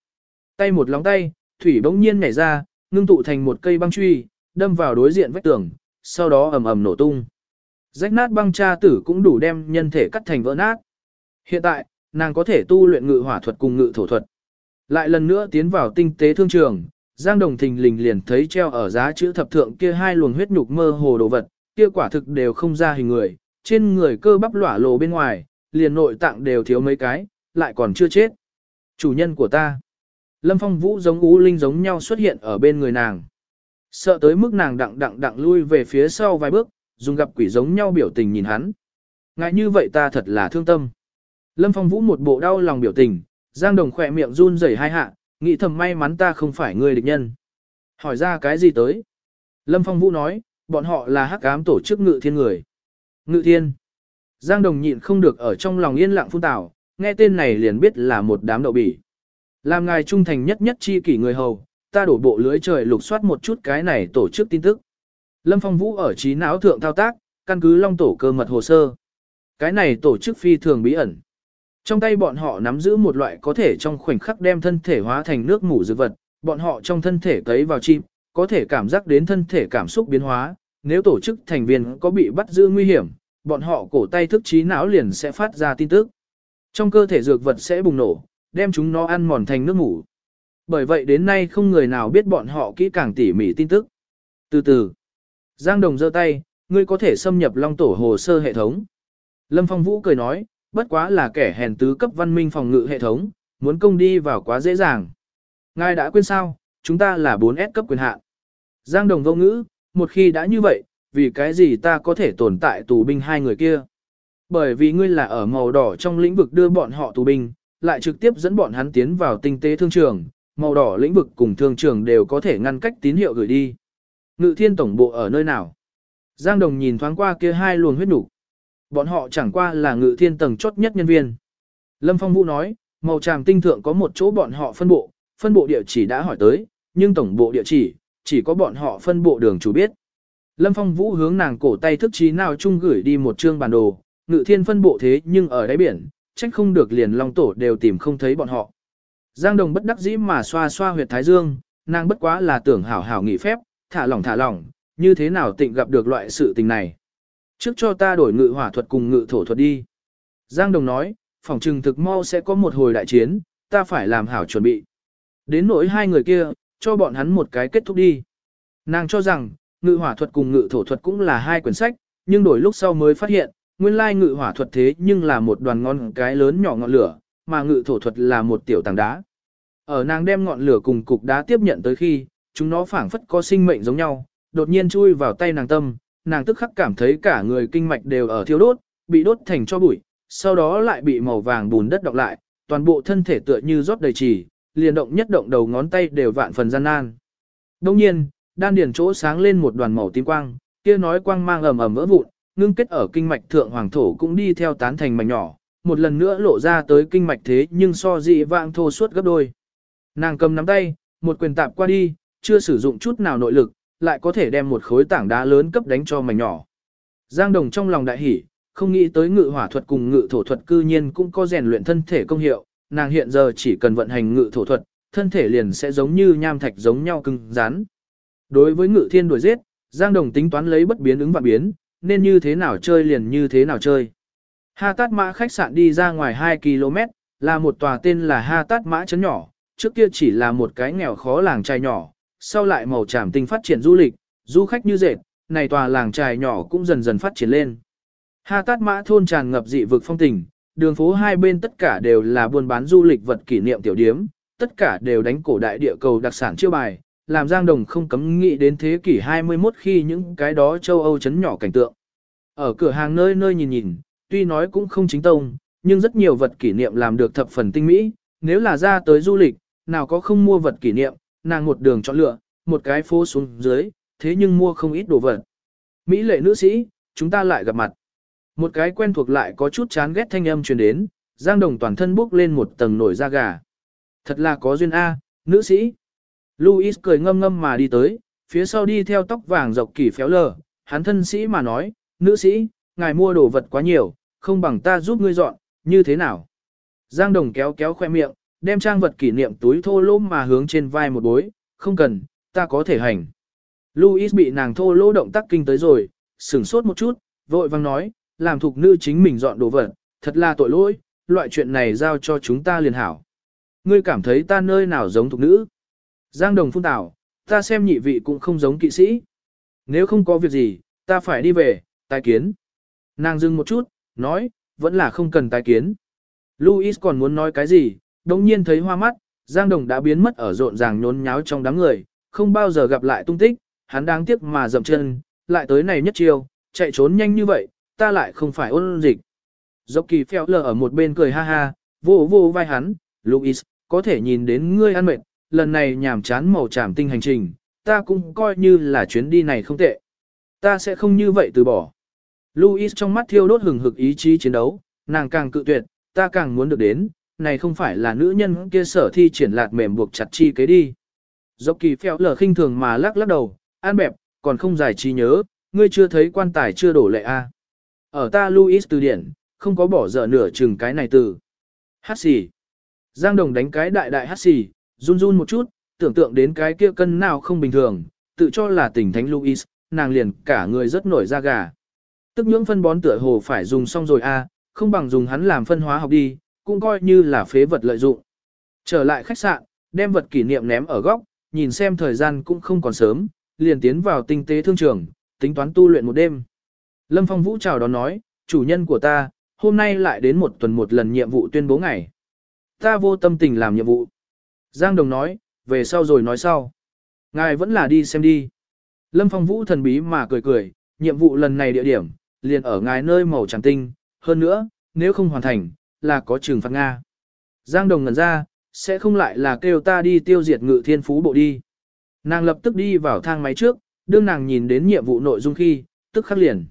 tay một lóng tay, thủy bỗng nhiên nhảy ra, ngưng tụ thành một cây băng truy, đâm vào đối diện vách tường, sau đó ầm ầm nổ tung. Rách nát băng tra tử cũng đủ đem nhân thể cắt thành vỡ nát. Hiện tại, nàng có thể tu luyện ngự hỏa thuật cùng ngự thổ thuật. Lại lần nữa tiến vào tinh tế thương trường, Giang Đồng Thình lình liền thấy treo ở giá chữ thập thượng kia hai luồng huyết nhục mơ hồ đồ vật, kia quả thực đều không ra hình người, trên người cơ bắp lỏa lồ bên ngoài, liền nội tạng đều thiếu mấy cái, lại còn chưa chết. Chủ nhân của ta. Lâm Phong Vũ giống ú linh giống nhau xuất hiện ở bên người nàng. Sợ tới mức nàng đặng đặng đặng lui về phía sau vài bước, dùng gặp quỷ giống nhau biểu tình nhìn hắn. Ngại như vậy ta thật là thương tâm. Lâm Phong Vũ một bộ đau lòng biểu tình, Giang Đồng khỏe miệng run rẩy hai hạ, nghĩ thầm may mắn ta không phải người địch nhân. Hỏi ra cái gì tới? Lâm Phong Vũ nói, bọn họ là hắc ám tổ chức ngự thiên người. Ngự thiên. Giang Đồng nhịn không được ở trong lòng yên lặng phun tảo, nghe tên này liền biết là một đám đậu bỉ. Làm ngài trung thành nhất nhất chi kỷ người hầu, ta đổ bộ lưới trời lục soát một chút cái này tổ chức tin tức. Lâm Phong Vũ ở trí não thượng thao tác, căn cứ long tổ cơ mật hồ sơ. Cái này tổ chức phi thường bí ẩn. Trong tay bọn họ nắm giữ một loại có thể trong khoảnh khắc đem thân thể hóa thành nước mủ dược vật, bọn họ trong thân thể cấy vào chim, có thể cảm giác đến thân thể cảm xúc biến hóa, nếu tổ chức thành viên có bị bắt giữ nguy hiểm, bọn họ cổ tay thức trí não liền sẽ phát ra tin tức. Trong cơ thể dược vật sẽ bùng nổ, đem chúng nó ăn mòn thành nước ngủ. Bởi vậy đến nay không người nào biết bọn họ kỹ càng tỉ mỉ tin tức. Từ từ, Giang Đồng giơ tay, ngươi có thể xâm nhập long tổ hồ sơ hệ thống. Lâm Phong Vũ cười nói, bất quá là kẻ hèn tứ cấp văn minh phòng ngự hệ thống, muốn công đi vào quá dễ dàng. Ngài đã quên sao, chúng ta là 4S cấp quyền hạn. Giang Đồng vô ngữ, một khi đã như vậy, vì cái gì ta có thể tồn tại tù binh hai người kia? Bởi vì ngươi là ở màu đỏ trong lĩnh vực đưa bọn họ tù binh, lại trực tiếp dẫn bọn hắn tiến vào tinh tế thương trường, màu đỏ lĩnh vực cùng thương trường đều có thể ngăn cách tín hiệu gửi đi. Ngự thiên tổng bộ ở nơi nào? Giang Đồng nhìn thoáng qua kia hai luồng huyết nục. Bọn họ chẳng qua là ngự thiên tầng chốt nhất nhân viên. Lâm Phong Vũ nói, màu tràm tinh thượng có một chỗ bọn họ phân bộ, phân bộ địa chỉ đã hỏi tới, nhưng tổng bộ địa chỉ, chỉ có bọn họ phân bộ đường chủ biết. Lâm Phong Vũ hướng nàng cổ tay thức trí nào chung gửi đi một chương bản đồ, ngự thiên phân bộ thế nhưng ở đáy biển, trách không được liền long tổ đều tìm không thấy bọn họ. Giang Đồng bất đắc dĩ mà xoa xoa huyệt thái dương, nàng bất quá là tưởng hảo hảo nghỉ phép, thả lỏng thả lỏng, như thế nào tịnh gặp được loại sự tình này. Trước cho ta đổi ngự hỏa thuật cùng ngự thổ thuật đi. Giang Đồng nói, phòng trừng thực mau sẽ có một hồi đại chiến, ta phải làm hảo chuẩn bị. Đến nỗi hai người kia, cho bọn hắn một cái kết thúc đi. Nàng cho rằng, ngự hỏa thuật cùng ngự thổ thuật cũng là hai quyển sách, nhưng đổi lúc sau mới phát hiện, nguyên lai ngự hỏa thuật thế nhưng là một đoàn ngọn cái lớn nhỏ ngọn lửa, mà ngự thổ thuật là một tiểu tảng đá. Ở nàng đem ngọn lửa cùng cục đá tiếp nhận tới khi, chúng nó phảng phất có sinh mệnh giống nhau, đột nhiên chui vào tay nàng tâm, nàng tức khắc cảm thấy cả người kinh mạch đều ở thiêu đốt, bị đốt thành cho bụi, sau đó lại bị màu vàng bùn đất đọc lại, toàn bộ thân thể tựa như rót đầy trì, liền động nhất động đầu ngón tay đều vạn phần gian nan. Đồng nhiên, đan điền chỗ sáng lên một đoàn màu tím quang, kia nói quang mang ầm ầm vỡ vụn, ngưng kết ở kinh mạch thượng hoàng thổ cũng đi theo tán thành mảnh nhỏ, một lần nữa lộ ra tới kinh mạch thế nhưng so dị vạng thô suốt gấp đôi. Nàng cầm nắm tay, một quyền tạp qua đi, chưa sử dụng chút nào nội lực, lại có thể đem một khối tảng đá lớn cấp đánh cho mảnh nhỏ. Giang Đồng trong lòng đại hỉ, không nghĩ tới ngự hỏa thuật cùng ngự thổ thuật cư nhiên cũng có rèn luyện thân thể công hiệu, nàng hiện giờ chỉ cần vận hành ngự thổ thuật, thân thể liền sẽ giống như nham thạch giống nhau cứng rắn. Đối với ngự thiên đuổi giết, Giang Đồng tính toán lấy bất biến ứng và biến, nên như thế nào chơi liền như thế nào chơi. Ha Tát Mã khách sạn đi ra ngoài 2 km, là một tòa tên là Ha Tát Mã trấn nhỏ, trước kia chỉ là một cái nghèo khó làng trai nhỏ, sau lại màu tràm tinh phát triển du lịch, du khách như dệt, này tòa làng trài nhỏ cũng dần dần phát triển lên. Ha Tát Mã thôn tràn ngập dị vực phong tình, đường phố hai bên tất cả đều là buôn bán du lịch vật kỷ niệm tiểu điếm, tất cả đều đánh cổ đại địa cầu đặc sản chiêu bài, làm Giang Đồng không cấm nghĩ đến thế kỷ 21 khi những cái đó châu Âu chấn nhỏ cảnh tượng. Ở cửa hàng nơi nơi nhìn nhìn, tuy nói cũng không chính tông, nhưng rất nhiều vật kỷ niệm làm được thập phần tinh mỹ, nếu là ra tới du lịch, nào có không mua vật kỷ niệm, nàng một đường chọn lựa, một cái phố xuống dưới, thế nhưng mua không ít đồ vật. Mỹ lệ nữ sĩ, chúng ta lại gặp mặt. Một cái quen thuộc lại có chút chán ghét thanh âm truyền đến, Giang Đồng toàn thân bốc lên một tầng nổi da gà. Thật là có duyên A, nữ sĩ. Louis cười ngâm ngâm mà đi tới, phía sau đi theo tóc vàng dọc kỳ phéo lờ, hắn thân sĩ mà nói, nữ sĩ, ngài mua đồ vật quá nhiều, không bằng ta giúp ngươi dọn, như thế nào? Giang Đồng kéo kéo khoe miệng, đem trang vật kỷ niệm túi thô lỗ mà hướng trên vai một bối, không cần, ta có thể hành. Louis bị nàng thô lỗ động tác kinh tới rồi, sửng sốt một chút, vội vang nói, làm thục nữ chính mình dọn đồ vật, thật là tội lỗi, loại chuyện này giao cho chúng ta liền hảo. Ngươi cảm thấy ta nơi nào giống thục nữ? Giang đồng phun tảo, ta xem nhị vị cũng không giống kỵ sĩ. Nếu không có việc gì, ta phải đi về, tài kiến. Nàng dừng một chút, nói, vẫn là không cần tài kiến. Louis còn muốn nói cái gì, đồng nhiên thấy hoa mắt, Giang Đồng đã biến mất ở rộn ràng nhốn nháo trong đám người, không bao giờ gặp lại tung tích, hắn đáng tiếc mà dậm chân, lại tới này nhất chiêu, chạy trốn nhanh như vậy, ta lại không phải ôn dịch. Dọc kỳ phèo lờ ở một bên cười ha ha, vô vô vai hắn, Louis, có thể nhìn đến ngươi ăn mệt, lần này nhảm chán màu trảm tinh hành trình, ta cũng coi như là chuyến đi này không tệ. Ta sẽ không như vậy từ bỏ. Louis trong mắt thiêu đốt hừng hực ý chí chiến đấu, nàng càng cự tuyệt, ta càng muốn được đến, này không phải là nữ nhân kia sở thi triển lạt mềm buộc chặt chi kế đi. Dọc kỳ phèo lờ khinh thường mà lắc lắc đầu, an bẹp, còn không giải trí nhớ, ngươi chưa thấy quan tài chưa đổ lệ a. Ở ta Louis từ điển, không có bỏ dở nửa chừng cái này từ. Hát xì. Giang Đồng đánh cái đại đại hát xì, run run một chút, tưởng tượng đến cái kia cân nào không bình thường, tự cho là tỉnh thánh Louis, nàng liền cả người rất nổi da gà. Tức những phân bón tựa hồ phải dùng xong rồi a, không bằng dùng hắn làm phân hóa học đi, cũng coi như là phế vật lợi dụng. Trở lại khách sạn, đem vật kỷ niệm ném ở góc, nhìn xem thời gian cũng không còn sớm, liền tiến vào tinh tế thương trường, tính toán tu luyện một đêm. Lâm Phong Vũ chào đón nói, chủ nhân của ta, hôm nay lại đến một tuần một lần nhiệm vụ tuyên bố ngày. Ta vô tâm tình làm nhiệm vụ. Giang Đồng nói, về sau rồi nói sau. Ngài vẫn là đi xem đi. Lâm Phong Vũ thần bí mà cười cười, nhiệm vụ lần này địa điểm, liền ở ngài nơi màu trắng tinh, hơn nữa, nếu không hoàn thành, là có trừng phạt Nga. Giang Đồng ngẩn ra, sẽ không lại là kêu ta đi tiêu diệt ngự thiên phú bộ đi. Nàng lập tức đi vào thang máy trước, đương nàng nhìn đến nhiệm vụ nội dung khi, tức khắc liền.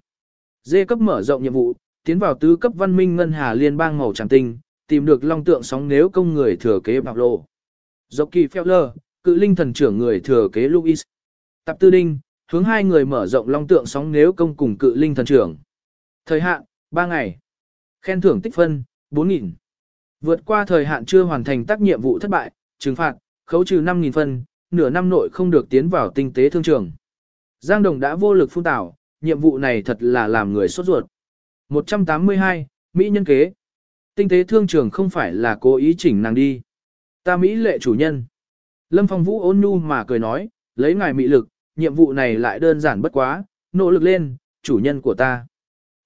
Dê cấp mở rộng nhiệm vụ, tiến vào tứ cấp văn minh ngân hà liên bang màu trắng tinh, tìm được long tượng sóng nếu công người thừa kế bạc lộ. Dọc kỳ Feller, cự linh thần trưởng người thừa kế Louis. Tập tư đinh, hướng hai người mở rộng long tượng sóng nếu công cùng cự linh thần trưởng. Thời hạn, 3 ngày. Khen thưởng tích phân, 4.000. Vượt qua thời hạn chưa hoàn thành tác nhiệm vụ thất bại, trừng phạt, khấu trừ 5.000 phân, nửa năm nội không được tiến vào tinh tế thương trường. Giang Đồng đã vô lực phun tảo, nhiệm vụ này thật là làm người sốt ruột. 182, Mỹ nhân kế. Tinh tế thương trường không phải là cố ý chỉnh nàng đi. Ta Mỹ lệ chủ nhân. Lâm Phong Vũ ôn nhu mà cười nói, lấy ngài mị lực, nhiệm vụ này lại đơn giản bất quá, nỗ lực lên, chủ nhân của ta.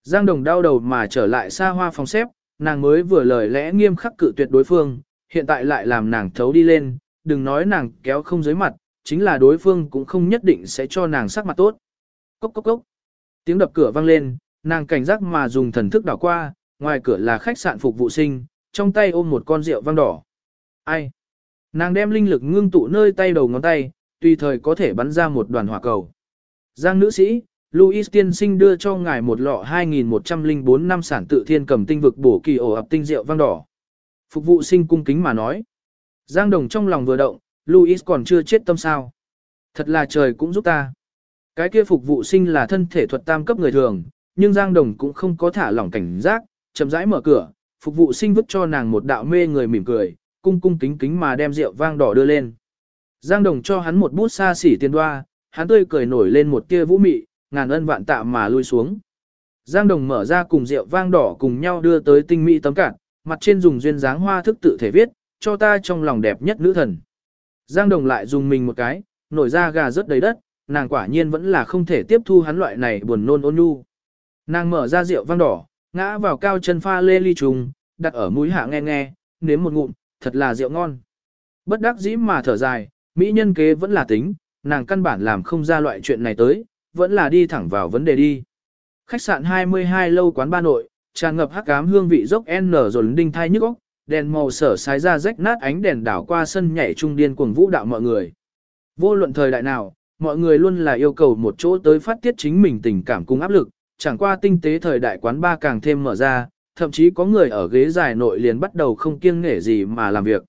Giang Đồng đau đầu mà trở lại xa hoa phòng xếp, nàng mới vừa lời lẽ nghiêm khắc cự tuyệt đối phương, hiện tại lại làm nàng thấu đi lên, đừng nói nàng kéo không dưới mặt, chính là đối phương cũng không nhất định sẽ cho nàng sắc mặt tốt. Cốc cốc cốc. Tiếng đập cửa vang lên, nàng cảnh giác mà dùng thần thức đảo qua, ngoài cửa là khách sạn phục vụ sinh, trong tay ôm một con rượu vang đỏ. Ai? Nàng đem linh lực ngưng tụ nơi tay đầu ngón tay, tùy thời có thể bắn ra một đoàn hỏa cầu. Giang nữ sĩ, Louis tiên sinh đưa cho ngài một lọ 2104 năm sản tự thiên cầm tinh vực bổ kỳ ổ ập tinh rượu vang đỏ. Phục vụ sinh cung kính mà nói. Giang đồng trong lòng vừa động, Louis còn chưa chết tâm sao. Thật là trời cũng giúp ta. Cái kia phục vụ sinh là thân thể thuật tam cấp người thường, nhưng Giang đồng cũng không có thả lỏng cảnh giác, chậm rãi mở cửa, phục vụ sinh vứt cho nàng một đạo mê người mỉm cười, cung cung kính kính mà đem rượu vang đỏ đưa lên. Giang đồng cho hắn một bút xa xỉ tiền đoa, hắn tươi cười nổi lên một tia vũ mị, ngàn ân vạn tạ mà lui xuống. Giang Đồng mở ra cùng rượu vang đỏ cùng nhau đưa tới tinh mỹ tấm cản, mặt trên dùng duyên dáng hoa thức tự thể viết, cho ta trong lòng đẹp nhất nữ thần. Giang Đồng lại dùng mình một cái, nổi ra gà rớt đầy đất, nàng quả nhiên vẫn là không thể tiếp thu hắn loại này buồn nôn ôn nhu. Nàng mở ra rượu vang đỏ, ngã vào cao chân pha lê ly trùng, đặt ở mũi hạ nghe nghe, nếm một ngụm, thật là rượu ngon. Bất đắc dĩ mà thở dài, mỹ nhân kế vẫn là tính, nàng căn bản làm không ra loại chuyện này tới, vẫn là đi thẳng vào vấn đề đi. Khách sạn 22 lâu quán ba nội, tràn ngập hắc ám hương vị dốc N rồi đinh thai nhức óc, đèn màu sở sái ra rách nát ánh đèn đảo qua sân nhảy trung điên cuồng vũ đạo mọi người. Vô luận thời đại nào, mọi người luôn là yêu cầu một chỗ tới phát tiết chính mình tình cảm cùng áp lực, chẳng qua tinh tế thời đại quán ba càng thêm mở ra, thậm chí có người ở ghế dài nội liền bắt đầu không kiêng nể gì mà làm việc.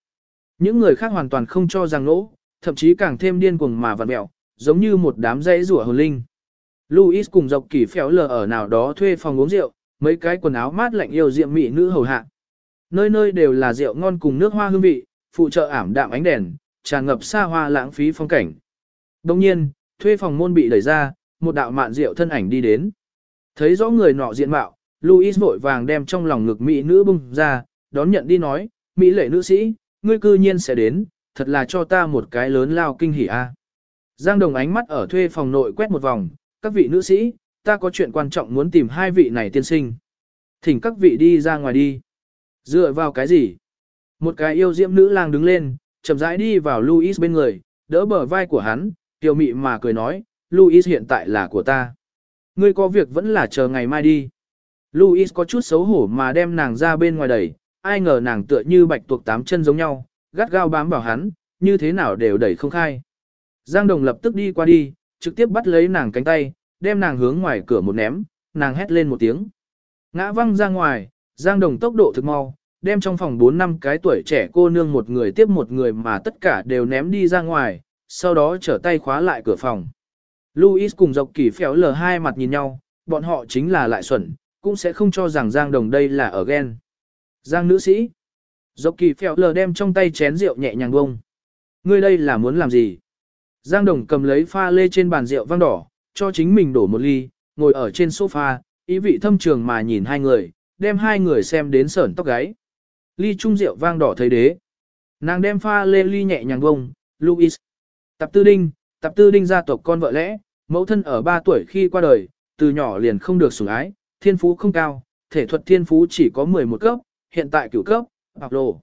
Những người khác hoàn toàn không cho rằng lỗ, thậm chí càng thêm điên cuồng mà vặn mẹo, giống như một đám dãy rủa hồn linh. Louis cùng dọc kỳ phéo lờ ở nào đó thuê phòng uống rượu, mấy cái quần áo mát lạnh yêu diệm mỹ nữ hầu hạ. Nơi nơi đều là rượu ngon cùng nước hoa hương vị, phụ trợ ảm đạm ánh đèn, tràn ngập xa hoa lãng phí phong cảnh. Đồng nhiên, thuê phòng môn bị đẩy ra, một đạo mạn rượu thân ảnh đi đến. Thấy rõ người nọ diện mạo, Louis vội vàng đem trong lòng ngực mỹ nữ bung ra, đón nhận đi nói, mỹ lệ nữ sĩ, ngươi cư nhiên sẽ đến, thật là cho ta một cái lớn lao kinh hỉ a. Giang Đồng ánh mắt ở thuê phòng nội quét một vòng, các vị nữ sĩ, ta có chuyện quan trọng muốn tìm hai vị này tiên sinh. Thỉnh các vị đi ra ngoài đi. Dựa vào cái gì? Một cái yêu diễm nữ lang đứng lên, chậm rãi đi vào Louis bên người, đỡ bờ vai của hắn, tiểu mị mà cười nói, Louis hiện tại là của ta. Ngươi có việc vẫn là chờ ngày mai đi. Louis có chút xấu hổ mà đem nàng ra bên ngoài đẩy, ai ngờ nàng tựa như bạch tuộc tám chân giống nhau, gắt gao bám vào hắn, như thế nào đều đẩy không khai. Giang Đồng lập tức đi qua đi, trực tiếp bắt lấy nàng cánh tay, đem nàng hướng ngoài cửa một ném, nàng hét lên một tiếng. Ngã văng ra ngoài, Giang Đồng tốc độ thực mau, đem trong phòng 4 năm cái tuổi trẻ cô nương một người tiếp một người mà tất cả đều ném đi ra ngoài, sau đó trở tay khóa lại cửa phòng. Louis cùng dọc kỳ phéo lờ hai mặt nhìn nhau, bọn họ chính là lại xuẩn, cũng sẽ không cho rằng Giang Đồng đây là ở ghen. Giang nữ sĩ. Dọc kỳ phéo lờ đem trong tay chén rượu nhẹ nhàng bông. Ngươi đây là muốn làm gì? Giang Đồng cầm lấy pha lê trên bàn rượu vang đỏ, cho chính mình đổ một ly, ngồi ở trên sofa, ý vị thâm trường mà nhìn hai người, đem hai người xem đến sởn tóc gáy. Ly trung rượu vang đỏ thấy đế. Nàng đem pha lê ly nhẹ nhàng bông, Louis. Tập tư đinh, tập tư đinh gia tộc con vợ lẽ, mẫu thân ở 3 tuổi khi qua đời, từ nhỏ liền không được sủng ái, thiên phú không cao, thể thuật thiên phú chỉ có 11 cấp, hiện tại cửu cấp, học lộ.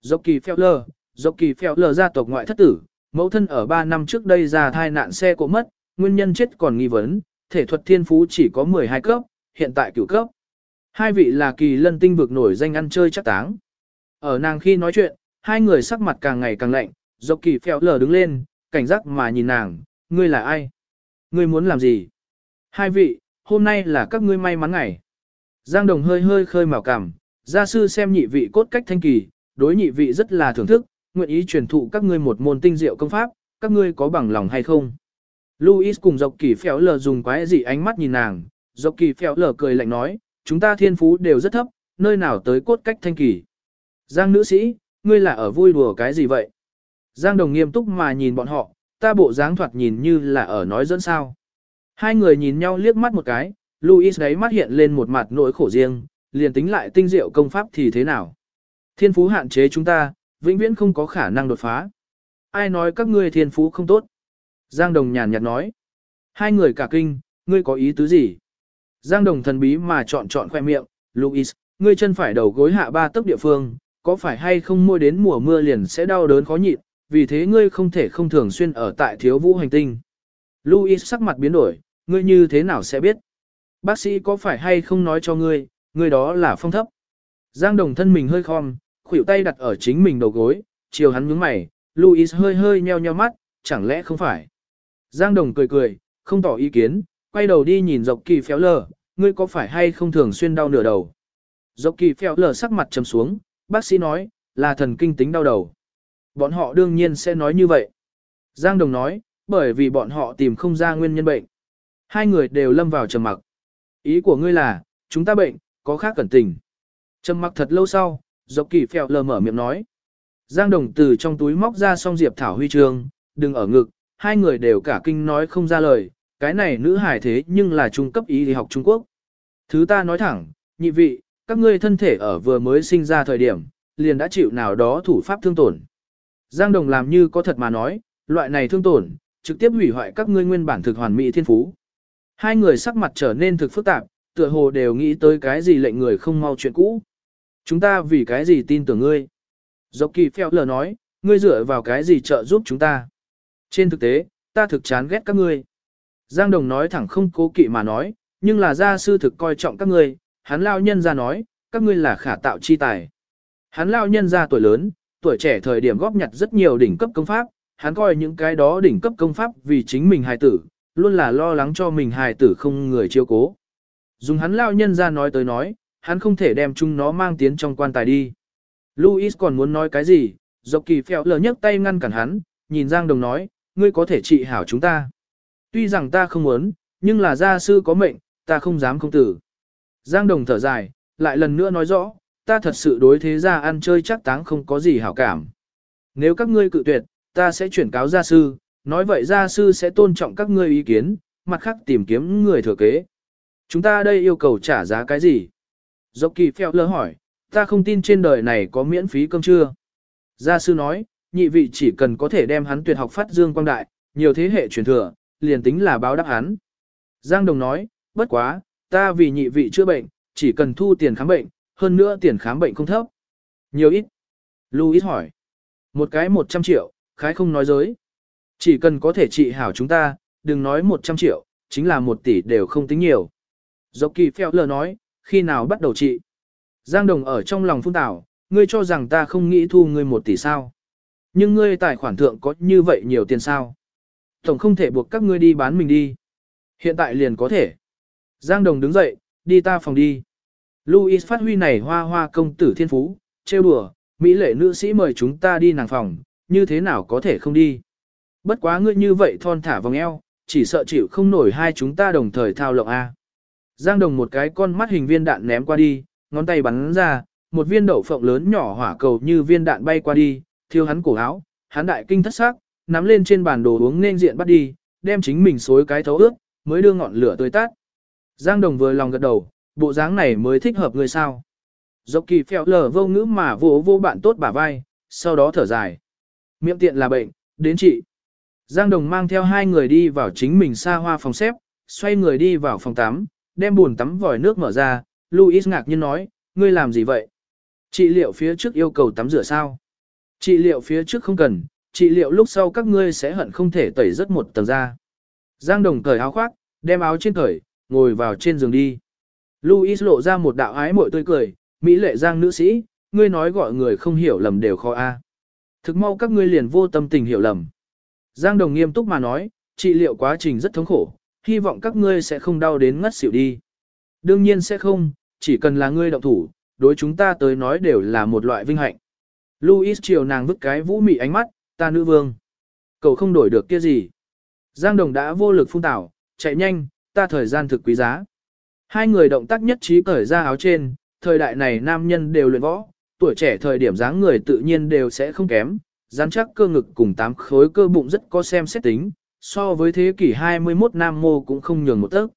Dốc kỳ phèo lờ, dốc kỳ phèo lờ gia tộc ngoại thất tử, mẫu thân ở 3 năm trước đây ra thai nạn xe cộ mất, nguyên nhân chết còn nghi vấn, thể thuật thiên phú chỉ có 12 cấp, hiện tại cửu cấp. Hai vị là kỳ lân tinh vực nổi danh ăn chơi chắc táng. Ở nàng khi nói chuyện, hai người sắc mặt càng ngày càng lạnh, dọc kỳ phèo lờ đứng lên, cảnh giác mà nhìn nàng, ngươi là ai? Ngươi muốn làm gì? Hai vị, hôm nay là các ngươi may mắn ngày. Giang Đồng hơi hơi khơi màu cảm, Gia sư xem nhị vị cốt cách thanh kỳ, đối nhị vị rất là thưởng thức, nguyện ý truyền thụ các ngươi một môn tinh diệu công pháp, các ngươi có bằng lòng hay không? Louis cùng dọc kỳ phéo lờ dùng quái dị ánh mắt nhìn nàng, dọc kỳ phéo lờ cười lạnh nói, chúng ta thiên phú đều rất thấp, nơi nào tới cốt cách thanh kỳ. Giang nữ sĩ, ngươi là ở vui đùa cái gì vậy? Giang đồng nghiêm túc mà nhìn bọn họ, ta bộ dáng thoạt nhìn như là ở nói dẫn sao. Hai người nhìn nhau liếc mắt một cái, Louis đấy mắt hiện lên một mặt nỗi khổ riêng, liền tính lại tinh diệu công pháp thì thế nào? Thiên phú hạn chế chúng ta, vĩnh viễn không có khả năng đột phá. Ai nói các ngươi thiên phú không tốt? Giang Đồng nhàn nhạt nói. Hai người cả kinh, ngươi có ý tứ gì? Giang Đồng thần bí mà chọn chọn khoe miệng, Louis, ngươi chân phải đầu gối hạ ba tấc địa phương, có phải hay không môi đến mùa mưa liền sẽ đau đớn khó nhịn, vì thế ngươi không thể không thường xuyên ở tại thiếu vũ hành tinh. Louis sắc mặt biến đổi, ngươi như thế nào sẽ biết? Bác sĩ có phải hay không nói cho ngươi, ngươi đó là phong thấp. Giang Đồng thân mình hơi khom, khuỷu tay đặt ở chính mình đầu gối, chiều hắn nhướng mày, Louis hơi hơi nheo nheo mắt, chẳng lẽ không phải? Giang Đồng cười cười, không tỏ ý kiến, quay đầu đi nhìn dọc kỳ phéo lờ, ngươi có phải hay không thường xuyên đau nửa đầu? Dọc kỳ phéo lờ sắc mặt trầm xuống, bác sĩ nói, là thần kinh tính đau đầu. Bọn họ đương nhiên sẽ nói như vậy. Giang Đồng nói, bởi vì bọn họ tìm không ra nguyên nhân bệnh. Hai người đều lâm vào trầm mặc. Ý của ngươi là, chúng ta bệnh, có khác cẩn tình. Trầm mặc thật lâu sau, dọc kỳ phèo lờ mở miệng nói. Giang Đồng từ trong túi móc ra song diệp thảo huy chương, đừng ở ngực, hai người đều cả kinh nói không ra lời, cái này nữ hài thế nhưng là trung cấp y lý học Trung Quốc. Thứ ta nói thẳng, nhị vị, các ngươi thân thể ở vừa mới sinh ra thời điểm, liền đã chịu nào đó thủ pháp thương tổn. Giang Đồng làm như có thật mà nói, loại này thương tổn, trực tiếp hủy hoại các ngươi nguyên bản thực hoàn mỹ thiên phú. Hai người sắc mặt trở nên thực phức tạp, tựa hồ đều nghĩ tới cái gì lệnh người không mau chuyện cũ. Chúng ta vì cái gì tin tưởng ngươi? Dọc kỳ phèo lờ nói, ngươi dựa vào cái gì trợ giúp chúng ta? Trên thực tế, ta thực chán ghét các ngươi. Giang Đồng nói thẳng không cố kỵ mà nói, nhưng là gia sư thực coi trọng các ngươi, hắn lao nhân ra nói, các ngươi là khả tạo chi tài. Hắn lao nhân ra tuổi lớn, tuổi trẻ thời điểm góp nhặt rất nhiều đỉnh cấp công pháp, hắn coi những cái đó đỉnh cấp công pháp vì chính mình hài tử, luôn là lo lắng cho mình hài tử không người chiêu cố. Dùng hắn lao nhân ra nói tới nói, hắn không thể đem chúng nó mang tiến trong quan tài đi. Louis còn muốn nói cái gì, dọc kỳ phèo lờ nhấc tay ngăn cản hắn, nhìn Giang Đồng nói, ngươi có thể trị hảo chúng ta. Tuy rằng ta không muốn, nhưng là gia sư có mệnh, ta không dám không tử. Giang Đồng thở dài, lại lần nữa nói rõ, ta thật sự đối thế gia ăn chơi chắc táng không có gì hảo cảm. Nếu các ngươi cự tuyệt, ta sẽ chuyển cáo gia sư, nói vậy gia sư sẽ tôn trọng các ngươi ý kiến, mặt khác tìm kiếm người thừa kế. Chúng ta đây yêu cầu trả giá cái gì? Dốc kỳ phèo lơ hỏi, ta không tin trên đời này có miễn phí cơm trưa. Gia sư nói, nhị vị chỉ cần có thể đem hắn tuyệt học phát dương quang đại, nhiều thế hệ truyền thừa, liền tính là báo đáp hắn. Giang Đồng nói, bất quá, ta vì nhị vị chữa bệnh, chỉ cần thu tiền khám bệnh, hơn nữa tiền khám bệnh không thấp. Nhiều ít. Louis hỏi. Một cái 100 triệu, khái không nói dối. Chỉ cần có thể trị hảo chúng ta, đừng nói 100 triệu, chính là 1 tỷ đều không tính nhiều. Dốc kỳ phèo lờ nói, khi nào bắt đầu trị? Giang Đồng ở trong lòng phun tảo, ngươi cho rằng ta không nghĩ thu ngươi một tỷ sao? Nhưng ngươi tài khoản thượng có như vậy nhiều tiền sao? Tổng không thể buộc các ngươi đi bán mình đi. Hiện tại liền có thể. Giang Đồng đứng dậy, đi ta phòng đi. Louis phát huy này hoa hoa công tử thiên phú, trêu đùa, Mỹ lệ nữ sĩ mời chúng ta đi nàng phòng, như thế nào có thể không đi. Bất quá ngươi như vậy thon thả vòng eo, chỉ sợ chịu không nổi hai chúng ta đồng thời thao lộng A. Giang Đồng một cái con mắt hình viên đạn ném qua đi, ngón tay bắn ra, một viên đậu phộng lớn nhỏ hỏa cầu như viên đạn bay qua đi, thiêu hắn cổ áo, hắn đại kinh thất sắc, nắm lên trên bàn đồ uống nên diện bắt đi, đem chính mình xối cái thấu ướt, mới đưa ngọn lửa tươi tắt. Giang Đồng vừa lòng gật đầu, bộ dáng này mới thích hợp người sao. Dọc kỳ phèo lở vô ngữ mà vô vô bạn tốt bả vai, sau đó thở dài. Miệng tiện là bệnh, đến chị. Giang Đồng mang theo hai người đi vào chính mình xa hoa phòng xếp, xoay người đi vào phòng tắm, đem buồn tắm vòi nước mở ra, Louis ngạc nhiên nói, ngươi làm gì vậy? Trị liệu phía trước yêu cầu tắm rửa sao? Trị liệu phía trước không cần, trị liệu lúc sau các ngươi sẽ hận không thể tẩy rất một tầng da. Giang Đồng cởi áo khoác, đem áo trên cởi, ngồi vào trên giường đi. Louis lộ ra một đạo ái mội tươi cười, Mỹ lệ Giang nữ sĩ, ngươi nói gọi người không hiểu lầm đều khó a. Thực mau các ngươi liền vô tâm tình hiểu lầm. Giang Đồng nghiêm túc mà nói, trị liệu quá trình rất thống khổ, hy vọng các ngươi sẽ không đau đến ngất xỉu đi. Đương nhiên sẽ không, chỉ cần là ngươi động thủ, đối chúng ta tới nói đều là một loại vinh hạnh. Louis chiều nàng vứt cái vũ mị ánh mắt, ta nữ vương. Cậu không đổi được kia gì. Giang Đồng đã vô lực phun tảo, chạy nhanh, ta thời gian thực quý giá. Hai người động tác nhất trí cởi ra áo trên, thời đại này nam nhân đều luyện võ, tuổi trẻ thời điểm dáng người tự nhiên đều sẽ không kém, rắn chắc cơ ngực cùng tám khối cơ bụng rất có xem xét tính, so với thế kỷ 21 nam mô cũng không nhường một tấc.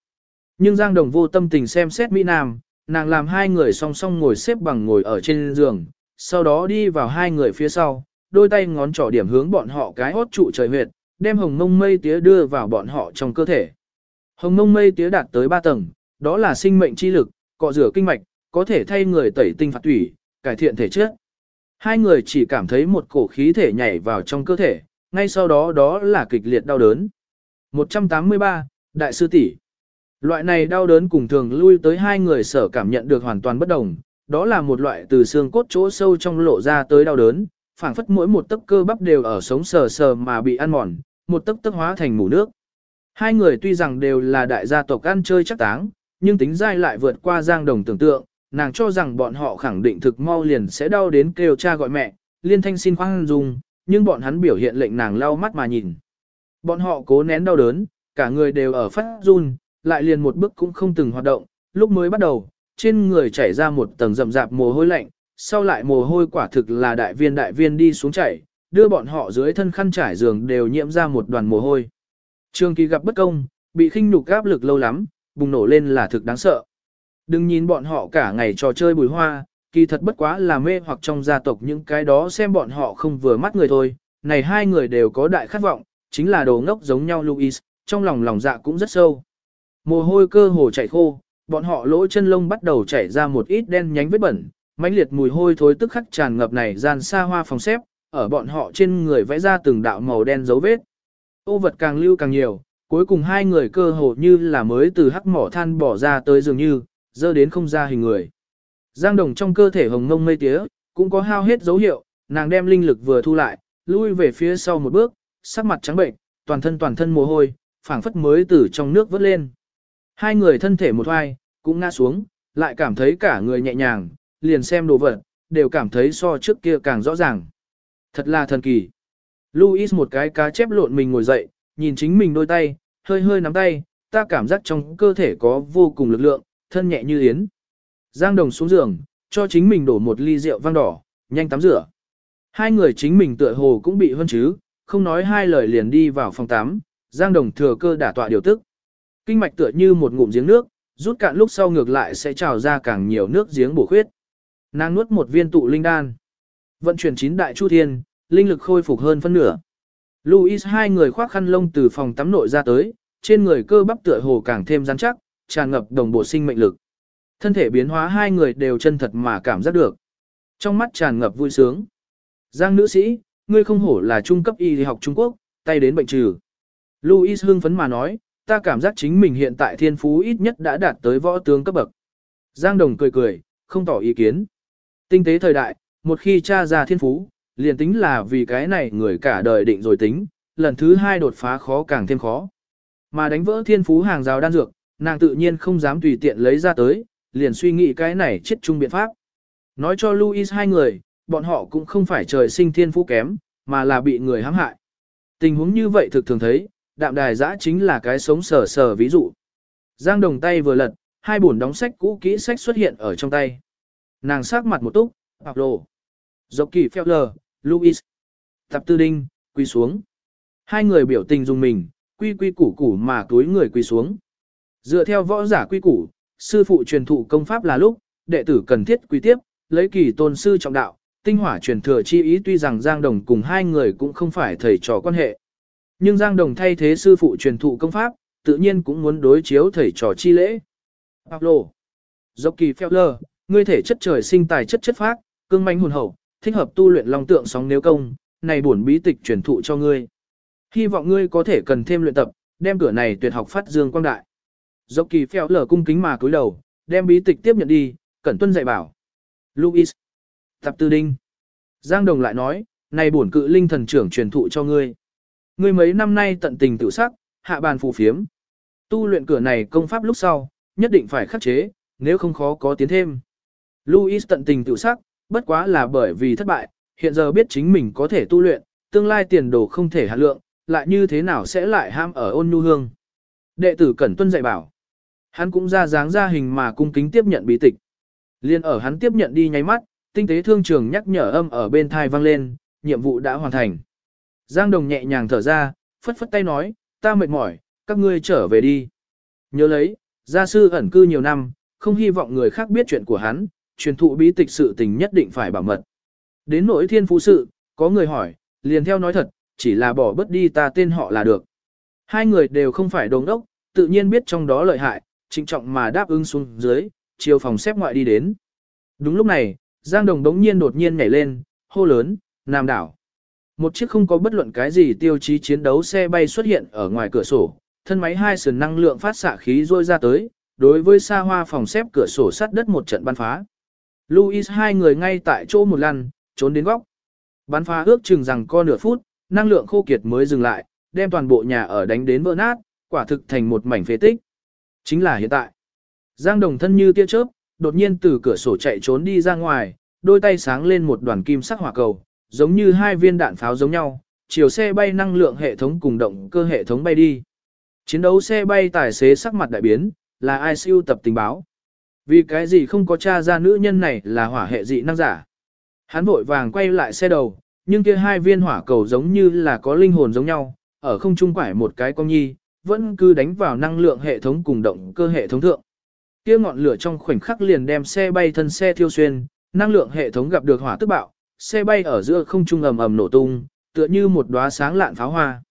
Nhưng Giang Đồng vô tâm tình xem xét Mỹ Nam, nàng làm hai người song song ngồi xếp bằng ngồi ở trên giường, sau đó đi vào hai người phía sau, đôi tay ngón trỏ điểm hướng bọn họ cái hốt trụ trời huyệt, đem hồng mông mây tía đưa vào bọn họ trong cơ thể. Hồng mông mây tía đạt tới 3 tầng, đó là sinh mệnh chi lực, cọ rửa kinh mạch, có thể thay người tẩy tinh phạt thủy, cải thiện thể chất. Hai người chỉ cảm thấy một cổ khí thể nhảy vào trong cơ thể, ngay sau đó đó là kịch liệt đau đớn. 183, Đại sư tỷ Loại này đau đớn cùng thường lui tới hai người sở cảm nhận được hoàn toàn bất đồng, đó là một loại từ xương cốt chỗ sâu trong lộ ra tới đau đớn, phảng phất mỗi một tấc cơ bắp đều ở sống sờ sờ mà bị ăn mòn, một tấc tấc hóa thành mù nước. Hai người tuy rằng đều là đại gia tộc ăn chơi chắc táng, nhưng tính dai lại vượt qua giang đồng tưởng tượng, nàng cho rằng bọn họ khẳng định thực mau liền sẽ đau đến kêu cha gọi mẹ, liên thanh xin khoan dung, nhưng bọn hắn biểu hiện lệnh nàng lau mắt mà nhìn. Bọn họ cố nén đau đớn, cả người đều ở phát run, lại liền một bước cũng không từng hoạt động, lúc mới bắt đầu, trên người chảy ra một tầng rậm rạp mồ hôi lạnh, sau lại mồ hôi quả thực là đại viên đại viên đi xuống chảy, đưa bọn họ dưới thân khăn trải giường đều nhiễm ra một đoàn mồ hôi. Trường kỳ gặp bất công, bị khinh nhục áp lực lâu lắm, bùng nổ lên là thực đáng sợ. Đừng nhìn bọn họ cả ngày trò chơi bùi hoa, kỳ thật bất quá là mê hoặc trong gia tộc những cái đó xem bọn họ không vừa mắt người thôi. Này hai người đều có đại khát vọng, chính là đồ ngốc giống nhau Louis, trong lòng lòng dạ cũng rất sâu. Mồ hôi cơ hồ chảy khô, bọn họ lỗ chân lông bắt đầu chảy ra một ít đen nhánh vết bẩn, mãnh liệt mùi hôi thối tức khắc tràn ngập này gian xa hoa phòng xếp, ở bọn họ trên người vẽ ra từng đạo màu đen dấu vết. Ô vật càng lưu càng nhiều, cuối cùng hai người cơ hồ như là mới từ hắc mỏ than bỏ ra tới dường như, dơ đến không ra hình người. Giang đồng trong cơ thể hồng ngông mây tía, cũng có hao hết dấu hiệu, nàng đem linh lực vừa thu lại, lui về phía sau một bước, sắc mặt trắng bệnh, toàn thân toàn thân mồ hôi, phảng phất mới từ trong nước vớt lên. Hai người thân thể một hoai, cũng ngã xuống, lại cảm thấy cả người nhẹ nhàng, liền xem đồ vật, đều cảm thấy so trước kia càng rõ ràng. Thật là thần kỳ. Louis một cái cá chép lộn mình ngồi dậy, nhìn chính mình đôi tay, hơi hơi nắm tay, ta cảm giác trong cơ thể có vô cùng lực lượng, thân nhẹ như yến. Giang Đồng xuống giường, cho chính mình đổ một ly rượu vang đỏ, nhanh tắm rửa. Hai người chính mình tựa hồ cũng bị hơn chứ, không nói hai lời liền đi vào phòng tắm, Giang Đồng thừa cơ đả tọa điều tức. Kinh mạch tựa như một ngụm giếng nước, rút cạn lúc sau ngược lại sẽ trào ra càng nhiều nước giếng bổ khuyết. Nàng nuốt một viên tụ linh đan. Vận chuyển chín đại chu thiên, linh lực khôi phục hơn phân nửa. Louis hai người khoác khăn lông từ phòng tắm nội ra tới, trên người cơ bắp tựa hồ càng thêm rắn chắc, tràn ngập đồng bộ sinh mệnh lực. Thân thể biến hóa hai người đều chân thật mà cảm giác được. Trong mắt tràn ngập vui sướng. Giang nữ sĩ, ngươi không hổ là trung cấp y học Trung Quốc, tay đến bệnh trừ. Louis hưng phấn mà nói, ta cảm giác chính mình hiện tại thiên phú ít nhất đã đạt tới võ tướng cấp bậc. Giang Đồng cười cười, không tỏ ý kiến. Tinh tế thời đại, một khi tra ra thiên phú, liền tính là vì cái này người cả đời định rồi tính, lần thứ hai đột phá khó càng thêm khó. Mà đánh vỡ thiên phú hàng rào đan dược, nàng tự nhiên không dám tùy tiện lấy ra tới, liền suy nghĩ cái này chết chung biện pháp. Nói cho Louis hai người, bọn họ cũng không phải trời sinh thiên phú kém, mà là bị người hãm hại. Tình huống như vậy thực thường thấy, đạm đài giã chính là cái sống sờ sờ ví dụ. Giang đồng tay vừa lật, hai bổn đóng sách cũ kỹ sách xuất hiện ở trong tay. Nàng sát mặt một túc, Pablo. Dọc kỳ phèo lờ, Louis. Tập tư đinh, quy xuống. Hai người biểu tình dùng mình, quy quy củ củ mà túi người quy xuống. Dựa theo võ giả quy củ, sư phụ truyền thụ công pháp là lúc, đệ tử cần thiết quý tiếp, lấy kỳ tôn sư trọng đạo, tinh hỏa truyền thừa chi ý tuy rằng Giang Đồng cùng hai người cũng không phải thầy trò quan hệ. Nhưng Giang Đồng thay thế sư phụ truyền thụ công pháp, tự nhiên cũng muốn đối chiếu thầy trò chi lễ. Pablo, Dốc kỳ phèo ngươi thể chất trời sinh tài chất chất phác, cương manh hồn hậu, thích hợp tu luyện long tượng sóng nếu công, này bổn bí tịch truyền thụ cho ngươi. Hy vọng ngươi có thể cần thêm luyện tập, đem cửa này tuyệt học phát dương quang đại. Dốc kỳ phèo lở cung kính mà cúi đầu, đem bí tịch tiếp nhận đi, cẩn tuân dạy bảo. Louis. Tập tư đinh. Giang Đồng lại nói, này bổn cự linh thần trưởng truyền thụ cho ngươi. Ngươi mấy năm nay tận tình tự sắc, hạ bàn phù phiếm. Tu luyện cửa này công pháp lúc sau, nhất định phải khắc chế, nếu không khó có tiến thêm. Louis tận tình tự sắc, bất quá là bởi vì thất bại, hiện giờ biết chính mình có thể tu luyện, tương lai tiền đồ không thể hạt lượng, lại như thế nào sẽ lại ham ở ôn nhu hương. Đệ tử Cẩn Tuân dạy bảo. Hắn cũng ra dáng ra hình mà cung kính tiếp nhận bí tịch. Liên ở hắn tiếp nhận đi nháy mắt, tinh tế thương trường nhắc nhở âm ở bên thai vang lên, nhiệm vụ đã hoàn thành. Giang Đồng nhẹ nhàng thở ra, phất phất tay nói, ta mệt mỏi, các ngươi trở về đi. Nhớ lấy, gia sư ẩn cư nhiều năm, không hy vọng người khác biết chuyện của hắn, truyền thụ bí tịch sự tình nhất định phải bảo mật. Đến nỗi thiên phú sự, có người hỏi, liền theo nói thật, chỉ là bỏ bớt đi ta tên họ là được. Hai người đều không phải đồng đốc, tự nhiên biết trong đó lợi hại, trịnh trọng mà đáp ứng xuống dưới, chiều phòng xếp ngoại đi đến. Đúng lúc này, Giang Đồng đống nhiên đột nhiên nhảy lên, hô lớn, Nam đảo. Một chiếc không có bất luận cái gì tiêu chí chiến đấu xe bay xuất hiện ở ngoài cửa sổ, thân máy hai sườn năng lượng phát xạ khí rôi ra tới, đối với xa hoa phòng xếp cửa sổ sắt đất một trận bắn phá. Louis hai người ngay tại chỗ một lần, trốn đến góc. Bắn phá ước chừng rằng co nửa phút, năng lượng khô kiệt mới dừng lại, đem toàn bộ nhà ở đánh đến vỡ nát, quả thực thành một mảnh phế tích. Chính là hiện tại. Giang Đồng thân như tia chớp, đột nhiên từ cửa sổ chạy trốn đi ra ngoài, đôi tay sáng lên một đoàn kim sắc hỏa cầu, giống như hai viên đạn pháo giống nhau, chiều xe bay năng lượng hệ thống cùng động cơ hệ thống bay đi. Chiến đấu xe bay tài xế sắc mặt đại biến, là ai siêu tập tình báo. Vì cái gì không có tra ra nữ nhân này là hỏa hệ dị năng giả. Hắn vội vàng quay lại xe đầu, nhưng kia hai viên hỏa cầu giống như là có linh hồn giống nhau, ở không trung quải một cái con nhi, vẫn cứ đánh vào năng lượng hệ thống cùng động cơ hệ thống thượng. Kia ngọn lửa trong khoảnh khắc liền đem xe bay thân xe thiêu xuyên, năng lượng hệ thống gặp được hỏa tức bạo, xe bay ở giữa không trung ầm ầm nổ tung, tựa như một đóa sáng lạn pháo hoa.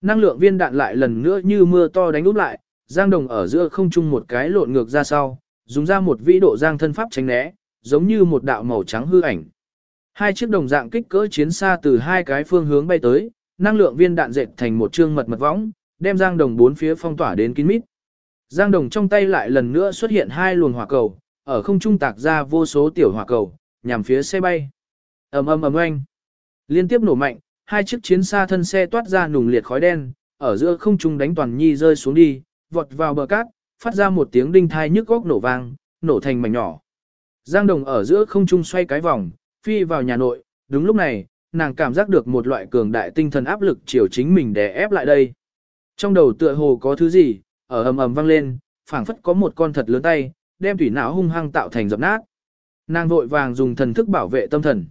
Năng lượng viên đạn lại lần nữa như mưa to đánh úp lại, Giang Đồng ở giữa không trung một cái lộn ngược ra sau, dùng ra một vĩ độ giang thân pháp tránh né, giống như một đạo màu trắng hư ảnh. Hai chiếc đồng dạng kích cỡ chiến xa từ hai cái phương hướng bay tới, năng lượng viên đạn dệt thành một trương mật mật võng, đem Giang Đồng bốn phía phong tỏa đến kín mít. Giang Đồng trong tay lại lần nữa xuất hiện hai luồng hỏa cầu, ở không trung tạc ra vô số tiểu hỏa cầu, nhằm phía xe bay. ầm ầm ầm oanh, liên tiếp nổ mạnh, hai chiếc chiến xa thân xe toát ra nùng liệt khói đen, ở giữa không trung đánh toàn nhi rơi xuống đi, vọt vào bờ cát, phát ra một tiếng đinh thai nhức góc nổ vang, nổ thành mảnh nhỏ. Giang Đồng ở giữa không trung xoay cái vòng, phi vào nhà nội, đúng lúc này, nàng cảm giác được một loại cường đại tinh thần áp lực chiều chính mình đè ép lại đây. Trong đầu tựa hồ có thứ gì, ở ầm ầm vang lên, phảng phất có một con thật lớn tay, đem thủy não hung hăng tạo thành dập nát. Nàng vội vàng dùng thần thức bảo vệ tâm thần.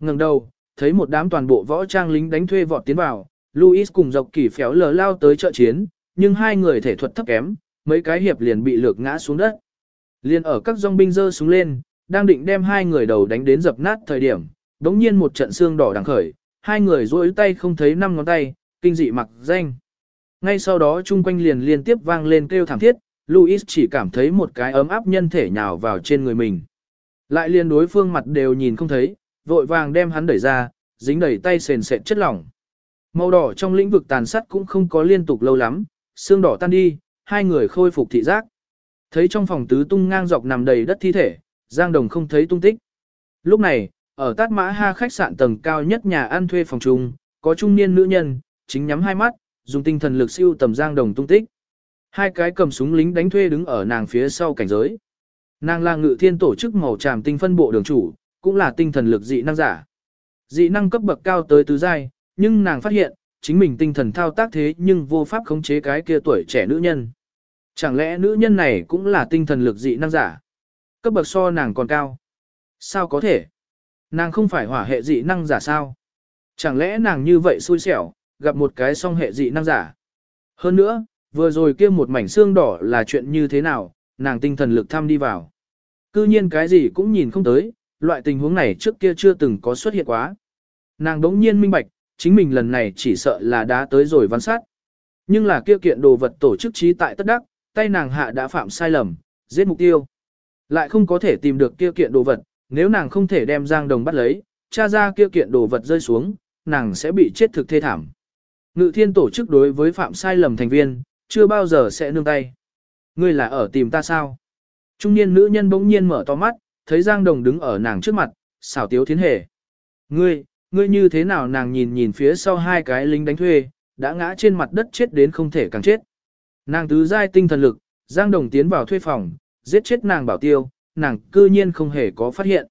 Ngừng đầu, thấy một đám toàn bộ võ trang lính đánh thuê vọt tiến vào, Louis cùng dọc kỳ phéo lờ lao tới trợ chiến, nhưng hai người thể thuật thấp kém, mấy cái hiệp liền bị lược ngã xuống đất. Liên ở các dòng binh dơ xuống lên, đang định đem hai người đầu đánh đến dập nát thời điểm, đống nhiên một trận xương đỏ đằng khởi, hai người duỗi tay không thấy năm ngón tay, kinh dị mặc danh. Ngay sau đó chung quanh liền liên tiếp vang lên kêu thảm thiết, Louis chỉ cảm thấy một cái ấm áp nhân thể nhào vào trên người mình. Lại liên đối phương mặt đều nhìn không thấy, vội vàng đem hắn đẩy ra, dính đầy tay sền sệt chất lỏng. Màu đỏ trong lĩnh vực tàn sát cũng không có liên tục lâu lắm, xương đỏ tan đi, hai người khôi phục thị giác. Thấy trong phòng tứ tung ngang dọc nằm đầy đất thi thể, Giang Đồng không thấy tung tích. Lúc này, ở Tát Mã Ha khách sạn tầng cao nhất nhà ăn thuê phòng chung, có trung niên nữ nhân, chính nhắm hai mắt, dùng tinh thần lực siêu tầm Giang Đồng tung tích. Hai cái cầm súng lính đánh thuê đứng ở nàng phía sau cảnh giới. Nàng là ngự thiên tổ chức màu tràm tinh phân bộ đường chủ, cũng là tinh thần lực dị năng giả. Dị năng cấp bậc cao tới tứ giai, nhưng nàng phát hiện, chính mình tinh thần thao tác thế nhưng vô pháp khống chế cái kia tuổi trẻ nữ nhân. Chẳng lẽ nữ nhân này cũng là tinh thần lực dị năng giả? Cấp bậc so nàng còn cao. Sao có thể? Nàng không phải hỏa hệ dị năng giả sao? Chẳng lẽ nàng như vậy xui xẻo, gặp một cái song hệ dị năng giả? Hơn nữa, vừa rồi kia một mảnh xương đỏ là chuyện như thế nào, nàng tinh thần lực thăm đi vào. Cư nhiên cái gì cũng nhìn không tới, loại tình huống này trước kia chưa từng có xuất hiện quá. Nàng đống nhiên minh bạch, chính mình lần này chỉ sợ là đã tới rồi văn sát. Nhưng là kia kiện đồ vật tổ chức trí tại tất đắc, tay nàng hạ đã phạm sai lầm, giết mục tiêu. Lại không có thể tìm được kia kiện đồ vật, nếu nàng không thể đem Giang Đồng bắt lấy, tra ra kia kiện đồ vật rơi xuống, nàng sẽ bị chết thực thê thảm. Ngự thiên tổ chức đối với phạm sai lầm thành viên, chưa bao giờ sẽ nương tay. Ngươi là ở tìm ta sao? Trung niên nữ nhân bỗng nhiên mở to mắt, thấy Giang Đồng đứng ở nàng trước mặt, xảo tiếu thiến hề. Ngươi, ngươi như thế nào nàng nhìn nhìn phía sau hai cái lính đánh thuê, đã ngã trên mặt đất chết đến không thể càng chết. Nàng tứ giai tinh thần lực, Giang Đồng tiến vào thuê phòng, giết chết nàng bảo tiêu, nàng cư nhiên không hề có phát hiện.